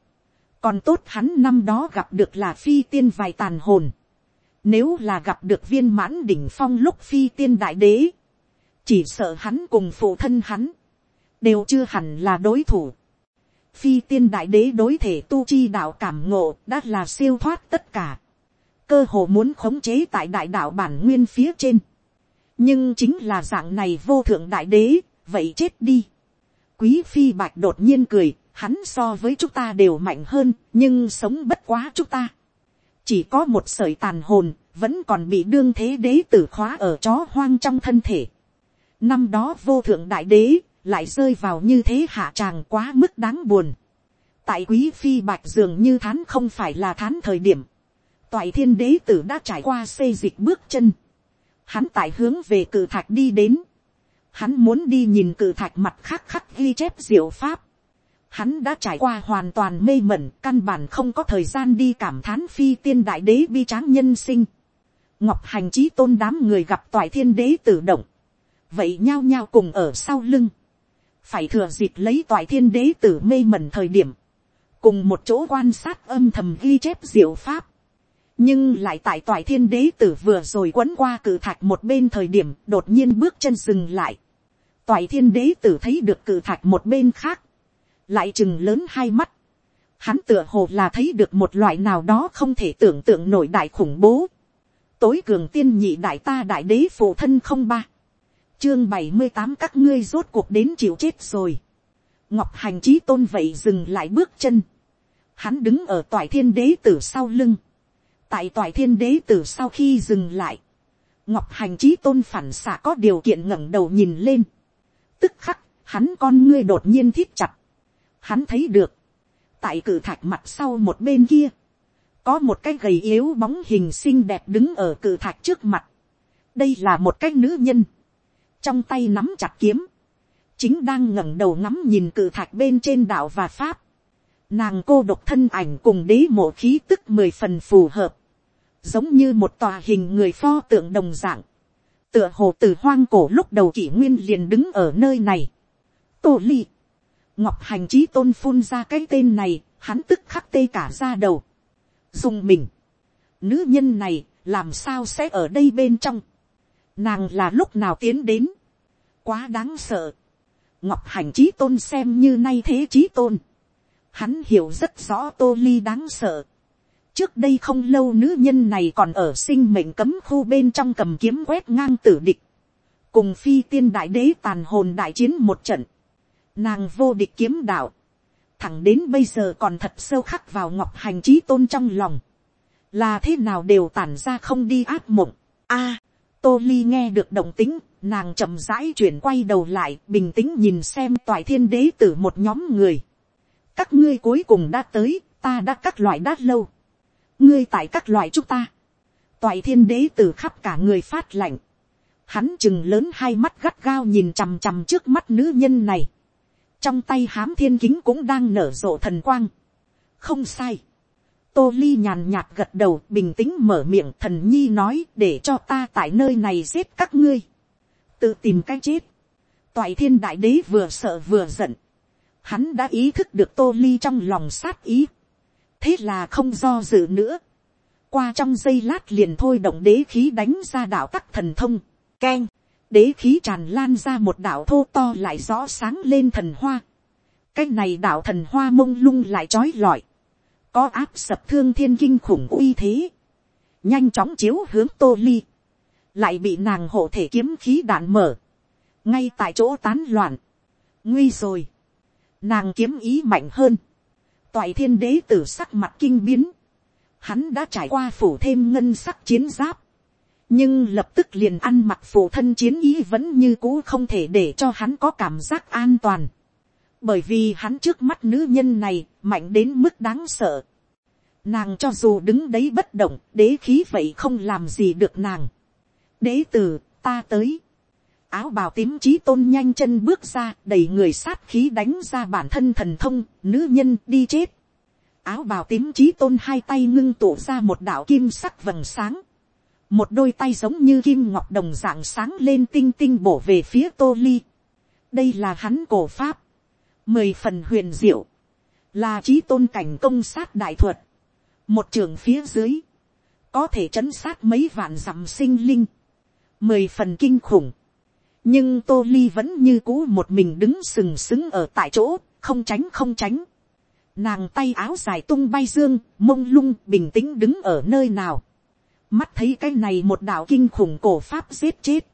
còn tốt hắn năm đó gặp được là phi tiên vài tàn hồn, nếu là gặp được viên mãn đỉnh phong lúc phi tiên đại đế, chỉ sợ hắn cùng phụ thân hắn, đều chưa hẳn là đối thủ. Phi tiên đại đế đối thể tu chi đạo cảm ngộ đã là siêu thoát tất cả. Cơ hồ muốn khống chế tại đại đạo bản nguyên phía trên. Nhưng chính là dạng này vô thượng đại đế, vậy chết đi. Quý phi bạch đột nhiên cười, hắn so với chúng ta đều mạnh hơn, nhưng sống bất quá chúng ta. Chỉ có một sợi tàn hồn, vẫn còn bị đương thế đế tử khóa ở chó hoang trong thân thể. Năm đó vô thượng đại đế, lại rơi vào như thế hạ tràng quá mức đáng buồn. tại quý phi bạch dường như thán không phải là thán thời điểm. toại thiên đế tử đã trải qua xây dịch bước chân. hắn tại hướng về cử thạch đi đến. hắn muốn đi nhìn cử thạch mặt khắc khắc ghi chép diệu pháp. Hắn đã trải qua hoàn toàn mê mẩn, căn bản không có thời gian đi cảm thán phi tiên đại đế bi tráng nhân sinh. Ngọc hành trí tôn đám người gặp toại thiên đế tử động. Vậy nhao nhao cùng ở sau lưng. Phải thừa dịp lấy toại thiên đế tử mê mẩn thời điểm, cùng một chỗ quan sát âm thầm ghi chép diệu pháp, nhưng lại tại toại thiên đế tử vừa rồi quấn qua cử thạch một bên thời điểm đột nhiên bước chân dừng lại, toại thiên đế tử thấy được cử thạch một bên khác, lại chừng lớn hai mắt, hắn tựa hồ là thấy được một loại nào đó không thể tưởng tượng nổi đại khủng bố, tối cường tiên nhị đại ta đại đế phụ thân không ba, chương bảy mươi tám các ngươi rốt cuộc đến chịu chết rồi. ngọc hành trí tôn vậy dừng lại bước chân. hắn đứng ở toại thiên đế tử sau lưng. tại toại thiên đế tử sau khi dừng lại, ngọc hành trí tôn phản xạ có điều kiện ngẩng đầu nhìn lên. tức khắc, hắn con ngươi đột nhiên thiết chặt. hắn thấy được, tại cử thạch mặt sau một bên kia, có một cái gầy yếu bóng hình xinh đẹp đứng ở cử thạch trước mặt. đây là một cái nữ nhân trong tay nắm chặt kiếm, chính đang ngẩng đầu ngắm nhìn cự thạch bên trên đạo và pháp. Nàng cô độc thân ảnh cùng đế mộ khí tức mười phần phù hợp, giống như một tòa hình người pho tượng đồng dạng. Tựa hồ từ hoang cổ lúc đầu kỷ nguyên liền đứng ở nơi này. Tô ly, ngọc hành trí tôn phun ra cái tên này, hắn tức khắc tê cả ra đầu. Dùng mình, nữ nhân này làm sao sẽ ở đây bên trong nàng là lúc nào tiến đến, quá đáng sợ, ngọc hành trí tôn xem như nay thế trí tôn, hắn hiểu rất rõ tô ly đáng sợ, trước đây không lâu nữ nhân này còn ở sinh mệnh cấm khu bên trong cầm kiếm quét ngang tử địch, cùng phi tiên đại đế tàn hồn đại chiến một trận, nàng vô địch kiếm đạo, thẳng đến bây giờ còn thật sâu khắc vào ngọc hành trí tôn trong lòng, là thế nào đều tản ra không đi áp mộng. a, tô ly nghe được động tính, nàng chậm rãi chuyển quay đầu lại, bình tĩnh nhìn xem toại thiên đế tử một nhóm người. các ngươi cuối cùng đã tới, ta đã các loại đã lâu. ngươi tại các loại chúng ta. toại thiên đế tử khắp cả người phát lạnh. hắn chừng lớn hai mắt gắt gao nhìn chằm chằm trước mắt nữ nhân này. trong tay hám thiên kính cũng đang nở rộ thần quang. không sai tô ly nhàn nhạt gật đầu, bình tĩnh mở miệng thần nhi nói, để cho ta tại nơi này giết các ngươi. Tự tìm cách chết. Toại thiên đại đế vừa sợ vừa giận. Hắn đã ý thức được tô ly trong lòng sát ý. Thế là không do dự nữa. Qua trong giây lát liền thôi động đế khí đánh ra đạo tắc thần thông. K đế khí tràn lan ra một đạo thô to lại rõ sáng lên thần hoa. Cái này đạo thần hoa mông lung lại trói lọi có áp sập thương thiên kinh khủng uy thế, nhanh chóng chiếu hướng tô ly, lại bị nàng hộ thể kiếm khí đạn mở, ngay tại chỗ tán loạn, nguy rồi, nàng kiếm ý mạnh hơn, toại thiên đế tử sắc mặt kinh biến, hắn đã trải qua phủ thêm ngân sắc chiến giáp, nhưng lập tức liền ăn mặc phủ thân chiến ý vẫn như cũ không thể để cho hắn có cảm giác an toàn bởi vì hắn trước mắt nữ nhân này mạnh đến mức đáng sợ. Nàng cho dù đứng đấy bất động, đế khí vậy không làm gì được nàng. Đế tử, ta tới. áo bào tím trí tôn nhanh chân bước ra đầy người sát khí đánh ra bản thân thần thông nữ nhân đi chết áo bào tím trí tôn hai tay ngưng tụ ra một đạo kim sắc vầng sáng một đôi tay giống như kim ngọc đồng dạng sáng lên tinh tinh bổ về phía tô ly đây là hắn cổ pháp mười phần huyền diệu, là trí tôn cảnh công sát đại thuật. Một trường phía dưới, có thể chấn sát mấy vạn dặm sinh linh, mười phần kinh khủng. Nhưng tô ly vẫn như cũ một mình đứng sừng sững ở tại chỗ, không tránh không tránh. Nàng tay áo dài tung bay dương, mông lung, bình tĩnh đứng ở nơi nào. Mắt thấy cái này một đạo kinh khủng cổ pháp giết chết.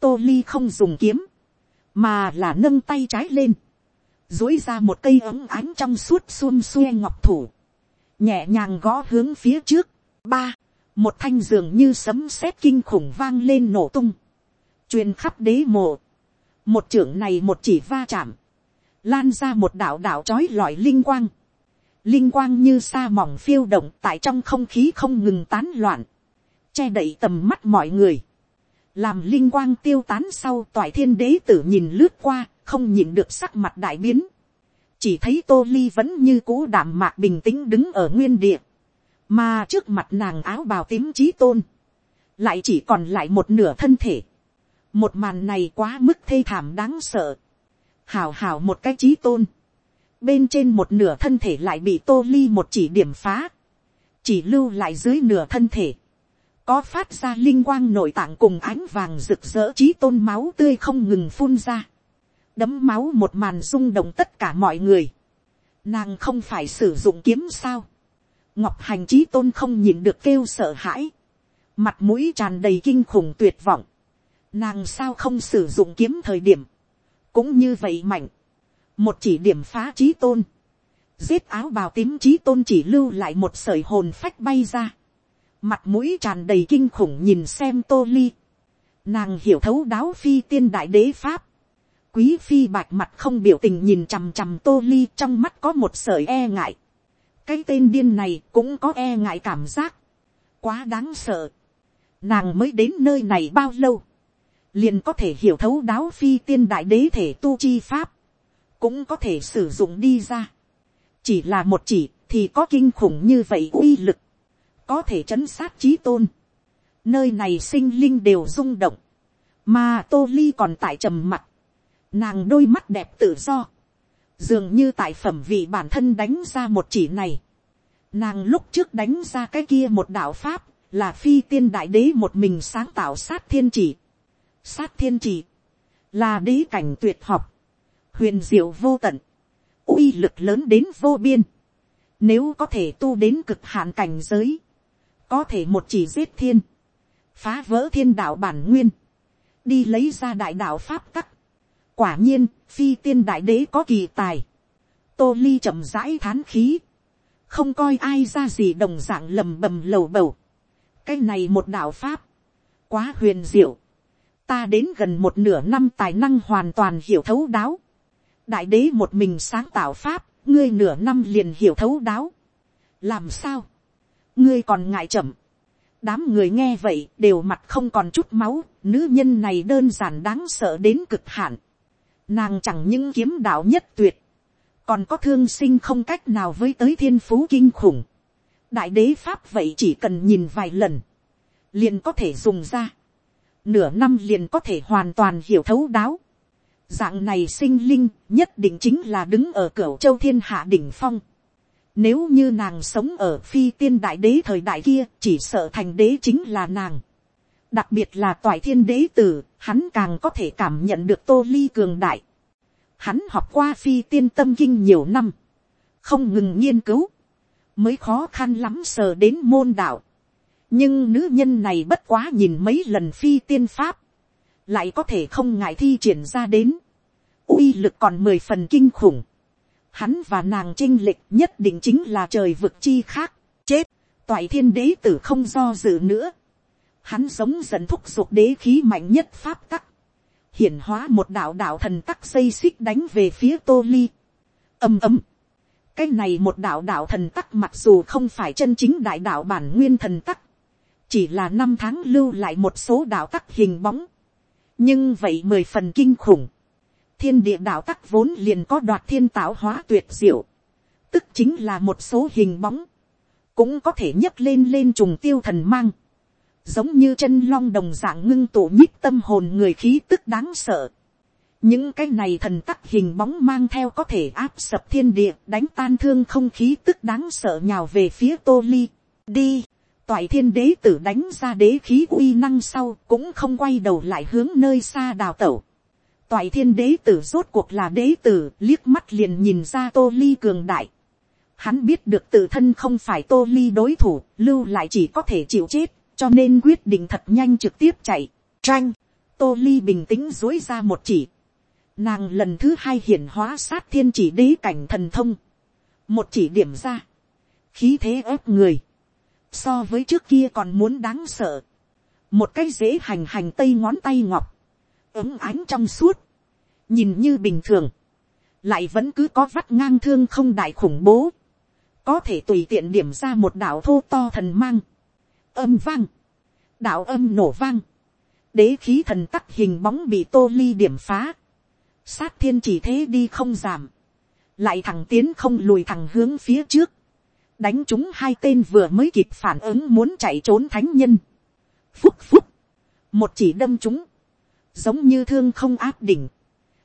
Tô ly không dùng kiếm, mà là nâng tay trái lên dối ra một cây ấm ánh trong suốt xuông xuê ngọc thủ nhẹ nhàng gõ hướng phía trước ba một thanh dường như sấm sét kinh khủng vang lên nổ tung truyền khắp đế mộ. Một trưởng này một chỉ va chạm. Lan ra một đảo đảo trói lọi linh quang. Linh quang như sa mỏng phiêu động tại trong không khí không ngừng tán loạn. Che đậy tầm mắt mọi người. Làm linh quang tiêu tán sau toại thiên đế tử nhìn lướt qua, không nhìn được sắc mặt đại biến. Chỉ thấy tô ly vẫn như cũ đảm mạc bình tĩnh đứng ở nguyên địa. Mà trước mặt nàng áo bào tím trí tôn. Lại chỉ còn lại một nửa thân thể một màn này quá mức thê thảm đáng sợ. hào hào một cái trí tôn. bên trên một nửa thân thể lại bị tô ly một chỉ điểm phá. chỉ lưu lại dưới nửa thân thể. có phát ra linh quang nội tạng cùng ánh vàng rực rỡ trí tôn máu tươi không ngừng phun ra đấm máu một màn rung động tất cả mọi người. nàng không phải sử dụng kiếm sao. ngọc hành trí tôn không nhìn được kêu sợ hãi. mặt mũi tràn đầy kinh khủng tuyệt vọng Nàng sao không sử dụng kiếm thời điểm. Cũng như vậy mạnh. Một chỉ điểm phá trí tôn. Giết áo bào tím trí tôn chỉ lưu lại một sợi hồn phách bay ra. Mặt mũi tràn đầy kinh khủng nhìn xem tô ly. Nàng hiểu thấu đáo phi tiên đại đế pháp. Quý phi bạch mặt không biểu tình nhìn chằm chằm tô ly trong mắt có một sợi e ngại. Cái tên điên này cũng có e ngại cảm giác. Quá đáng sợ. Nàng mới đến nơi này bao lâu liền có thể hiểu thấu đáo phi tiên đại đế thể tu chi pháp, cũng có thể sử dụng đi ra. chỉ là một chỉ thì có kinh khủng như vậy uy lực, có thể chấn sát trí tôn. nơi này sinh linh đều rung động, mà tô ly còn tại trầm mặt, nàng đôi mắt đẹp tự do, dường như tại phẩm vị bản thân đánh ra một chỉ này. Nàng lúc trước đánh ra cái kia một đạo pháp, là phi tiên đại đế một mình sáng tạo sát thiên chỉ. Sát thiên chỉ là đế cảnh tuyệt học, huyền diệu vô tận, uy lực lớn đến vô biên, nếu có thể tu đến cực hạn cảnh giới, có thể một chỉ giết thiên, phá vỡ thiên đạo bản nguyên, đi lấy ra đại đạo pháp tắc quả nhiên, phi tiên đại đế có kỳ tài, tô ly chậm rãi thán khí, không coi ai ra gì đồng d ạ n g lầm bầm lầu bầu. cái này một đạo pháp, quá huyền diệu, ta đến gần một nửa năm tài năng hoàn toàn hiểu thấu đáo. đại đế một mình sáng tạo pháp, ngươi nửa năm liền hiểu thấu đáo. làm sao, ngươi còn ngại chậm. đám người nghe vậy đều mặt không còn chút máu, nữ nhân này đơn giản đáng sợ đến cực hạn nàng chẳng những kiếm đạo nhất tuyệt, còn có thương sinh không cách nào với tới thiên phú kinh khủng. đại đế pháp vậy chỉ cần nhìn vài lần, liền có thể dùng ra nửa năm liền có thể hoàn toàn hiểu thấu đáo. Dạng này sinh linh nhất định chính là đứng ở cửa châu thiên hạ đỉnh phong. Nếu như nàng sống ở phi tiên đại đế thời đại kia, chỉ sợ thành đế chính là nàng. Đặc biệt là toại thiên đế tử, hắn càng có thể cảm nhận được tô ly cường đại. Hắn học qua phi tiên tâm kinh nhiều năm. Không ngừng nghiên cứu. Mới khó khăn lắm sờ đến môn đạo. Nhưng nữ nhân này bất quá nhìn mấy lần phi tiên pháp, lại có thể không ngại thi triển ra đến, uy lực còn mười phần kinh khủng, hắn và nàng chinh lịch nhất định chính là trời vực chi khác, chết, toại thiên đế tử không do dự nữa, hắn sống dần thúc giục đế khí mạnh nhất pháp tắc, hiển hóa một đạo đạo thần tắc xây xích đánh về phía tô ly, ầm ầm, cái này một đạo đạo thần tắc mặc dù không phải chân chính đại đạo bản nguyên thần tắc, chỉ là năm tháng lưu lại một số đạo tắc hình bóng, nhưng vậy mười phần kinh khủng, thiên địa đạo tắc vốn liền có đoạt thiên tạo hóa tuyệt diệu, tức chính là một số hình bóng, cũng có thể nhấc lên lên trùng tiêu thần mang, giống như chân long đồng dạng ngưng tụ nhích tâm hồn người khí tức đáng sợ. những cái này thần tắc hình bóng mang theo có thể áp sập thiên địa đánh tan thương không khí tức đáng sợ nhào về phía tô ly. đi, toại thiên đế tử đánh ra đế khí uy năng sau cũng không quay đầu lại hướng nơi xa đào tẩu. toại thiên đế tử rốt cuộc là đế tử liếc mắt liền nhìn ra tô ly cường đại. Hắn biết được tự thân không phải tô ly đối thủ, lưu lại chỉ có thể chịu chết, cho nên quyết định thật nhanh trực tiếp chạy. Tranh, tô ly bình tĩnh dối ra một chỉ. Nàng lần thứ hai hiển hóa sát thiên chỉ đế cảnh thần thông. Một chỉ điểm ra. Khí thế ép người. So với trước kia còn muốn đáng sợ. Một cái dễ hành hành tây ngón tay ngọc. Ứng ánh trong suốt. Nhìn như bình thường. Lại vẫn cứ có vắt ngang thương không đại khủng bố có thể tùy tiện điểm ra một đạo thô to thần mang, âm vang, đạo âm nổ vang, đế khí thần tắc hình bóng bị tô ly điểm phá, sát thiên chỉ thế đi không giảm, lại thẳng tiến không lùi thẳng hướng phía trước, đánh chúng hai tên vừa mới kịp phản ứng muốn chạy trốn thánh nhân, phúc phúc, một chỉ đâm chúng, giống như thương không áp đỉnh,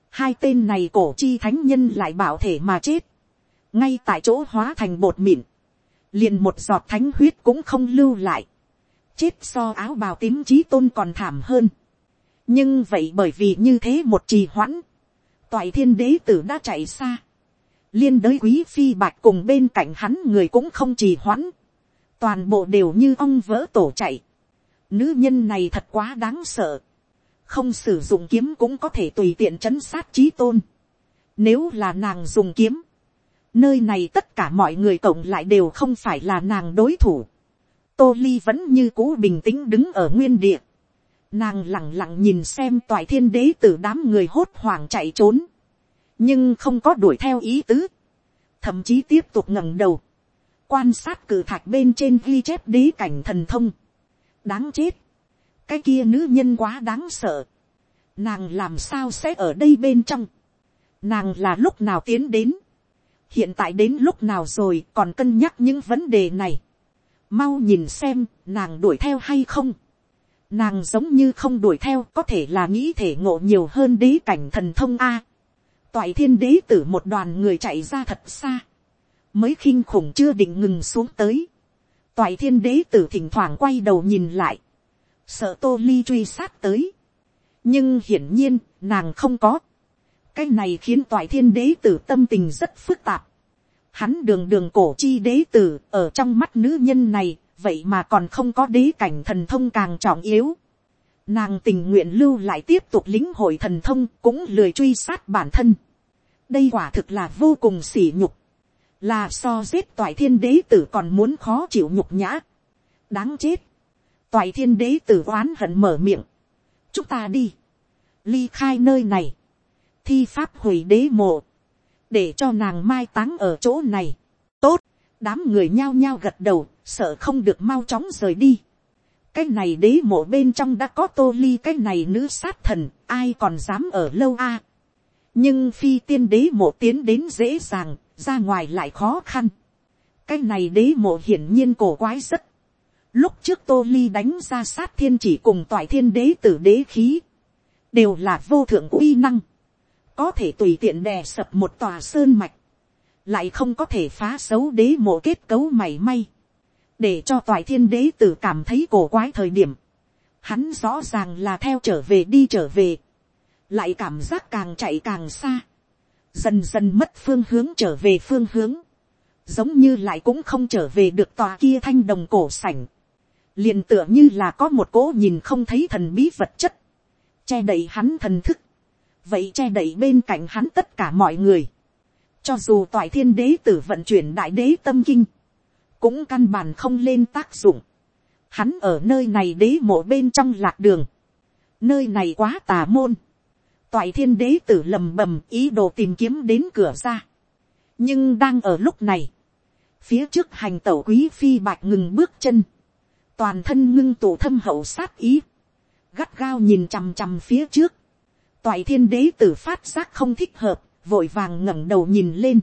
hai tên này cổ chi thánh nhân lại bảo thể mà chết, ngay tại chỗ hóa thành bột mịn, liền một giọt thánh huyết cũng không lưu lại, chết so áo bào tím trí tôn còn thảm hơn. nhưng vậy bởi vì như thế một trì hoãn, toại thiên đế tử đã chạy xa, liên đới quý phi bạch cùng bên cạnh hắn người cũng không trì hoãn, toàn bộ đều như ong vỡ tổ chạy. Nữ nhân này thật quá đáng sợ, không sử dụng kiếm cũng có thể tùy tiện chấn sát trí tôn. Nếu là nàng dùng kiếm, nơi này tất cả mọi người cộng lại đều không phải là nàng đối thủ tô ly vẫn như cũ bình tĩnh đứng ở nguyên địa. nàng lẳng lặng nhìn xem toại thiên đế từ đám người hốt hoảng chạy trốn. nhưng không có đuổi theo ý tứ. thậm chí tiếp tục ngẩng đầu. quan sát cử thạch bên trên ghi chép đế cảnh thần thông. đáng chết. cái kia nữ nhân quá đáng sợ. nàng làm sao sẽ ở đây bên trong. nàng là lúc nào tiến đến hiện tại đến lúc nào rồi còn cân nhắc những vấn đề này mau nhìn xem, nàng đuổi theo hay không. nàng giống như không đuổi theo, có thể là nghĩ thể ngộ nhiều hơn đế cảnh thần thông a. toại thiên đế tử một đoàn người chạy ra thật xa. mới khinh khủng chưa định ngừng xuống tới. toại thiên đế tử thỉnh thoảng quay đầu nhìn lại. sợ tô ly truy sát tới. nhưng hiển nhiên, nàng không có cái này khiến toại thiên đế tử tâm tình rất phức tạp. Hắn đường đường cổ chi đế tử ở trong mắt nữ nhân này, vậy mà còn không có đế cảnh thần thông càng trọng yếu. Nàng tình nguyện lưu lại tiếp tục lính hội thần thông cũng lười truy sát bản thân. Đây quả thực là vô cùng sỉ nhục. Là so giết toại thiên đế tử còn muốn khó chịu nhục nhã. Đáng chết. Toại thiên đế tử oán hận mở miệng. Chúng ta đi. Ly khai nơi này thi pháp hủy đế mộ, để cho nàng mai táng ở chỗ này. tốt, đám người nhao nhao gật đầu, sợ không được mau chóng rời đi. cái này đế mộ bên trong đã có tô ly cái này nữ sát thần, ai còn dám ở lâu a. nhưng phi tiên đế mộ tiến đến dễ dàng, ra ngoài lại khó khăn. cái này đế mộ hiển nhiên cổ quái rất. lúc trước tô ly đánh ra sát thiên chỉ cùng toại thiên đế tử đế khí, đều là vô thượng uy năng có thể tùy tiện đè sập một tòa sơn mạch, lại không có thể phá xấu đế mộ kết cấu mảy may, để cho toài thiên đế tử cảm thấy cổ quái thời điểm, hắn rõ ràng là theo trở về đi trở về, lại cảm giác càng chạy càng xa, dần dần mất phương hướng trở về phương hướng, giống như lại cũng không trở về được tòa kia thanh đồng cổ sảnh, liền tựa như là có một cỗ nhìn không thấy thần bí vật chất, che đậy hắn thần thức, vậy che đậy bên cạnh hắn tất cả mọi người. cho dù toại thiên đế tử vận chuyển đại đế tâm kinh, cũng căn bản không lên tác dụng. hắn ở nơi này đế mộ bên trong lạc đường. nơi này quá tà môn. toại thiên đế tử lầm bầm ý đồ tìm kiếm đến cửa ra. nhưng đang ở lúc này, phía trước hành tẩu quý phi bạch ngừng bước chân, toàn thân ngưng tụ thâm hậu sát ý, gắt gao nhìn chằm chằm phía trước, toại thiên đế tử phát giác không thích hợp, vội vàng ngẩng đầu nhìn lên.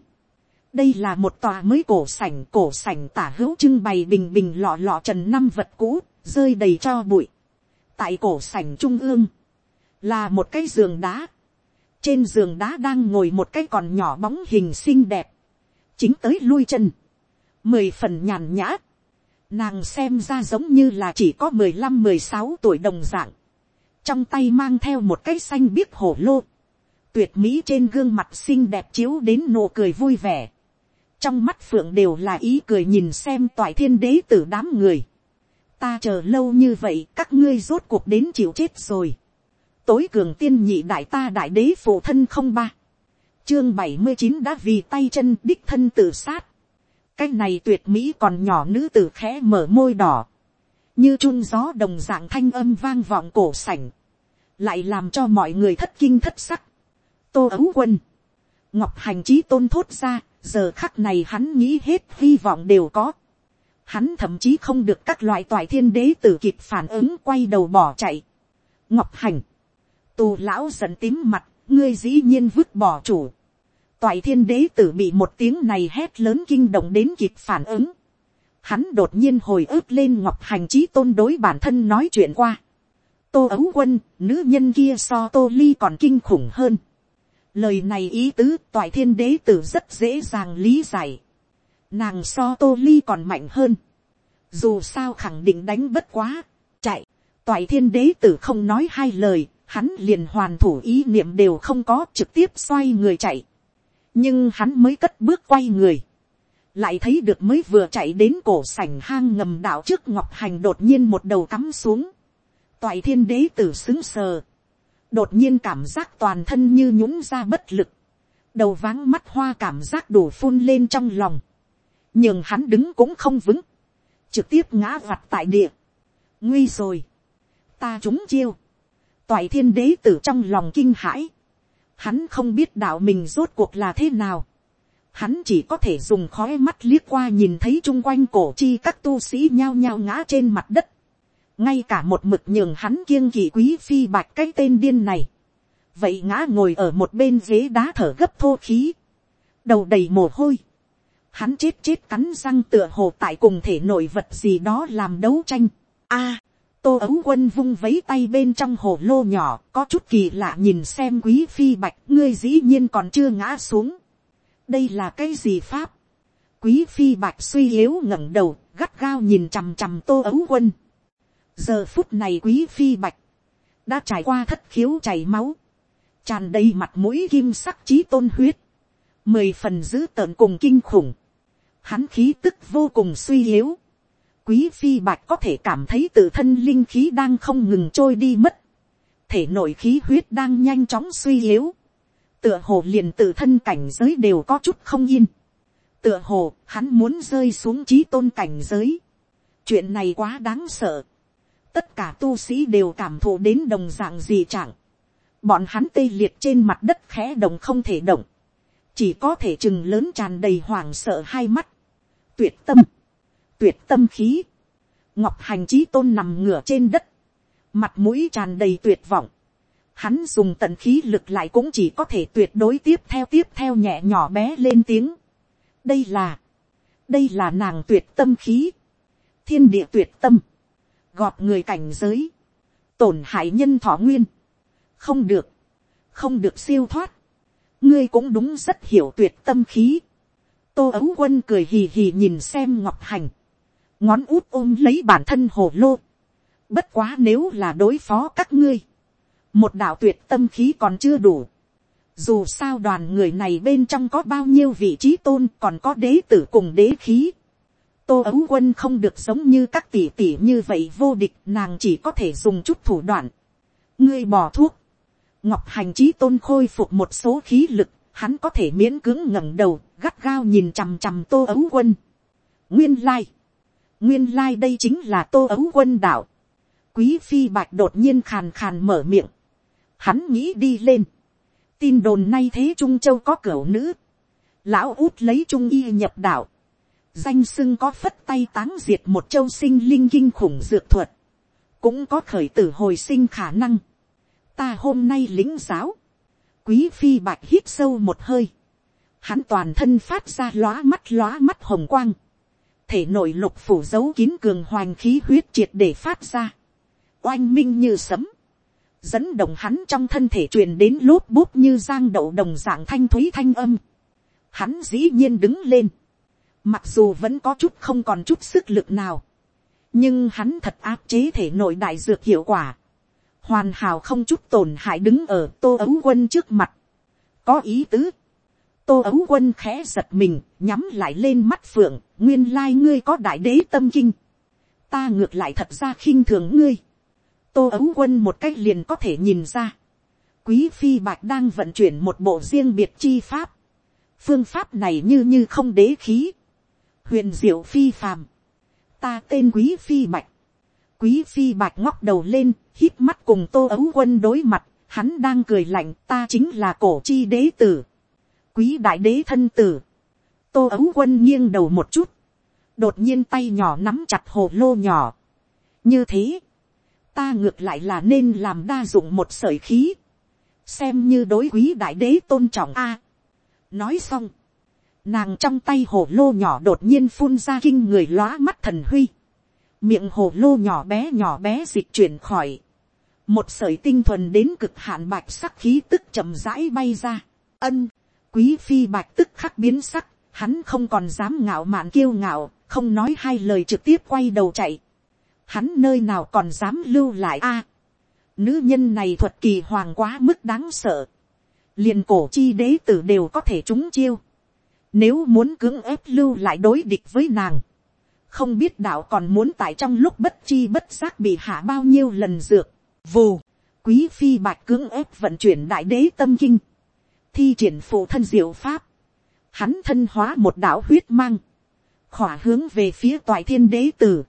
đây là một tòa mới cổ sảnh cổ sảnh tả hữu trưng bày bình bình lọ lọ trần năm vật cũ, rơi đầy cho bụi. tại cổ sảnh trung ương, là một cái giường đá. trên giường đá đang ngồi một cái còn nhỏ bóng hình xinh đẹp, chính tới lui chân, mười phần nhàn nhã. Nàng xem ra giống như là chỉ có mười lăm mười sáu tuổi đồng dạng trong tay mang theo một cái xanh biếc hổ lô, tuyệt mỹ trên gương mặt xinh đẹp chiếu đến nụ cười vui vẻ, trong mắt phượng đều là ý cười nhìn xem toại thiên đế t đám người, ta chờ lâu như vậy các ngươi rốt cuộc đến chịu chết rồi, tối cường tiên nhị đại ta đại đế phụ thân không ba, chương bảy mươi chín đã vì tay chân đích thân tự sát, cái này tuyệt mỹ còn nhỏ nữ tử khẽ mở môi đỏ, như chun gió đồng dạng thanh âm vang vọng cổ sảnh, lại làm cho mọi người thất kinh thất sắc. tô ấu quân, ngọc hành trí tôn thốt ra, giờ khắc này hắn nghĩ hết hy vọng đều có. Hắn thậm chí không được các loại toại thiên đế tử kịp phản ứng quay đầu bỏ chạy. ngọc hành, tù lão giận tím mặt, ngươi dĩ nhiên vứt bỏ chủ. toại thiên đế tử bị một tiếng này hét lớn kinh động đến kịp phản ứng hắn đột nhiên hồi ức lên ngọc hành trí tôn đối bản thân nói chuyện qua. tô ấu quân, nữ nhân kia so tô ly còn kinh khủng hơn. lời này ý tứ toại thiên đế tử rất dễ dàng lý giải. nàng so tô ly còn mạnh hơn. dù sao khẳng định đánh bất quá, chạy. toại thiên đế tử không nói hai lời, hắn liền hoàn thủ ý niệm đều không có trực tiếp xoay người chạy. nhưng hắn mới cất bước quay người lại thấy được mới vừa chạy đến cổ sảnh hang ngầm đạo trước ngọc hành đột nhiên một đầu cắm xuống, toại thiên đế tử xứng sờ, đột nhiên cảm giác toàn thân như nhũng ra bất lực, đầu váng mắt hoa cảm giác đổ phun lên trong lòng, nhưng hắn đứng cũng không vững, trực tiếp ngã vặt tại địa, nguy rồi, ta trúng chiêu, toại thiên đế tử trong lòng kinh hãi, hắn không biết đạo mình rốt cuộc là thế nào, hắn chỉ có thể dùng khói mắt liếc qua nhìn thấy chung quanh cổ chi các tu sĩ nhao nhao ngã trên mặt đất. ngay cả một mực nhường hắn kiêng kỳ quý phi bạch cái tên điên này. vậy ngã ngồi ở một bên ghế đá thở gấp thô khí. đầu đầy mồ hôi. hắn chết chết cắn răng tựa hồ tại cùng thể nội vật gì đó làm đấu tranh. a, tô ấu quân vung vấy tay bên trong hồ lô nhỏ có chút kỳ lạ nhìn xem quý phi bạch ngươi dĩ nhiên còn chưa ngã xuống đây là cái gì pháp, quý phi bạch suy yếu ngẩng đầu, gắt gao nhìn chằm chằm tô ấu quân. giờ phút này quý phi bạch, đã trải qua thất khiếu chảy máu, tràn đầy mặt mũi kim sắc trí tôn huyết, mười phần dữ tợn cùng kinh khủng, hắn khí tức vô cùng suy yếu, quý phi bạch có thể cảm thấy tự thân linh khí đang không ngừng trôi đi mất, thể nội khí huyết đang nhanh chóng suy yếu, tựa hồ liền tự thân cảnh giới đều có chút không yên. tựa hồ hắn muốn rơi xuống trí tôn cảnh giới. chuyện này quá đáng sợ. tất cả tu sĩ đều cảm thụ đến đồng dạng gì chẳng. bọn hắn tê liệt trên mặt đất khẽ động không thể động. chỉ có thể chừng lớn tràn đầy hoảng sợ hai mắt. tuyệt tâm, tuyệt tâm khí. ngọc hành trí tôn nằm ngửa trên đất. mặt mũi tràn đầy tuyệt vọng Hắn dùng tận khí lực lại cũng chỉ có thể tuyệt đối tiếp theo tiếp theo nhẹ nhỏ bé lên tiếng. Đây là, đây là nàng tuyệt tâm khí. Thiên địa tuyệt tâm. Gọt người cảnh giới. Tổn hại nhân thọ nguyên. Không được. Không được siêu thoát. Ngươi cũng đúng rất hiểu tuyệt tâm khí. Tô ấu quân cười hì hì nhìn xem ngọc hành. Ngón út ôm lấy bản thân hồ lô. Bất quá nếu là đối phó các ngươi một đạo tuyệt tâm khí còn chưa đủ. Dù sao đoàn người này bên trong có bao nhiêu vị trí tôn còn có đế tử cùng đế khí. Tô ấu quân không được giống như các tỷ tỷ như vậy vô địch nàng chỉ có thể dùng chút thủ đoạn. Ngươi bỏ thuốc. Ngọc hành trí tôn khôi phục một số khí lực, hắn có thể miễn cứng ngẩng đầu, gắt gao nhìn chằm chằm tô ấu quân. Nguyên lai. Nguyên lai đây chính là tô ấu quân đạo. Quý phi bạch đột nhiên khàn khàn mở miệng Hắn nghĩ đi lên. Tin đồn nay thế Trung Châu có cửa nữ. Lão út lấy Trung Y nhập đạo. Danh sưng có phất tay táng diệt một châu sinh linh kinh khủng dược thuật. cũng có khởi tử hồi sinh khả năng. ta hôm nay lính giáo, quý phi bạch hít sâu một hơi, hắn toàn thân phát ra lóa mắt lóa mắt hồng quang, thể nội lục phủ giấu kín cường hoành khí huyết triệt để phát ra, oanh minh như sấm, dẫn động hắn trong thân thể truyền đến lốp bút như giang đậu đồng dạng thanh thúy thanh âm. Hắn dĩ nhiên đứng lên, mặc dù vẫn có chút không còn chút sức lực nào, nhưng hắn thật áp chế thể nội đại dược hiệu quả, hoàn hảo không chút tổn hại đứng ở tô ấu quân trước mặt, có ý tứ, tô ấu quân khẽ giật mình, nhắm lại lên mắt phượng, nguyên lai ngươi có đại đế tâm kinh, ta ngược lại thật ra khinh thường ngươi, tô ấu quân một cách liền có thể nhìn ra, quý phi bạch đang vận chuyển một bộ riêng biệt chi pháp, phương pháp này như như không đế khí, huyền diệu phi phàm, ta tên quý phi bạch, quý phi bạch ngóc đầu lên, hít mắt cùng tô ấu quân đối mặt, hắn đang cười lạnh ta chính là cổ chi đế tử, quý đại đế thân tử, tô ấu quân nghiêng đầu một chút, đột nhiên tay nhỏ nắm chặt hồ lô nhỏ, như thế, ta ngược lại là nên làm đa dụng một sởi khí, xem như đối quý đại đế tôn trọng a. nói xong, nàng trong tay hồ lô nhỏ đột nhiên phun ra kinh người lóa mắt thần huy, miệng hồ lô nhỏ bé nhỏ bé dịch chuyển khỏi, một sởi tinh thuần đến cực hạn bạch sắc khí tức chậm rãi bay ra, ân, quý phi bạch tức khắc biến sắc, hắn không còn dám ngạo mạn kiêu ngạo, không nói hai lời trực tiếp quay đầu chạy, hắn nơi nào còn dám lưu lại a. nữ nhân này thuật kỳ hoàng quá mức đáng sợ. liền cổ chi đế tử đều có thể trúng chiêu. nếu muốn cưỡng ép lưu lại đối địch với nàng, không biết đạo còn muốn tại trong lúc bất chi bất giác bị hạ bao nhiêu lần dược. vù, quý phi bạch cưỡng ép vận chuyển đại đế tâm kinh, thi triển phụ thân diệu pháp, hắn thân hóa một đạo huyết mang, khỏa hướng về phía toại thiên đế tử,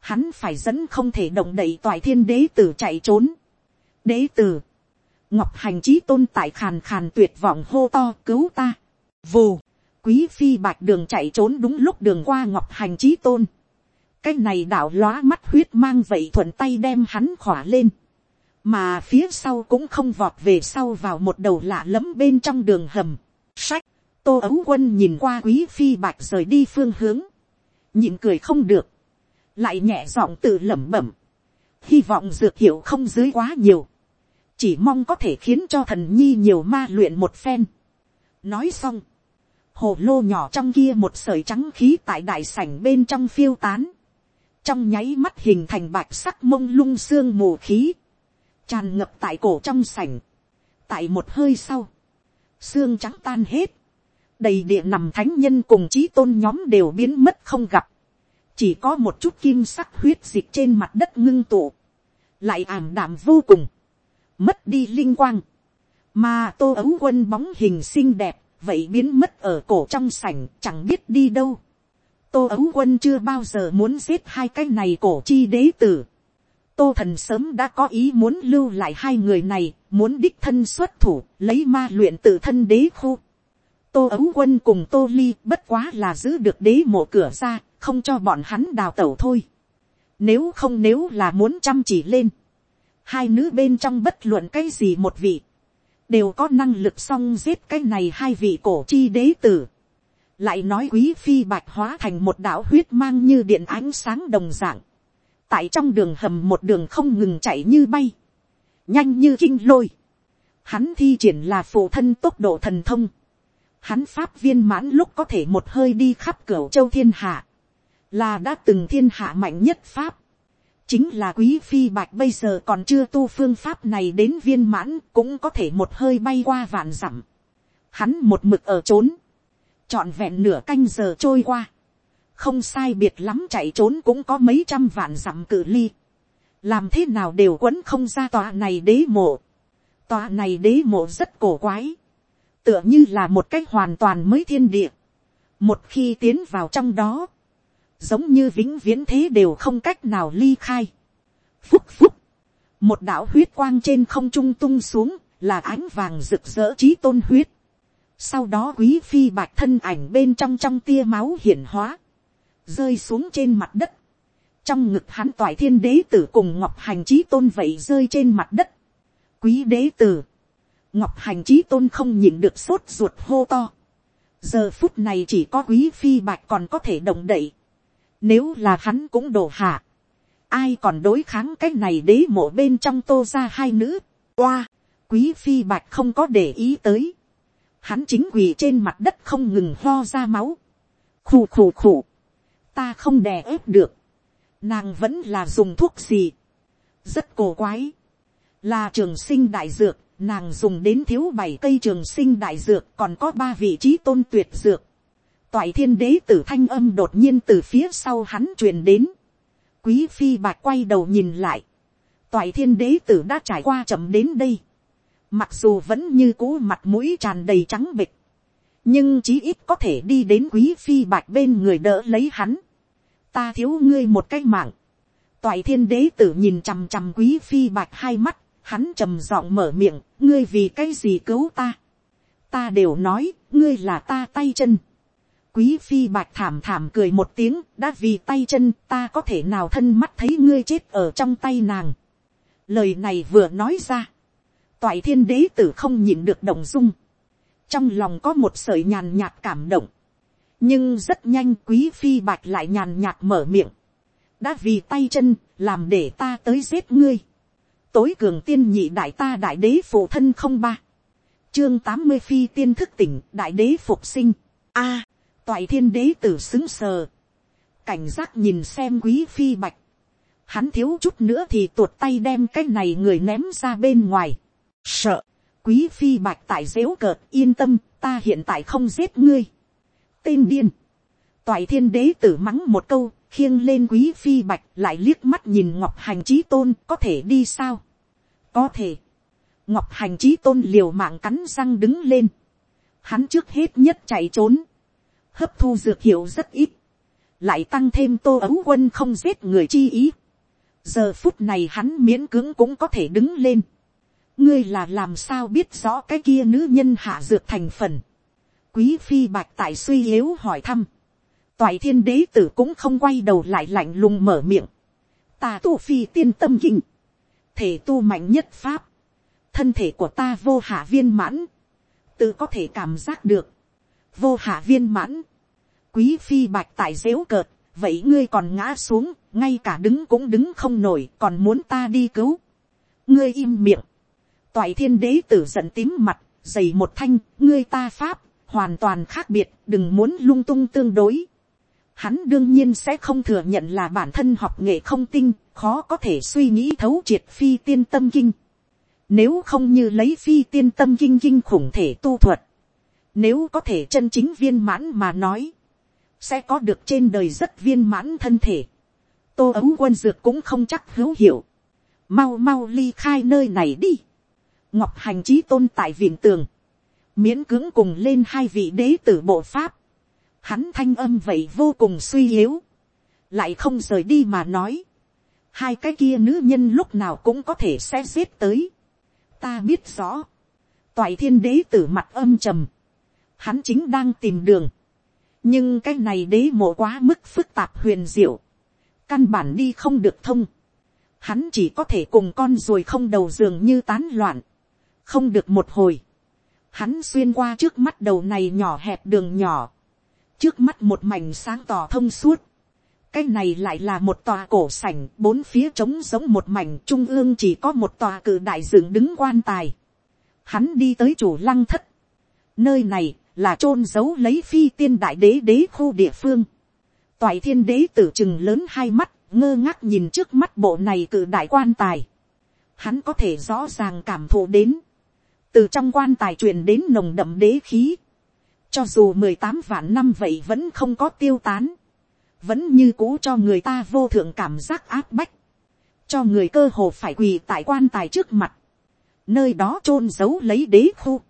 hắn phải dẫn không thể động đậy toại thiên đế tử chạy trốn. đế tử, ngọc hành trí tôn tại khàn khàn tuyệt vọng hô to cứu ta. vù, quý phi bạch đường chạy trốn đúng lúc đường qua ngọc hành trí tôn. cái này đảo lóa mắt huyết mang vậy thuận tay đem hắn khỏa lên. mà phía sau cũng không vọt về sau vào một đầu lạ lẫm bên trong đường hầm. sách, tô ấu quân nhìn qua quý phi bạch rời đi phương hướng. nhịn cười không được lại nhẹ giọng tự lẩm bẩm, hy vọng dược hiệu không dưới quá nhiều, chỉ mong có thể khiến cho thần nhi nhiều ma luyện một phen. nói xong, hồ lô nhỏ trong kia một sợi trắng khí tại đại sảnh bên trong phiêu tán, trong nháy mắt hình thành bạch sắc mông lung xương mù khí, tràn ngập tại cổ trong sảnh, tại một hơi sau, xương trắng tan hết, đầy địa nằm thánh nhân cùng trí tôn nhóm đều biến mất không gặp, chỉ có một chút kim sắc huyết dịch trên mặt đất ngưng tụ, lại ảm đạm vô cùng, mất đi linh quang, mà tô ấu quân bóng hình xinh đẹp, vậy biến mất ở cổ trong sảnh chẳng biết đi đâu. tô ấu quân chưa bao giờ muốn giết hai cái này cổ chi đế tử. tô thần sớm đã có ý muốn lưu lại hai người này, muốn đích thân xuất thủ, lấy ma luyện tự thân đế khu. tô ấu quân cùng tô ly bất quá là giữ được đế mộ cửa ra, không cho bọn hắn đào tẩu thôi. Nếu không nếu là muốn chăm chỉ lên, hai nữ bên trong bất luận cái gì một vị, đều có năng lực song giết cái này hai vị cổ chi đế tử. Lại nói quý phi bạch hóa thành một đạo huyết mang như điện ánh sáng đồng dạng. Tại trong đường hầm một đường không ngừng chạy như bay. Nhanh như kinh lôi. Hắn thi triển là phụ thân tốc độ thần thông. Hắn pháp viên mãn lúc có thể một hơi đi khắp cửa châu thiên hạ là đã từng thiên hạ mạnh nhất pháp, chính là quý phi bạch bây giờ còn chưa tu phương pháp này đến viên mãn cũng có thể một hơi bay qua vạn dặm. Hắn một mực ở trốn, trọn vẹn nửa canh giờ trôi qua, không sai biệt lắm chạy trốn cũng có mấy trăm vạn dặm cự ly, làm thế nào đều quấn không ra tòa này đế mộ. Tòa này đế mộ rất cổ quái, tựa như là một cách hoàn toàn mới thiên địa. Một khi tiến vào trong đó, giống như vĩnh viễn thế đều không cách nào ly khai. Phúc phúc, một đạo huyết quang trên không trung tung xuống, là ánh vàng rực rỡ trí tôn huyết. Sau đó quý phi bạch thân ảnh bên trong trong tia máu hiển hóa, rơi xuống trên mặt đất. trong ngực hắn toại thiên đế tử cùng ngọc hành trí tôn vậy rơi trên mặt đất. quý đế tử, ngọc hành trí tôn không nhìn được sốt ruột hô to. giờ phút này chỉ có quý phi bạch còn có thể động đậy nếu là hắn cũng đổ hạ. ai còn đối kháng cái này đế mộ bên trong tô ra hai nữ. oa, quý phi bạch không có để ý tới. hắn chính quỳ trên mặt đất không ngừng ho ra máu. khù khù khù. ta không đè ép được nàng vẫn là dùng thuốc gì, rất cổ quái, là trường sinh đại dược, nàng dùng đến thiếu bảy cây trường sinh đại dược còn có ba vị trí tôn tuyệt dược. Toại thiên đế tử thanh âm đột nhiên từ phía sau hắn truyền đến. Quý phi bạc quay đầu nhìn lại. Toại thiên đế tử đã trải qua chậm đến đây. Mặc dù vẫn như cũ mặt mũi tràn đầy trắng bịch. Nhưng chí ít có thể đi đến quý phi bạc bên người đỡ lấy hắn ta thiếu ngươi một cái mạng. toại thiên đế tử nhìn chằm chằm quý phi bạch hai mắt, hắn trầm giọng mở miệng, ngươi vì cái gì cứu ta. ta đều nói, ngươi là ta tay chân quý phi bạch thảm thảm cười một tiếng, đã vì tay chân ta có thể nào thân mắt thấy ngươi chết ở trong tay nàng. lời này vừa nói ra, toại thiên đế tử không nhịn được động dung. trong lòng có một sợi nhàn nhạt cảm động. Nhưng rất nhanh quý phi bạch lại nhàn nhạt mở miệng, đã vì tay chân làm để ta tới giết ngươi, tối cường tiên nhị đại ta đại đế phụ thân không ba, chương tám mươi phi tiên thức tỉnh đại đế phục sinh, a, toại thiên đế tử xứng sờ, cảnh giác nhìn xem quý phi bạch, hắn thiếu chút nữa thì tuột tay đem cái này người ném ra bên ngoài, sợ, quý phi bạch tại dếu cợt yên tâm ta hiện tại không giết ngươi, tên điên. Toại thiên đế tử mắng một câu, khiêng lên quý phi bạch lại liếc mắt nhìn ngọc hành trí tôn có thể đi sao. Có thể. Ngọc hành trí tôn liều mạng cắn răng đứng lên. Hắn trước hết nhất chạy trốn. Hấp thu dược hiệu rất ít. Lại tăng thêm tô ấu quân không giết người chi ý. Giờ phút này hắn miễn cưỡng cũng có thể đứng lên. Ngươi là làm sao biết rõ cái kia nữ nhân hạ dược thành phần Quý phi bạch tại suy yếu hỏi thăm. Toại thiên đế tử cũng không quay đầu lại lạnh lùng mở miệng. Ta tu phi tiên tâm kinh. Thể tu mạnh nhất pháp. Thân thể của ta vô hạ viên mãn. Tự có thể cảm giác được. Vô hạ viên mãn. Quý phi bạch tại dễu cợt. Vậy ngươi còn ngã xuống. Ngay cả đứng cũng đứng không nổi. Còn muốn ta đi cứu. Ngươi im miệng. Toại thiên đế tử giận tím mặt. Dày một thanh. Ngươi ta pháp hoàn toàn khác biệt, đừng muốn lung tung tương đối. Hắn đương nhiên sẽ không thừa nhận là bản thân học nghệ không tinh, khó có thể suy nghĩ thấu triệt phi tiên tâm kinh. Nếu không như lấy phi tiên tâm kinh kinh khủng thể tu thuật. Nếu có thể chân chính viên mãn mà nói. Sẽ có được trên đời rất viên mãn thân thể. Tô ấu quân dược cũng không chắc hữu hiệu. Mau mau ly khai nơi này đi. Ngọc hành trí tôn tại viện tường. Miễn cưỡng cùng lên hai vị đế tử bộ pháp, hắn thanh âm vậy vô cùng suy yếu, lại không rời đi mà nói, hai cái kia nữ nhân lúc nào cũng có thể sẽ giết tới, ta biết rõ, toại thiên đế tử mặt âm trầm, hắn chính đang tìm đường, nhưng cái này đế mộ quá mức phức tạp huyền diệu, căn bản đi không được thông, hắn chỉ có thể cùng con ruồi không đầu giường như tán loạn, không được một hồi, Hắn xuyên qua trước mắt đầu này nhỏ hẹp đường nhỏ. Trước mắt một mảnh sáng tỏ thông suốt. Cái này lại là một tòa cổ sảnh, bốn phía trống giống một mảnh, trung ương chỉ có một tòa cử đại dựng đứng quan tài. Hắn đi tới chủ lăng thất. Nơi này là chôn giấu lấy phi tiên đại đế đế khu địa phương. Toại thiên đế tử chừng lớn hai mắt, ngơ ngác nhìn trước mắt bộ này cử đại quan tài. Hắn có thể rõ ràng cảm thụ đến. Từ trong quan tài truyền đến nồng đậm đế khí, cho dù mười tám vạn năm vậy vẫn không có tiêu tán, vẫn như cũ cho người ta vô thượng cảm giác áp bách, cho người cơ hồ phải quỳ tại quan tài trước mặt, nơi đó chôn giấu lấy đế khu,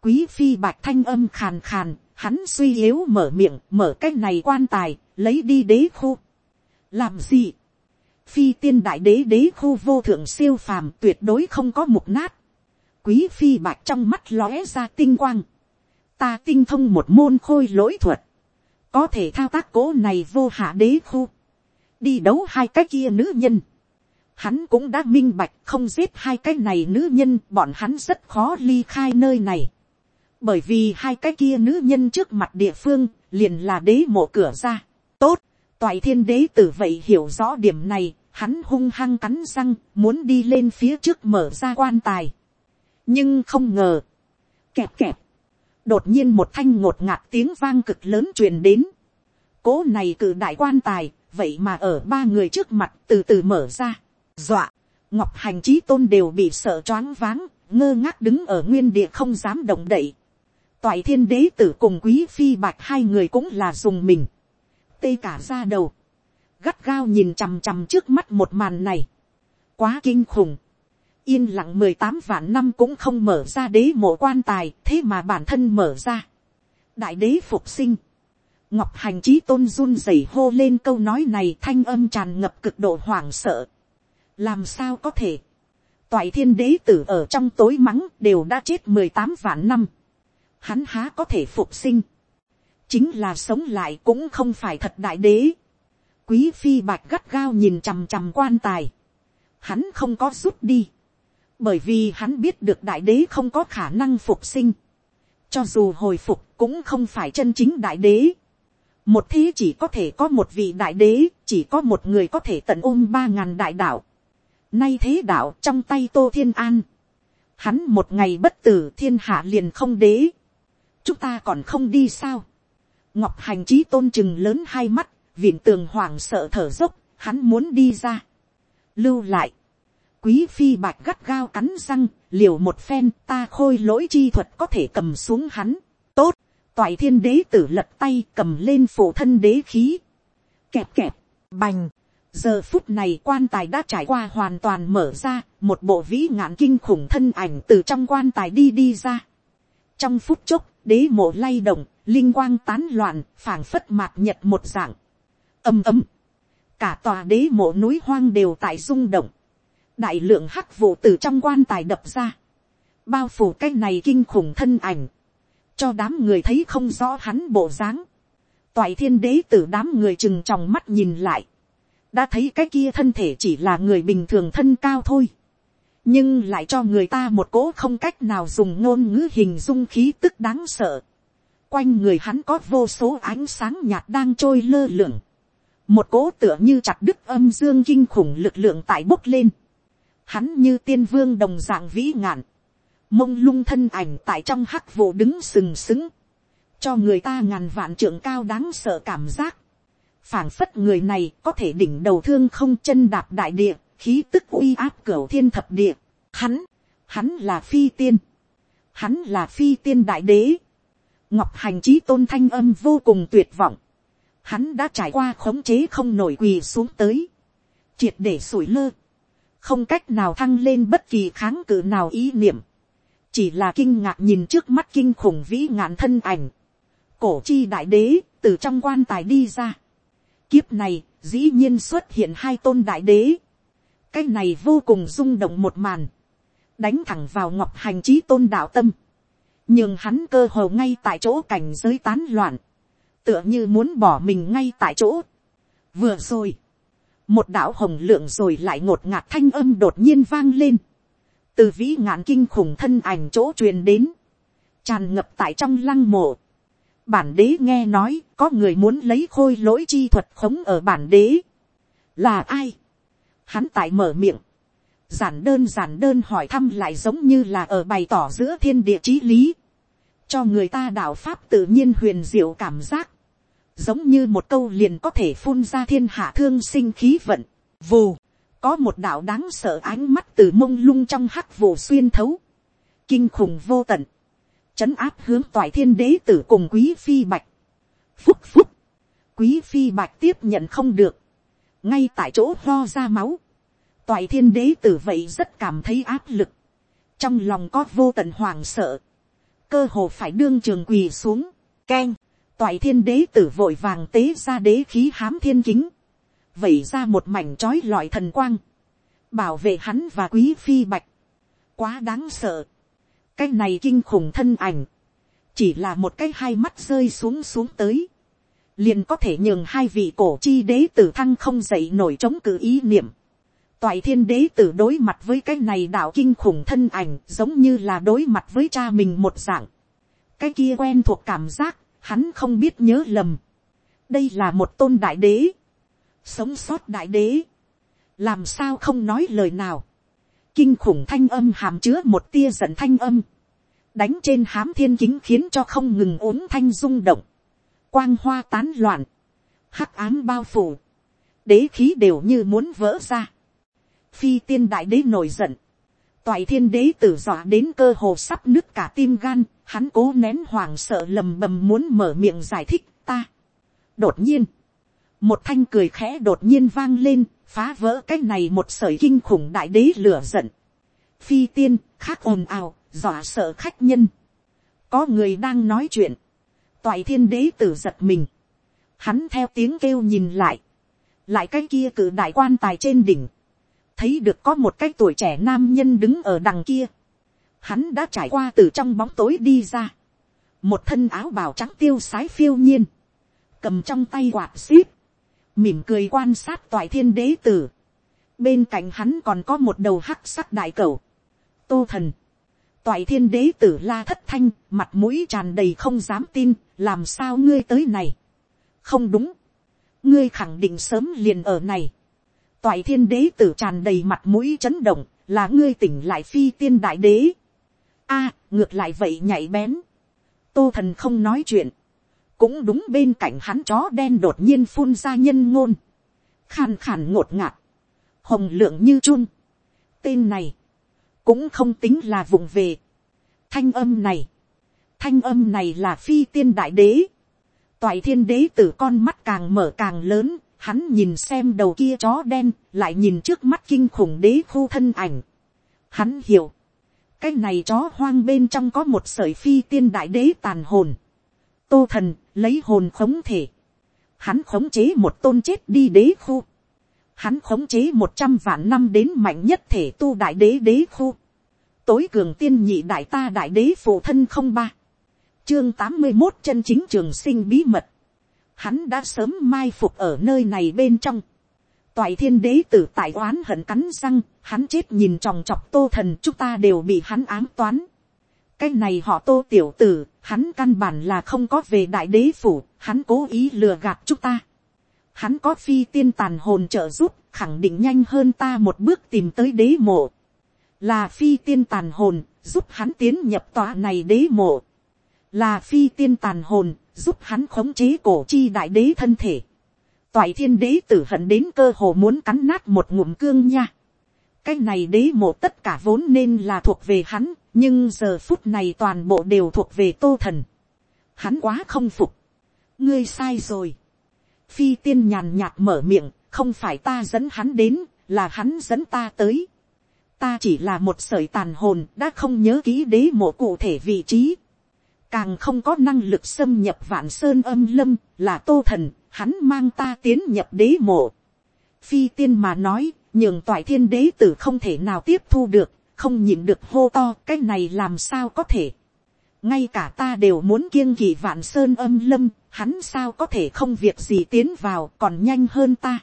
quý phi bạch thanh âm khàn khàn, hắn suy yếu mở miệng, mở cái này quan tài, lấy đi đế khu. làm gì, phi tiên đại đế đế khu vô thượng siêu phàm tuyệt đối không có mục nát, quý phi bạch trong mắt lóe ra tinh quang. Ta tinh thông một môn khôi lỗi thuật. Có thể thao tác cố này vô hạ đế khu. đi đấu hai cái kia nữ nhân. Hắn cũng đã minh bạch không giết hai cái này nữ nhân bọn hắn rất khó ly khai nơi này. Bởi vì hai cái kia nữ nhân trước mặt địa phương liền là đế mộ cửa ra. Tốt, toại thiên đế tử vậy hiểu rõ điểm này, hắn hung hăng cắn răng muốn đi lên phía trước mở ra quan tài. Nhưng không ngờ. Kẹp kẹp. Đột nhiên một thanh ngột ngạt tiếng vang cực lớn truyền đến. Cố này cử đại quan tài, vậy mà ở ba người trước mặt từ từ mở ra. Dọa, ngọc hành trí tôn đều bị sợ choáng váng, ngơ ngác đứng ở nguyên địa không dám động đậy. Toại thiên đế tử cùng quý phi bạch hai người cũng là dùng mình. Tê cả ra đầu. Gắt gao nhìn chằm chằm trước mắt một màn này. Quá kinh khủng. Yên lặng mười tám vạn năm cũng không mở ra đế mộ quan tài, thế mà bản thân mở ra. Đại đế phục sinh. Ngọc hành trí tôn run rẩy hô lên câu nói này thanh âm tràn ngập cực độ hoảng sợ. Làm sao có thể? Toại thiên đế tử ở trong tối mắng đều đã chết mười tám vạn năm hắn há có thể phục sinh, chính là sống lại cũng không phải thật đại đế. quý phi bạch gắt gao nhìn chằm chằm quan tài, hắn không có rút đi, bởi vì hắn biết được đại đế không có khả năng phục sinh, cho dù hồi phục cũng không phải chân chính đại đế. một thế chỉ có thể có một vị đại đế, chỉ có một người có thể tận ôm ba ngàn đại đạo. nay thế đạo trong tay tô thiên an, hắn một ngày bất tử thiên hạ liền không đế chúng ta còn không đi sao. ngọc hành trí tôn chừng lớn hai mắt, viện tường hoảng sợ thở dốc, hắn muốn đi ra. lưu lại. quý phi bạch gắt gao cắn răng, liều một phen ta khôi lỗi chi thuật có thể cầm xuống hắn. tốt, toại thiên đế tử lật tay cầm lên phổ thân đế khí. kẹp kẹp, bành. giờ phút này quan tài đã trải qua hoàn toàn mở ra, một bộ vĩ ngạn kinh khủng thân ảnh từ trong quan tài đi đi ra. trong phút chốc, đế mộ lay động, linh quang tán loạn, phảng phất mạt nhật một dạng. ầm ầm, cả tòa đế mộ núi hoang đều tại rung động, đại lượng hắc vụ từ trong quan tài đập ra, bao phủ cái này kinh khủng thân ảnh, cho đám người thấy không rõ hắn bộ dáng, toại thiên đế từ đám người chừng tròng mắt nhìn lại, đã thấy cái kia thân thể chỉ là người bình thường thân cao thôi, nhưng lại cho người ta một cỗ không cách nào dùng ngôn ngữ hình dung khí tức đáng sợ. Quanh người hắn có vô số ánh sáng nhạt đang trôi lơ lửng. Một cỗ tựa như chặt đứt âm dương kinh khủng lực lượng tại bốc lên. Hắn như tiên vương đồng dạng vĩ ngạn. Mông lung thân ảnh tại trong hắc vụ đứng sừng sững. Cho người ta ngàn vạn trượng cao đáng sợ cảm giác. phảng phất người này có thể đỉnh đầu thương không chân đạp đại địa khí tức uy áp cửa thiên thập địa. Hắn, hắn là phi tiên. Hắn là phi tiên đại đế. Ngọc hành trí tôn thanh âm vô cùng tuyệt vọng. Hắn đã trải qua khống chế không nổi quỳ xuống tới. Triệt để sủi lơ. Không cách nào thăng lên bất kỳ kháng cự nào ý niệm. Chỉ là kinh ngạc nhìn trước mắt kinh khủng vĩ ngạn thân ảnh. Cổ chi đại đế từ trong quan tài đi ra. Kiếp này dĩ nhiên xuất hiện hai tôn đại đế cái này vô cùng rung động một màn, đánh thẳng vào ngọc hành trí tôn đạo tâm, nhưng hắn cơ hồ ngay tại chỗ cảnh giới tán loạn, tựa như muốn bỏ mình ngay tại chỗ. vừa rồi, một đạo hồng lượng rồi lại ngột ngạt thanh âm đột nhiên vang lên, từ vĩ ngạn kinh khủng thân ảnh chỗ truyền đến, tràn ngập tại trong lăng mộ. bản đế nghe nói có người muốn lấy khôi lỗi chi thuật khống ở bản đế. là ai, hắn tại mở miệng, giản đơn giản đơn hỏi thăm lại giống như là ở bày tỏ giữa thiên địa chí lý, cho người ta đạo pháp tự nhiên huyền diệu cảm giác, giống như một câu liền có thể phun ra thiên hạ thương sinh khí vận, vù, có một đạo đáng sợ ánh mắt từ mông lung trong hắc vụ xuyên thấu, kinh khủng vô tận, chấn áp hướng toại thiên đế tử cùng quý phi bạch, phúc phúc, quý phi bạch tiếp nhận không được, ngay tại chỗ lo ra máu, toại thiên đế tử vậy rất cảm thấy áp lực, trong lòng có vô tận hoàng sợ, cơ hồ phải đương trường quỳ xuống, keng, toại thiên đế tử vội vàng tế ra đế khí hám thiên kính, vẩy ra một mảnh trói lọi thần quang, bảo vệ hắn và quý phi bạch, quá đáng sợ, cái này kinh khủng thân ảnh, chỉ là một cái hai mắt rơi xuống xuống tới, liền có thể nhường hai vị cổ chi đế tử thăng không dậy nổi chống cự ý niệm. Toại thiên đế tử đối mặt với cái này đạo kinh khủng thân ảnh giống như là đối mặt với cha mình một dạng. Cái kia quen thuộc cảm giác, hắn không biết nhớ lầm. Đây là một tôn đại đế. Sống sót đại đế. Làm sao không nói lời nào. Kinh khủng thanh âm hàm chứa một tia giận thanh âm. Đánh trên hám thiên kính khiến cho không ngừng uống thanh rung động. Quang hoa tán loạn. Hắc ám bao phủ. Đế khí đều như muốn vỡ ra phi tiên đại đế nổi giận, toại thiên đế tử dọa đến cơ hồ sắp nứt cả tim gan, hắn cố nén hoàng sợ lầm bầm muốn mở miệng giải thích ta. đột nhiên, một thanh cười khẽ đột nhiên vang lên, phá vỡ cái này một sởi kinh khủng đại đế lửa giận. phi tiên, khác ồn ào, dọa sợ khách nhân. có người đang nói chuyện, toại thiên đế tử giật mình, hắn theo tiếng kêu nhìn lại, lại cái kia cử đại quan tài trên đỉnh, thấy được có một cái tuổi trẻ nam nhân đứng ở đằng kia. Hắn đã trải qua từ trong bóng tối đi ra. Một thân áo bào trắng tiêu sái phiêu nhiên. Cầm trong tay quạt xíp. Mỉm cười quan sát toại thiên đế tử. Bên cạnh hắn còn có một đầu hắc sắc đại cầu. Tô thần. Toại thiên đế tử la thất thanh, mặt mũi tràn đầy không dám tin, làm sao ngươi tới này. Không đúng. Ngươi khẳng định sớm liền ở này toại thiên đế tử tràn đầy mặt mũi chấn động, là ngươi tỉnh lại phi tiên đại đế. a, ngược lại vậy nhảy bén. tô thần không nói chuyện. cũng đúng bên cạnh hắn chó đen đột nhiên phun ra nhân ngôn. khàn khàn ngột ngạt. hồng lượng như chun. tên này, cũng không tính là vùng về. thanh âm này, thanh âm này là phi tiên đại đế. toại thiên đế tử con mắt càng mở càng lớn, Hắn nhìn xem đầu kia chó đen, lại nhìn trước mắt kinh khủng đế khu thân ảnh. Hắn hiểu. Cái này chó hoang bên trong có một sợi phi tiên đại đế tàn hồn. Tô thần, lấy hồn khống thể. Hắn khống chế một tôn chết đi đế khu. Hắn khống chế một trăm vạn năm đến mạnh nhất thể tu đại đế đế khu. Tối cường tiên nhị đại ta đại đế phụ thân không ba. Chương tám mươi một chân chính trường sinh bí mật hắn đã sớm mai phục ở nơi này bên trong. Toại thiên đế tử tại oán hận cắn răng, hắn chết nhìn tròng trọc tô thần chúng ta đều bị hắn ám toán. Cái này họ tô tiểu tử, hắn căn bản là không có về đại đế phủ, hắn cố ý lừa gạt chúng ta. Hắn có phi tiên tàn hồn trợ giúp, khẳng định nhanh hơn ta một bước tìm tới đế mộ. Là phi tiên tàn hồn, giúp hắn tiến nhập tòa này đế mộ. Là phi tiên tàn hồn, giúp hắn khống chế cổ chi đại đế thân thể. Toại thiên đế tử hận đến cơ hồ muốn cắn nát một ngụm cương nha. Cái này đế mộ tất cả vốn nên là thuộc về hắn, nhưng giờ phút này toàn bộ đều thuộc về tô thần. Hắn quá không phục. Ngươi sai rồi. Phi tiên nhàn nhạt mở miệng, không phải ta dẫn hắn đến, là hắn dẫn ta tới. Ta chỉ là một sợi tàn hồn, đã không nhớ kỹ đế mộ cụ thể vị trí càng không có năng lực xâm nhập vạn sơn âm lâm, là tô thần, hắn mang ta tiến nhập đế mộ. Phi tiên mà nói, nhường toại thiên đế tử không thể nào tiếp thu được, không nhìn được hô to, cái này làm sao có thể. ngay cả ta đều muốn kiêng kỳ vạn sơn âm lâm, hắn sao có thể không việc gì tiến vào còn nhanh hơn ta.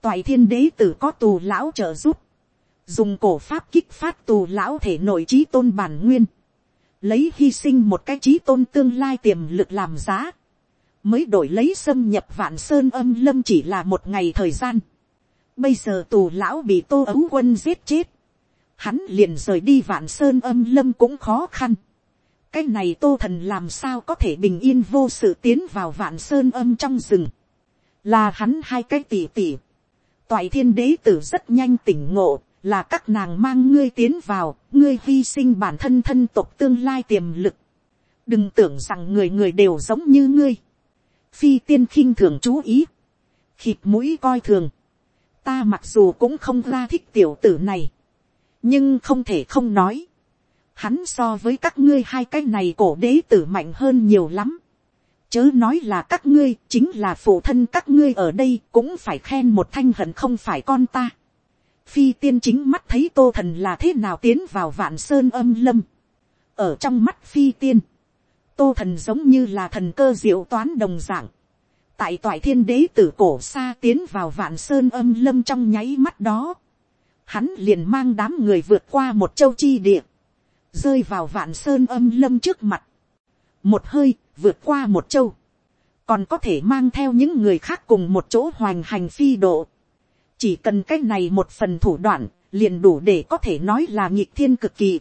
toại thiên đế tử có tù lão trợ giúp, dùng cổ pháp kích phát tù lão thể nội trí tôn bản nguyên lấy hy sinh một cái trí tôn tương lai tiềm lực làm giá, mới đổi lấy xâm nhập vạn sơn âm lâm chỉ là một ngày thời gian. Bây giờ tù lão bị tô ấu quân giết chết, hắn liền rời đi vạn sơn âm lâm cũng khó khăn. cái này tô thần làm sao có thể bình yên vô sự tiến vào vạn sơn âm trong rừng, là hắn hai cái tỉ tỉ. toại thiên đế tử rất nhanh tỉnh ngộ, là các nàng mang ngươi tiến vào, ngươi hy sinh bản thân thân tộc tương lai tiềm lực. đừng tưởng rằng người người đều giống như ngươi. phi tiên khinh thường chú ý, khịt mũi coi thường. ta mặc dù cũng không ra thích tiểu tử này, nhưng không thể không nói. hắn so với các ngươi hai cái này cổ đế tử mạnh hơn nhiều lắm. chớ nói là các ngươi chính là phụ thân các ngươi ở đây cũng phải khen một thanh hận không phải con ta phi tiên chính mắt thấy tô thần là thế nào tiến vào vạn sơn âm lâm. ở trong mắt phi tiên, tô thần giống như là thần cơ diệu toán đồng dạng, tại toại thiên đế tử cổ xa tiến vào vạn sơn âm lâm trong nháy mắt đó, hắn liền mang đám người vượt qua một châu chi địa, rơi vào vạn sơn âm lâm trước mặt, một hơi vượt qua một châu, còn có thể mang theo những người khác cùng một chỗ hoành hành phi độ, chỉ cần cái này một phần thủ đoạn, liền đủ để có thể nói là nhịp thiên cực kỳ.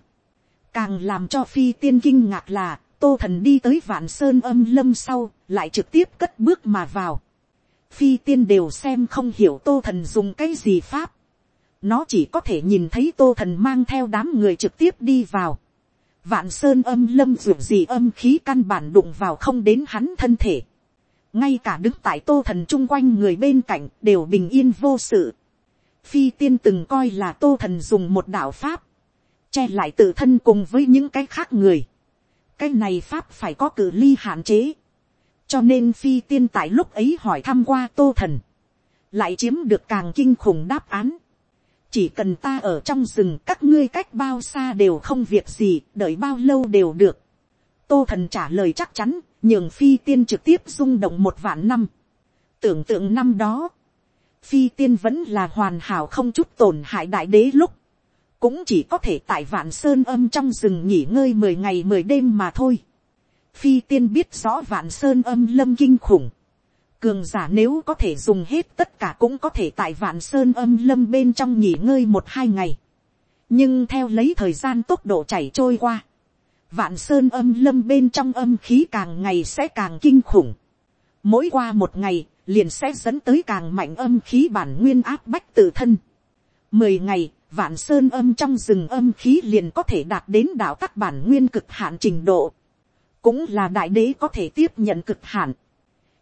Càng làm cho phi tiên kinh ngạc là, tô thần đi tới vạn sơn âm lâm sau, lại trực tiếp cất bước mà vào. Phi tiên đều xem không hiểu tô thần dùng cái gì pháp. Nó chỉ có thể nhìn thấy tô thần mang theo đám người trực tiếp đi vào. Vạn sơn âm lâm dù gì âm khí căn bản đụng vào không đến hắn thân thể. Ngay cả đứng tại tô thần chung quanh người bên cạnh đều bình yên vô sự. Phi tiên từng coi là tô thần dùng một đạo pháp. Che lại tự thân cùng với những cái khác người cái này pháp phải có cử ly hạn chế. cho nên phi tiên tại lúc ấy hỏi thăm qua tô thần, lại chiếm được càng kinh khủng đáp án. chỉ cần ta ở trong rừng các ngươi cách bao xa đều không việc gì, đợi bao lâu đều được tô thần trả lời chắc chắn, nhường phi tiên trực tiếp rung động một vạn năm. tưởng tượng năm đó, phi tiên vẫn là hoàn hảo không chút tổn hại đại đế lúc, cũng chỉ có thể tại vạn sơn âm trong rừng nghỉ ngơi mười ngày mười đêm mà thôi. Phi tiên biết rõ vạn sơn âm lâm kinh khủng. Cường giả nếu có thể dùng hết tất cả cũng có thể tại vạn sơn âm lâm bên trong nghỉ ngơi một hai ngày. Nhưng theo lấy thời gian tốc độ chảy trôi qua. Vạn sơn âm lâm bên trong âm khí càng ngày sẽ càng kinh khủng. Mỗi qua một ngày, liền sẽ dẫn tới càng mạnh âm khí bản nguyên áp bách tự thân. Mười ngày, vạn sơn âm trong rừng âm khí liền có thể đạt đến đạo các bản nguyên cực hạn trình độ, cũng là đại đế có thể tiếp nhận cực hạn.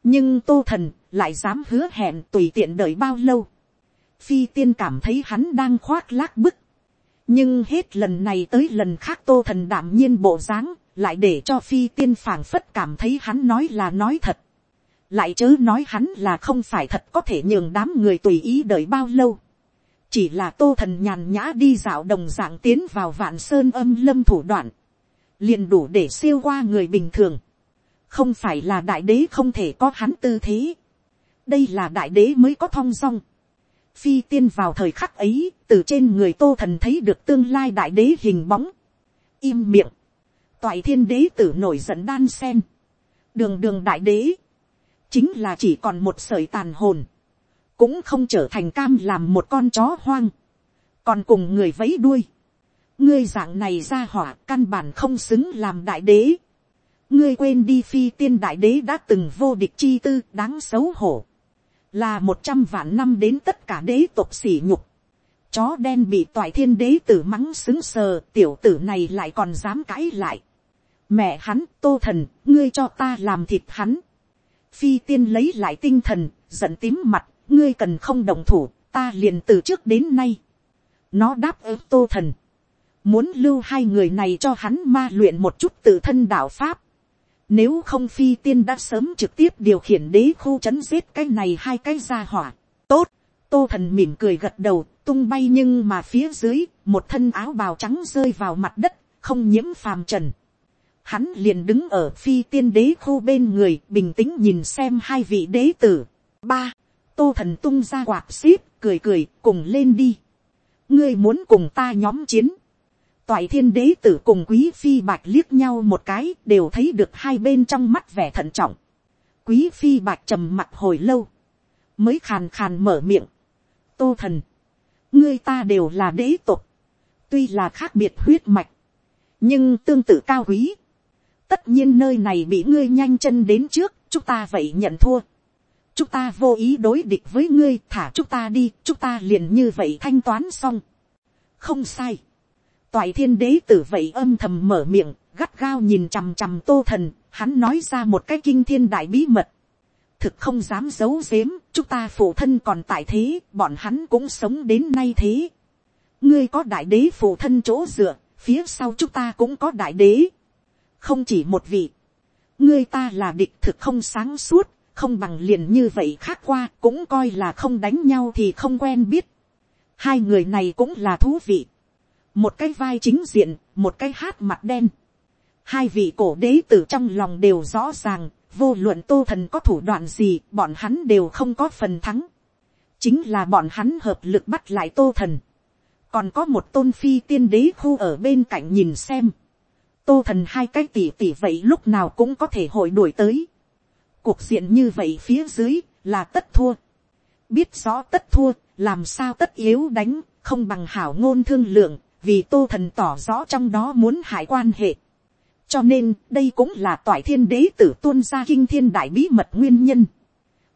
nhưng tô thần lại dám hứa hẹn tùy tiện đợi bao lâu. phi tiên cảm thấy hắn đang khoác lác bức nhưng hết lần này tới lần khác tô thần đảm nhiên bộ dáng, lại để cho phi tiên phảng phất cảm thấy hắn nói là nói thật. lại chớ nói hắn là không phải thật có thể nhường đám người tùy ý đợi bao lâu. Chỉ là tô thần nhàn nhã đi dạo đồng dạng tiến vào vạn sơn âm lâm thủ đoạn, liền đủ để siêu qua người bình thường, không phải là đại đế không thể có hắn tư thế, đây là đại đế mới có thong dong, phi tiên vào thời khắc ấy, từ trên người tô thần thấy được tương lai đại đế hình bóng, im miệng, toại thiên đế tử nổi giận đan sen, đường đường đại đế, chính là chỉ còn một sợi tàn hồn, cũng không trở thành cam làm một con chó hoang, còn cùng người vẫy đuôi. ngươi dạng này ra hỏa căn bản không xứng làm đại đế. ngươi quên đi phi tiên đại đế đã từng vô địch chi tư đáng xấu hổ là một trăm vạn năm đến tất cả đế tộc sỉ nhục. chó đen bị toại thiên đế tử mắng xứng sờ tiểu tử này lại còn dám cãi lại. mẹ hắn tô thần ngươi cho ta làm thịt hắn. phi tiên lấy lại tinh thần giận tím mặt ngươi cần không đồng thủ, ta liền từ trước đến nay. nó đáp ứng tô thần, muốn lưu hai người này cho hắn ma luyện một chút tự thân đạo pháp. Nếu không phi tiên đã sớm trực tiếp điều khiển đế khu chấn giết cái này hai cái ra hỏa. Tốt, tô thần mỉm cười gật đầu, tung bay nhưng mà phía dưới, một thân áo bào trắng rơi vào mặt đất, không nhiễm phàm trần. Hắn liền đứng ở phi tiên đế khu bên người, bình tĩnh nhìn xem hai vị đế tử. Ba, tô thần tung ra quạt xíp, cười cười, cùng lên đi. ngươi muốn cùng ta nhóm chiến toại thiên đế tử cùng quý phi bạch liếc nhau một cái, đều thấy được hai bên trong mắt vẻ thận trọng. quý phi bạch trầm mặt hồi lâu, mới khàn khàn mở miệng. tô thần, ngươi ta đều là đế tục, tuy là khác biệt huyết mạch, nhưng tương tự cao quý. tất nhiên nơi này bị ngươi nhanh chân đến trước, chúng ta vậy nhận thua. Chúng ta vô ý đối địch với ngươi thả chúng ta đi chúng ta liền như vậy thanh toán xong. Không sai toại thiên đế tử vậy âm thầm mở miệng, gắt gao nhìn chằm chằm tô thần, hắn nói ra một cái kinh thiên đại bí mật thực không dám giấu giếm, chúng ta phụ thân còn tại thế, bọn hắn cũng sống đến nay thế ngươi có đại đế phụ thân chỗ dựa, phía sau chúng ta cũng có đại đế không chỉ một vị ngươi ta là địch thực không sáng suốt, không bằng liền như vậy khác qua, cũng coi là không đánh nhau thì không quen biết. hai người này cũng là thú vị một cái vai chính diện, một cái hát mặt đen. hai vị cổ đế tử trong lòng đều rõ ràng, vô luận tô thần có thủ đoạn gì, bọn hắn đều không có phần thắng. chính là bọn hắn hợp lực bắt lại tô thần. còn có một tôn phi tiên đế khu ở bên cạnh nhìn xem. tô thần hai cái tỉ tỉ vậy lúc nào cũng có thể hội đuổi tới. cuộc diện như vậy phía dưới là tất thua. biết rõ tất thua, làm sao tất yếu đánh, không bằng hảo ngôn thương lượng, vì tô thần tỏ rõ trong đó muốn hại quan hệ cho nên đây cũng là toại thiên đế tử tuôn ra kinh thiên đại bí mật nguyên nhân.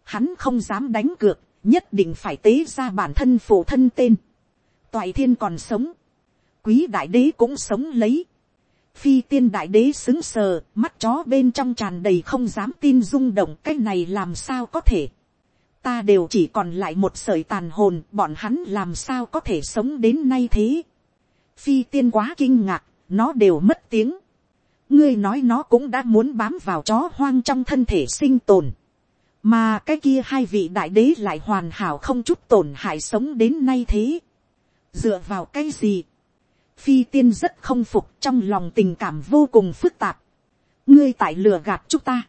Hắn không dám đánh cược, nhất định phải tế ra bản thân phụ thân tên. Toại thiên còn sống. Quý đại đế cũng sống lấy. Phi tiên đại đế xứng sờ, mắt chó bên trong tràn đầy không dám tin rung động cái này làm sao có thể. Ta đều chỉ còn lại một sợi tàn hồn, bọn hắn làm sao có thể sống đến nay thế. Phi tiên quá kinh ngạc, nó đều mất tiếng ngươi nói nó cũng đã muốn bám vào chó hoang trong thân thể sinh tồn. mà cái kia hai vị đại đế lại hoàn hảo không chút tổn hại sống đến nay thế. dựa vào cái gì. phi tiên rất không phục trong lòng tình cảm vô cùng phức tạp. ngươi tại lừa gạt chúng ta.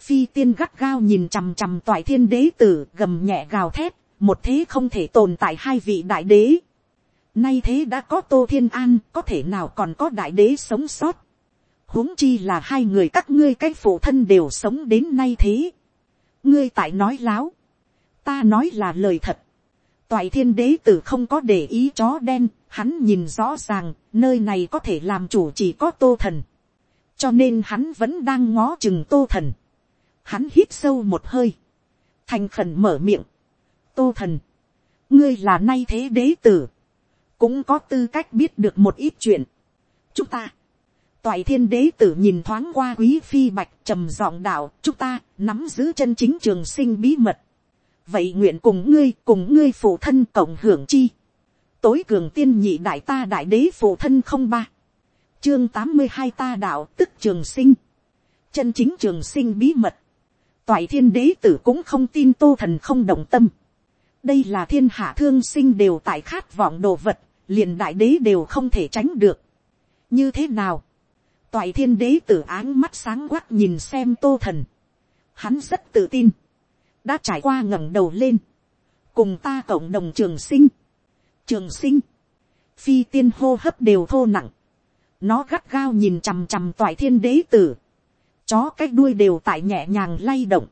phi tiên gắt gao nhìn chằm chằm toại thiên đế tử gầm nhẹ gào thét, một thế không thể tồn tại hai vị đại đế. Nay thế đã có tô thiên an, có thể nào còn có đại đế sống sót huống chi là hai người các ngươi cái phụ thân đều sống đến nay thế. ngươi tại nói láo, ta nói là lời thật. toại thiên đế tử không có để ý chó đen, hắn nhìn rõ ràng, nơi này có thể làm chủ chỉ có tô thần. cho nên hắn vẫn đang ngó chừng tô thần. hắn hít sâu một hơi, thành khẩn mở miệng. tô thần, ngươi là nay thế đế tử, cũng có tư cách biết được một ít chuyện. chúng ta, toại thiên đế tử nhìn thoáng qua quý phi bạch trầm giọng đạo. Chúng ta nắm giữ chân chính trường sinh bí mật. Vậy nguyện cùng ngươi cùng ngươi phụ thân cộng hưởng chi. Tối cường tiên nhị đại ta đại đế phụ thân không ba. Chương tám mươi hai ta đạo tức trường sinh. Chân chính trường sinh bí mật. Toại thiên đế tử cũng không tin tô thần không đồng tâm. Đây là thiên hạ thương sinh đều tại khát vọng đồ vật liền đại đế đều không thể tránh được như thế nào toại thiên đế tử áng mắt sáng quắc nhìn xem tô thần. Hắn rất tự tin. đã trải qua ngẩng đầu lên. cùng ta cộng đồng trường sinh. trường sinh. phi tiên hô hấp đều thô nặng. nó gắt gao nhìn chằm chằm toại thiên đế tử. chó cái đuôi đều tại nhẹ nhàng lay động.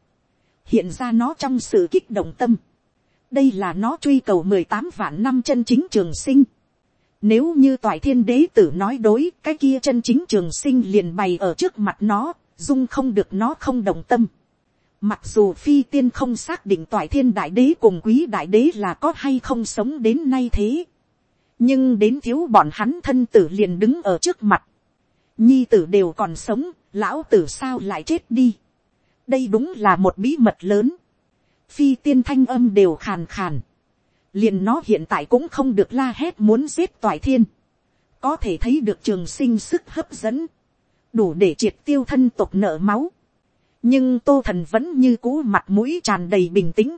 hiện ra nó trong sự kích động tâm. đây là nó truy cầu mười tám vạn năm chân chính trường sinh nếu như toại thiên đế tử nói đối, cái kia chân chính trường sinh liền bày ở trước mặt nó, dung không được nó không đồng tâm. Mặc dù phi tiên không xác định toại thiên đại đế cùng quý đại đế là có hay không sống đến nay thế. Nhưng đến thiếu bọn hắn thân tử liền đứng ở trước mặt. Nhi tử đều còn sống, lão tử sao lại chết đi. Đây đúng là một bí mật lớn. Phi tiên thanh âm đều khàn khàn liền nó hiện tại cũng không được la hét muốn giết toại thiên, có thể thấy được trường sinh sức hấp dẫn, đủ để triệt tiêu thân tộc nợ máu, nhưng tô thần vẫn như cũ mặt mũi tràn đầy bình tĩnh.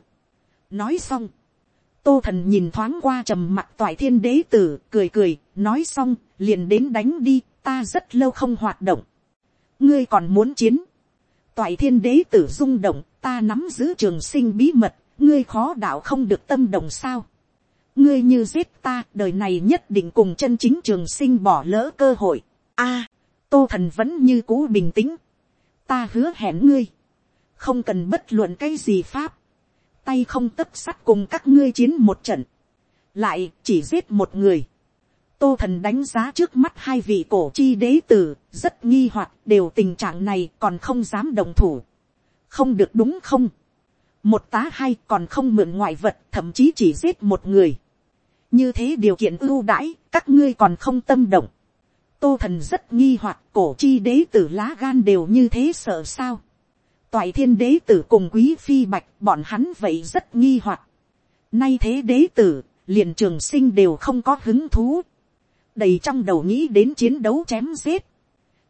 nói xong, tô thần nhìn thoáng qua trầm mặt toại thiên đế tử cười cười, nói xong, liền đến đánh đi, ta rất lâu không hoạt động. ngươi còn muốn chiến. toại thiên đế tử rung động, ta nắm giữ trường sinh bí mật, ngươi khó đạo không được tâm đồng sao. ngươi như giết ta, đời này nhất định cùng chân chính trường sinh bỏ lỡ cơ hội. a, tô thần vẫn như cũ bình tĩnh. ta hứa hẹn ngươi, không cần bất luận cái gì pháp, tay không tất sắt cùng các ngươi chiến một trận, lại chỉ giết một người. Tô thần đánh giá trước mắt hai vị cổ chi đế tử, rất nghi hoặc đều tình trạng này còn không dám đồng thủ. Không được đúng không? Một tá hai còn không mượn ngoại vật, thậm chí chỉ giết một người. như thế điều kiện ưu đãi, các ngươi còn không tâm động. tô thần rất nghi hoặc, cổ chi đế tử lá gan đều như thế sợ sao. toại thiên đế tử cùng quý phi bạch, bọn hắn vậy rất nghi hoặc. nay thế đế tử, liền trường sinh đều không có hứng thú. đầy trong đầu nghĩ đến chiến đấu chém giết.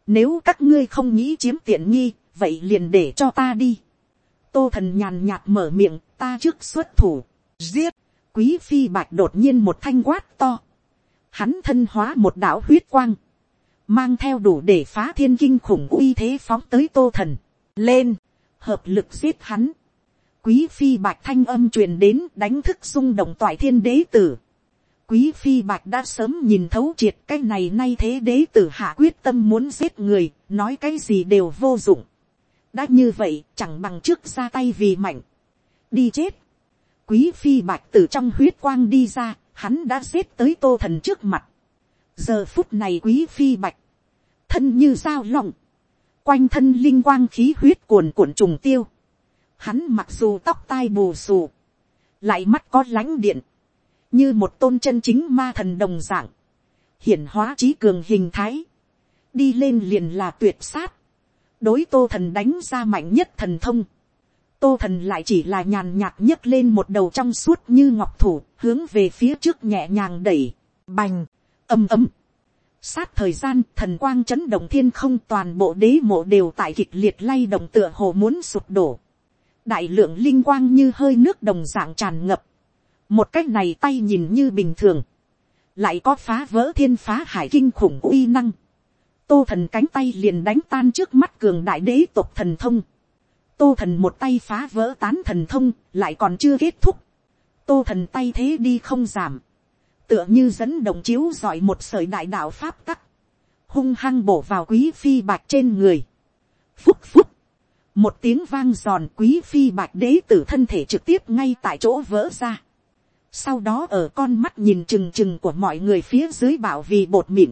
nếu các ngươi không nghĩ chiếm tiện nghi, vậy liền để cho ta đi tô thần nhàn nhạt mở miệng, ta trước xuất thủ, giết, quý phi bạch đột nhiên một thanh quát to, hắn thân hóa một đạo huyết quang, mang theo đủ để phá thiên kinh khủng uy thế phóng tới tô thần, lên, hợp lực giết hắn. quý phi bạch thanh âm truyền đến đánh thức xung động toại thiên đế tử. quý phi bạch đã sớm nhìn thấu triệt cái này nay thế đế tử hạ quyết tâm muốn giết người, nói cái gì đều vô dụng đã như vậy chẳng bằng trước ra tay vì mạnh. đi chết. quý phi bạch từ trong huyết quang đi ra, hắn đã giết tới tô thần trước mặt. giờ phút này quý phi bạch, thân như dao lòng, quanh thân linh quang khí huyết cuồn cuộn trùng tiêu. Hắn mặc dù tóc tai bù xù, lại mắt có lánh điện, như một tôn chân chính ma thần đồng dạng, hiển hóa trí cường hình thái, đi lên liền là tuyệt sát, đối tô thần đánh ra mạnh nhất thần thông, tô thần lại chỉ là nhàn nhạt nhấc lên một đầu trong suốt như ngọc thủ, hướng về phía trước nhẹ nhàng đẩy, bành, ầm ầm, sát thời gian thần quang chấn động thiên không toàn bộ đế mộ đều tại kịch liệt lay động tựa hồ muốn sụp đổ. đại lượng linh quang như hơi nước đồng dạng tràn ngập. một cách này tay nhìn như bình thường. lại có phá vỡ thiên phá hải kinh khủng uy năng tô thần cánh tay liền đánh tan trước mắt cường đại đế tộc thần thông. tô thần một tay phá vỡ tán thần thông lại còn chưa kết thúc. tô thần tay thế đi không giảm tựa như dẫn động chiếu giỏi một sợi đại đạo pháp tắc, hung hăng bổ vào quý phi bạc trên người. Phúc phúc, một tiếng vang giòn quý phi bạc đế tử thân thể trực tiếp ngay tại chỗ vỡ ra. Sau đó ở con mắt nhìn trừng trừng của mọi người phía dưới bảo vì bột mịn,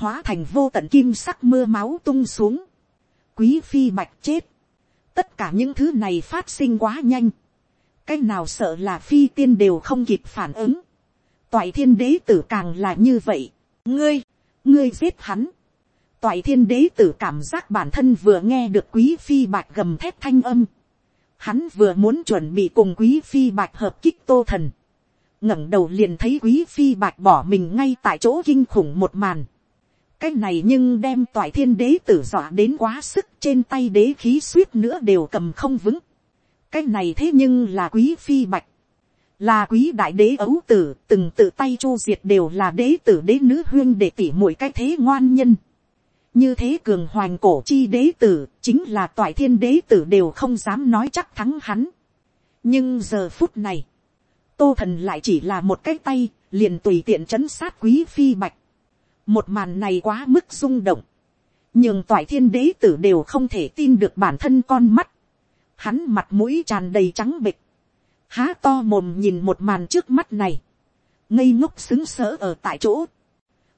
hóa thành vô tận kim sắc mưa máu tung xuống. Quý phi bạch chết. Tất cả những thứ này phát sinh quá nhanh. Cái nào sợ là phi tiên đều không kịp phản ứng toại thiên đế tử càng là như vậy. ngươi, ngươi giết hắn. toại thiên đế tử cảm giác bản thân vừa nghe được quý phi bạch gầm thép thanh âm. hắn vừa muốn chuẩn bị cùng quý phi bạch hợp kích tô thần. ngẩng đầu liền thấy quý phi bạch bỏ mình ngay tại chỗ kinh khủng một màn cái này nhưng đem toại thiên đế tử dọa đến quá sức, trên tay đế khí suýt nữa đều cầm không vững. cái này thế nhưng là quý phi bạch. Là quý đại đế ấu tử, từng tự tay chu diệt đều là đế tử đế nữ huyên để tỉ mũi cái thế ngoan nhân. Như thế cường hoành cổ chi đế tử, chính là toại thiên đế tử đều không dám nói chắc thắng hắn. Nhưng giờ phút này, tô thần lại chỉ là một cái tay, liền tùy tiện chấn sát quý phi bạch một màn này quá mức rung động. Nhưng toại thiên đế tử đều không thể tin được bản thân con mắt. Hắn mặt mũi tràn đầy trắng bịch há to mồm nhìn một màn trước mắt này, ngây ngốc xứng sỡ ở tại chỗ,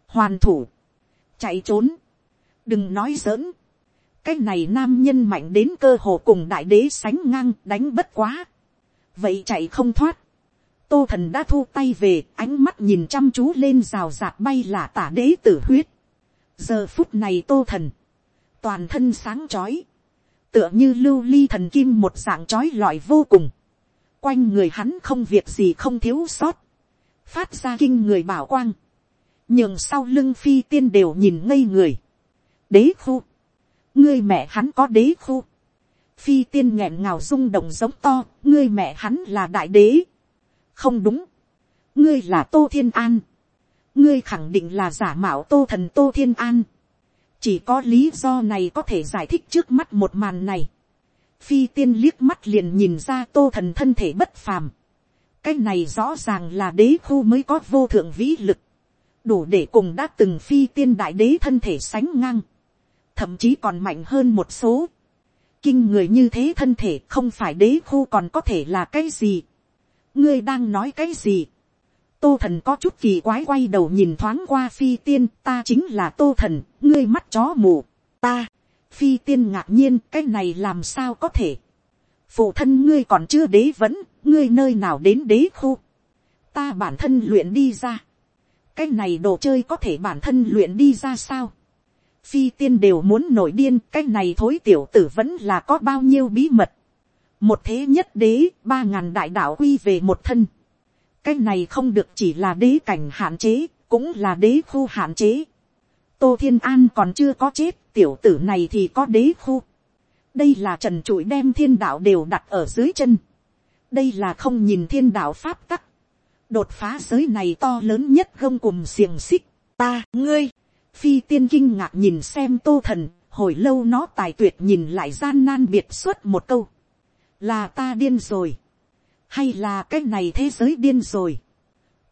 hoàn thủ, chạy trốn, đừng nói giỡn, cái này nam nhân mạnh đến cơ hồ cùng đại đế sánh ngang đánh bất quá, vậy chạy không thoát, tô thần đã thu tay về ánh mắt nhìn chăm chú lên rào rạt bay là tả đế tử huyết, giờ phút này tô thần, toàn thân sáng trói, tựa như lưu ly thần kim một dạng trói lọi vô cùng, quanh người hắn không việc gì không thiếu sót, phát ra kinh người bảo quang, nhường sau lưng phi tiên đều nhìn ngây người. đế khu, ngươi mẹ hắn có đế khu, phi tiên nghẹn ngào rung động giống to, ngươi mẹ hắn là đại đế không đúng, ngươi là tô thiên an, ngươi khẳng định là giả mạo tô thần tô thiên an. chỉ có lý do này có thể giải thích trước mắt một màn này phi tiên liếc mắt liền nhìn ra tô thần thân thể bất phàm. cái này rõ ràng là đế khu mới có vô thượng vĩ lực, đủ để cùng đã từng phi tiên đại đế thân thể sánh ngang, thậm chí còn mạnh hơn một số. kinh người như thế thân thể không phải đế khu còn có thể là cái gì ngươi đang nói cái gì. tô thần có chút kỳ quái quay đầu nhìn thoáng qua phi tiên ta chính là tô thần ngươi mắt chó mù ta phi tiên ngạc nhiên cái này làm sao có thể. phụ thân ngươi còn chưa đế vẫn, ngươi nơi nào đến đế khu. ta bản thân luyện đi ra. cái này đồ chơi có thể bản thân luyện đi ra sao. phi tiên đều muốn nổi điên, cái này thối tiểu tử vẫn là có bao nhiêu bí mật một thế nhất đế, ba ngàn đại đạo quy về một thân. cái này không được chỉ là đế cảnh hạn chế, cũng là đế khu hạn chế tô thiên an còn chưa có chết, tiểu tử này thì có đế khu. đây là trần trụi đem thiên đạo đều đặt ở dưới chân. đây là không nhìn thiên đạo pháp tắc. đột phá giới này to lớn nhất gông cùng xiềng xích. ta, ngươi, phi tiên kinh ngạc nhìn xem tô thần, hồi lâu nó tài tuyệt nhìn lại gian nan biệt xuất một câu, là ta điên rồi, hay là cái này thế giới điên rồi.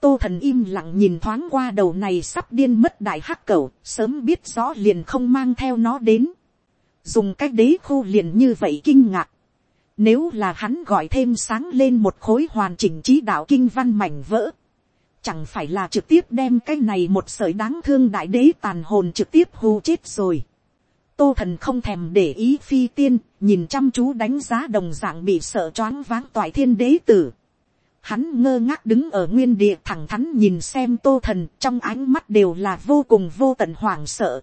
tô thần im lặng nhìn thoáng qua đầu này sắp điên mất đại hắc cầu, sớm biết rõ liền không mang theo nó đến. dùng cái đế khu liền như vậy kinh ngạc. nếu là hắn gọi thêm sáng lên một khối hoàn chỉnh trí đạo kinh văn mảnh vỡ, chẳng phải là trực tiếp đem cái này một sợi đáng thương đại đế tàn hồn trực tiếp hù chết rồi. Tô thần không thèm để ý phi tiên, nhìn chăm chú đánh giá đồng dạng bị sợ choáng váng toại thiên đế tử. Hắn ngơ ngác đứng ở nguyên địa thẳng thắn nhìn xem tô thần trong ánh mắt đều là vô cùng vô tận hoảng sợ.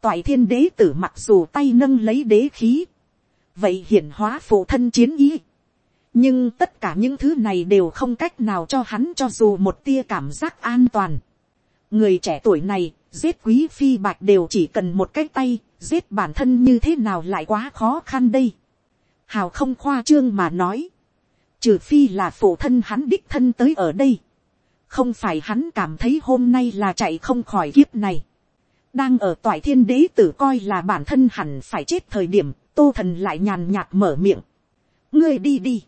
Toại thiên đế tử mặc dù tay nâng lấy đế khí. Vậy hiển hóa phụ thân chiến ý nhưng tất cả những thứ này đều không cách nào cho hắn cho dù một tia cảm giác an toàn. người trẻ tuổi này, giết quý phi bạch đều chỉ cần một cái tay, giết bản thân như thế nào lại quá khó khăn đây. hào không khoa trương mà nói, trừ phi là phụ thân hắn đích thân tới ở đây. không phải hắn cảm thấy hôm nay là chạy không khỏi kiếp này. đang ở toại thiên đế tử coi là bản thân hẳn phải chết thời điểm, tô thần lại nhàn nhạt mở miệng. ngươi đi đi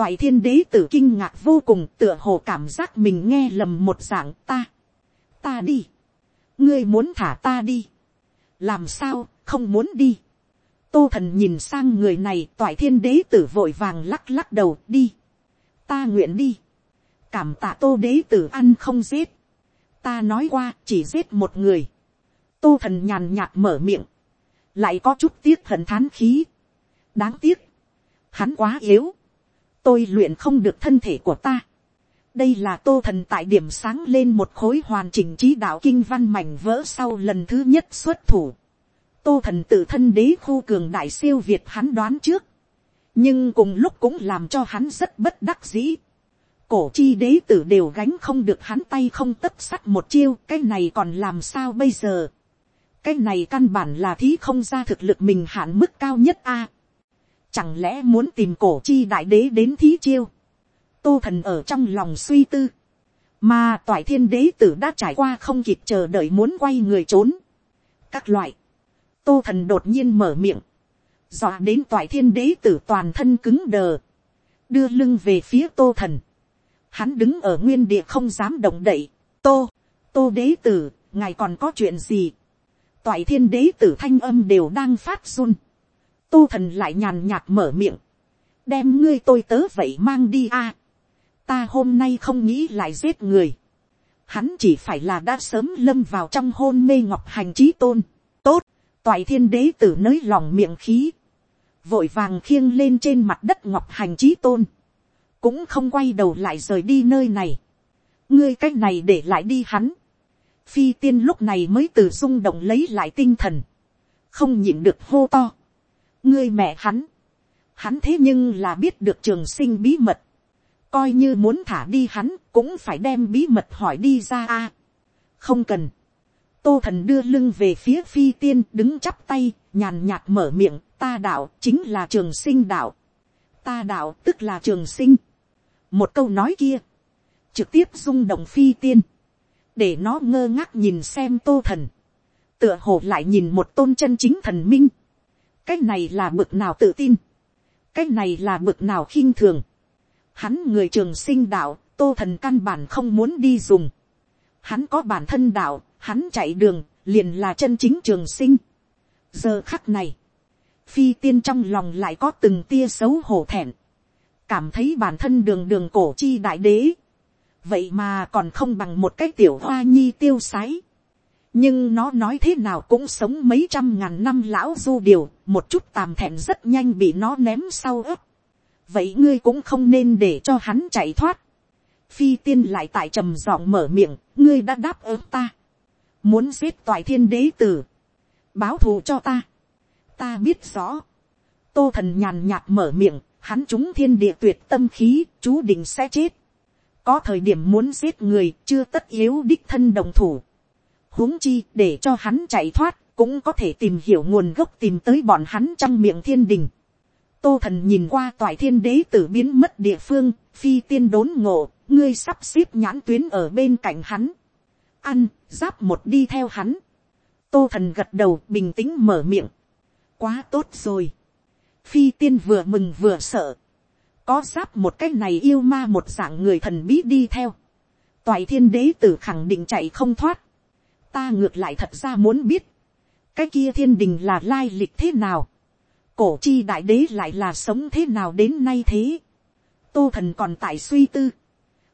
toại thiên đế tử kinh ngạc vô cùng tựa hồ cảm giác mình nghe lầm một dạng ta. ta đi. ngươi muốn thả ta đi làm sao, không muốn đi. tô thần nhìn sang người này, toại thiên đế tử vội vàng lắc lắc đầu, đi. ta nguyện đi. cảm tạ tô đế tử ăn không giết. ta nói qua, chỉ giết một người. tô thần nhàn nhạt mở miệng. lại có chút tiếc thần thán khí. đáng tiếc. hắn quá yếu tôi luyện không được thân thể của ta đây là tô thần tại điểm sáng lên một khối hoàn chỉnh trí đạo kinh văn mảnh vỡ sau lần thứ nhất xuất thủ. tô thần tự thân đế khu cường đại siêu việt hắn đoán trước. nhưng cùng lúc cũng làm cho hắn rất bất đắc dĩ. cổ chi đế tử đều gánh không được hắn tay không tất sắt một chiêu, cái này còn làm sao bây giờ. cái này căn bản là thí không ra thực lực mình hạn mức cao nhất a. Chẳng lẽ muốn tìm cổ chi đại đế đến thí chiêu. Tô thần ở trong lòng suy tư. Mà toại thiên đế tử đã trải qua không kịp chờ đợi muốn quay người trốn. Các loại. Tô thần đột nhiên mở miệng. Dọa đến toại thiên đế tử toàn thân cứng đờ. Đưa lưng về phía tô thần. Hắn đứng ở nguyên địa không dám động đậy. Tô, tô đế tử, ngài còn có chuyện gì? Toại thiên đế tử thanh âm đều đang phát run tô thần lại nhàn nhạt mở miệng, đem ngươi tôi tớ vậy mang đi a ta hôm nay không nghĩ lại giết người, hắn chỉ phải là đã sớm lâm vào trong hôn mê ngọc hành trí tôn, tốt, toại thiên đế tử nới lòng miệng khí, vội vàng khiêng lên trên mặt đất ngọc hành trí tôn, cũng không quay đầu lại rời đi nơi này, ngươi cách này để lại đi hắn, phi tiên lúc này mới từ rung động lấy lại tinh thần, không nhịn được hô to, ngươi mẹ hắn, hắn thế nhưng là biết được trường sinh bí mật, coi như muốn thả đi hắn cũng phải đem bí mật hỏi đi ra a. không cần, tô thần đưa lưng về phía phi tiên đứng chắp tay, nhàn nhạt mở miệng, ta đạo chính là trường sinh đạo, ta đạo tức là trường sinh. một câu nói kia, trực tiếp rung động phi tiên, để nó ngơ ngác nhìn xem tô thần, tựa hồ lại nhìn một tôn chân chính thần minh, cái này là bực nào tự tin, cái này là bực nào khinh thường, hắn người trường sinh đạo, tô thần căn bản không muốn đi dùng, hắn có bản thân đạo, hắn chạy đường, liền là chân chính trường sinh. giờ khắc này, phi tiên trong lòng lại có từng tia xấu hổ thẹn, cảm thấy bản thân đường đường cổ chi đại đế, vậy mà còn không bằng một cái tiểu hoa nhi tiêu sái, nhưng nó nói thế nào cũng sống mấy trăm ngàn năm lão du điều, một chút tàm thẹn rất nhanh bị nó ném sau ớt vậy ngươi cũng không nên để cho hắn chạy thoát. phi tiên lại tại trầm giọng mở miệng, ngươi đã đáp ứng ta. muốn giết toại thiên đế tử, báo thù cho ta. ta biết rõ. tô thần nhàn nhạt mở miệng, hắn chúng thiên địa tuyệt tâm khí, chú định sẽ chết. có thời điểm muốn giết người, chưa tất yếu đích thân đồng thủ huống chi để cho hắn chạy thoát, cũng có thể tìm hiểu nguồn gốc tìm tới bọn hắn trong miệng thiên đình. Tô thần nhìn qua toại thiên đế tử biến mất địa phương, phi tiên đốn ngộ, ngươi sắp xếp nhãn tuyến ở bên cạnh hắn. Ăn, giáp một đi theo hắn. tô thần gật đầu bình tĩnh mở miệng, quá tốt rồi, phi tiên vừa mừng vừa sợ, có giáp một cái này yêu ma một dạng người thần bí đi theo, toại thiên đế tử khẳng định chạy không thoát, ta ngược lại thật ra muốn biết, cái kia thiên đình là lai lịch thế nào, cổ chi đại đế lại là sống thế nào đến nay thế, tô thần còn tại suy tư,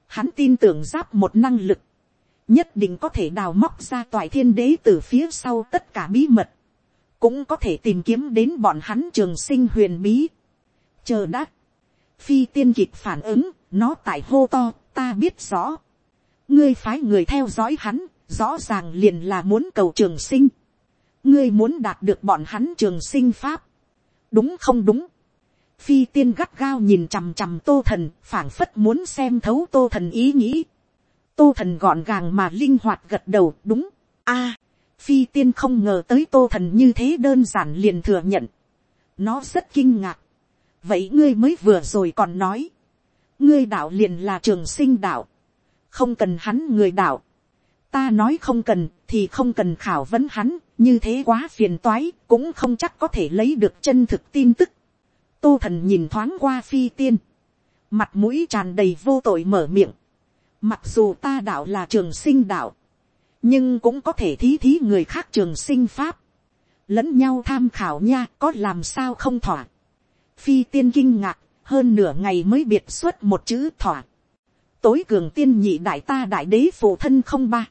hắn tin tưởng giáp một năng lực, nhất định có thể đào móc ra toại thiên đế từ phía sau tất cả bí mật, cũng có thể tìm kiếm đến bọn hắn trường sinh huyền bí. chờ đã, phi tiên kịp phản ứng, nó tại hô to, ta biết rõ. ngươi phái người theo dõi hắn, rõ ràng liền là muốn cầu trường sinh. ngươi muốn đạt được bọn hắn trường sinh pháp đúng không đúng. phi tiên gắt gao nhìn chằm chằm tô thần, phảng phất muốn xem thấu tô thần ý nghĩ. tô thần gọn gàng mà linh hoạt gật đầu, đúng. a, phi tiên không ngờ tới tô thần như thế đơn giản liền thừa nhận. nó rất kinh ngạc vậy ngươi mới vừa rồi còn nói, ngươi đạo liền là trường sinh đạo, không cần hắn người đạo, ta nói không cần thì không cần khảo vấn hắn, như thế quá phiền toái, cũng không chắc có thể lấy được chân thực tin tức. tô thần nhìn thoáng qua phi tiên, mặt mũi tràn đầy vô tội mở miệng, mặc dù ta đạo là trường sinh đạo, nhưng cũng có thể thí thí người khác trường sinh pháp, lẫn nhau tham khảo nha có làm sao không thỏa phi tiên kinh ngạc, hơn nửa ngày mới biệt xuất một chữ thỏa. tối cường tiên nhị đại ta đại đế phụ thân không ba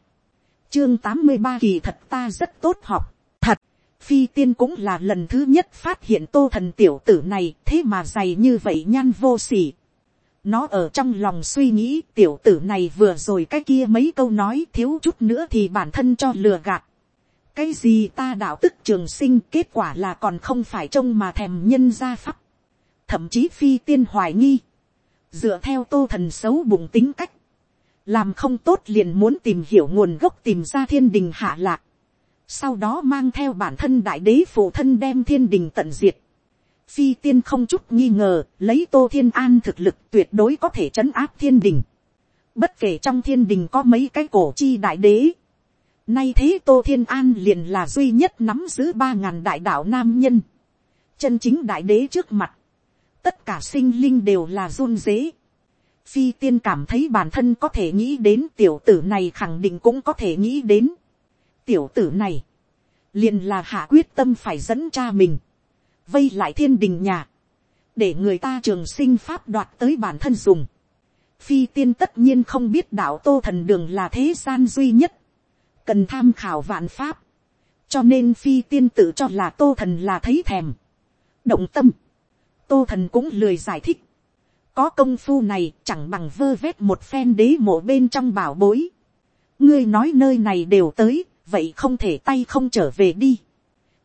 chương tám mươi ba kỳ thật ta rất tốt học. thật, phi tiên cũng là lần thứ nhất phát hiện tô thần tiểu tử này thế mà dày như vậy nhan vô sỉ. nó ở trong lòng suy nghĩ tiểu tử này vừa rồi cái kia mấy câu nói thiếu chút nữa thì bản thân cho lừa gạt. cái gì ta đạo tức trường sinh kết quả là còn không phải trông mà thèm nhân ra pháp thậm chí phi tiên hoài nghi, dựa theo tô thần xấu bụng tính cách, làm không tốt liền muốn tìm hiểu nguồn gốc tìm ra thiên đình hạ lạc, sau đó mang theo bản thân đại đế phụ thân đem thiên đình tận diệt. Phi tiên không chút nghi ngờ, lấy tô thiên an thực lực tuyệt đối có thể trấn áp thiên đình. Bất kể trong thiên đình có mấy cái cổ chi đại đế. Nay thế tô thiên an liền là duy nhất nắm giữ ba ngàn đại đạo nam nhân. Chân chính đại đế trước mặt tất cả sinh linh đều là run dế. Phi tiên cảm thấy bản thân có thể nghĩ đến tiểu tử này khẳng định cũng có thể nghĩ đến. Tiểu tử này, liền là hạ quyết tâm phải dẫn cha mình, vây lại thiên đình nhà, để người ta trường sinh pháp đoạt tới bản thân dùng. Phi tiên tất nhiên không biết đạo tô thần đường là thế gian duy nhất, cần tham khảo vạn pháp, cho nên phi tiên tự cho là tô thần là thấy thèm, động tâm, tô thần cũng lười giải thích có công phu này chẳng bằng vơ vét một phen đế mộ bên trong bảo bối. ngươi nói nơi này đều tới, vậy không thể tay không trở về đi.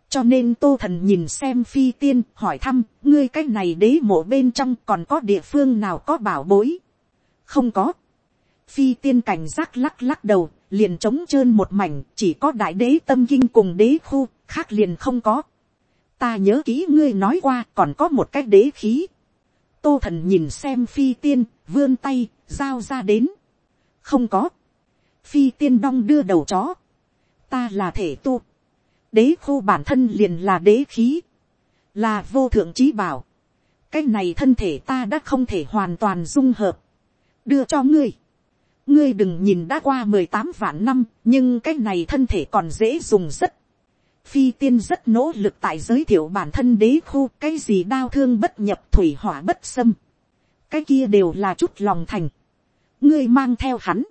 cho nên tô thần nhìn xem phi tiên hỏi thăm, ngươi cái này đế mộ bên trong còn có địa phương nào có bảo bối. không có. phi tiên cảnh giác lắc lắc đầu, liền trống trơn một mảnh, chỉ có đại đế tâm kinh cùng đế khu, khác liền không có ta nhớ kỹ ngươi nói qua còn có một cái đế khí tô thần nhìn xem phi tiên, vươn tay, giao ra đến. không có. phi tiên đong đưa đầu chó. ta là thể tu. đế khu bản thân liền là đế khí. là vô thượng trí bảo. cái này thân thể ta đã không thể hoàn toàn dung hợp. đưa cho ngươi. ngươi đừng nhìn đã qua mười tám vạn năm, nhưng cái này thân thể còn dễ dùng rất phi tiên rất nỗ lực tại giới thiệu bản thân đế khu cái gì đau thương bất nhập thủy hỏa bất xâm. cái kia đều là chút lòng thành. ngươi mang theo hắn.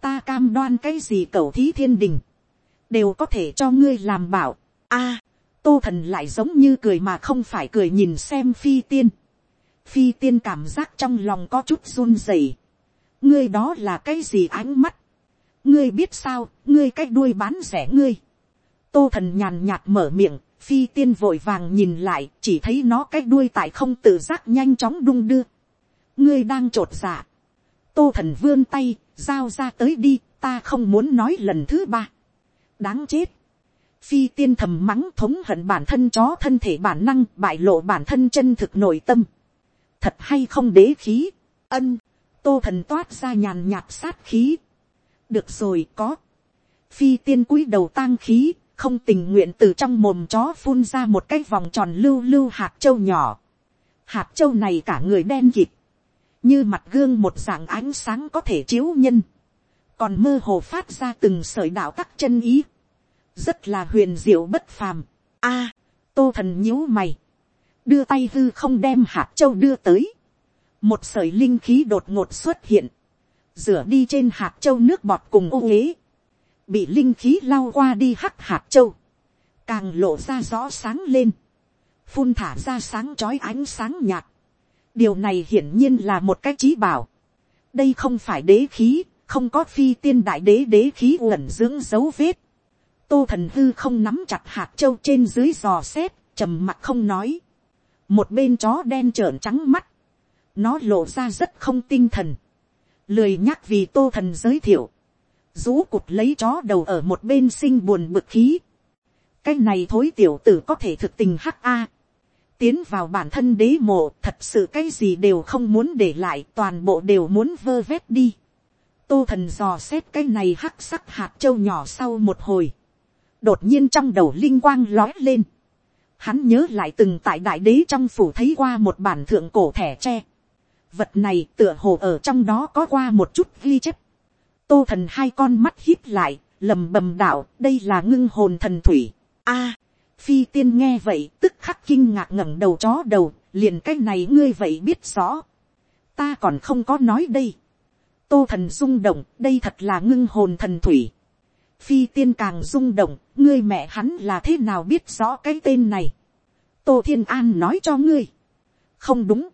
ta cam đoan cái gì cầu thí thiên đình. đều có thể cho ngươi làm bảo. a, à, tô thần lại giống như cười mà không phải cười nhìn xem phi tiên. phi tiên cảm giác trong lòng có chút run rẩy. ngươi đó là cái gì ánh mắt. ngươi biết sao, ngươi cái đuôi bán rẻ ngươi tô thần nhàn nhạt mở miệng, phi tiên vội vàng nhìn lại, chỉ thấy nó cái đuôi tại không tự giác nhanh chóng đung đưa. ngươi đang t r ộ t dạ. tô thần vươn tay, giao ra tới đi, ta không muốn nói lần thứ ba. đáng chết. phi tiên thầm mắng thống hận bản thân chó thân thể bản năng bại lộ bản thân chân thực nội tâm. thật hay không đế khí, ân, tô thần toát ra nhàn nhạt sát khí. được rồi có. phi tiên cúi đầu tang khí, không tình nguyện từ trong mồm chó phun ra một cái vòng tròn lưu lưu hạt châu nhỏ. hạt châu này cả người đen kịt, như mặt gương một dạng ánh sáng có thể chiếu nhân, còn mơ hồ phát ra từng sợi đạo tắc chân ý, rất là huyền diệu bất phàm. A, tô thần nhíu mày, đưa tay hư không đem hạt châu đưa tới, một sợi linh khí đột ngột xuất hiện, rửa đi trên hạt châu nước bọt cùng ô uế, bị linh khí lao qua đi hắc hạt châu, càng lộ ra rõ sáng lên, phun thả ra sáng trói ánh sáng nhạt. điều này hiển nhiên là một cái trí bảo. đây không phải đế khí, không có phi tiên đại đế đế khí uẩn dưỡng dấu vết. tô thần hư không nắm chặt hạt châu trên dưới giò xét, trầm mặt không nói. một bên chó đen trợn trắng mắt, nó lộ ra rất không tinh thần, lười nhắc vì tô thần giới thiệu, rú cụt lấy chó đầu ở một bên sinh buồn bực khí. cái này thối tiểu tử có thể thực tình hắc a. tiến vào bản thân đế mộ, thật sự cái gì đều không muốn để lại, toàn bộ đều muốn vơ vét đi. tô thần dò xét cái này hắc sắc hạt trâu nhỏ sau một hồi. đột nhiên trong đầu linh quang lói lên. hắn nhớ lại từng tại đại đế trong phủ thấy qua một bản thượng cổ thẻ tre. vật này tựa hồ ở trong đó có qua một chút ghi chép tô thần hai con mắt hít lại, lầm bầm đạo, đây là ngưng hồn thần thủy. a, phi tiên nghe vậy, tức khắc kinh ngạc ngẩng đầu chó đầu, liền cái này ngươi vậy biết rõ. ta còn không có nói đây. tô thần rung động, đây thật là ngưng hồn thần thủy. phi tiên càng rung động, ngươi mẹ hắn là thế nào biết rõ cái tên này. tô thiên an nói cho ngươi. không đúng.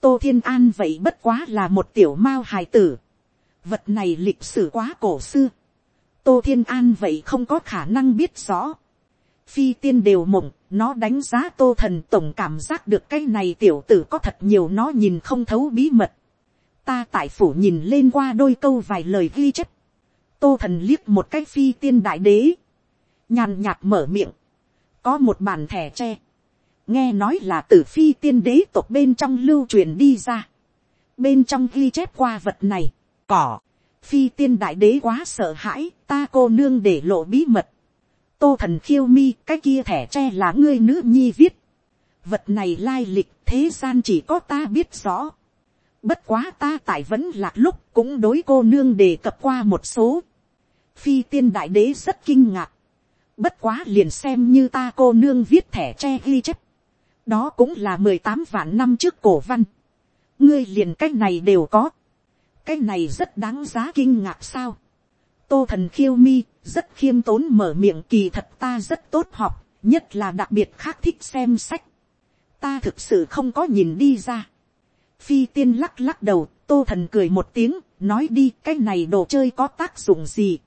tô thiên an vậy bất quá là một tiểu mao hài tử vật này lịch sử quá cổ xưa, tô thiên an vậy không có khả năng biết rõ. phi tiên đều mộng, nó đánh giá tô thần tổng cảm giác được cái này tiểu tử có thật nhiều nó nhìn không thấu bí mật. ta tại phủ nhìn lên qua đôi câu vài lời ghi chép. tô thần liếc một cái phi tiên đại đế, nhàn nhạt mở miệng, có một bàn thẻ tre, nghe nói là từ phi tiên đế tộc bên trong lưu truyền đi ra, bên trong ghi chép qua vật này, cỏ. Phi tiên đại đế quá sợ hãi, ta cô nương để lộ bí mật. Tô thần khiêu mi, cái kia thẻ tre là ngươi nữ nhi viết. Vật này lai lịch, thế gian chỉ có ta biết rõ. Bất quá ta tại vẫn lạc lúc cũng đối cô nương đề cập qua một số. Phi tiên đại đế rất kinh ngạc. Bất quá liền xem như ta cô nương viết thẻ tre ghi chép. Đó cũng là mười tám vạn năm trước cổ văn. Ngươi liền cách này đều có cái này rất đáng giá kinh ngạc sao. tô thần khiêu mi, rất khiêm tốn mở miệng kỳ thật ta rất tốt học, nhất là đặc biệt khác thích xem sách. ta thực sự không có nhìn đi ra. phi tiên lắc lắc đầu, tô thần cười một tiếng, nói đi cái này đồ chơi có tác dụng gì.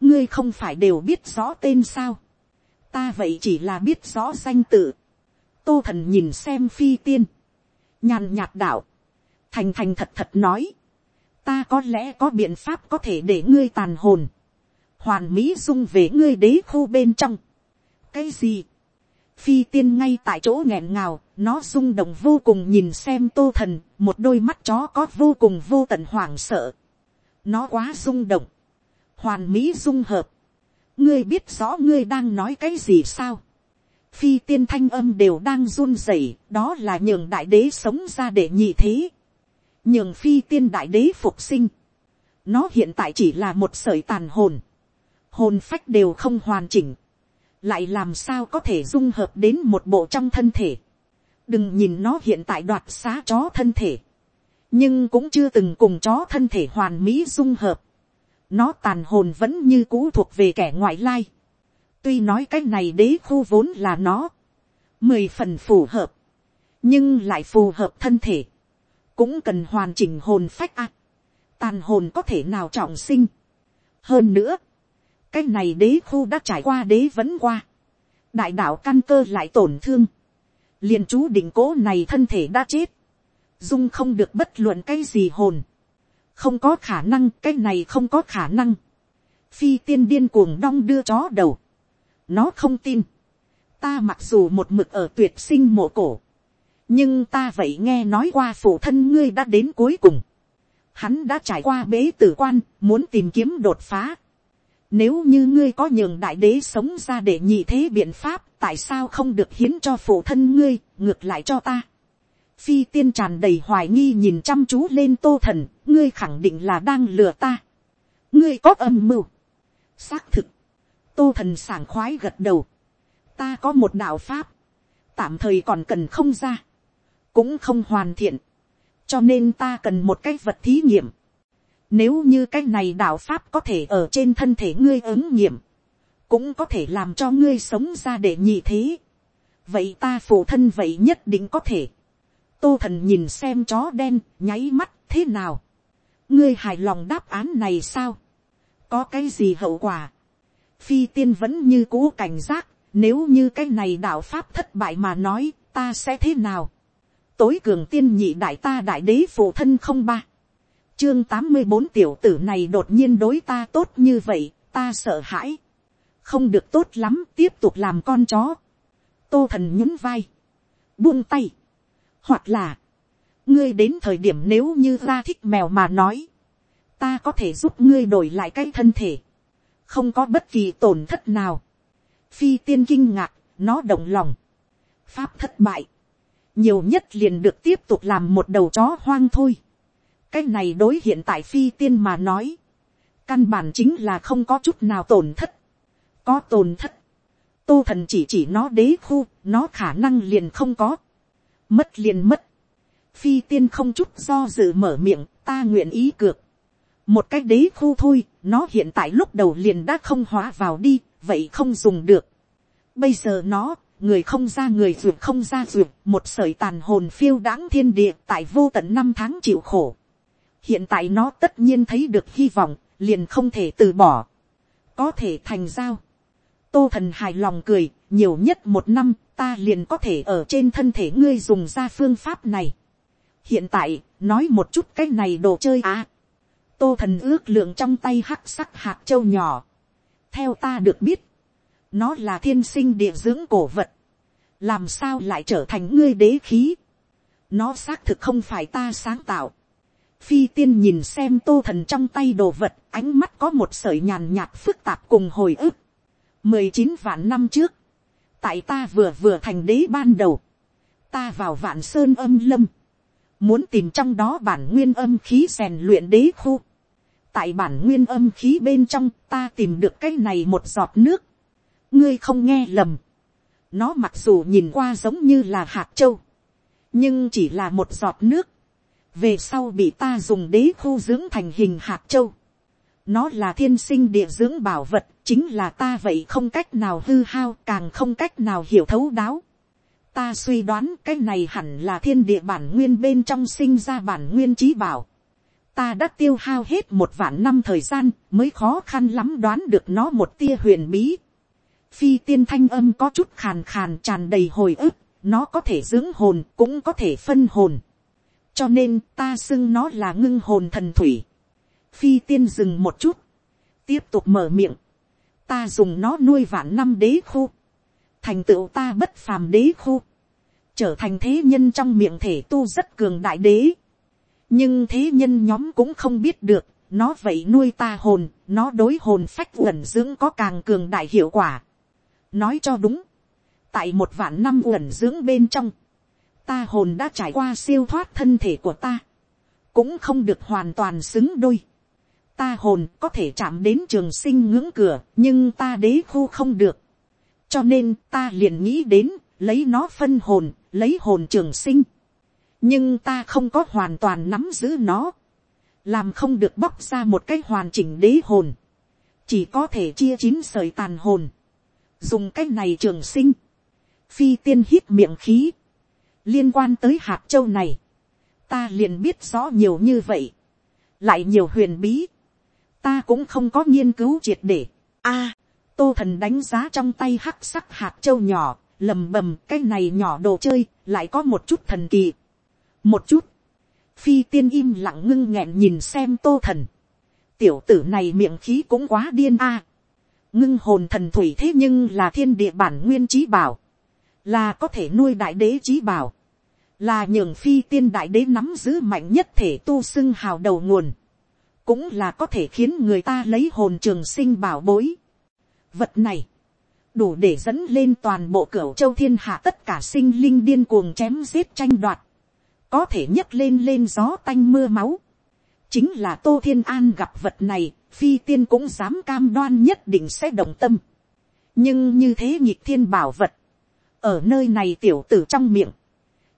ngươi không phải đều biết rõ tên sao. ta vậy chỉ là biết rõ danh tự. tô thần nhìn xem phi tiên. nhàn nhạt đạo. thành thành thật thật nói ta có lẽ có biện pháp có thể để ngươi tàn hồn, hoàn mỹ dung về ngươi đế khu bên trong. cái gì, phi tiên ngay tại chỗ nghẹn ngào, nó rung động vô cùng nhìn xem tô thần, một đôi mắt chó có vô cùng vô tận hoảng sợ. nó quá rung động, hoàn mỹ dung hợp. ngươi biết rõ ngươi đang nói cái gì sao. phi tiên thanh âm đều đang run rẩy, đó là nhường đại đế sống ra để nhị thế nhường phi tiên đại đế phục sinh. nó hiện tại chỉ là một sợi tàn hồn. hồn phách đều không hoàn chỉnh. lại làm sao có thể dung hợp đến một bộ trong thân thể. đừng nhìn nó hiện tại đoạt xá chó thân thể. nhưng cũng chưa từng cùng chó thân thể hoàn mỹ dung hợp. nó tàn hồn vẫn như cũ thuộc về kẻ ngoại lai. tuy nói cái này đế khu vốn là nó. mười phần phù hợp. nhưng lại phù hợp thân thể cũng cần hoàn chỉnh hồn phách ạ. tàn hồn có thể nào trọng sinh. hơn nữa, cái này đế khu đã trải qua đế vẫn qua. đại đạo căn cơ lại tổn thương. liền chú định cố này thân thể đã chết. dung không được bất luận cái gì hồn. không có khả năng cái này không có khả năng. phi tiên điên cuồng đong đưa chó đầu. nó không tin. ta mặc dù một mực ở tuyệt sinh mộ cổ nhưng ta vậy nghe nói qua phụ thân ngươi đã đến cuối cùng. Hắn đã trải qua bế tử quan, muốn tìm kiếm đột phá. Nếu như ngươi có nhường đại đế sống ra để nhị thế biện pháp, tại sao không được hiến cho phụ thân ngươi, ngược lại cho ta. Phi tiên tràn đầy hoài nghi nhìn chăm chú lên tô thần, ngươi khẳng định là đang lừa ta. Ngươi có âm mưu. Xác thực. Tô thần sảng khoái gật đầu. Ta có một đạo pháp. Tạm thời còn cần không ra. Cũng không hoàn thiện. Cho nên ta cần một cái vật thí nghiệm nếu như cái này đạo pháp có thể ở trên thân thể ngươi ứng nghiệm, cũng có thể làm cho ngươi sống ra để nhị thế. Vậy ta phụ thân vậy nhất định có thể. Tô thần nhìn xem chó đen, nháy mắt thế nào. Ngươi hài lòng đáp án này sao? Có cái gì hậu quả? Phi tiên vẫn như cũ cảnh giác, nếu như cái này đạo pháp thất bại mà nói, ta sẽ thế nào? Tối cường tiên nhị đại ta đại đế phụ thân không ba chương tám mươi bốn tiểu tử này đột nhiên đối ta tốt như vậy, ta sợ hãi. không được tốt lắm, tiếp tục làm con chó. tô thần nhún vai, buông tay, hoặc là, ngươi đến thời điểm nếu như ra thích mèo mà nói, ta có thể giúp ngươi đổi lại cái thân thể, không có bất kỳ tổn thất nào. phi tiên kinh ngạc, nó động lòng, pháp thất bại, nhiều nhất liền được tiếp tục làm một đầu chó hoang thôi. Cái này đối hiện tại phi tiên mà nói, căn bản chính là không có chút nào tổn thất, có tổn thất, tô thần chỉ chỉ nó đế khu, nó khả năng liền không có, mất liền mất, phi tiên không chút do dự mở miệng, ta nguyện ý cược, một cái đế khu thôi, nó hiện tại lúc đầu liền đã không hóa vào đi, vậy không dùng được. Bây giờ nó, người không ra người ruột không ra ruột, một sởi tàn hồn phiêu đáng thiên địa tại vô tận năm tháng chịu khổ hiện tại nó tất nhiên thấy được hy vọng, liền không thể từ bỏ, có thể thành giao. tô thần hài lòng cười, nhiều nhất một năm, ta liền có thể ở trên thân thể ngươi dùng ra phương pháp này. hiện tại, nói một chút cái này đồ chơi à. tô thần ước lượng trong tay hắc sắc hạt châu nhỏ. theo ta được biết, nó là thiên sinh địa dưỡng cổ vật. làm sao lại trở thành ngươi đế khí. nó xác thực không phải ta sáng tạo Phi tiên nhìn xem tô thần trong tay đồ vật, ánh mắt có một sợi nhàn nhạt phức tạp cùng hồi ức. mười chín vạn năm trước, tại ta vừa vừa thành đế ban đầu, ta vào vạn sơn âm lâm, muốn tìm trong đó bản nguyên âm khí rèn luyện đế khu. tại bản nguyên âm khí bên trong ta tìm được cái này một giọt nước ngươi không nghe lầm. nó mặc dù nhìn qua giống như là hạt châu, nhưng chỉ là một giọt nước về sau bị ta dùng đế khu dưỡng thành hình hạt châu. nó là thiên sinh địa dưỡng bảo vật, chính là ta vậy không cách nào hư hao, càng không cách nào hiểu thấu đáo. ta suy đoán cái này hẳn là thiên địa bản nguyên bên trong sinh ra bản nguyên trí bảo. ta đã tiêu hao hết một vạn năm thời gian, mới khó khăn lắm đoán được nó một tia huyền bí phi tiên thanh âm có chút khàn khàn tràn đầy hồi ức, nó có thể dưỡng hồn cũng có thể phân hồn cho nên ta xưng nó là ngưng hồn thần thủy. phi tiên dừng một chút, tiếp tục mở miệng, ta dùng nó nuôi vạn năm đế khu, thành tựu ta bất phàm đế khu, trở thành thế nhân trong miệng thể tu rất cường đại đế. nhưng thế nhân nhóm cũng không biết được, nó vậy nuôi ta hồn, nó đối hồn phách uẩn dưỡng có càng cường đại hiệu quả nói cho đúng, tại một vạn năm uẩn dưỡng bên trong, ta hồn đã trải qua siêu thoát thân thể của ta, cũng không được hoàn toàn xứng đôi. Ta hồn có thể chạm đến trường sinh ngưỡng cửa, nhưng ta đế khu không được. cho nên ta liền nghĩ đến, lấy nó phân hồn, lấy hồn trường sinh. nhưng ta không có hoàn toàn nắm giữ nó, làm không được bóc ra một cái hoàn chỉnh đế hồn, chỉ có thể chia chín sợi tàn hồn, dùng cái này trường sinh, phi tiên hít miệng khí, liên quan tới hạt châu này, ta liền biết rõ nhiều như vậy, lại nhiều huyền bí, ta cũng không có nghiên cứu triệt để. A, tô thần đánh giá trong tay hắc sắc hạt châu nhỏ, lầm bầm cái này nhỏ đồ chơi, lại có một chút thần kỳ. một chút, phi tiên im lặng ngưng nghẹn nhìn xem tô thần, tiểu tử này miệng khí cũng quá điên a ngưng hồn thần thủy thế nhưng là thiên địa bản nguyên trí bảo, là có thể nuôi đại đế trí bảo, là nhường phi tiên đại đế nắm giữ mạnh nhất thể tu xưng hào đầu nguồn, cũng là có thể khiến người ta lấy hồn trường sinh bảo bối. Vật này, đủ để dẫn lên toàn bộ cửa châu thiên hạ tất cả sinh linh điên cuồng chém giết tranh đoạt, có thể nhấc lên lên gió tanh mưa máu. chính là tô thiên an gặp vật này, phi tiên cũng dám cam đoan nhất định sẽ đồng tâm. nhưng như thế nhịp thiên bảo vật, ở nơi này tiểu tử trong miệng,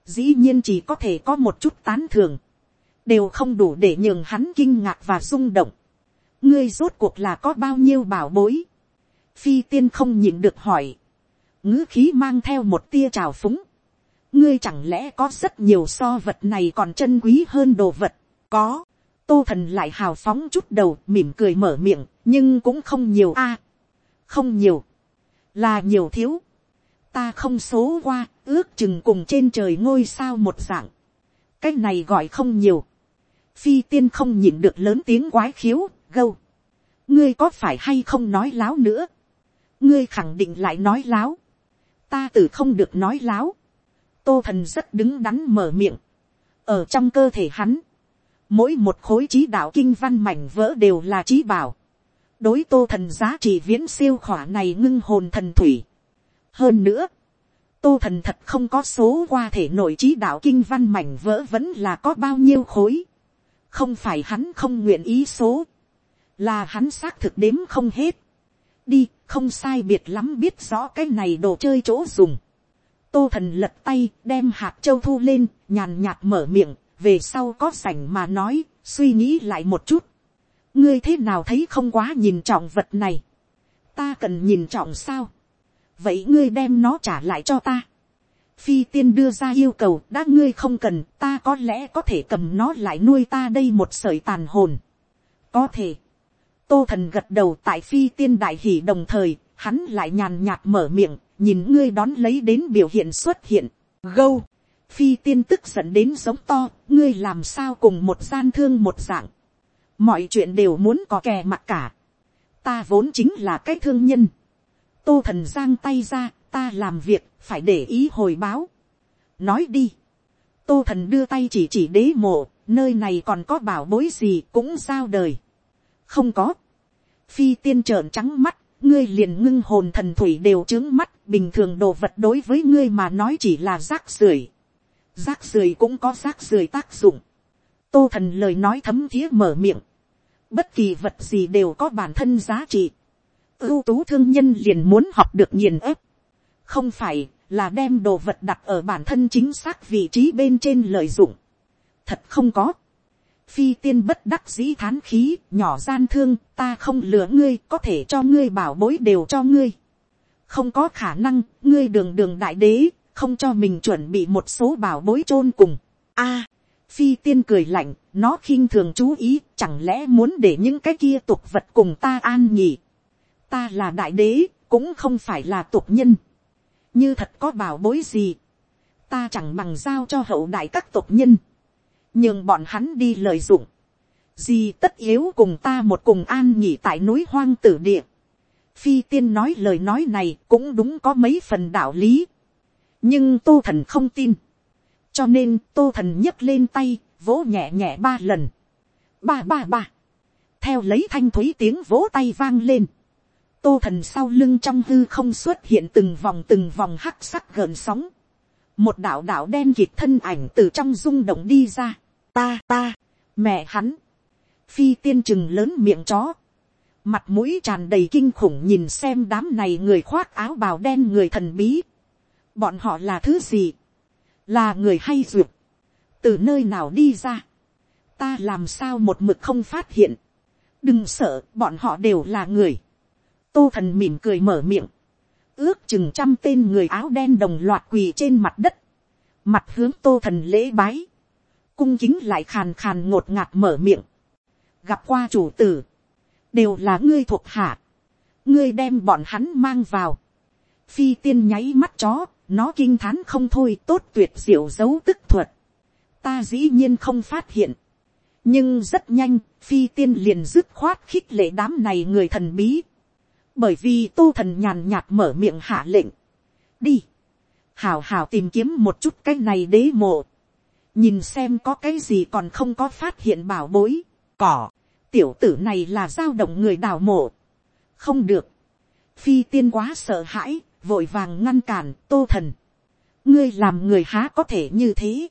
dĩ nhiên chỉ có thể có một chút tán thường, đều không đủ để nhường hắn kinh ngạc và rung động. ngươi rốt cuộc là có bao nhiêu bảo bối. phi tiên không nhìn được hỏi, ngữ khí mang theo một tia trào phúng. ngươi chẳng lẽ có rất nhiều so vật này còn chân quý hơn đồ vật. có, tô thần lại hào phóng chút đầu mỉm cười mở miệng, nhưng cũng không nhiều a. không nhiều, là nhiều thiếu. ta không số qua, ước chừng cùng trên trời ngôi sao một dạng. cái này gọi không nhiều phi tiên không nhìn được lớn tiếng quái khiếu, gâu. ngươi có phải hay không nói láo nữa. ngươi khẳng định lại nói láo. ta tự không được nói láo. tô thần rất đứng đắn mở miệng. ở trong cơ thể hắn, mỗi một khối trí đạo kinh văn mảnh vỡ đều là trí bảo. đối tô thần giá trị viễn siêu khỏa này ngưng hồn thần thủy. hơn nữa, tô thần thật không có số qua thể nội trí đạo kinh văn mảnh vỡ vẫn là có bao nhiêu khối không phải hắn không nguyện ý số, là hắn xác thực đếm không hết. đi, không sai biệt lắm biết rõ cái này đồ chơi chỗ dùng. tô thần lật tay đem hạt châu thu lên, nhàn nhạt mở miệng, về sau có sảnh mà nói, suy nghĩ lại một chút. ngươi thế nào thấy không quá nhìn trọng vật này. ta cần nhìn trọng sao. vậy ngươi đem nó trả lại cho ta phi tiên đưa ra yêu cầu đã ngươi không cần ta có lẽ có thể cầm nó lại nuôi ta đây một sợi tàn hồn. có thể. tô thần gật đầu tại phi tiên đại hỷ đồng thời hắn lại nhàn nhạt mở miệng nhìn ngươi đón lấy đến biểu hiện xuất hiện. gâu phi tiên tức giận đến giống to ngươi làm sao cùng một gian thương một dạng. mọi chuyện đều muốn có kè mặt cả. ta vốn chính là cái thương nhân. tô thần giang tay ra ta làm việc phải để ý hồi báo. nói đi. tô thần đưa tay chỉ chỉ đế mộ, nơi này còn có bảo bối gì cũng giao đời. không có. phi tiên trợn trắng mắt, ngươi liền ngưng hồn thần thủy đều trướng mắt, bình thường đồ vật đối với ngươi mà nói chỉ là rác rưởi rác rưởi cũng có rác rưởi tác dụng. tô thần lời nói thấm thía mở miệng. bất kỳ vật gì đều có bản thân giá trị. ưu tú thương nhân liền muốn học được nghiền ép không phải là đem đồ vật đặt ở bản thân chính xác vị trí bên trên lợi dụng. thật không có. phi tiên bất đắc dĩ thán khí, nhỏ gian thương, ta không lừa ngươi, có thể cho ngươi bảo bối đều cho ngươi. không có khả năng, ngươi đường đường đại đế, không cho mình chuẩn bị một số bảo bối chôn cùng. a, phi tiên cười lạnh, nó khinh thường chú ý, chẳng lẽ muốn để những cái kia tục vật cùng ta an nhỉ. ta là đại đế, cũng không phải là tục nhân như thật có bảo bối gì, ta chẳng bằng giao cho hậu đại các tục nhân, nhưng bọn hắn đi lợi dụng, gì tất yếu cùng ta một cùng an nhỉ tại núi hoang tử địa. Phi tiên nói lời nói này cũng đúng có mấy phần đạo lý, nhưng tô thần không tin, cho nên tô thần nhấc lên tay, vỗ nhẹ nhẹ ba lần, ba ba ba, theo lấy thanh thúy tiếng vỗ tay vang lên, tô thần sau lưng trong hư không xuất hiện từng vòng từng vòng hắc sắc gợn sóng. một đạo đạo đen kịt thân ảnh từ trong rung động đi ra. ta ta, mẹ hắn. phi tiên chừng lớn miệng chó. mặt mũi tràn đầy kinh khủng nhìn xem đám này người khoác áo bào đen người thần bí bọn họ là thứ gì. là người hay duyệt. từ nơi nào đi ra. ta làm sao một mực không phát hiện. đừng sợ bọn họ đều là người. Tô thần mỉm cười mở miệng, ước chừng trăm tên người áo đen đồng loạt quỳ trên mặt đất, mặt hướng tô thần lễ bái, cung kính lại khàn khàn ngột ngạt mở miệng, gặp qua chủ tử, đều là ngươi thuộc hạ, ngươi đem bọn hắn mang vào, phi tiên nháy mắt chó, nó kinh thán không thôi tốt tuyệt diệu dấu tức thuật, ta dĩ nhiên không phát hiện, nhưng rất nhanh, phi tiên liền dứt khoát khích lệ đám này người thần bí, bởi vì tu thần nhàn nhạt mở miệng hạ lệnh, đi, hảo hảo tìm kiếm một chút cái này đế mộ, nhìn xem có cái gì còn không có phát hiện bảo bối, cỏ, tiểu tử này là dao động người đào mộ, không được, phi tiên quá sợ hãi, vội vàng ngăn cản tô thần, ngươi làm người há có thể như thế,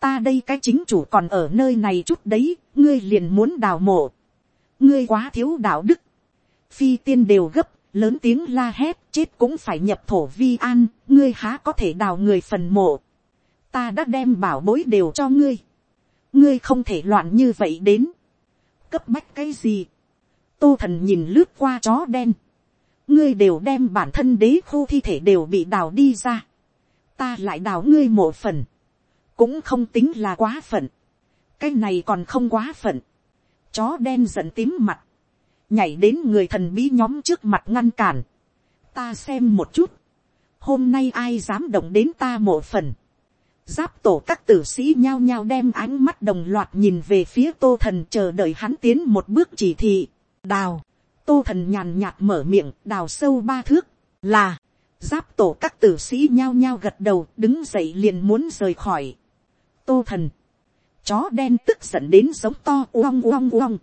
ta đây cái chính chủ còn ở nơi này chút đấy, ngươi liền muốn đào mộ, ngươi quá thiếu đạo đức, phi tiên đều gấp, lớn tiếng la hét, chết cũng phải nhập thổ vi an, ngươi há có thể đào người phần mộ, ta đã đem bảo bối đều cho ngươi, ngươi không thể loạn như vậy đến, cấp bách cái gì, tô thần nhìn lướt qua chó đen, ngươi đều đem bản thân đế khu thi thể đều bị đào đi ra, ta lại đào ngươi mộ phần, cũng không tính là quá phận, cái này còn không quá phận, chó đen giận tím mặt, nhảy đến người thần bí nhóm trước mặt ngăn cản, ta xem một chút, hôm nay ai dám động đến ta mộ phần, giáp tổ các tử sĩ nhao nhao đem ánh mắt đồng loạt nhìn về phía tô thần chờ đợi hắn tiến một bước chỉ thị, đào, tô thần nhàn nhạt mở miệng đào sâu ba thước, là, giáp tổ các tử sĩ nhao nhao gật đầu đứng dậy liền muốn rời khỏi. tô thần, chó đen tức giận đến giống to uong uong uong,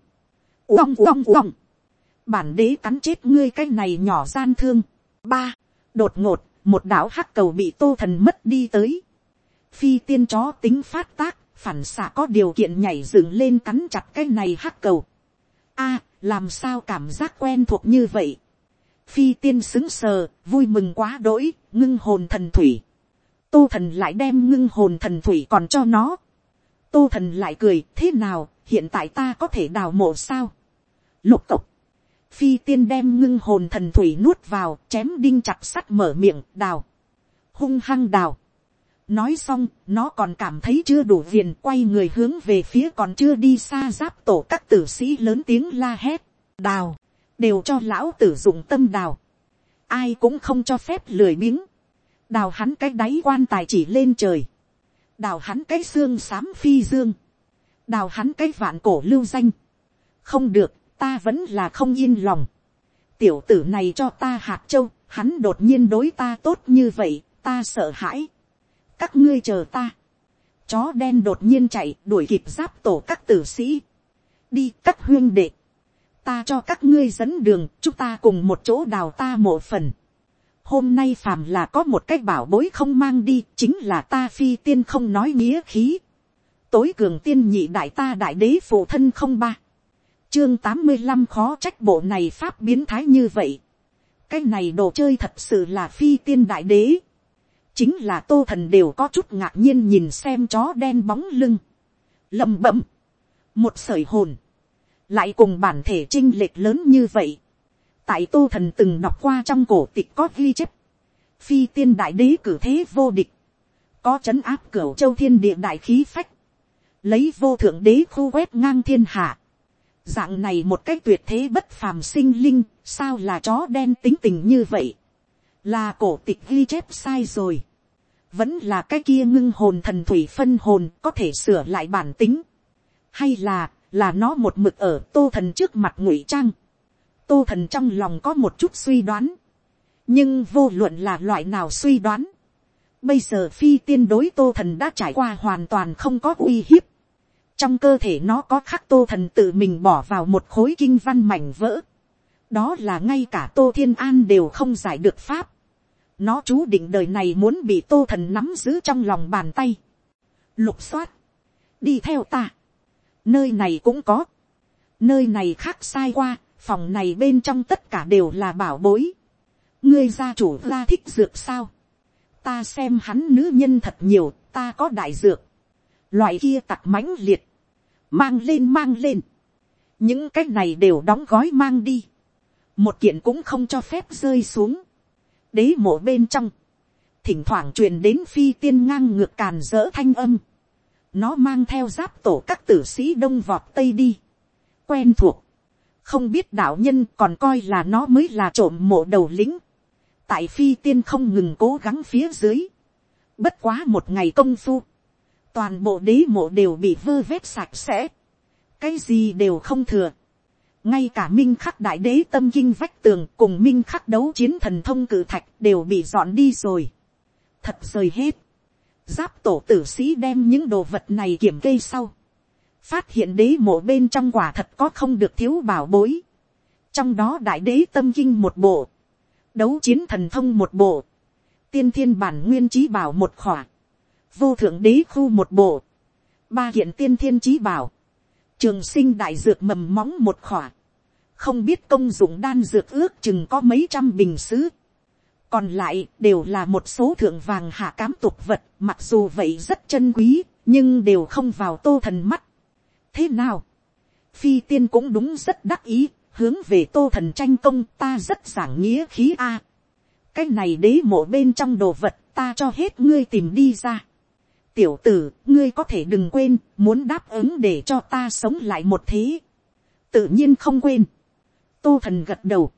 uong uong uong, bản đế cắn chết ngươi cái này nhỏ gian thương. ba, đột ngột, một đảo hắc cầu bị tô thần mất đi tới. phi tiên chó tính phát tác, phản xạ có điều kiện nhảy dựng lên cắn chặt cái này hắc cầu. a, làm sao cảm giác quen thuộc như vậy. phi tiên xứng sờ, vui mừng quá đỗi, ngưng hồn thần thủy. tô thần lại đem ngưng hồn thần thủy còn cho nó. tô thần lại cười, thế nào, hiện tại ta có thể đào mộ sao. lục tục. phi tiên đem ngưng hồn thần thủy nuốt vào, chém đinh chặt sắt mở miệng, đào, hung hăng đào nói xong, nó còn cảm thấy chưa đủ viền quay người hướng về phía còn chưa đi xa giáp tổ các tử sĩ lớn tiếng la hét, đào, đều cho lão tử dụng tâm đào, ai cũng không cho phép lười biếng, đào hắn cái đáy quan tài chỉ lên trời, đào hắn cái xương xám phi dương, đào hắn cái vạn cổ lưu danh, không được, ta vẫn là không yên lòng. tiểu tử này cho ta hạt châu, hắn đột nhiên đối ta tốt như vậy, ta sợ hãi các ngươi chờ ta. chó đen đột nhiên chạy, đuổi kịp giáp tổ các tử sĩ. đi các huyên đệ. ta cho các ngươi dẫn đường, chúng ta cùng một chỗ đào ta mộ phần. hôm nay phàm là có một cái bảo bối không mang đi, chính là ta phi tiên không nói nghĩa khí. tối cường tiên nhị đại ta đại đế phụ thân không ba chương tám mươi 85 khó trách bộ này pháp biến thái như vậy. cái này đồ chơi thật sự là phi tiên đại đế chính là tô thần đều có chút ngạc nhiên nhìn xem chó đen bóng lưng. lầm bẩm. một sởi hồn. lại cùng bản thể trinh lệch lớn như vậy. tại tô thần từng đọc qua trong cổ tịch có ghi chép. phi tiên đại đế cử thế vô địch. có chấn áp cửu châu thiên địa đại khí phách. lấy vô thượng đế khu quét ngang thiên hạ dạng này một cái tuyệt thế bất phàm sinh linh, sao là chó đen tính tình như vậy, là cổ tịch ghi chép sai rồi, vẫn là cái kia ngưng hồn thần thủy phân hồn có thể sửa lại bản tính, hay là, là nó một mực ở tô thần trước mặt ngụy trang, tô thần trong lòng có một chút suy đoán, nhưng vô luận là loại nào suy đoán, bây giờ phi tiên đối tô thần đã trải qua hoàn toàn không có uy hiếp, trong cơ thể nó có khắc tô thần tự mình bỏ vào một khối kinh văn mảnh vỡ. đó là ngay cả tô thiên an đều không giải được pháp nó chú định đời này muốn bị tô thần nắm giữ trong lòng bàn tay. lục soát, đi theo ta. nơi này cũng có. nơi này khác sai qua, phòng này bên trong tất cả đều là bảo bối. ngươi gia chủ ra thích dược sao. ta xem hắn nữ nhân thật nhiều, ta có đại dược. loại kia tặc mãnh liệt mang lên mang lên, những cái này đều đóng gói mang đi, một kiện cũng không cho phép rơi xuống, đế mộ bên trong, thỉnh thoảng truyền đến phi tiên ngang ngược càn dỡ thanh âm, nó mang theo giáp tổ các tử sĩ đông vọt tây đi, quen thuộc, không biết đạo nhân còn coi là nó mới là trộm mộ đầu lĩnh tại phi tiên không ngừng cố gắng phía dưới, bất quá một ngày công phu, toàn bộ đế mộ đều bị vơ vét sạch sẽ, cái gì đều không thừa, ngay cả minh khắc đại đế tâm kinh vách tường cùng minh khắc đấu chiến thần thông cử thạch đều bị dọn đi rồi, thật rời hết, giáp tổ tử sĩ đem những đồ vật này kiểm kê sau, phát hiện đế mộ bên trong quả thật có không được thiếu bảo bối, trong đó đại đế tâm kinh một bộ, đấu chiến thần thông một bộ, tiên thiên bản nguyên trí bảo một khỏa, vô thượng đế khu một bộ, ba hiện tiên thiên trí bảo, trường sinh đại dược mầm móng một khỏa, không biết công dụng đan dược ước chừng có mấy trăm bình xứ, còn lại đều là một số thượng vàng hạ cám tục vật, mặc dù vậy rất chân quý, nhưng đều không vào tô thần mắt. thế nào, phi tiên cũng đúng rất đắc ý, hướng về tô thần tranh công ta rất giảng nghĩa khí a. cái này đế mộ bên trong đồ vật ta cho hết ngươi tìm đi ra. tiểu tử, ngươi có thể đừng quên, muốn đáp ứng để cho ta sống lại một thế. tự nhiên không quên tô thần gật đầu.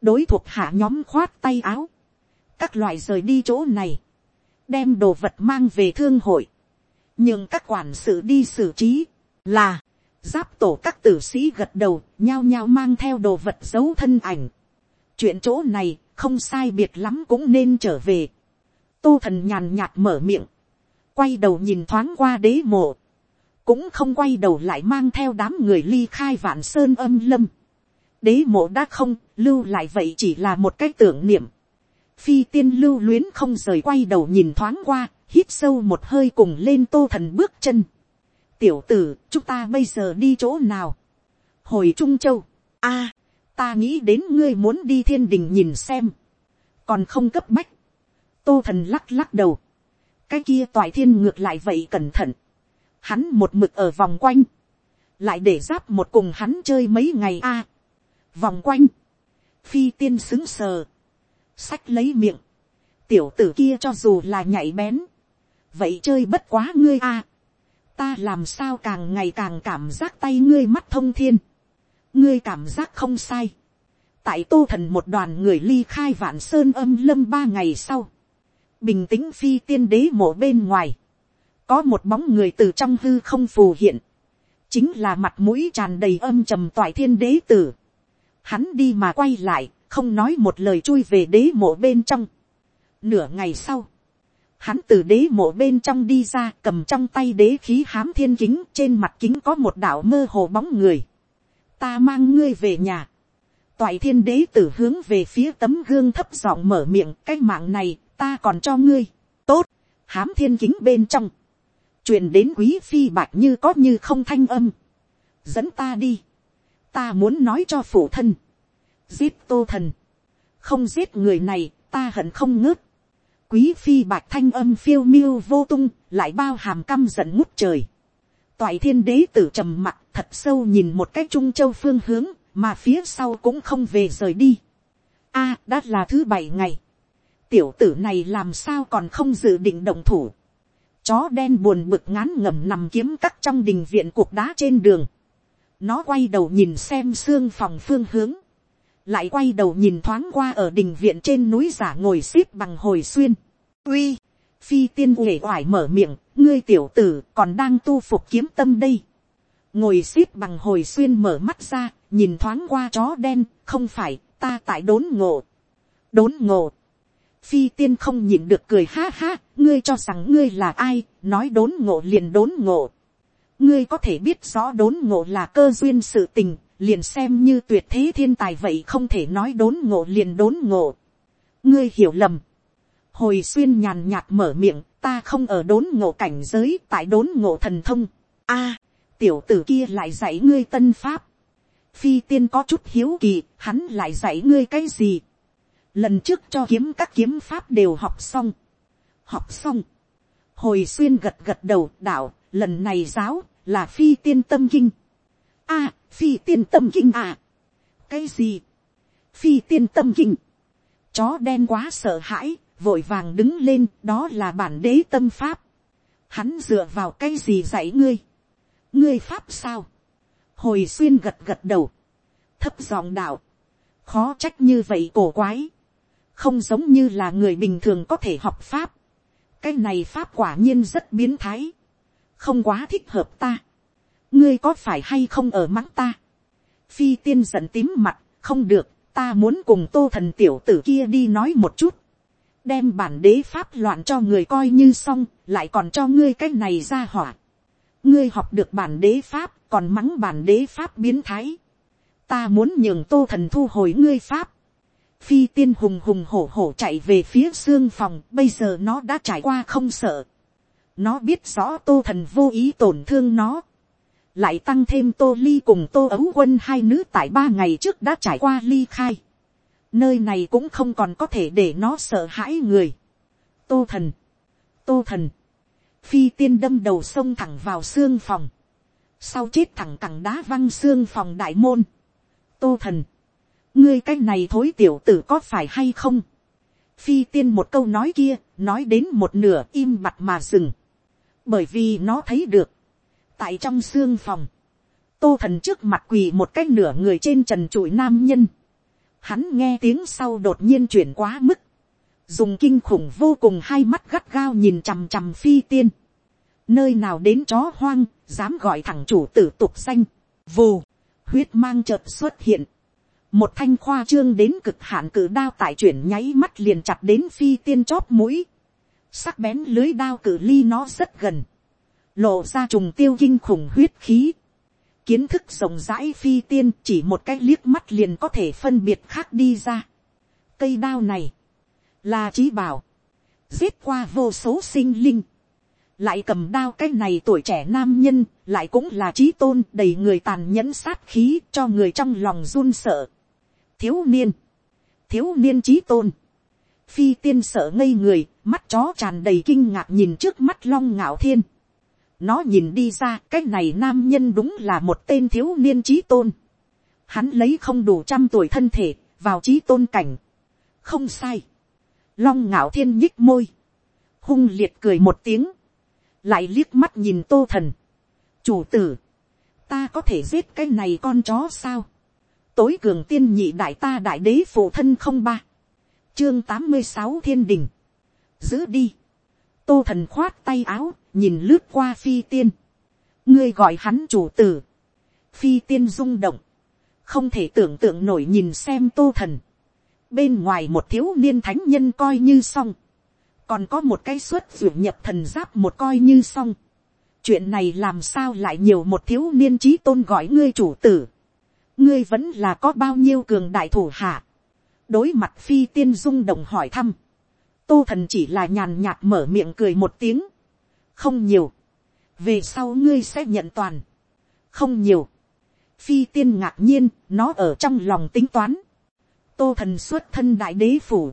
đối thuộc hạ nhóm khoát tay áo. các loại rời đi chỗ này. đem đồ vật mang về thương hội. nhưng các quản sự đi xử trí, là, giáp tổ các tử sĩ gật đầu, nhao nhao mang theo đồ vật giấu thân ảnh. chuyện chỗ này, không sai biệt lắm cũng nên trở về. tô thần nhàn nhạt mở miệng, quay đầu nhìn thoáng qua đế mộ, cũng không quay đầu lại mang theo đám người ly khai vạn sơn âm lâm đế mộ đã không, lưu lại vậy chỉ là một cái tưởng niệm. phi tiên lưu luyến không rời quay đầu nhìn thoáng qua, hít sâu một hơi cùng lên tô thần bước chân tiểu tử, chúng ta bây giờ đi chỗ nào? Hồi Trung Châu. a ta nghĩ đến ngươi muốn đi thiên đình nhìn xem. Còn không cấp bách. Tô thần lắc lắc đầu. Cái kia toại thiên ngược lại vậy cẩn thận. Hắn một mực ở vòng quanh. Lại để giáp một cùng hắn chơi mấy ngày a Vòng quanh. Phi tiên xứng sờ. Sách lấy miệng. Tiểu tử kia cho dù là nhảy bén. Vậy chơi bất quá ngươi a ta làm sao càng ngày càng cảm giác tay ngươi mắt thông thiên, ngươi cảm giác không sai, tại tô thần một đoàn người ly khai vạn sơn âm lâm ba ngày sau, bình tĩnh phi tiên đế mộ bên ngoài, có một bóng người từ trong hư không phù hiện, chính là mặt mũi tràn đầy âm trầm toại thiên đế tử, hắn đi mà quay lại, không nói một lời chui về đế mộ bên trong. Nửa ngày sau, hắn từ đế mộ bên trong đi ra cầm trong tay đế khí hám thiên kính trên mặt kính có một đạo mơ hồ bóng người. ta mang ngươi về nhà. toại thiên đế tử hướng về phía tấm gương thấp giọng mở miệng cái mạng này ta còn cho ngươi. tốt, hám thiên kính bên trong. truyền đến quý phi bạch như có như không thanh âm. dẫn ta đi ta muốn nói cho phụ thân. giết tô thần. không giết người này ta hận không ngớt quý phi bạc thanh âm phiêu miêu vô tung, lại bao hàm căm giận ngút trời. Toại thiên đế tử trầm mặt thật sâu nhìn một cách trung châu phương hướng, mà phía sau cũng không về rời đi. a đã là thứ bảy ngày. Tiểu tử này làm sao còn không dự định động thủ. Chó đen buồn bực ngán ngẩm nằm kiếm cắt trong đình viện cuộc đá trên đường. Nó quay đầu nhìn xem xương phòng phương hướng lại quay đầu nhìn thoáng qua ở đình viện trên núi giả ngồi xếp bằng hồi xuyên. uy, phi tiên uể oải mở miệng, ngươi tiểu tử còn đang tu phục kiếm tâm đây. ngồi xếp bằng hồi xuyên mở mắt ra, nhìn thoáng qua chó đen, không phải, ta tại đốn ngộ. đốn ngộ. phi tiên không nhìn được cười ha ha, ngươi cho rằng ngươi là ai, nói đốn ngộ liền đốn ngộ ngươi có thể biết rõ đốn ngộ là cơ duyên sự tình, liền xem như tuyệt thế thiên tài vậy không thể nói đốn ngộ liền đốn ngộ. ngươi hiểu lầm. hồi xuyên nhàn nhạt mở miệng, ta không ở đốn ngộ cảnh giới tại đốn ngộ thần thông. a, tiểu tử kia lại dạy ngươi tân pháp. phi tiên có chút hiếu kỳ, hắn lại dạy ngươi cái gì. lần trước cho kiếm các kiếm pháp đều học xong. học xong. hồi xuyên gật gật đầu đạo, lần này giáo là phi tiên tâm kinh. a, phi tiên tâm kinh à. cái gì, phi tiên tâm kinh, chó đen quá sợ hãi, vội vàng đứng lên, đó là bản đế tâm pháp. Hắn dựa vào cái gì dạy ngươi, ngươi pháp sao, hồi xuyên gật gật đầu, thấp giọng đạo, khó trách như vậy cổ quái, không giống như là người bình thường có thể học pháp, cái này pháp quả nhiên rất biến thái, không quá thích hợp ta ngươi có phải hay không ở mắng ta. phi tiên giận tím mặt, không được, ta muốn cùng tô thần tiểu tử kia đi nói một chút. đem bản đế pháp loạn cho người coi như xong, lại còn cho ngươi cái này ra hỏa. ngươi học được bản đế pháp, còn mắng bản đế pháp biến thái. ta muốn nhường tô thần thu hồi ngươi pháp. phi tiên hùng hùng hổ hổ chạy về phía xương phòng, bây giờ nó đã trải qua không sợ nó biết rõ tô thần vô ý tổn thương nó. lại tăng thêm tô ly cùng tô ấu quân hai nữ tại ba ngày trước đã trải qua ly khai. nơi này cũng không còn có thể để nó sợ hãi người. tô thần, tô thần, phi tiên đâm đầu sông thẳng vào xương phòng, sau chết thẳng cẳng đá văng xương phòng đại môn, tô thần, ngươi cái này thối tiểu tử có phải hay không, phi tiên một câu nói kia, nói đến một nửa im mặt mà dừng, bởi vì nó thấy được, tại trong xương phòng, tô thần trước mặt quỳ một cái nửa người trên trần trụi nam nhân, hắn nghe tiếng sau đột nhiên chuyển quá mức, dùng kinh khủng vô cùng hai mắt gắt gao nhìn chằm chằm phi tiên, nơi nào đến chó hoang, dám gọi thẳng chủ tử tục danh, vù, huyết mang chợt xuất hiện, một thanh khoa trương đến cực hạn cử đao tại chuyển nháy mắt liền chặt đến phi tiên chóp mũi, sắc bén lưới đao cử ly nó rất gần, lộ ra trùng tiêu kinh khủng huyết khí, kiến thức rộng rãi phi tiên chỉ một cái liếc mắt liền có thể phân biệt khác đi ra. cây đao này, là trí bảo, giết qua vô số sinh linh, lại cầm đao cái này tuổi trẻ nam nhân, lại cũng là trí tôn đầy người tàn nhẫn sát khí cho người trong lòng run sợ. thiếu niên, thiếu niên trí tôn, phi tiên sợ ngây người, mắt chó tràn đầy kinh ngạc nhìn trước mắt long ngạo thiên. nó nhìn đi ra cái này nam nhân đúng là một tên thiếu niên trí tôn. hắn lấy không đủ trăm tuổi thân thể, vào trí tôn cảnh. không sai. Long ngạo thiên nhích môi, hung liệt cười một tiếng, lại liếc mắt nhìn tô thần, chủ tử, ta có thể giết cái này con chó sao, tối cường tiên nhị đại ta đại đế phụ thân không ba, chương tám mươi sáu thiên đình, giữ đi, tô thần khoát tay áo, nhìn lướt qua phi tiên, ngươi gọi hắn chủ tử, phi tiên rung động, không thể tưởng tượng nổi nhìn xem tô thần, bên ngoài một thiếu niên thánh nhân coi như xong, còn có một cái suất ruột nhập thần giáp một coi như xong. chuyện này làm sao lại nhiều một thiếu niên trí tôn gọi ngươi chủ tử. ngươi vẫn là có bao nhiêu cường đại thủ hạ. đối mặt phi tiên rung động hỏi thăm tô thần chỉ là nhàn nhạt mở miệng cười một tiếng. không nhiều. về sau ngươi sẽ nhận toàn. không nhiều. phi tiên ngạc nhiên, nó ở trong lòng tính toán tô thần xuất thân đại đế phủ,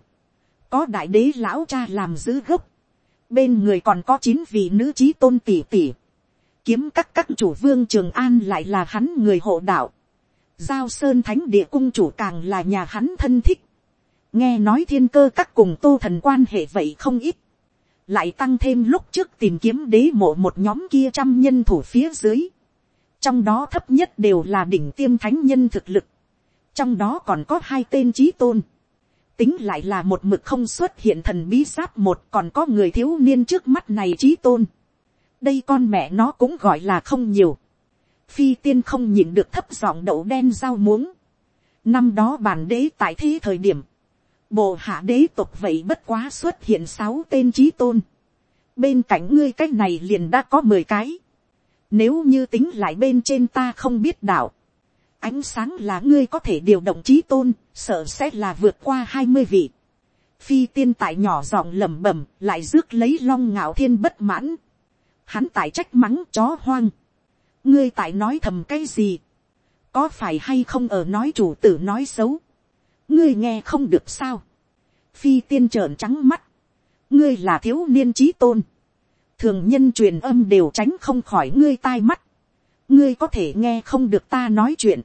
có đại đế lão cha làm giữ gốc, bên người còn có chín vị nữ trí tôn tỷ tỷ, kiếm các các chủ vương trường an lại là hắn người hộ đạo, giao sơn thánh địa cung chủ càng là nhà hắn thân thích, nghe nói thiên cơ các cùng tô thần quan hệ vậy không ít, lại tăng thêm lúc trước tìm kiếm đế mộ một nhóm kia trăm nhân thủ phía dưới, trong đó thấp nhất đều là đỉnh tiêm thánh nhân thực lực, trong đó còn có hai tên trí tôn, tính lại là một mực không xuất hiện thần bí giáp một còn có người thiếu niên trước mắt này trí tôn. đây con mẹ nó cũng gọi là không nhiều. phi tiên không nhìn được thấp giọng đậu đen rau muống. năm đó bản đế tại thế thời điểm, bộ hạ đế tục vậy bất quá xuất hiện sáu tên trí tôn. bên cạnh ngươi cái này liền đã có mười cái. nếu như tính lại bên trên ta không biết đạo ánh sáng là ngươi có thể điều động trí tôn, sợ sẽ là vượt qua hai mươi vị. Phi tiên tại nhỏ giọng lẩm bẩm, lại rước lấy long ngạo thiên bất mãn. Hắn tại trách mắng chó hoang. Ngươi tại nói thầm cái gì? Có phải hay không ở nói chủ tử nói xấu? Ngươi nghe không được sao? Phi tiên trợn trắng mắt. Ngươi là thiếu niên trí tôn. Thường nhân truyền âm đều tránh không khỏi ngươi tai mắt. Ngươi có thể nghe không được ta nói chuyện,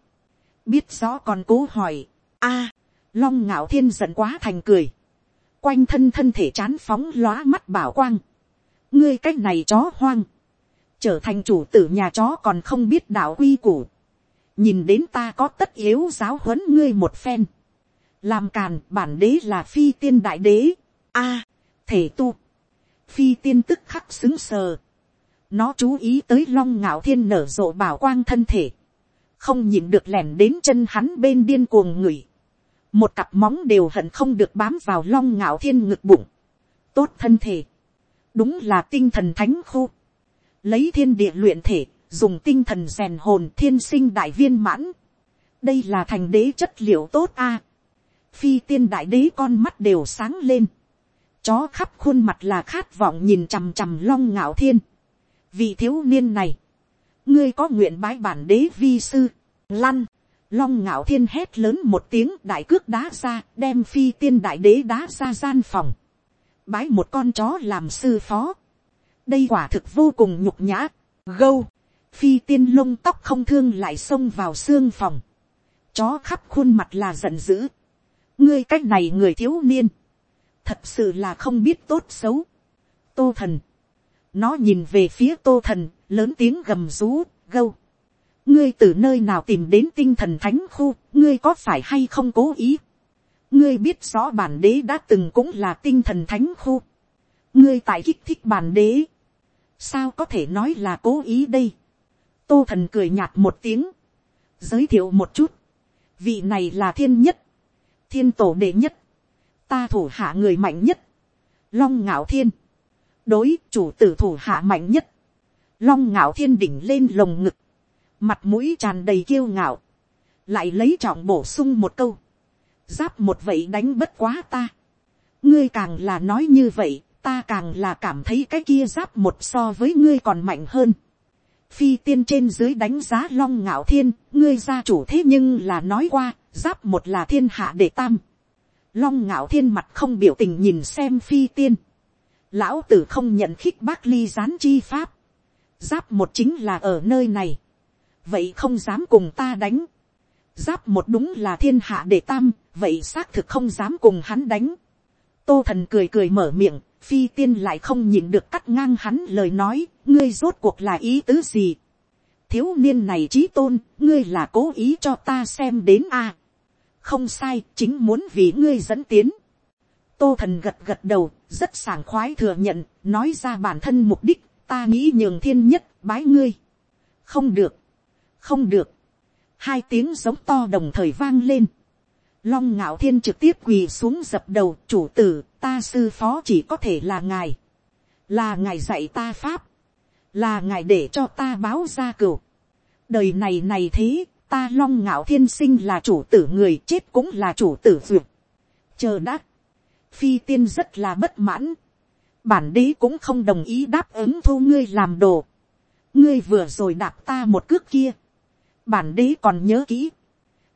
biết rõ còn cố hỏi, a, long ngạo thiên giận quá thành cười, quanh thân thân thể chán phóng lóa mắt bảo quang, ngươi cái này chó hoang, trở thành chủ tử nhà chó còn không biết đạo quy củ, nhìn đến ta có tất yếu giáo huấn ngươi một phen, làm càn bản đế là phi tiên đại đế, a, thể tu, phi tiên tức khắc xứng sờ, nó chú ý tới long ngạo thiên nở rộ bảo quang thân thể. Không nhìn được lẻn đến chân hắn bên điên cuồng ngửi. Một cặp móng đều hận không được bám vào long ngạo thiên ngực bụng. Tốt thân thể. Đúng là tinh thần thánh khu. lấy thiên địa luyện thể, dùng tinh thần rèn hồn thiên sinh đại viên mãn. đây là thành đế chất liệu tốt a phi tiên đại đế con mắt đều sáng lên. chó khắp khuôn mặt là khát vọng nhìn chằm chằm long ngạo thiên. vị thiếu niên này, ngươi có nguyện bái bản đế vi sư, lăn, long ngạo thiên hét lớn một tiếng đại cước đá ra, đem phi tiên đại đế đá ra gian phòng, bái một con chó làm sư phó, đây quả thực vô cùng nhục nhã, gâu, phi tiên lông tóc không thương lại xông vào xương phòng, chó khắp khuôn mặt là giận dữ, ngươi c á c h này người thiếu niên, thật sự là không biết tốt xấu, tô thần, nó nhìn về phía tô thần, lớn tiếng gầm rú, gâu, ngươi từ nơi nào tìm đến tinh thần thánh khu, ngươi có phải hay không cố ý, ngươi biết rõ bản đế đã từng cũng là tinh thần thánh khu, ngươi tại kích thích bản đế, sao có thể nói là cố ý đây, tô thần cười nhạt một tiếng, giới thiệu một chút, vị này là thiên nhất, thiên tổ đệ nhất, ta thủ hạ người mạnh nhất, long ngạo thiên, đối chủ tử thủ hạ mạnh nhất, long ngạo thiên đỉnh lên lồng ngực, mặt mũi tràn đầy kiêu ngạo, lại lấy trọng bổ sung một câu, giáp một vậy đánh bất quá ta, ngươi càng là nói như vậy, ta càng là cảm thấy cái kia giáp một so với ngươi còn mạnh hơn phi tiên trên dưới đánh giá long ngạo thiên, ngươi gia chủ thế nhưng là nói qua, giáp một là thiên hạ đệ tam. Long ngạo thiên mặt không biểu tình nhìn xem phi tiên. Lão tử không nhận khích bác ly gián chi pháp. Giáp một chính là ở nơi này. Vậy không dám cùng ta đánh. Giáp một đúng là thiên hạ đệ tam, vậy xác thực không dám cùng hắn đánh. Tô thần cười cười mở miệng, phi tiên lại không nhìn được cắt ngang hắn lời nói, ngươi rốt cuộc là ý tứ gì. thiếu niên này trí tôn, ngươi là cố ý cho ta xem đến a không sai, chính muốn vì ngươi dẫn tiến. tô thần gật gật đầu, rất sảng khoái thừa nhận, nói ra bản thân mục đích, ta nghĩ nhường thiên nhất, bái ngươi. không được, không được. hai tiếng giống to đồng thời vang lên. Long ngạo thiên trực tiếp quỳ xuống dập đầu chủ tử ta sư phó chỉ có thể là ngài. Là ngài dạy ta pháp. Là ngài để cho ta báo ra cửu. Đời này này thế ta long ngạo thiên sinh là chủ tử người chết cũng là chủ tử duyệt. Chờ đã. Phi tiên rất là bất mãn. Bản đế cũng không đồng ý đáp ứng thu ngươi làm đồ. Ngươi vừa rồi đạp ta một cước kia. Bản đế còn nhớ kỹ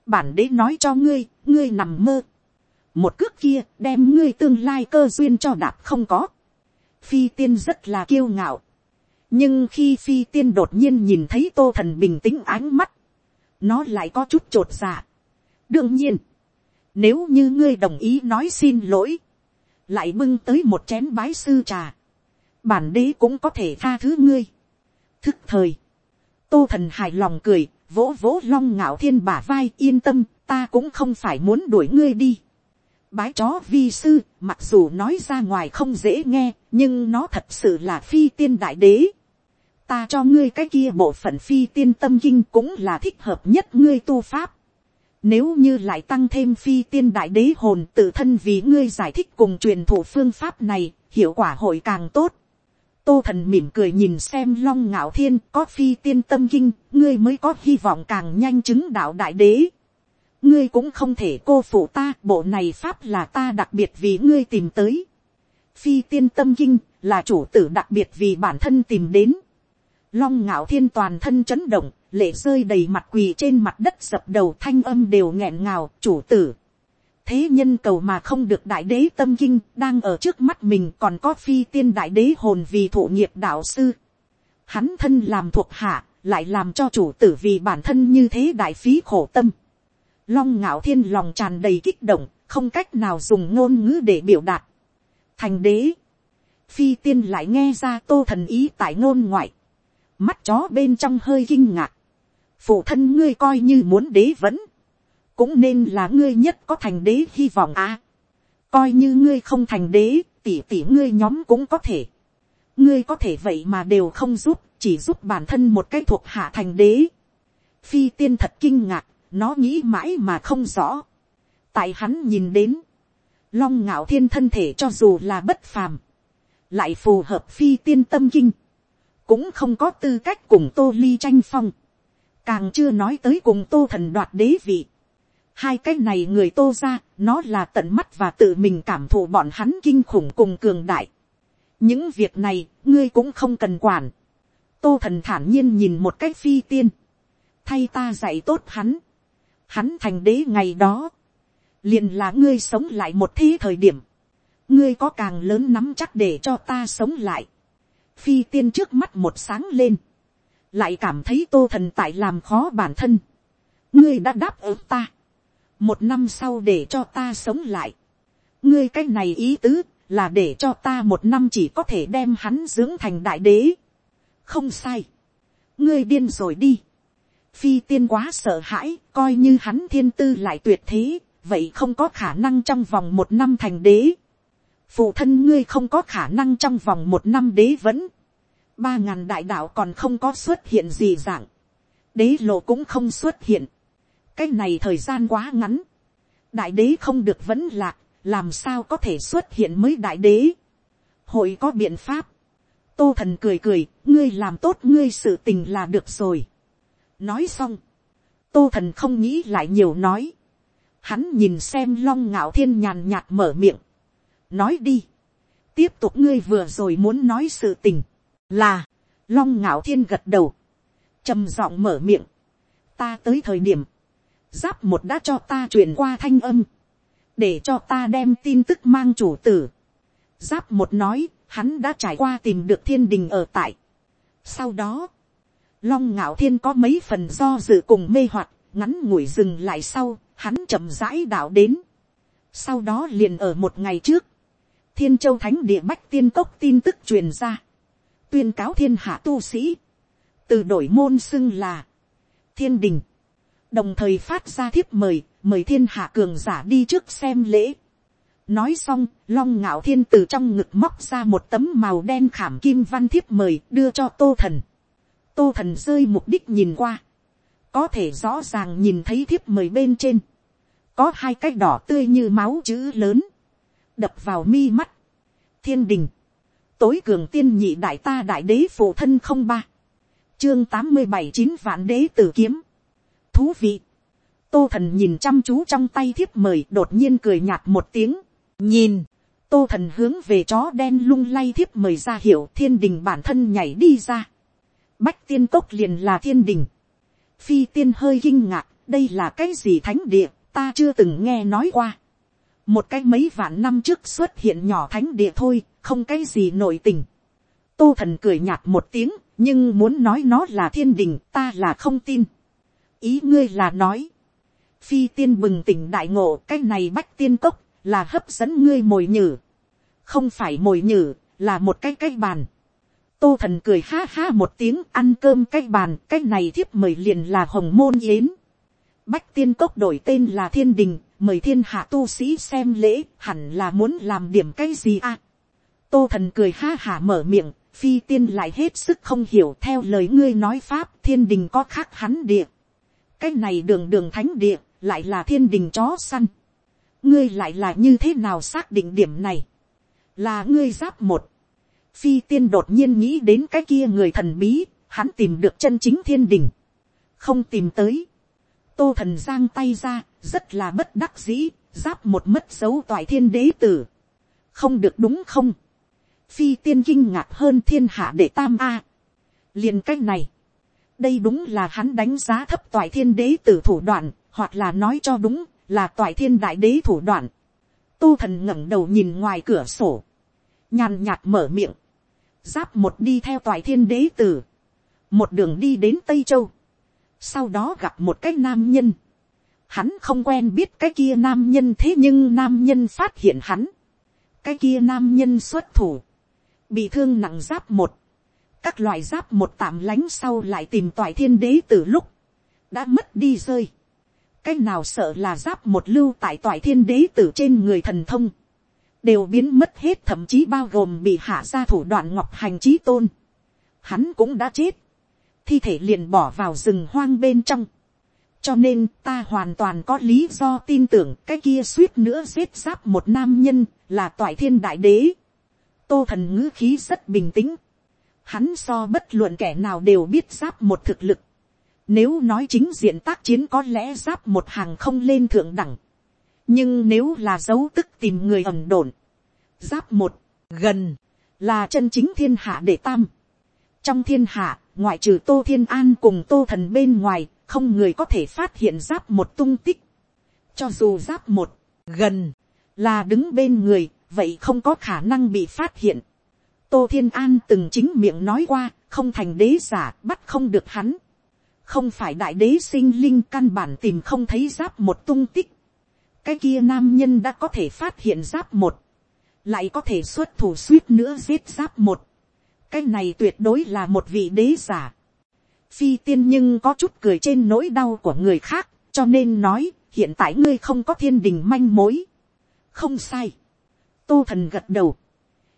bản đế nói cho ngươi, ngươi nằm mơ. một cước kia đem ngươi tương lai cơ duyên cho đạp không có. phi tiên rất là kiêu ngạo. nhưng khi phi tiên đột nhiên nhìn thấy tô thần bình tĩnh ánh mắt, nó lại có chút t r ộ t dạ. đương nhiên, nếu như ngươi đồng ý nói xin lỗi, lại bưng tới một chén bái sư trà, bản đế cũng có thể tha thứ ngươi. thức thời, tô thần hài lòng cười, vỗ vỗ long ngạo thiên bả vai yên tâm, ta cũng không phải muốn đuổi ngươi đi. Bái chó vi sư, mặc dù nói ra ngoài không dễ nghe, nhưng nó thật sự là phi tiên đại đế. Ta cho ngươi cái kia bộ phận phi tiên tâm kinh cũng là thích hợp nhất ngươi tu pháp. Nếu như lại tăng thêm phi tiên đại đế hồn tự thân vì ngươi giải thích cùng truyền thủ phương pháp này, hiệu quả hội càng tốt tô thần mỉm cười nhìn xem long ngạo thiên có phi tiên tâm kinh, ngươi mới có hy vọng càng nhanh chứng đạo đại đế. ngươi cũng không thể cô phụ ta, bộ này pháp là ta đặc biệt vì ngươi tìm tới. phi tiên tâm kinh là chủ tử đặc biệt vì bản thân tìm đến long ngạo thiên toàn thân chấn động, lệ rơi đầy mặt quỳ trên mặt đất dập đầu thanh âm đều nghẹn ngào, chủ tử thế nhân cầu mà không được đại đế tâm kinh đang ở trước mắt mình còn có phi tiên đại đế hồn vì thụ nghiệp đạo sư. Hắn thân làm thuộc hạ, lại làm cho chủ tử vì bản thân như thế đại phí khổ tâm. Long ngạo thiên lòng tràn đầy kích động, không cách nào dùng ngôn ngữ để biểu đạt. Thành đế. Phi tiên lại nghe ra tô thần ý tại ngôn ngoại. Mắt chó bên trong hơi kinh ngạc. Phụ thân ngươi coi như muốn đế vẫn cũng nên là ngươi nhất có thành đế hy vọng à. coi như ngươi không thành đế, tỉ tỉ ngươi nhóm cũng có thể. ngươi có thể vậy mà đều không giúp, chỉ giúp bản thân một cái thuộc hạ thành đế. phi tiên thật kinh ngạc, nó nghĩ mãi mà không rõ. tại hắn nhìn đến, long ngạo thiên thân thể cho dù là bất phàm, lại phù hợp phi tiên tâm kinh, cũng không có tư cách cùng tô ly tranh phong, càng chưa nói tới cùng tô thần đoạt đế vị. hai cái này người tô ra, nó là tận mắt và tự mình cảm thụ bọn hắn kinh khủng cùng cường đại. những việc này, ngươi cũng không cần quản. tô thần thản nhiên nhìn một cách phi tiên, thay ta dạy tốt hắn, hắn thành đế ngày đó, liền là ngươi sống lại một thế thời điểm, ngươi có càng lớn nắm chắc để cho ta sống lại phi tiên trước mắt một sáng lên, lại cảm thấy tô thần tại làm khó bản thân. ngươi đã đáp ứng ta, một năm sau để cho ta sống lại. ngươi cái này ý tứ là để cho ta một năm chỉ có thể đem hắn dưỡng thành đại đế. không sai, ngươi điên rồi đi. phi tiên quá sợ hãi, coi như hắn thiên tư lại tuyệt thế, vậy không có khả năng trong vòng một năm thành đế phụ thân ngươi không có khả năng trong vòng một năm đế vẫn. ba ngàn đại đạo còn không có xuất hiện gì dạng. đế lộ cũng không xuất hiện. cái này thời gian quá ngắn. đại đế không được vẫn lạc, làm sao có thể xuất hiện mới đại đế. hội có biện pháp. tô thần cười cười, ngươi làm tốt ngươi sự tình là được rồi. nói xong, tô thần không nghĩ lại nhiều nói Hắn nhìn xem long ngạo thiên nhàn nhạt mở miệng. Nói đi. Tiếp tục ngươi vừa rồi muốn nói sự tình. Là. Long ngạo thiên gật đầu. trầm giọng mở miệng. Ta tới thời điểm. Giáp một đã cho ta truyền qua thanh âm. Để cho ta đem tin tức mang chủ tử. Giáp một nói. Hắn đã trải qua tìm được thiên đình ở tại. Sau đó. Long ngạo thiên có mấy phần do dự cùng mê hoặc ngắn ngủi dừng lại sau, hắn chậm rãi đạo đến. Sau đó liền ở một ngày trước, thiên châu thánh địa bách tiên cốc tin tức truyền ra, tuyên cáo thiên hạ tu sĩ, từ đổi môn xưng là thiên đình, đồng thời phát ra thiếp mời, mời thiên hạ cường giả đi trước xem lễ. nói xong, long ngạo thiên từ trong ngực móc ra một tấm màu đen khảm kim văn thiếp mời đưa cho tô thần. tô thần rơi mục đích nhìn qua. Có thể rõ ràng nhìn thấy thiếp mời bên trên, có hai cái đỏ tươi như máu chữ lớn, đập vào mi mắt, thiên đình, tối cường tiên nhị đại ta đại đế phụ thân không ba, chương tám mươi bảy chín vạn đế tử kiếm, thú vị, tô thần nhìn chăm chú trong tay thiếp mời đột nhiên cười nhạt một tiếng, nhìn, tô thần hướng về chó đen lung lay thiếp mời ra hiểu thiên đình bản thân nhảy đi ra, bách tiên cốc liền là thiên đình, phi tiên hơi kinh ngạc, đây là cái gì thánh địa, ta chưa từng nghe nói qua một cái mấy vạn năm trước xuất hiện nhỏ thánh địa thôi, không cái gì nội tình. tô thần cười nhạt một tiếng, nhưng muốn nói nó là thiên đình, ta là không tin. ý ngươi là nói, phi tiên bừng tỉnh đại ngộ, cái này bách tiên cốc, là hấp dẫn ngươi mồi nhử. không phải mồi nhử, là một cái cái bàn tô thần cười ha ha một tiếng ăn cơm cái bàn cái này thiếp mời liền là hồng môn yến. bách tiên cốc đổi tên là thiên đình mời thiên hạ tu sĩ xem lễ hẳn là muốn làm điểm cái gì à. tô thần cười ha hả mở miệng phi tiên lại hết sức không hiểu theo lời ngươi nói pháp thiên đình có khác hắn địa. cái này đường đường thánh địa lại là thiên đình chó săn. ngươi lại là như thế nào xác định điểm này. là ngươi giáp một phi tiên đột nhiên nghĩ đến cái kia người thần bí, hắn tìm được chân chính thiên đình, không tìm tới, tô thần giang tay ra, rất là bất đắc dĩ, giáp một mất dấu toại thiên đế tử, không được đúng không, phi tiên kinh ngạc hơn thiên hạ để tam a, liền cái này, đây đúng là hắn đánh giá thấp toại thiên đế tử thủ đoạn, hoặc là nói cho đúng là toại thiên đại đế thủ đoạn. tu thần ngẩng đầu nhìn ngoài cửa sổ, nhàn nhạt mở miệng, giáp một đi theo toại thiên đế tử, một đường đi đến tây châu, sau đó gặp một cái nam nhân, hắn không quen biết cái kia nam nhân thế nhưng nam nhân phát hiện hắn, cái kia nam nhân xuất thủ, bị thương nặng giáp một, các loại giáp một tạm lánh sau lại tìm toại thiên đế từ lúc, đã mất đi rơi, cái nào sợ là giáp một lưu tại toại thiên đế từ trên người thần thông, đều biến mất hết thậm chí bao gồm bị hạ ra thủ đoạn ngọc hành trí tôn. Hắn cũng đã chết. Thi thể liền bỏ vào rừng hoang bên trong. Cho nên ta hoàn toàn có lý do tin tưởng cái kia suýt nữa giết giáp một nam nhân là toại thiên đại đế. Tô thần ngữ khí rất bình tĩnh. Hắn so bất luận kẻ nào đều biết giáp một thực lực. Nếu nói chính diện tác chiến có lẽ giáp một hàng không lên thượng đẳng. Nhưng nếu là dấu tức tìm người ẩm đồn. Giáp một, gần, là chân chính thiên hạ để tam. Trong thiên hạ, ngoại trừ tô thiên an cùng tô thần bên ngoài, không người có thể phát hiện giáp một tung tích. Cho dù giáp một, gần, là đứng bên người, vậy không có khả năng bị phát hiện. Tô Thiên An từng chính miệng nói qua, không thành đế giả, bắt không được hắn. Không phải đại đế sinh linh căn bản tìm không thấy giáp một tung tích. Cái kia nam nhân đã có thể phát hiện giáp một. Lại có thể xuất thủ suýt nữa giết giáp một. Cái này tuyệt đối là một vị đế giả. Phi tiên nhưng có chút cười trên nỗi đau của người khác, cho nên nói, hiện tại ngươi không có thiên đình manh mối. Không sai. Tô thần gật đầu.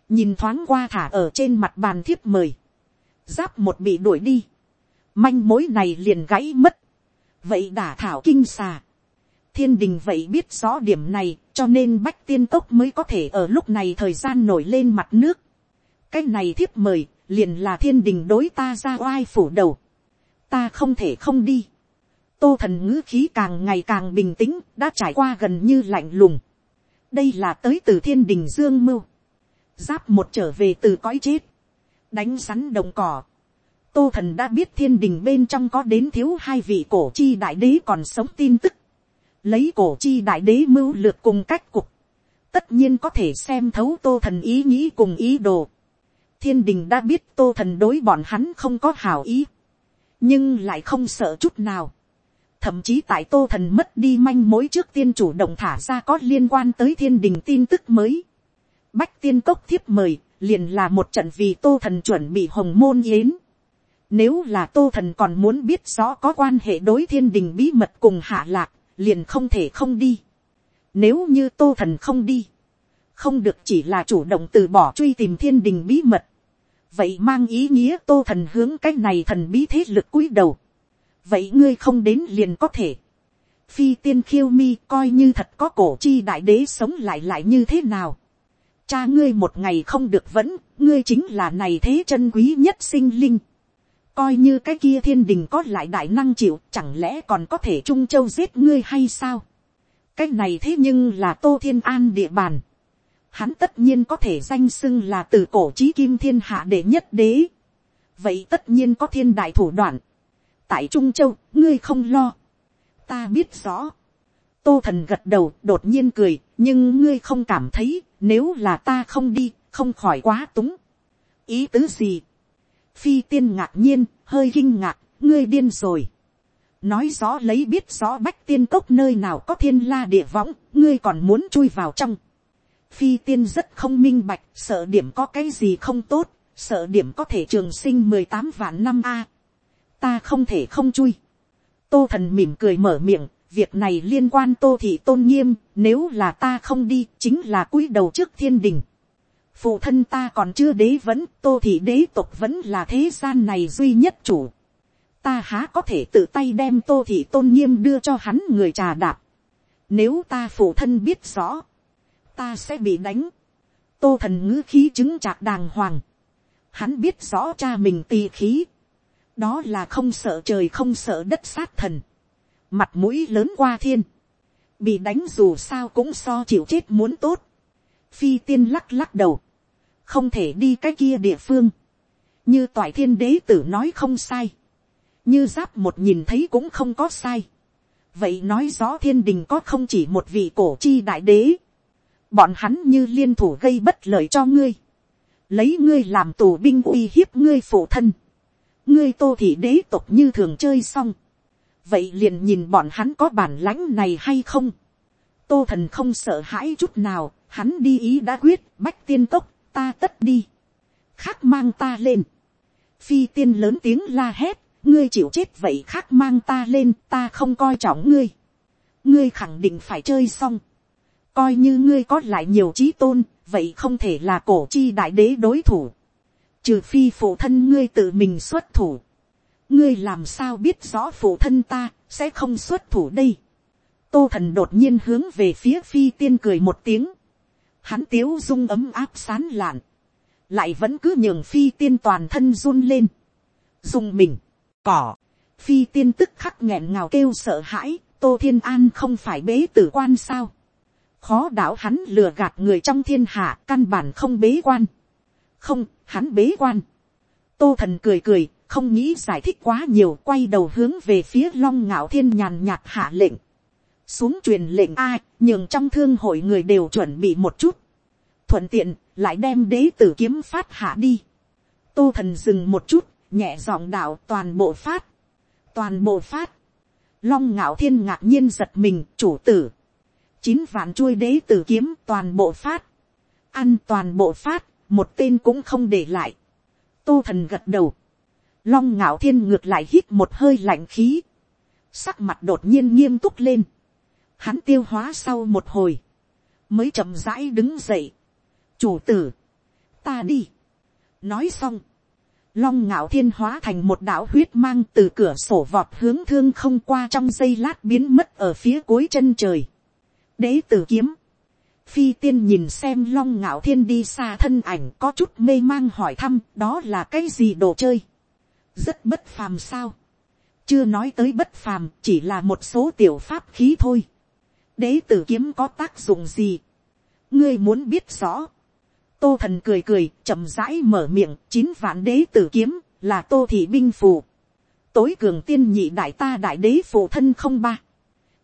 Nhìn thoáng qua thả ở trên mặt bàn thiếp mời, giáp một bị đuổi đi, manh mối này liền gãy mất, vậy đả thảo kinh xà, thiên đình vậy biết rõ điểm này, cho nên bách tiên tốc mới có thể ở lúc này thời gian nổi lên mặt nước, cái này thiếp mời, liền là thiên đình đối ta ra oai phủ đầu, ta không thể không đi, tô thần ngữ khí càng ngày càng bình tĩnh, đã trải qua gần như lạnh lùng, đây là tới từ thiên đình dương mưu, giáp một trở về từ cõi chết, đánh sắn đồng cỏ. Tô thần đã biết thiên đình bên trong có đến thiếu hai vị cổ chi đại đế còn sống tin tức. Lấy cổ chi đại đế mưu lược cùng cách cục. Tất nhiên có thể xem thấu tô thần ý nghĩ cùng ý đồ. Thiên đình đã biết tô thần đối bọn hắn không có hảo ý. Nhưng lại không sợ chút nào. Thậm chí tại tô thần mất đi manh mối trước tiên chủ động thả ra có liên quan tới thiên đình tin tức mới Bách tiên cốc thiếp mời, liền là một trận vì tô thần chuẩn bị hồng môn yến. Nếu là tô thần còn muốn biết rõ có quan hệ đối thiên đình bí mật cùng hạ lạc, liền không thể không đi. Nếu như tô thần không đi, không được chỉ là chủ động từ bỏ truy tìm thiên đình bí mật. Vậy mang ý nghĩa tô thần hướng cái này thần bí thế lực cúi đầu. Vậy ngươi không đến liền có thể. Phi tiên khiêu mi coi như thật có cổ chi đại đế sống lại lại như thế nào cha ngươi một ngày không được vẫn, ngươi chính là này thế chân quý nhất sinh linh. Coi như cái kia thiên đình có lại đại năng chịu, chẳng lẽ còn có thể trung châu giết ngươi hay sao? Cái này thế nhưng là tô thiên an địa bàn. Hắn tất nhiên có thể danh xưng là từ cổ chí kim thiên hạ đệ nhất đế. Vậy tất nhiên có thiên đại thủ đoạn. Tại Trung Châu, ngươi không lo. Ta biết rõ. Tô thần gật đầu, đột nhiên cười, nhưng ngươi không cảm thấy, nếu là ta không đi, không khỏi quá túng. Ý tứ gì? Phi tiên ngạc nhiên, hơi kinh ngạc, ngươi điên rồi. Nói rõ lấy biết rõ bách tiên cốc nơi nào có thiên la địa võng, ngươi còn muốn chui vào trong. Phi tiên rất không minh bạch, sợ điểm có cái gì không tốt, sợ điểm có thể trường sinh mười tám vạn năm a. Ta không thể không chui. Tô thần mỉm cười mở miệng, việc này liên quan tô thị tôn nghiêm, nếu là ta không đi, chính là cúi đầu trước thiên đình. phụ thân ta còn chưa đế vẫn, tô thị đế tục vẫn là thế gian này duy nhất chủ. ta há có thể tự tay đem tô thị tôn nghiêm đưa cho hắn người trà đạp. nếu ta phụ thân biết rõ, ta sẽ bị đánh. tô thần ngữ khí chứng chạc đàng hoàng. hắn biết rõ cha mình tì khí. đó là không sợ trời không sợ đất sát thần. Mặt mũi lớn qua thiên, bị đánh dù sao cũng so chịu chết muốn tốt, phi tiên lắc lắc đầu, không thể đi cái kia địa phương, như toại thiên đế tử nói không sai, như giáp một nhìn thấy cũng không có sai, vậy nói rõ thiên đình có không chỉ một vị cổ chi đại đế, bọn hắn như liên thủ gây bất lợi cho ngươi, lấy ngươi làm tù binh uy hiếp ngươi phụ thân, ngươi tô thị đế tục như thường chơi xong, vậy liền nhìn bọn hắn có bản lãnh này hay không. tô thần không sợ hãi chút nào, hắn đi ý đã quyết, bách tiên cốc, ta tất đi. khác mang ta lên. phi tiên lớn tiếng la hét, ngươi chịu chết vậy khác mang ta lên, ta không coi trọng ngươi. ngươi khẳng định phải chơi xong coi như ngươi có lại nhiều trí tôn, vậy không thể là cổ chi đại đế đối thủ. trừ phi phụ thân ngươi tự mình xuất thủ ngươi làm sao biết rõ phụ thân ta sẽ không xuất thủ đây. tô thần đột nhiên hướng về phía phi tiên cười một tiếng. hắn tiếu dung ấm áp sán lạn. lại vẫn cứ nhường phi tiên toàn thân run lên, dùng mình, cỏ, phi tiên tức khắc nghẹn ngào kêu sợ hãi, tô thiên an không phải bế tử quan sao, khó đảo hắn lừa gạt người trong thiên hạ căn bản không bế quan, không, hắn bế quan, tô thần cười cười, không nghĩ giải thích quá nhiều quay đầu hướng về phía long ngạo thiên nhàn nhạt hạ lệnh, xuống truyền lệnh ai, nhường trong thương hội người đều chuẩn bị một chút, thuận tiện lại đem đế tử kiếm phát hạ đi, tô thần dừng một chút, nhẹ giọng đạo toàn bộ phát, toàn bộ phát, long ngạo thiên ngạc nhiên giật mình chủ tử, chín vạn chuôi đế tử kiếm toàn bộ phát, ăn toàn bộ phát, một tên cũng không để lại, tô thần gật đầu, long ngạo thiên ngược lại hít một hơi lạnh khí, sắc mặt đột nhiên nghiêm túc lên, hắn tiêu hóa sau một hồi, mới chậm rãi đứng dậy, chủ tử, ta đi, nói xong, long ngạo thiên hóa thành một đạo huyết mang từ cửa sổ vọt hướng thương không qua trong giây lát biến mất ở phía cuối chân trời đế tử kiếm, phi tiên nhìn xem long ngạo thiên đi xa thân ảnh có chút mê mang hỏi thăm đó là cái gì đồ chơi. rất bất phàm sao. chưa nói tới bất phàm chỉ là một số tiểu pháp khí thôi. đế tử kiếm có tác dụng gì. ngươi muốn biết rõ tô thần cười cười chậm rãi mở miệng chín vạn đế tử kiếm là tô thị binh phù tối cường tiên nhị đại ta đại đế phụ thân không ba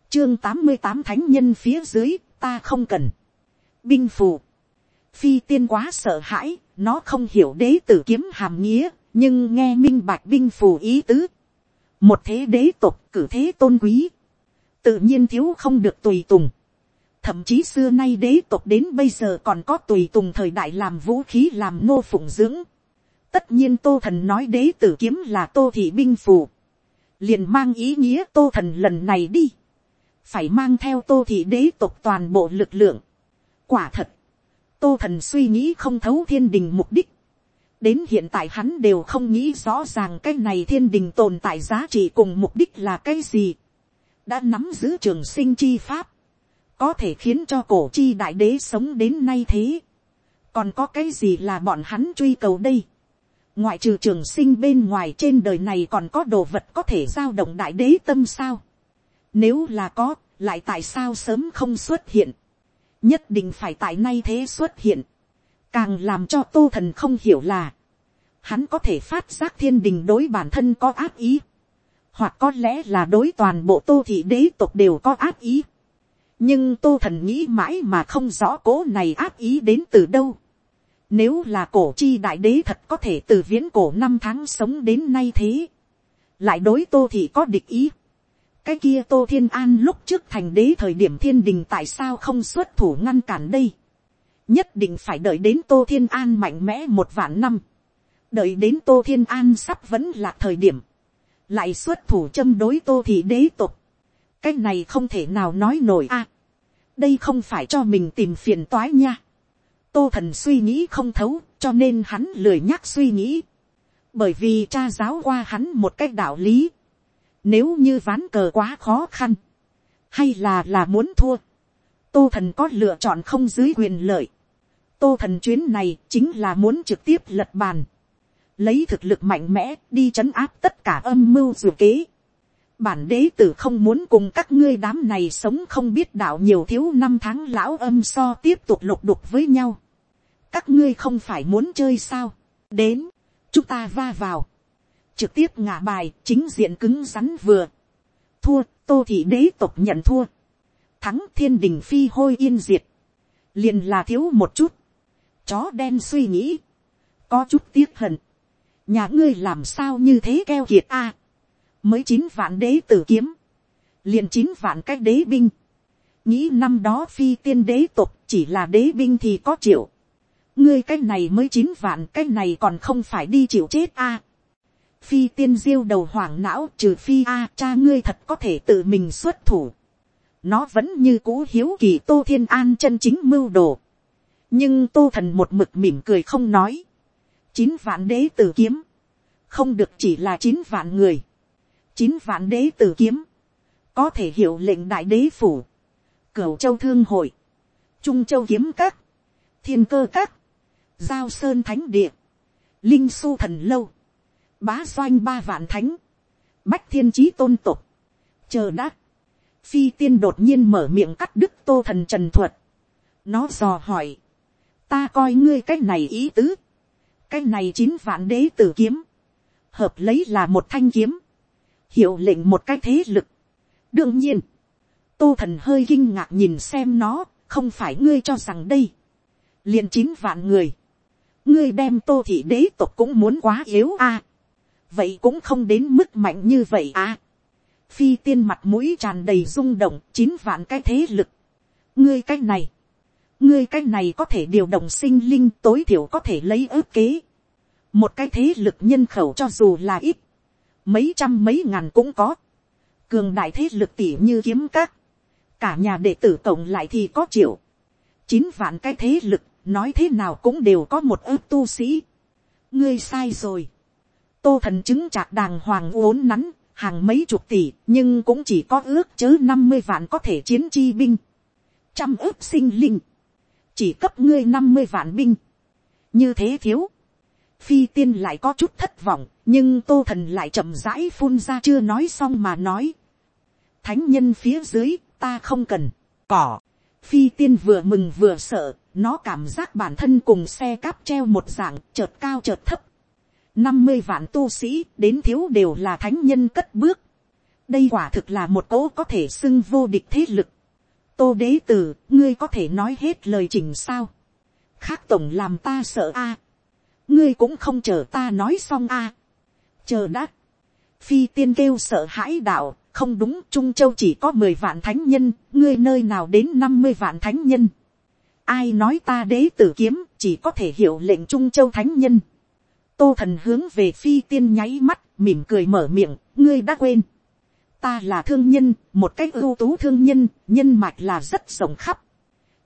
chương tám mươi tám thánh nhân phía dưới, ta không cần binh phù phi tiên quá sợ hãi, nó không hiểu đế tử kiếm hàm nghĩa, nhưng nghe minh bạch binh phù ý tứ một thế đế tục cử thế tôn quý tự nhiên thiếu không được tùy tùng thậm chí xưa nay đế tộc đến bây giờ còn có tùy tùng thời đại làm vũ khí làm nô phụng dưỡng. tất nhiên tô thần nói đế tử kiếm là tô thị binh phù. liền mang ý nghĩa tô thần lần này đi phải mang theo tô thị đế tộc toàn bộ lực lượng. quả thật, tô thần suy nghĩ không thấu thiên đình mục đích. đến hiện tại hắn đều không nghĩ rõ ràng cái này thiên đình tồn tại giá trị cùng mục đích là cái gì. đã nắm giữ trường sinh chi pháp có thể khiến cho cổ chi đại đế sống đến nay thế. còn có cái gì là bọn hắn truy cầu đây. ngoại trừ trường sinh bên ngoài trên đời này còn có đồ vật có thể giao động đại đế tâm sao nếu là có, lại tại sao sớm không xuất hiện. nhất định phải tại nay thế xuất hiện. càng làm cho tô thần không hiểu là, hắn có thể phát giác thiên đình đối bản thân có áp ý, hoặc có lẽ là đối toàn bộ tô thị đế tộc đều có áp ý nhưng tô thần nghĩ mãi mà không rõ cố này áp ý đến từ đâu. Nếu là cổ chi đại đế thật có thể từ viễn cổ năm tháng sống đến nay thế. Lại đối tô thì có địch ý. Cái kia tô thiên an lúc trước thành đế thời điểm thiên đình tại sao không xuất thủ ngăn cản đây. Nhất định phải đợi đến tô thiên an mạnh mẽ một vạn năm. Đợi đến tô thiên an sắp vẫn là thời điểm. Lại xuất thủ châm đối tô thị đế tục cái này không thể nào nói nổi a. đây không phải cho mình tìm phiền toái nha. tô thần suy nghĩ không thấu, cho nên hắn lười nhắc suy nghĩ. bởi vì cha giáo qua hắn một cách đạo lý nếu như ván cờ quá khó khăn, hay là là muốn thua, tô thần có lựa chọn không dưới quyền lợi. tô thần chuyến này chính là muốn trực tiếp lật bàn lấy thực lực mạnh mẽ đi chấn áp tất cả âm mưu dù kế bản đế tử không muốn cùng các ngươi đám này sống không biết đạo nhiều thiếu năm tháng lão âm so tiếp tục lục đục với nhau. các ngươi không phải muốn chơi sao. đến, chúng ta va vào trực tiếp ngả bài chính diện cứng rắn vừa. thua, tô thị đế tộc nhận thua. thắng thiên đình phi hôi yên diệt. liền là thiếu một chút. chó đen suy nghĩ. có chút tiếc hận. nhà ngươi làm sao như thế keo kiệt a mới chín vạn đế tử kiếm, liền chín vạn cái đế binh, nghĩ năm đó phi tiên đế tục chỉ là đế binh thì có chịu ngươi cái này mới chín vạn cái này còn không phải đi chịu chết a phi tiên diêu đầu hoảng não trừ phi a cha ngươi thật có thể tự mình xuất thủ. nó vẫn như cũ hiếu kỳ tô thiên an chân chính mưu đồ. nhưng tô thần một mực mỉm cười không nói. chín vạn đế tử kiếm. không được chỉ là chín vạn người chín vạn đế tử kiếm, có thể hiểu lệnh đại đế phủ, cửu châu thương hội, trung châu kiếm các, thiên cơ các, giao sơn thánh địa, linh su thần lâu, bá doanh ba vạn thánh, bách thiên trí tôn tục, chờ đã, phi tiên đột nhiên mở miệng cắt đứt tô thần trần thuật, nó dò hỏi, ta coi ngươi cái này ý tứ, cái này chín vạn đế tử kiếm, hợp lấy là một thanh kiếm, hiệu lệnh một cái thế lực. đương nhiên, tô thần hơi kinh ngạc nhìn xem nó, không phải ngươi cho rằng đây, liền chín vạn người, ngươi đem tô thị đế tộc cũng muốn quá yếu a, vậy cũng không đến mức mạnh như vậy à. Phi tiên mặt mũi tràn đầy rung động chín vạn cái thế lực, ngươi cái này, ngươi cái này có thể điều động sinh linh tối thiểu có thể lấy ước kế, một cái thế lực nhân khẩu cho dù là ít, mấy trăm mấy ngàn cũng có, cường đại thế lực tỉ như kiếm các, cả nhà đệ tử tổng lại thì có triệu, chín vạn cái thế lực, nói thế nào cũng đều có một ước tu sĩ. ngươi sai rồi, tô thần chứng chạc đàng hoàng uốn nắn, hàng mấy chục tỷ, nhưng cũng chỉ có ước chớ năm mươi vạn có thể chiến chi binh, trăm ước sinh linh, chỉ cấp ngươi năm mươi vạn binh, như thế thiếu, phi tiên lại có chút thất vọng, nhưng tô thần lại chậm rãi phun ra chưa nói xong mà nói. thánh nhân phía dưới, ta không cần, cỏ. phi tiên vừa mừng vừa sợ, nó cảm giác bản thân cùng xe cáp treo một dạng, chợt cao chợt thấp năm mươi vạn tu sĩ, đến thiếu đều là thánh nhân cất bước. đây quả thực là một cỗ có thể xưng vô địch thế lực. tô đế tử, ngươi có thể nói hết lời chỉnh sao. khác tổng làm ta sợ a ngươi cũng không chờ ta nói xong a. À. chờ đã. phi tiên kêu sợ hãi đạo, không đúng trung châu chỉ có mười vạn thánh nhân, ngươi nơi nào đến năm mươi vạn thánh nhân. ai nói ta đế tử kiếm chỉ có thể hiểu lệnh trung châu thánh nhân tô thần hướng về phi tiên nháy mắt, mỉm cười mở miệng, ngươi đã quên. ta là thương nhân, một cách ưu tú thương nhân, nhân mạch là rất rộng khắp.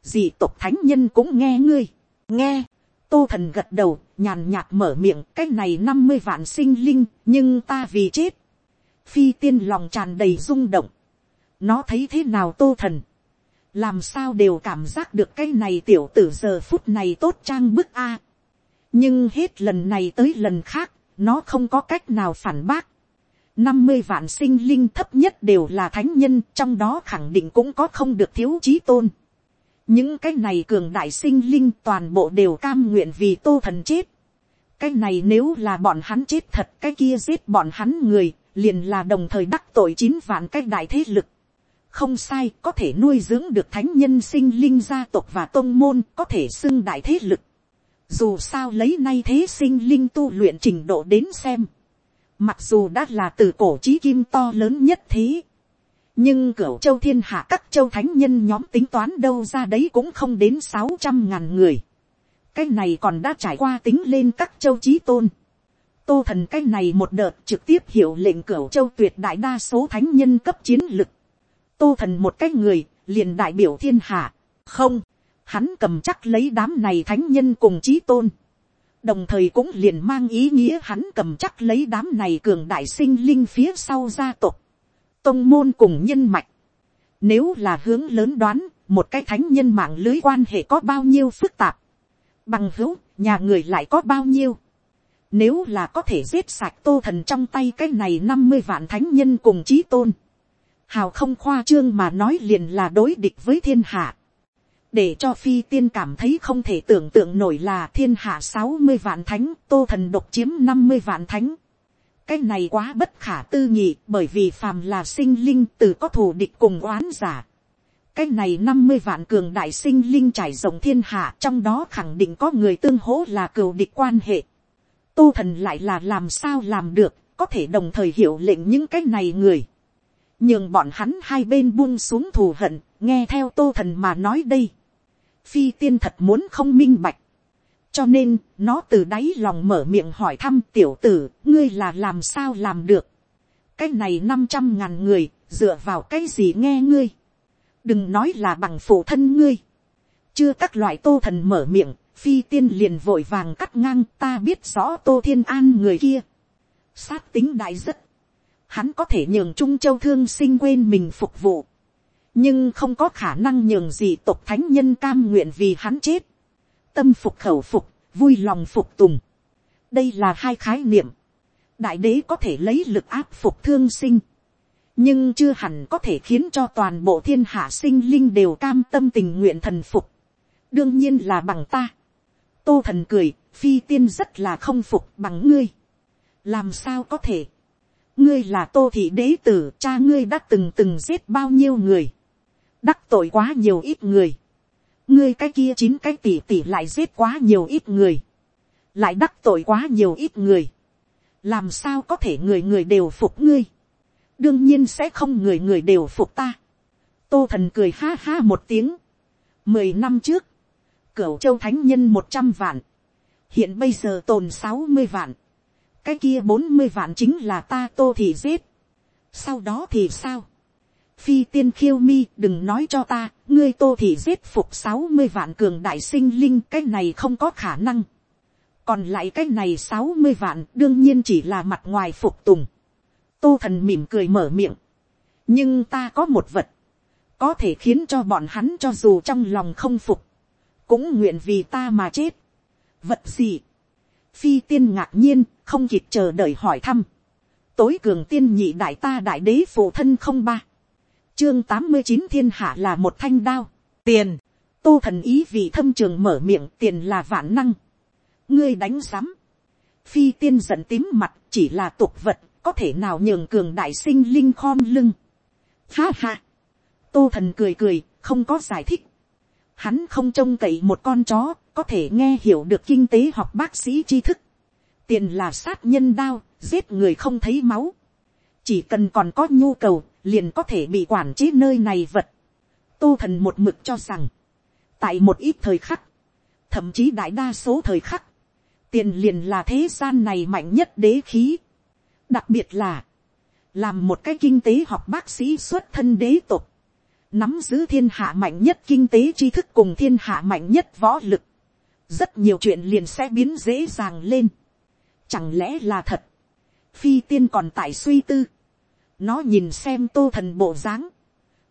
Dì tộc thánh nhân cũng nghe ngươi, nghe tô thần gật đầu, nhàn nhạt mở miệng cái này năm mươi vạn sinh linh, nhưng ta vì chết. Phi tiên lòng tràn đầy rung động. Nó thấy thế nào tô thần. Làm sao đều cảm giác được cái này tiểu tử giờ phút này tốt trang bức a. Nhưng hết lần này tới lần khác, nó không có cách nào phản bác. năm mươi vạn sinh linh thấp nhất đều là thánh nhân, trong đó khẳng định cũng có không được thiếu chí tôn những cái này cường đại sinh linh toàn bộ đều cam nguyện vì tô thần chết. cái này nếu là bọn hắn chết thật cái kia giết bọn hắn người liền là đồng thời đắc tội chín vạn cái đại thế lực. không sai có thể nuôi dưỡng được thánh nhân sinh linh gia tộc và tôn môn có thể xưng đại thế lực dù sao lấy nay thế sinh linh tu luyện trình độ đến xem. mặc dù đã là từ cổ trí kim to lớn nhất thế nhưng cửu châu thiên hạ các châu thánh nhân nhóm tính toán đâu ra đấy cũng không đến sáu trăm ngàn người. cái này còn đã trải qua tính lên các châu trí tôn. tô thần cái này một đợt trực tiếp hiệu lệnh cửu châu tuyệt đại đa số thánh nhân cấp chiến lực. tô thần một cái người liền đại biểu thiên hạ. không, hắn cầm chắc lấy đám này thánh nhân cùng trí tôn. đồng thời cũng liền mang ý nghĩa hắn cầm chắc lấy đám này cường đại sinh linh phía sau gia tộc tông môn cùng nhân mạch. Nếu là hướng lớn đoán, một cái thánh nhân mạng lưới quan hệ có bao nhiêu phức tạp. Bằng hữu, nhà người lại có bao nhiêu. Nếu là có thể giết sạch tô thần trong tay cái này năm mươi vạn thánh nhân cùng chí tôn. Hào không khoa trương mà nói liền là đối địch với thiên hạ. Để cho phi tiên cảm thấy không thể tưởng tượng nổi là thiên hạ sáu mươi vạn thánh, tô thần độc chiếm năm mươi vạn thánh cái này quá bất khả tư nghị bởi vì phàm là sinh linh từ có thù địch cùng oán giả. cái này năm mươi vạn cường đại sinh linh trải rộng thiên hạ trong đó khẳng định có người tương hỗ là cừu địch quan hệ. tô thần lại là làm sao làm được có thể đồng thời hiểu lệnh những cái này người. nhưng bọn hắn hai bên buông xuống thù hận nghe theo tô thần mà nói đây phi tiên thật muốn không minh bạch. Cho nên, nó từ đáy lòng mở miệng hỏi thăm tiểu tử, ngươi là làm sao làm được? Cái này năm trăm ngàn người, dựa vào cái gì nghe ngươi? Đừng nói là bằng phụ thân ngươi. Chưa các loại tô thần mở miệng, phi tiên liền vội vàng cắt ngang, ta biết rõ tô thiên an người kia. Sát tính đại rất. Hắn có thể nhường trung châu thương sinh quên mình phục vụ nhưng không có khả năng nhường gì tộc thánh nhân cam nguyện vì hắn chết tâm phục khẩu phục, vui lòng phục tùng. đây là hai khái niệm. đại đế có thể lấy lực áp phục thương sinh, nhưng chưa hẳn có thể khiến cho toàn bộ thiên hạ sinh linh đều cam tâm tình nguyện thần phục. đương nhiên là bằng ta. tô thần cười, phi tiên rất là không phục bằng ngươi. làm sao có thể. ngươi là tô thị đế tử, cha ngươi đã từng từng giết bao nhiêu người đắc tội quá nhiều ít người. Ngươi cái kia chín cái tỷ tỷ lại giết quá nhiều ít người, lại đắc tội quá nhiều ít người, làm sao có thể người người đều phục ngươi, đương nhiên sẽ không người người đều phục ta. tô thần cười ha ha một tiếng, mười năm trước, cửu châu thánh nhân một trăm vạn, hiện bây giờ tồn sáu mươi vạn, cái kia bốn mươi vạn chính là ta tô thì giết, sau đó thì sao, phi tiên khiêu mi đừng nói cho ta, ngươi tô thì giết phục sáu mươi vạn cường đại sinh linh cái này không có khả năng. còn lại cái này sáu mươi vạn đương nhiên chỉ là mặt ngoài phục tùng. tô thần mỉm cười mở miệng. nhưng ta có một vật, có thể khiến cho bọn hắn cho dù trong lòng không phục, cũng nguyện vì ta mà chết. vật gì. phi tiên ngạc nhiên không kịp chờ đợi hỏi thăm. tối cường tiên nhị đại ta đại đế phụ thân không ba chương tám mươi chín thiên hạ là một thanh đao, tiền, tô thần ý vì thâm trường mở miệng tiền là vạn năng, ngươi đánh sắm, phi tiên giận tím mặt chỉ là tục vật có thể nào nhường cường đại sinh linh khom lưng. Ha ha, tô thần cười cười không có giải thích, hắn không trông cậy một con chó có thể nghe hiểu được kinh tế học bác sĩ tri thức, tiền là sát nhân đao giết người không thấy máu, chỉ cần còn có nhu cầu liền có thể bị quản chế nơi này vật. tô thần một mực cho rằng, tại một ít thời khắc, thậm chí đại đa số thời khắc, tiền liền là thế gian này mạnh nhất đế khí. đặc biệt là, làm một cái kinh tế học bác sĩ xuất thân đế tục, nắm giữ thiên hạ mạnh nhất kinh tế tri thức cùng thiên hạ mạnh nhất võ lực, rất nhiều chuyện liền sẽ biến dễ dàng lên. Chẳng lẽ là thật, phi tiên còn tại suy tư, nó nhìn xem tô thần bộ dáng,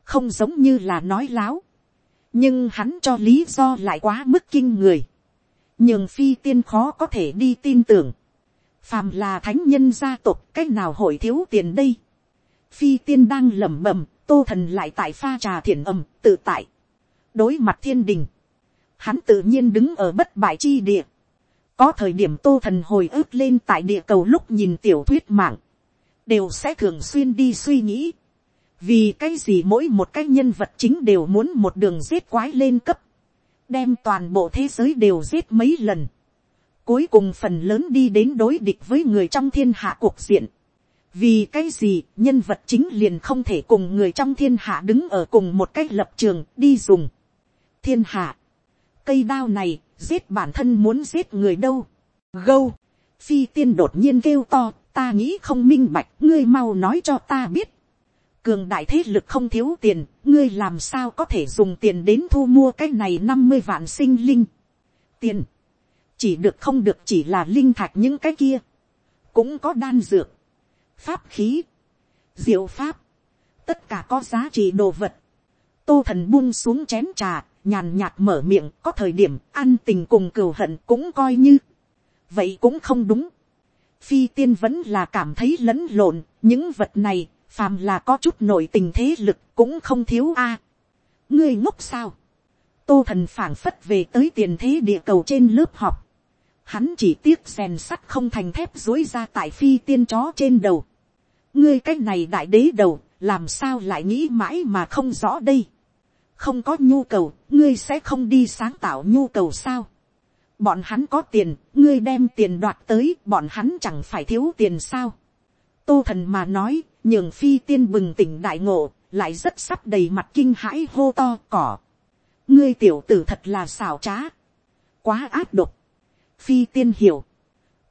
không giống như là nói láo, nhưng hắn cho lý do lại quá mức kinh người, nhường phi tiên khó có thể đi tin tưởng, phàm là thánh nhân gia tộc c á c h nào hội thiếu tiền đây, phi tiên đang lẩm bẩm, tô thần lại tại pha trà thiền ầm tự tại, đối mặt thiên đình, hắn tự nhiên đứng ở bất bại chi địa, có thời điểm tô thần hồi ức lên tại địa cầu lúc nhìn tiểu thuyết mạng, đều sẽ thường xuyên đi suy nghĩ, vì cái gì mỗi một cái nhân vật chính đều muốn một đường giết quái lên cấp, đem toàn bộ thế giới đều giết mấy lần, cuối cùng phần lớn đi đến đối địch với người trong thiên hạ cuộc diện, vì cái gì nhân vật chính liền không thể cùng người trong thiên hạ đứng ở cùng một cái lập trường đi dùng. thiên hạ, cây đao này giết bản thân muốn giết người đâu. gâu, phi tiên đột nhiên kêu to ta nghĩ không minh bạch, ngươi mau nói cho ta biết. cường đại thế lực không thiếu tiền, ngươi làm sao có thể dùng tiền đến thu mua cái này năm mươi vạn sinh linh. tiền, chỉ được không được chỉ là linh thạch những cái kia, cũng có đan dược, pháp khí, diệu pháp, tất cả có giá trị đồ vật. tô thần buông xuống chén trà, nhàn nhạt mở miệng có thời điểm ăn tình cùng cừu hận cũng coi như. vậy cũng không đúng phi tiên vẫn là cảm thấy lẫn lộn, những vật này, phàm là có chút nội tình thế lực cũng không thiếu a. ngươi ngốc sao, tô thần phảng phất về tới tiền thế địa cầu trên lớp học, hắn chỉ tiếc rèn sắt không thành thép dối ra tại phi tiên chó trên đầu. ngươi cái này đại đế đầu, làm sao lại nghĩ mãi mà không rõ đây. không có nhu cầu, ngươi sẽ không đi sáng tạo nhu cầu sao bọn hắn có tiền, ngươi đem tiền đoạt tới, bọn hắn chẳng phải thiếu tiền sao. tô thần mà nói, nhường phi tiên bừng tỉnh đại ngộ, lại rất sắp đầy mặt kinh hãi hô to cỏ. ngươi tiểu tử thật là xảo trá, quá áp độc. phi tiên hiểu,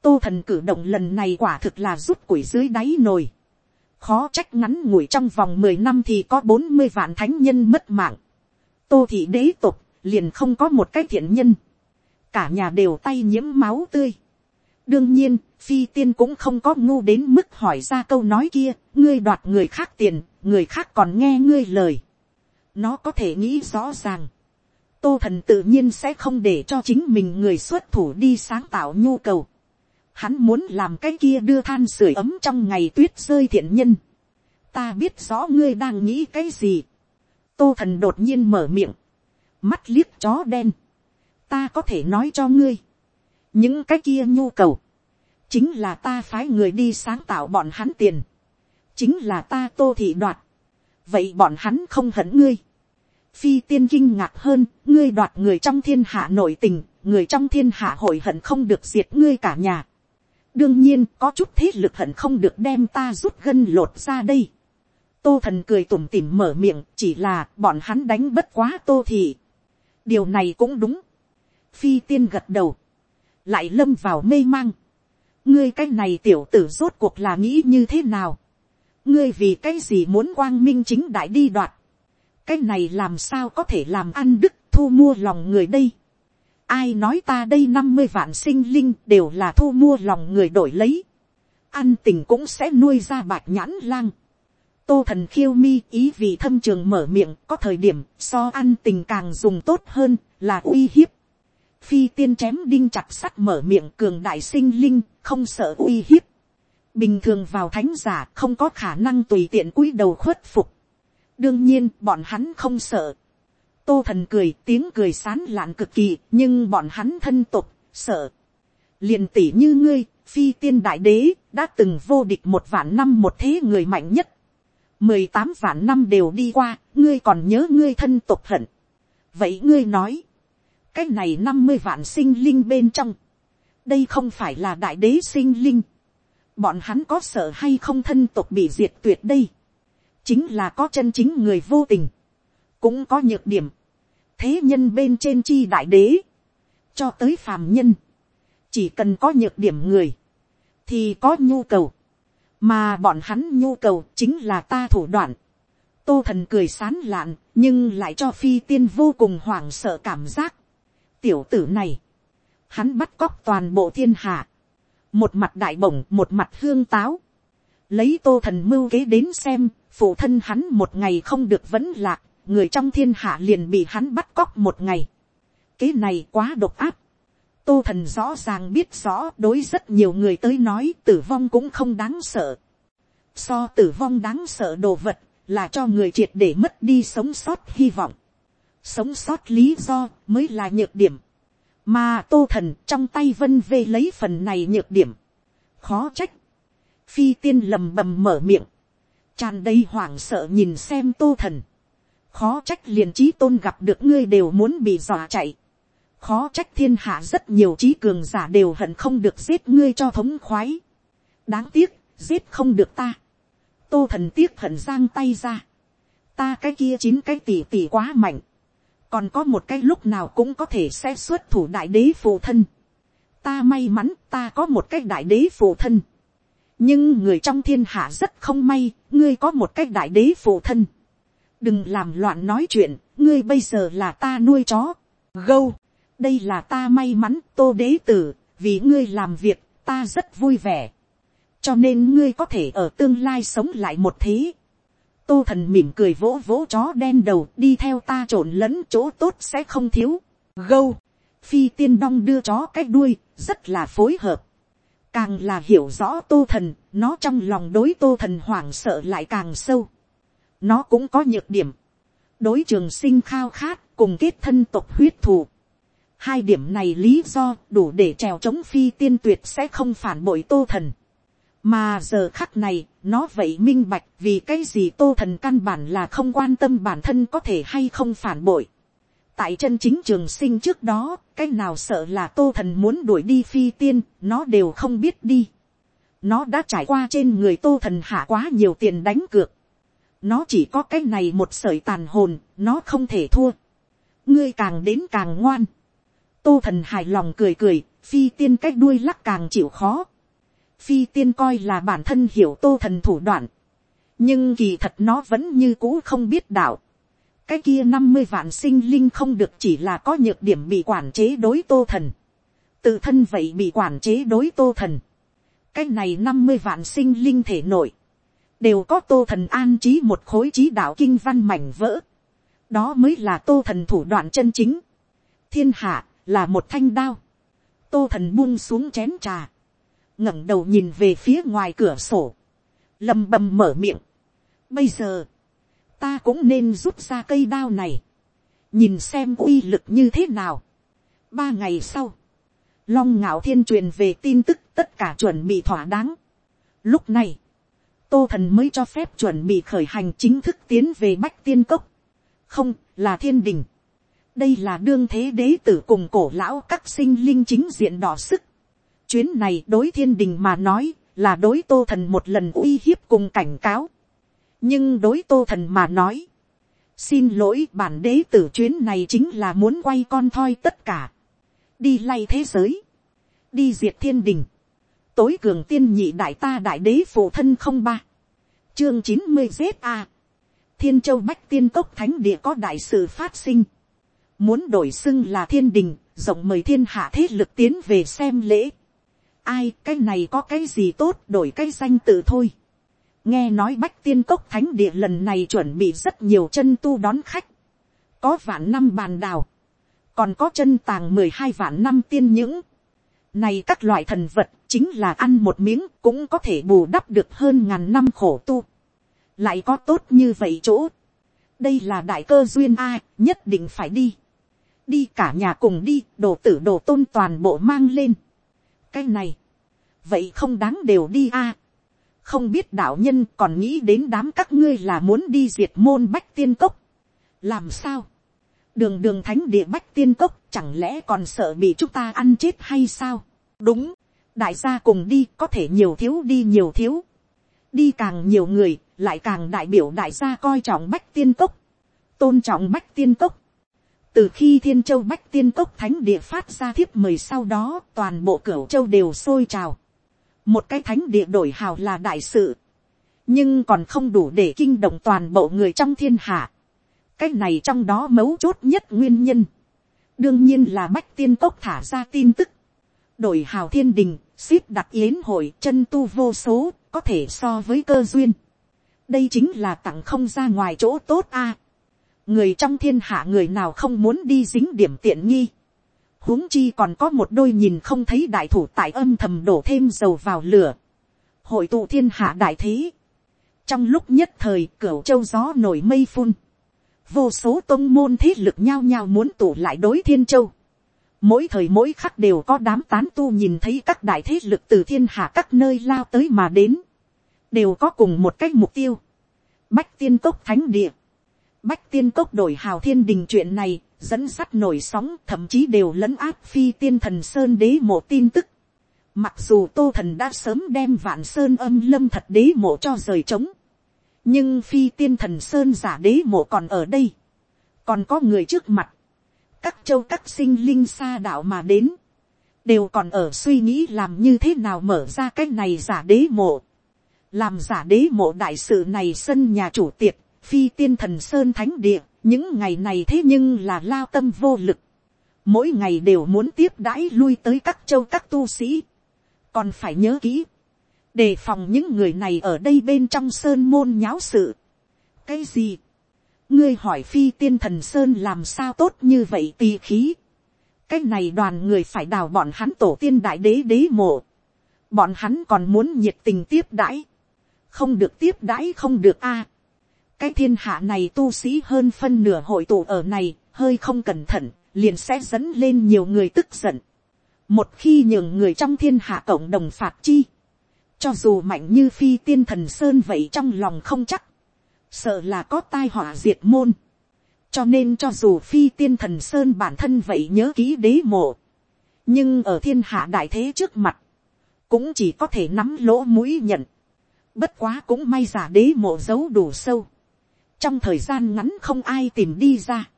tô thần cử động lần này quả thực là rút củi dưới đáy nồi. khó trách ngắn ngủi trong vòng mười năm thì có bốn mươi vạn thánh nhân mất mạng. tô thị đế tục liền không có một cái thiện nhân cả nhà đều tay nhiễm máu tươi. đương nhiên, phi tiên cũng không có ngu đến mức hỏi ra câu nói kia, ngươi đoạt người khác tiền, người khác còn nghe ngươi lời. nó có thể nghĩ rõ ràng. tô thần tự nhiên sẽ không để cho chính mình người xuất thủ đi sáng tạo nhu cầu. Hắn muốn làm cái kia đưa than sưởi ấm trong ngày tuyết rơi thiện nhân. ta biết rõ ngươi đang nghĩ cái gì. tô thần đột nhiên mở miệng, mắt liếc chó đen ta có thể nói cho ngươi, những cái kia nhu cầu, chính là ta phái người đi sáng tạo bọn hắn tiền, chính là ta tô thị đoạt, vậy bọn hắn không hận ngươi. phi tiên kinh ngạc hơn, ngươi đoạt người trong thiên hạ nội tình, người trong thiên hạ hội hận không được diệt ngươi cả nhà. đương nhiên có chút thế lực hận không được đem ta rút gân lột ra đây. tô thần cười tủm tỉm mở miệng chỉ là bọn hắn đánh bất quá tô thị. điều này cũng đúng phi tiên gật đầu, lại lâm vào mê mang. ngươi cái này tiểu tử rốt cuộc là nghĩ như thế nào ngươi vì cái gì muốn quang minh chính đại đi đoạt, cái này làm sao có thể làm ăn đức thu mua lòng người đây. ai nói ta đây năm mươi vạn sinh linh đều là thu mua lòng người đổi lấy. ăn tình cũng sẽ nuôi ra bạc nhãn lang. tô thần khiêu mi ý vì thâm trường mở miệng có thời điểm so ăn tình càng dùng tốt hơn là uy hiếp phi tiên chém đinh chặt sắt mở miệng cường đại sinh linh, không sợ uy hiếp bình thường vào thánh giả không có khả năng tùy tiện cúi đầu khuất phục. đương nhiên, bọn hắn không sợ. tô thần cười, tiếng cười sán lạn cực kỳ, nhưng bọn hắn thân tục, sợ. liền tỷ như ngươi, phi tiên đại đế, đã từng vô địch một vạn năm một thế người mạnh nhất. mười tám vạn năm đều đi qua, ngươi còn nhớ ngươi thân tục hận. vậy ngươi nói cái này năm mươi vạn sinh linh bên trong. Đây không phải là đại đế sinh linh. Bọn hắn có sợ hay không thân tộc bị diệt tuyệt đây, chính là có chân chính người vô tình, cũng có nhược điểm, thế nhân bên trên chi đại đế, cho tới phàm nhân, chỉ cần có nhược điểm người, thì có nhu cầu, mà bọn hắn nhu cầu chính là ta thủ đoạn. tô thần cười sán lạn, nhưng lại cho phi tiên vô cùng hoảng sợ cảm giác tiểu tử này, hắn bắt cóc toàn bộ thiên hạ, một mặt đại bổng một mặt hương táo, lấy tô thần mưu kế đến xem, phụ thân hắn một ngày không được vẫn lạc, người trong thiên hạ liền bị hắn bắt cóc một ngày. kế này quá độc áp. tô thần rõ ràng biết rõ đối rất nhiều người tới nói tử vong cũng không đáng sợ. so tử vong đáng sợ đồ vật là cho người triệt để mất đi sống sót hy vọng sống sót lý do mới là nhược điểm. Mà tô thần trong tay vân vê lấy phần này nhược điểm, khó trách, phi tiên lầm bầm mở miệng, tràn đầy hoảng sợ nhìn xem tô thần, khó trách liền trí tôn gặp được ngươi đều muốn bị dọa chạy, khó trách thiên hạ rất nhiều trí cường giả đều hận không được giết ngươi cho thống khoái, đáng tiếc, giết không được ta, tô thần tiếc hận giang tay ra, ta cái kia chín cái tỉ tỉ quá mạnh, còn có một cái lúc nào cũng có thể sẽ xuất thủ đại đế phụ thân. ta may mắn ta có một cái đại đế phụ thân. nhưng người trong thiên hạ rất không may, ngươi có một cái đại đế phụ thân. đừng làm loạn nói chuyện, ngươi bây giờ là ta nuôi chó. gâu, đây là ta may mắn tô đế tử, vì ngươi làm việc, ta rất vui vẻ. cho nên ngươi có thể ở tương lai sống lại một thế tô thần mỉm cười vỗ vỗ chó đen đầu đi theo ta trộn lẫn chỗ tốt sẽ không thiếu. gâu, phi tiên đong đưa chó cái đuôi, rất là phối hợp. càng là hiểu rõ tô thần, nó trong lòng đối tô thần hoảng sợ lại càng sâu. nó cũng có nhược điểm. đối trường sinh khao khát cùng kết thân tộc huyết thù. hai điểm này lý do đủ để trèo chống phi tiên tuyệt sẽ không phản bội tô thần mà giờ khắc này, nó vậy minh bạch vì cái gì tô thần căn bản là không quan tâm bản thân có thể hay không phản bội. tại chân chính trường sinh trước đó, cái nào sợ là tô thần muốn đuổi đi phi tiên, nó đều không biết đi. nó đã trải qua trên người tô thần hạ quá nhiều tiền đánh cược. nó chỉ có cái này một sợi tàn hồn, nó không thể thua. ngươi càng đến càng ngoan. tô thần hài lòng cười cười, phi tiên cái đuôi lắc càng chịu khó phi tiên coi là bản thân hiểu tô thần thủ đoạn, nhưng kỳ thật nó vẫn như cũ không biết đạo. cái kia năm mươi vạn sinh linh không được chỉ là có nhược điểm bị quản chế đối tô thần, tự thân vậy bị quản chế đối tô thần. cái này năm mươi vạn sinh linh thể nội, đều có tô thần an trí một khối trí đạo kinh văn mảnh vỡ. đó mới là tô thần thủ đoạn chân chính. thiên hạ là một thanh đao, tô thần buông xuống chén trà, ngẩng đầu nhìn về phía ngoài cửa sổ, lầm bầm mở miệng. Bây giờ, ta cũng nên rút ra cây đao này, nhìn xem uy lực như thế nào. ba ngày sau, long ngạo thiên truyền về tin tức tất cả chuẩn bị thỏa đáng. lúc này, tô thần mới cho phép chuẩn bị khởi hành chính thức tiến về bách tiên cốc. không là thiên đình. đây là đương thế đế tử cùng cổ lão các sinh linh chính diện đỏ sức chuyến này đối thiên đình mà nói là đối tô thần một lần uy hiếp cùng cảnh cáo. nhưng đối tô thần mà nói, xin lỗi bản đế tử chuyến này chính là muốn quay con thoi tất cả, đi lay thế giới, đi diệt thiên đình, tối cường tiên nhị đại ta đại đế phụ thân không ba, chương chín mươi a. Thiên châu bách tiên cốc thánh địa có đại sự phát sinh, muốn đổi xưng là thiên đình, rộng mời thiên hạ thế lực tiến về xem lễ, ai, cái này có cái gì tốt, đổi cái danh tự thôi. nghe nói bách tiên cốc thánh địa lần này chuẩn bị rất nhiều chân tu đón khách. có vạn năm bàn đào. còn có chân tàng mười hai vạn năm tiên những. này các loại thần vật, chính là ăn một miếng, cũng có thể bù đắp được hơn ngàn năm khổ tu. lại có tốt như vậy chỗ. đây là đại cơ duyên a, nhất định phải đi. đi cả nhà cùng đi, đồ tử đồ tôn toàn bộ mang lên cái này, vậy không đáng đều đi a. không biết đạo nhân còn nghĩ đến đám các ngươi là muốn đi diệt môn bách tiên cốc. làm sao, đường đường thánh địa bách tiên cốc chẳng lẽ còn sợ bị chúng ta ăn chết hay sao. đúng, đại gia cùng đi có thể nhiều thiếu đi nhiều thiếu. đi càng nhiều người lại càng đại biểu đại gia coi trọng bách tiên cốc, tôn trọng bách tiên cốc từ khi thiên châu bách tiên cốc thánh địa phát ra thiếp mời sau đó toàn bộ cửu châu đều sôi trào. một cái thánh địa đổi hào là đại sự, nhưng còn không đủ để kinh động toàn bộ người trong thiên hạ. cái này trong đó mấu chốt nhất nguyên nhân. đương nhiên là bách tiên cốc thả ra tin tức. đổi hào thiên đình, ship đặt yến hội chân tu vô số, có thể so với cơ duyên. đây chính là tặng không ra ngoài chỗ tốt a người trong thiên hạ người nào không muốn đi dính điểm tiện nghi. huống chi còn có một đôi nhìn không thấy đại thủ tại âm thầm đổ thêm dầu vào lửa. hội tụ thiên hạ đại thế. trong lúc nhất thời cửa châu gió nổi mây phun. vô số tôn môn thế lực nhao nhao muốn tụ lại đối thiên châu. mỗi thời mỗi khắc đều có đám tán tu nhìn thấy các đại thế lực từ thiên hạ các nơi lao tới mà đến. đều có cùng một cách mục tiêu. bách tiên cốc thánh địa Bách tiên cốc đổi hào thiên đình chuyện này, dẫn sắt nổi sóng, thậm chí đều lấn áp phi tiên thần sơn đế mộ tin tức. Mặc dù tô thần đã sớm đem vạn sơn âm lâm thật đế mộ cho rời trống. Nhưng phi tiên thần sơn giả đế mộ còn ở đây. Còn có người trước mặt. Các châu các sinh linh xa đạo mà đến. Đều còn ở suy nghĩ làm như thế nào mở ra cái này giả đế mộ. Làm giả đế mộ đại sự này sân nhà chủ tiệc phi tiên thần sơn thánh địa, những ngày này thế nhưng là lao tâm vô lực. Mỗi ngày đều muốn tiếp đãi lui tới các châu các tu sĩ. Còn phải nhớ kỹ. Đề phòng những người này ở đây bên trong sơn môn nháo sự. Cái gì? Ngươi hỏi phi tiên thần sơn làm sao tốt như vậy tì khí. Cái này đoàn người phải đào bọn hắn tổ tiên đại đế đế mộ. Bọn hắn còn muốn nhiệt tình tiếp đãi. Không được tiếp đãi không được a cái thiên hạ này tu sĩ hơn phân nửa hội tụ ở này, hơi không cẩn thận, liền sẽ dẫn lên nhiều người tức giận. Một khi nhường người trong thiên hạ cộng đồng phạt chi, cho dù mạnh như phi tiên thần sơn vậy trong lòng không chắc, sợ là có tai họa diệt môn. cho nên cho dù phi tiên thần sơn bản thân vậy nhớ ký đế mộ, nhưng ở thiên hạ đại thế trước mặt, cũng chỉ có thể nắm lỗ mũi nhận. Bất quá cũng may giả đế mộ giấu đủ sâu trong thời gian ngắn không ai tìm đi ra,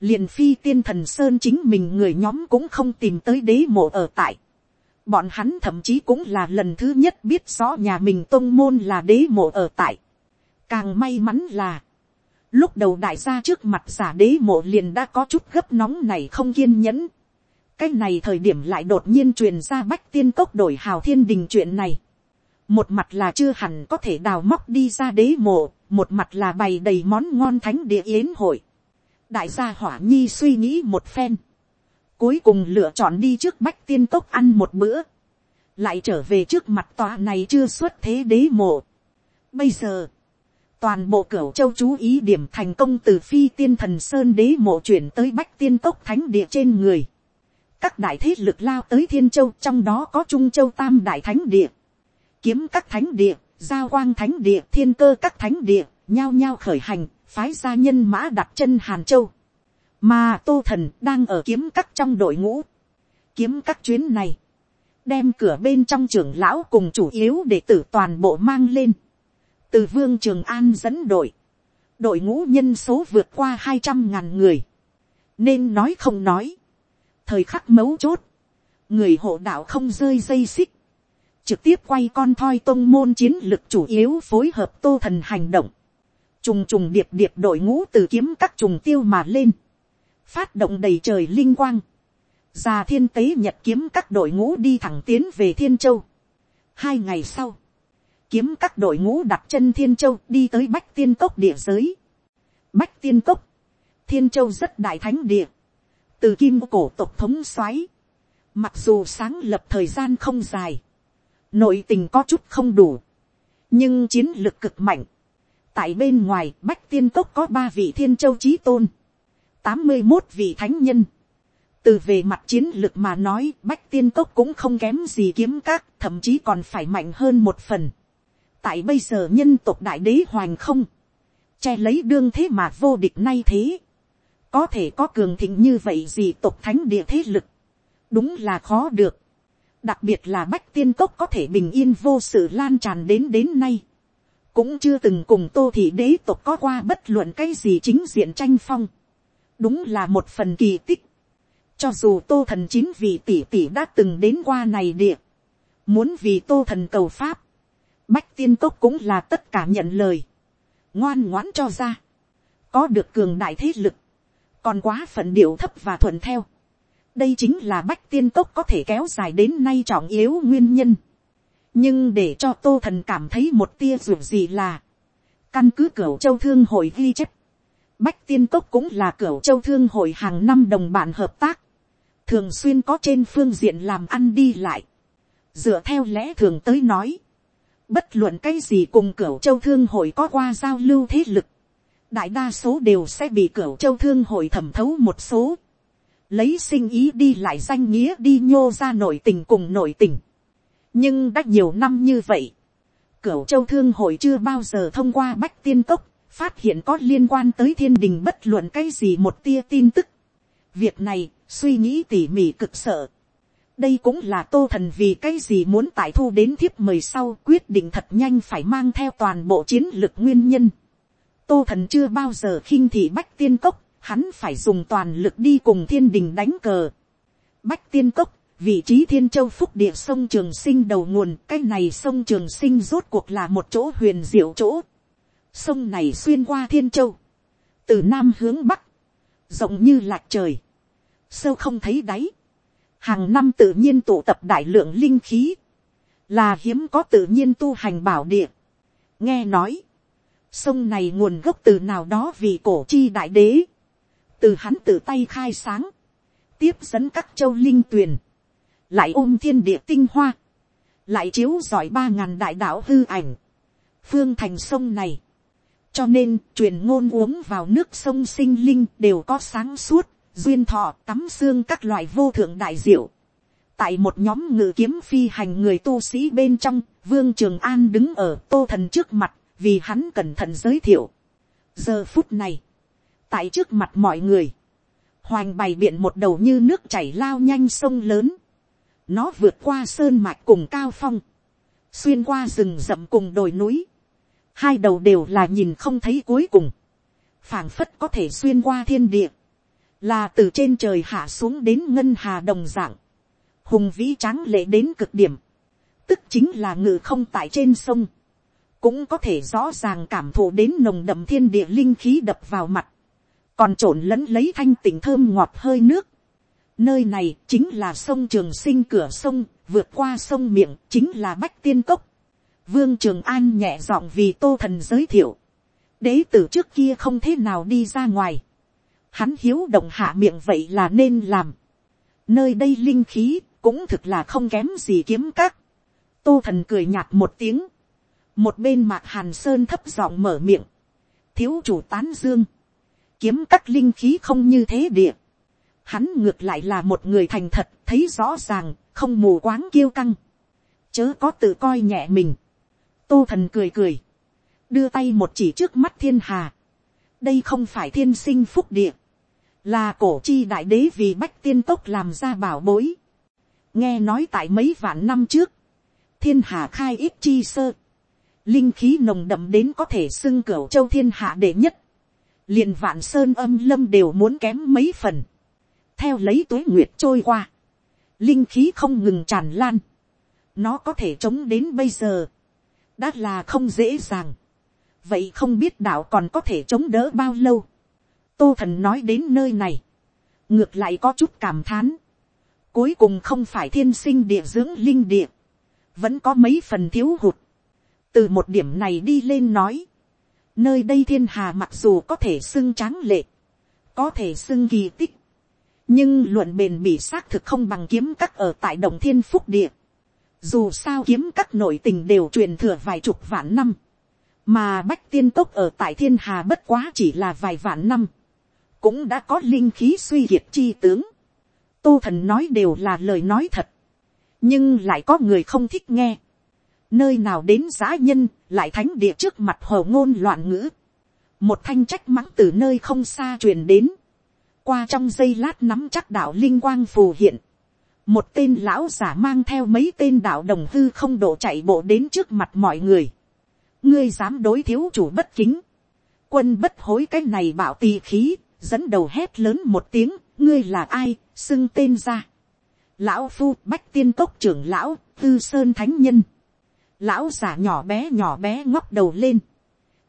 liền phi tiên thần sơn chính mình người nhóm cũng không tìm tới đế mộ ở tại. Bọn hắn thậm chí cũng là lần thứ nhất biết rõ nhà mình tôn môn là đế mộ ở tại. Càng may mắn là, lúc đầu đại gia trước mặt giả đế mộ liền đã có chút gấp nóng này không kiên nhẫn. cái này thời điểm lại đột nhiên truyền ra bách tiên cốc đổi hào thiên đình chuyện này một mặt là chưa hẳn có thể đào móc đi ra đế mộ, một mặt là bày đầy món ngon thánh địa yến hội. đại gia hỏa nhi suy nghĩ một phen, cuối cùng lựa chọn đi trước bách tiên cốc ăn một bữa, lại trở về trước mặt tòa này chưa xuất thế đế mộ. Bây giờ, toàn bộ cửa châu chú ý điểm thành công từ phi tiên thần sơn đế mộ chuyển tới bách tiên cốc thánh địa trên người. các đại thế lực lao tới thiên châu trong đó có trung châu tam đại thánh địa, kiếm các thánh địa, giao quang thánh địa, thiên cơ các thánh địa, nhao nhao khởi hành, phái gia nhân mã đặt chân hàn châu. mà tô thần đang ở kiếm các trong đội ngũ. kiếm các chuyến này, đem cửa bên trong trưởng lão cùng chủ yếu để tử toàn bộ mang lên. Từ vương trường an dẫn đội, đội ngũ nhân số vượt qua hai trăm ngàn người, nên nói không nói, thời khắc mấu chốt, người hộ đạo không rơi dây xích, trực tiếp quay con thoi tôn môn chiến lực chủ yếu phối hợp tô thần hành động, trùng trùng điệp điệp đội ngũ từ kiếm các trùng tiêu mà lên, phát động đầy trời linh quang, già thiên tế nhật kiếm các đội ngũ đi thẳng tiến về thiên châu. hai ngày sau, kiếm các đội ngũ đặt chân thiên châu đi tới bách tiên cốc địa giới. bách tiên cốc, thiên châu rất đại thánh địa, từ kim cổ tộc thống xoáy, mặc dù sáng lập thời gian không dài, nội tình có chút không đủ, nhưng chiến lược cực mạnh. tại bên ngoài bách tiên cốc có ba vị thiên châu trí tôn, tám mươi một vị thánh nhân, từ về mặt chiến lược mà nói bách tiên cốc cũng không kém gì kiếm các thậm chí còn phải mạnh hơn một phần. Tại bây giờ nhân tộc đại đế hoành không, che lấy đương thế mà vô địch nay thế, có thể có cường thịnh như vậy gì tộc thánh địa thế lực, đúng là khó được, đặc biệt là bách tiên cốc có thể bình yên vô sự lan tràn đến đến nay, cũng chưa từng cùng tô thị đế tộc có qua bất luận cái gì chính diện tranh phong, đúng là một phần kỳ tích, cho dù tô thần chín vị tỷ tỷ đã từng đến qua này địa, muốn vì tô thần cầu pháp, Bách tiên cốc cũng là tất cả nhận lời. Ngoan ngoãn cho ra. Có được cường đại thế lực. Còn quá phận điệu thấp và thuận theo. Đây chính là bách tiên cốc có thể kéo dài đến nay trọng yếu nguyên nhân. Nhưng để cho tô thần cảm thấy một tia dù gì là. Căn cứ cửa châu thương hội ghi chép. Bách tiên cốc cũng là cửa châu thương hội hàng năm đồng bạn hợp tác. Thường xuyên có trên phương diện làm ăn đi lại. Dựa theo lẽ thường tới nói, Bất luận cái gì cùng cửa châu thương hội có qua giao lưu thế lực. Đại đa số đều sẽ bị cửa châu thương hội thẩm thấu một số. Lấy sinh ý đi lại danh nghĩa đi nhô ra nội tình cùng nội tình. Nhưng đã nhiều năm như vậy. Cửu châu thương hội chưa bao giờ thông qua bách tiên cốc. Phát hiện có liên quan tới thiên đình bất luận cái gì một tia tin tức. Việc này suy nghĩ tỉ mỉ cực sợ đây cũng là tô thần vì cái gì muốn tại thu đến thiếp mời sau quyết định thật nhanh phải mang theo toàn bộ chiến lược nguyên nhân. tô thần chưa bao giờ khinh thị bách tiên cốc, hắn phải dùng toàn lực đi cùng thiên đình đánh cờ. bách tiên cốc, vị trí thiên châu phúc địa sông trường sinh đầu nguồn, cái này sông trường sinh rốt cuộc là một chỗ huyền diệu chỗ. sông này xuyên qua thiên châu, từ nam hướng bắc, rộng như lạc trời, sâu không thấy đáy hàng năm tự nhiên tụ tập đại lượng linh khí, là hiếm có tự nhiên tu hành bảo địa. nghe nói, sông này nguồn gốc từ nào đó vì cổ chi đại đế, từ hắn tự tay khai sáng, tiếp dẫn các châu linh tuyền, lại ôm thiên địa tinh hoa, lại chiếu giỏi ba ngàn đại đạo hư ảnh, phương thành sông này, cho nên truyền ngôn uống vào nước sông sinh linh đều có sáng suốt, duyên thọ tắm xương các loại vô thượng đại diệu. tại một nhóm ngự kiếm phi hành người tu sĩ bên trong, vương trường an đứng ở tô thần trước mặt, vì hắn cẩn thận giới thiệu. giờ phút này, tại trước mặt mọi người, hoành bày biện một đầu như nước chảy lao nhanh sông lớn, nó vượt qua sơn mạch cùng cao phong, xuyên qua rừng rậm cùng đồi núi, hai đầu đều là nhìn không thấy cuối cùng, phảng phất có thể xuyên qua thiên địa, là từ trên trời hạ xuống đến ngân hà đồng dạng, hùng vĩ tráng lệ đến cực điểm, tức chính là ngự không tại trên sông, cũng có thể rõ ràng cảm thụ đến nồng đậm thiên địa linh khí đập vào mặt, còn trộn lẫn lấy thanh tỉnh thơm ngọt hơi nước. Nơi này chính là sông Trường Sinh cửa sông, vượt qua sông miệng chính là Bách Tiên Cốc. Vương Trường An nhẹ giọng vì Tô Thần giới thiệu. Đế tử trước kia không thế nào đi ra ngoài hắn hiếu động hạ miệng vậy là nên làm. nơi đây linh khí cũng thực là không kém gì kiếm các. tô thần cười nhạt một tiếng, một bên mạc hàn sơn thấp giọng mở miệng, thiếu chủ tán dương, kiếm các linh khí không như thế địa, hắn ngược lại là một người thành thật thấy rõ ràng không mù quáng kiêu căng, chớ có tự coi nhẹ mình, tô thần cười cười, đưa tay một chỉ trước mắt thiên hà, đây không phải thiên sinh phúc địa, là cổ chi đại đế vì bách tiên tốc làm ra bảo bối, nghe nói tại mấy vạn năm trước, thiên hà khai ít chi sơ, linh khí nồng đậm đến có thể xưng cửu châu thiên hạ đệ nhất, liền vạn sơn âm lâm đều muốn kém mấy phần, theo lấy tuế nguyệt trôi qua, linh khí không ngừng tràn lan, nó có thể chống đến bây giờ, đã là không dễ dàng, vậy không biết đạo còn có thể chống đỡ bao lâu, tô thần nói đến nơi này, ngược lại có chút cảm thán, cuối cùng không phải thiên sinh địa dưỡng linh địa, vẫn có mấy phần thiếu hụt, từ một điểm này đi lên nói, nơi đây thiên hà mặc dù có thể xưng tráng lệ, có thể xưng kỳ tích, nhưng luận bền bỉ xác thực không bằng kiếm các ở tại đồng thiên phúc địa. Dù sao kiếm các nội tình đều truyền thừa vài chục vạn năm, mà bách tiên tốc ở tại thiên hà bất quá chỉ là vài vạn năm, cũng đã có linh khí suy kiệt chi tướng. Tô thần nói đều là lời nói thật, nhưng lại có người không thích nghe nơi nào đến giã nhân, lại thánh địa trước mặt hồ ngôn loạn ngữ. một thanh trách mắng từ nơi không xa truyền đến. qua trong giây lát nắm chắc đạo linh quang phù hiện. một tên lão giả mang theo mấy tên đạo đồng hư không độ chạy bộ đến trước mặt mọi người. ngươi dám đối thiếu chủ bất kính. quân bất hối cái này bảo tì khí, dẫn đầu hét lớn một tiếng, ngươi là ai, xưng tên ra. lão phu bách tiên cốc trưởng lão, tư sơn thánh nhân lão già nhỏ bé nhỏ bé ngóc đầu lên,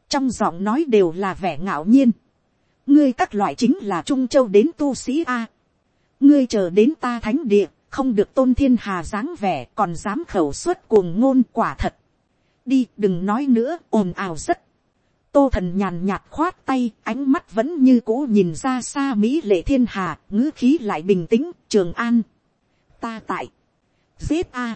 trong giọng nói đều là vẻ ngạo nhiên, ngươi các loại chính là trung châu đến tu sĩ a, ngươi chờ đến ta thánh địa, không được tôn thiên hà dáng vẻ còn dám khẩu suất cuồng ngôn quả thật, đi đừng nói nữa ồn ào rất, tô thần nhàn nhạt khoát tay ánh mắt vẫn như cũ nhìn ra xa mỹ lệ thiên hà ngữ khí lại bình tĩnh trường an. Ta tại. Giết a.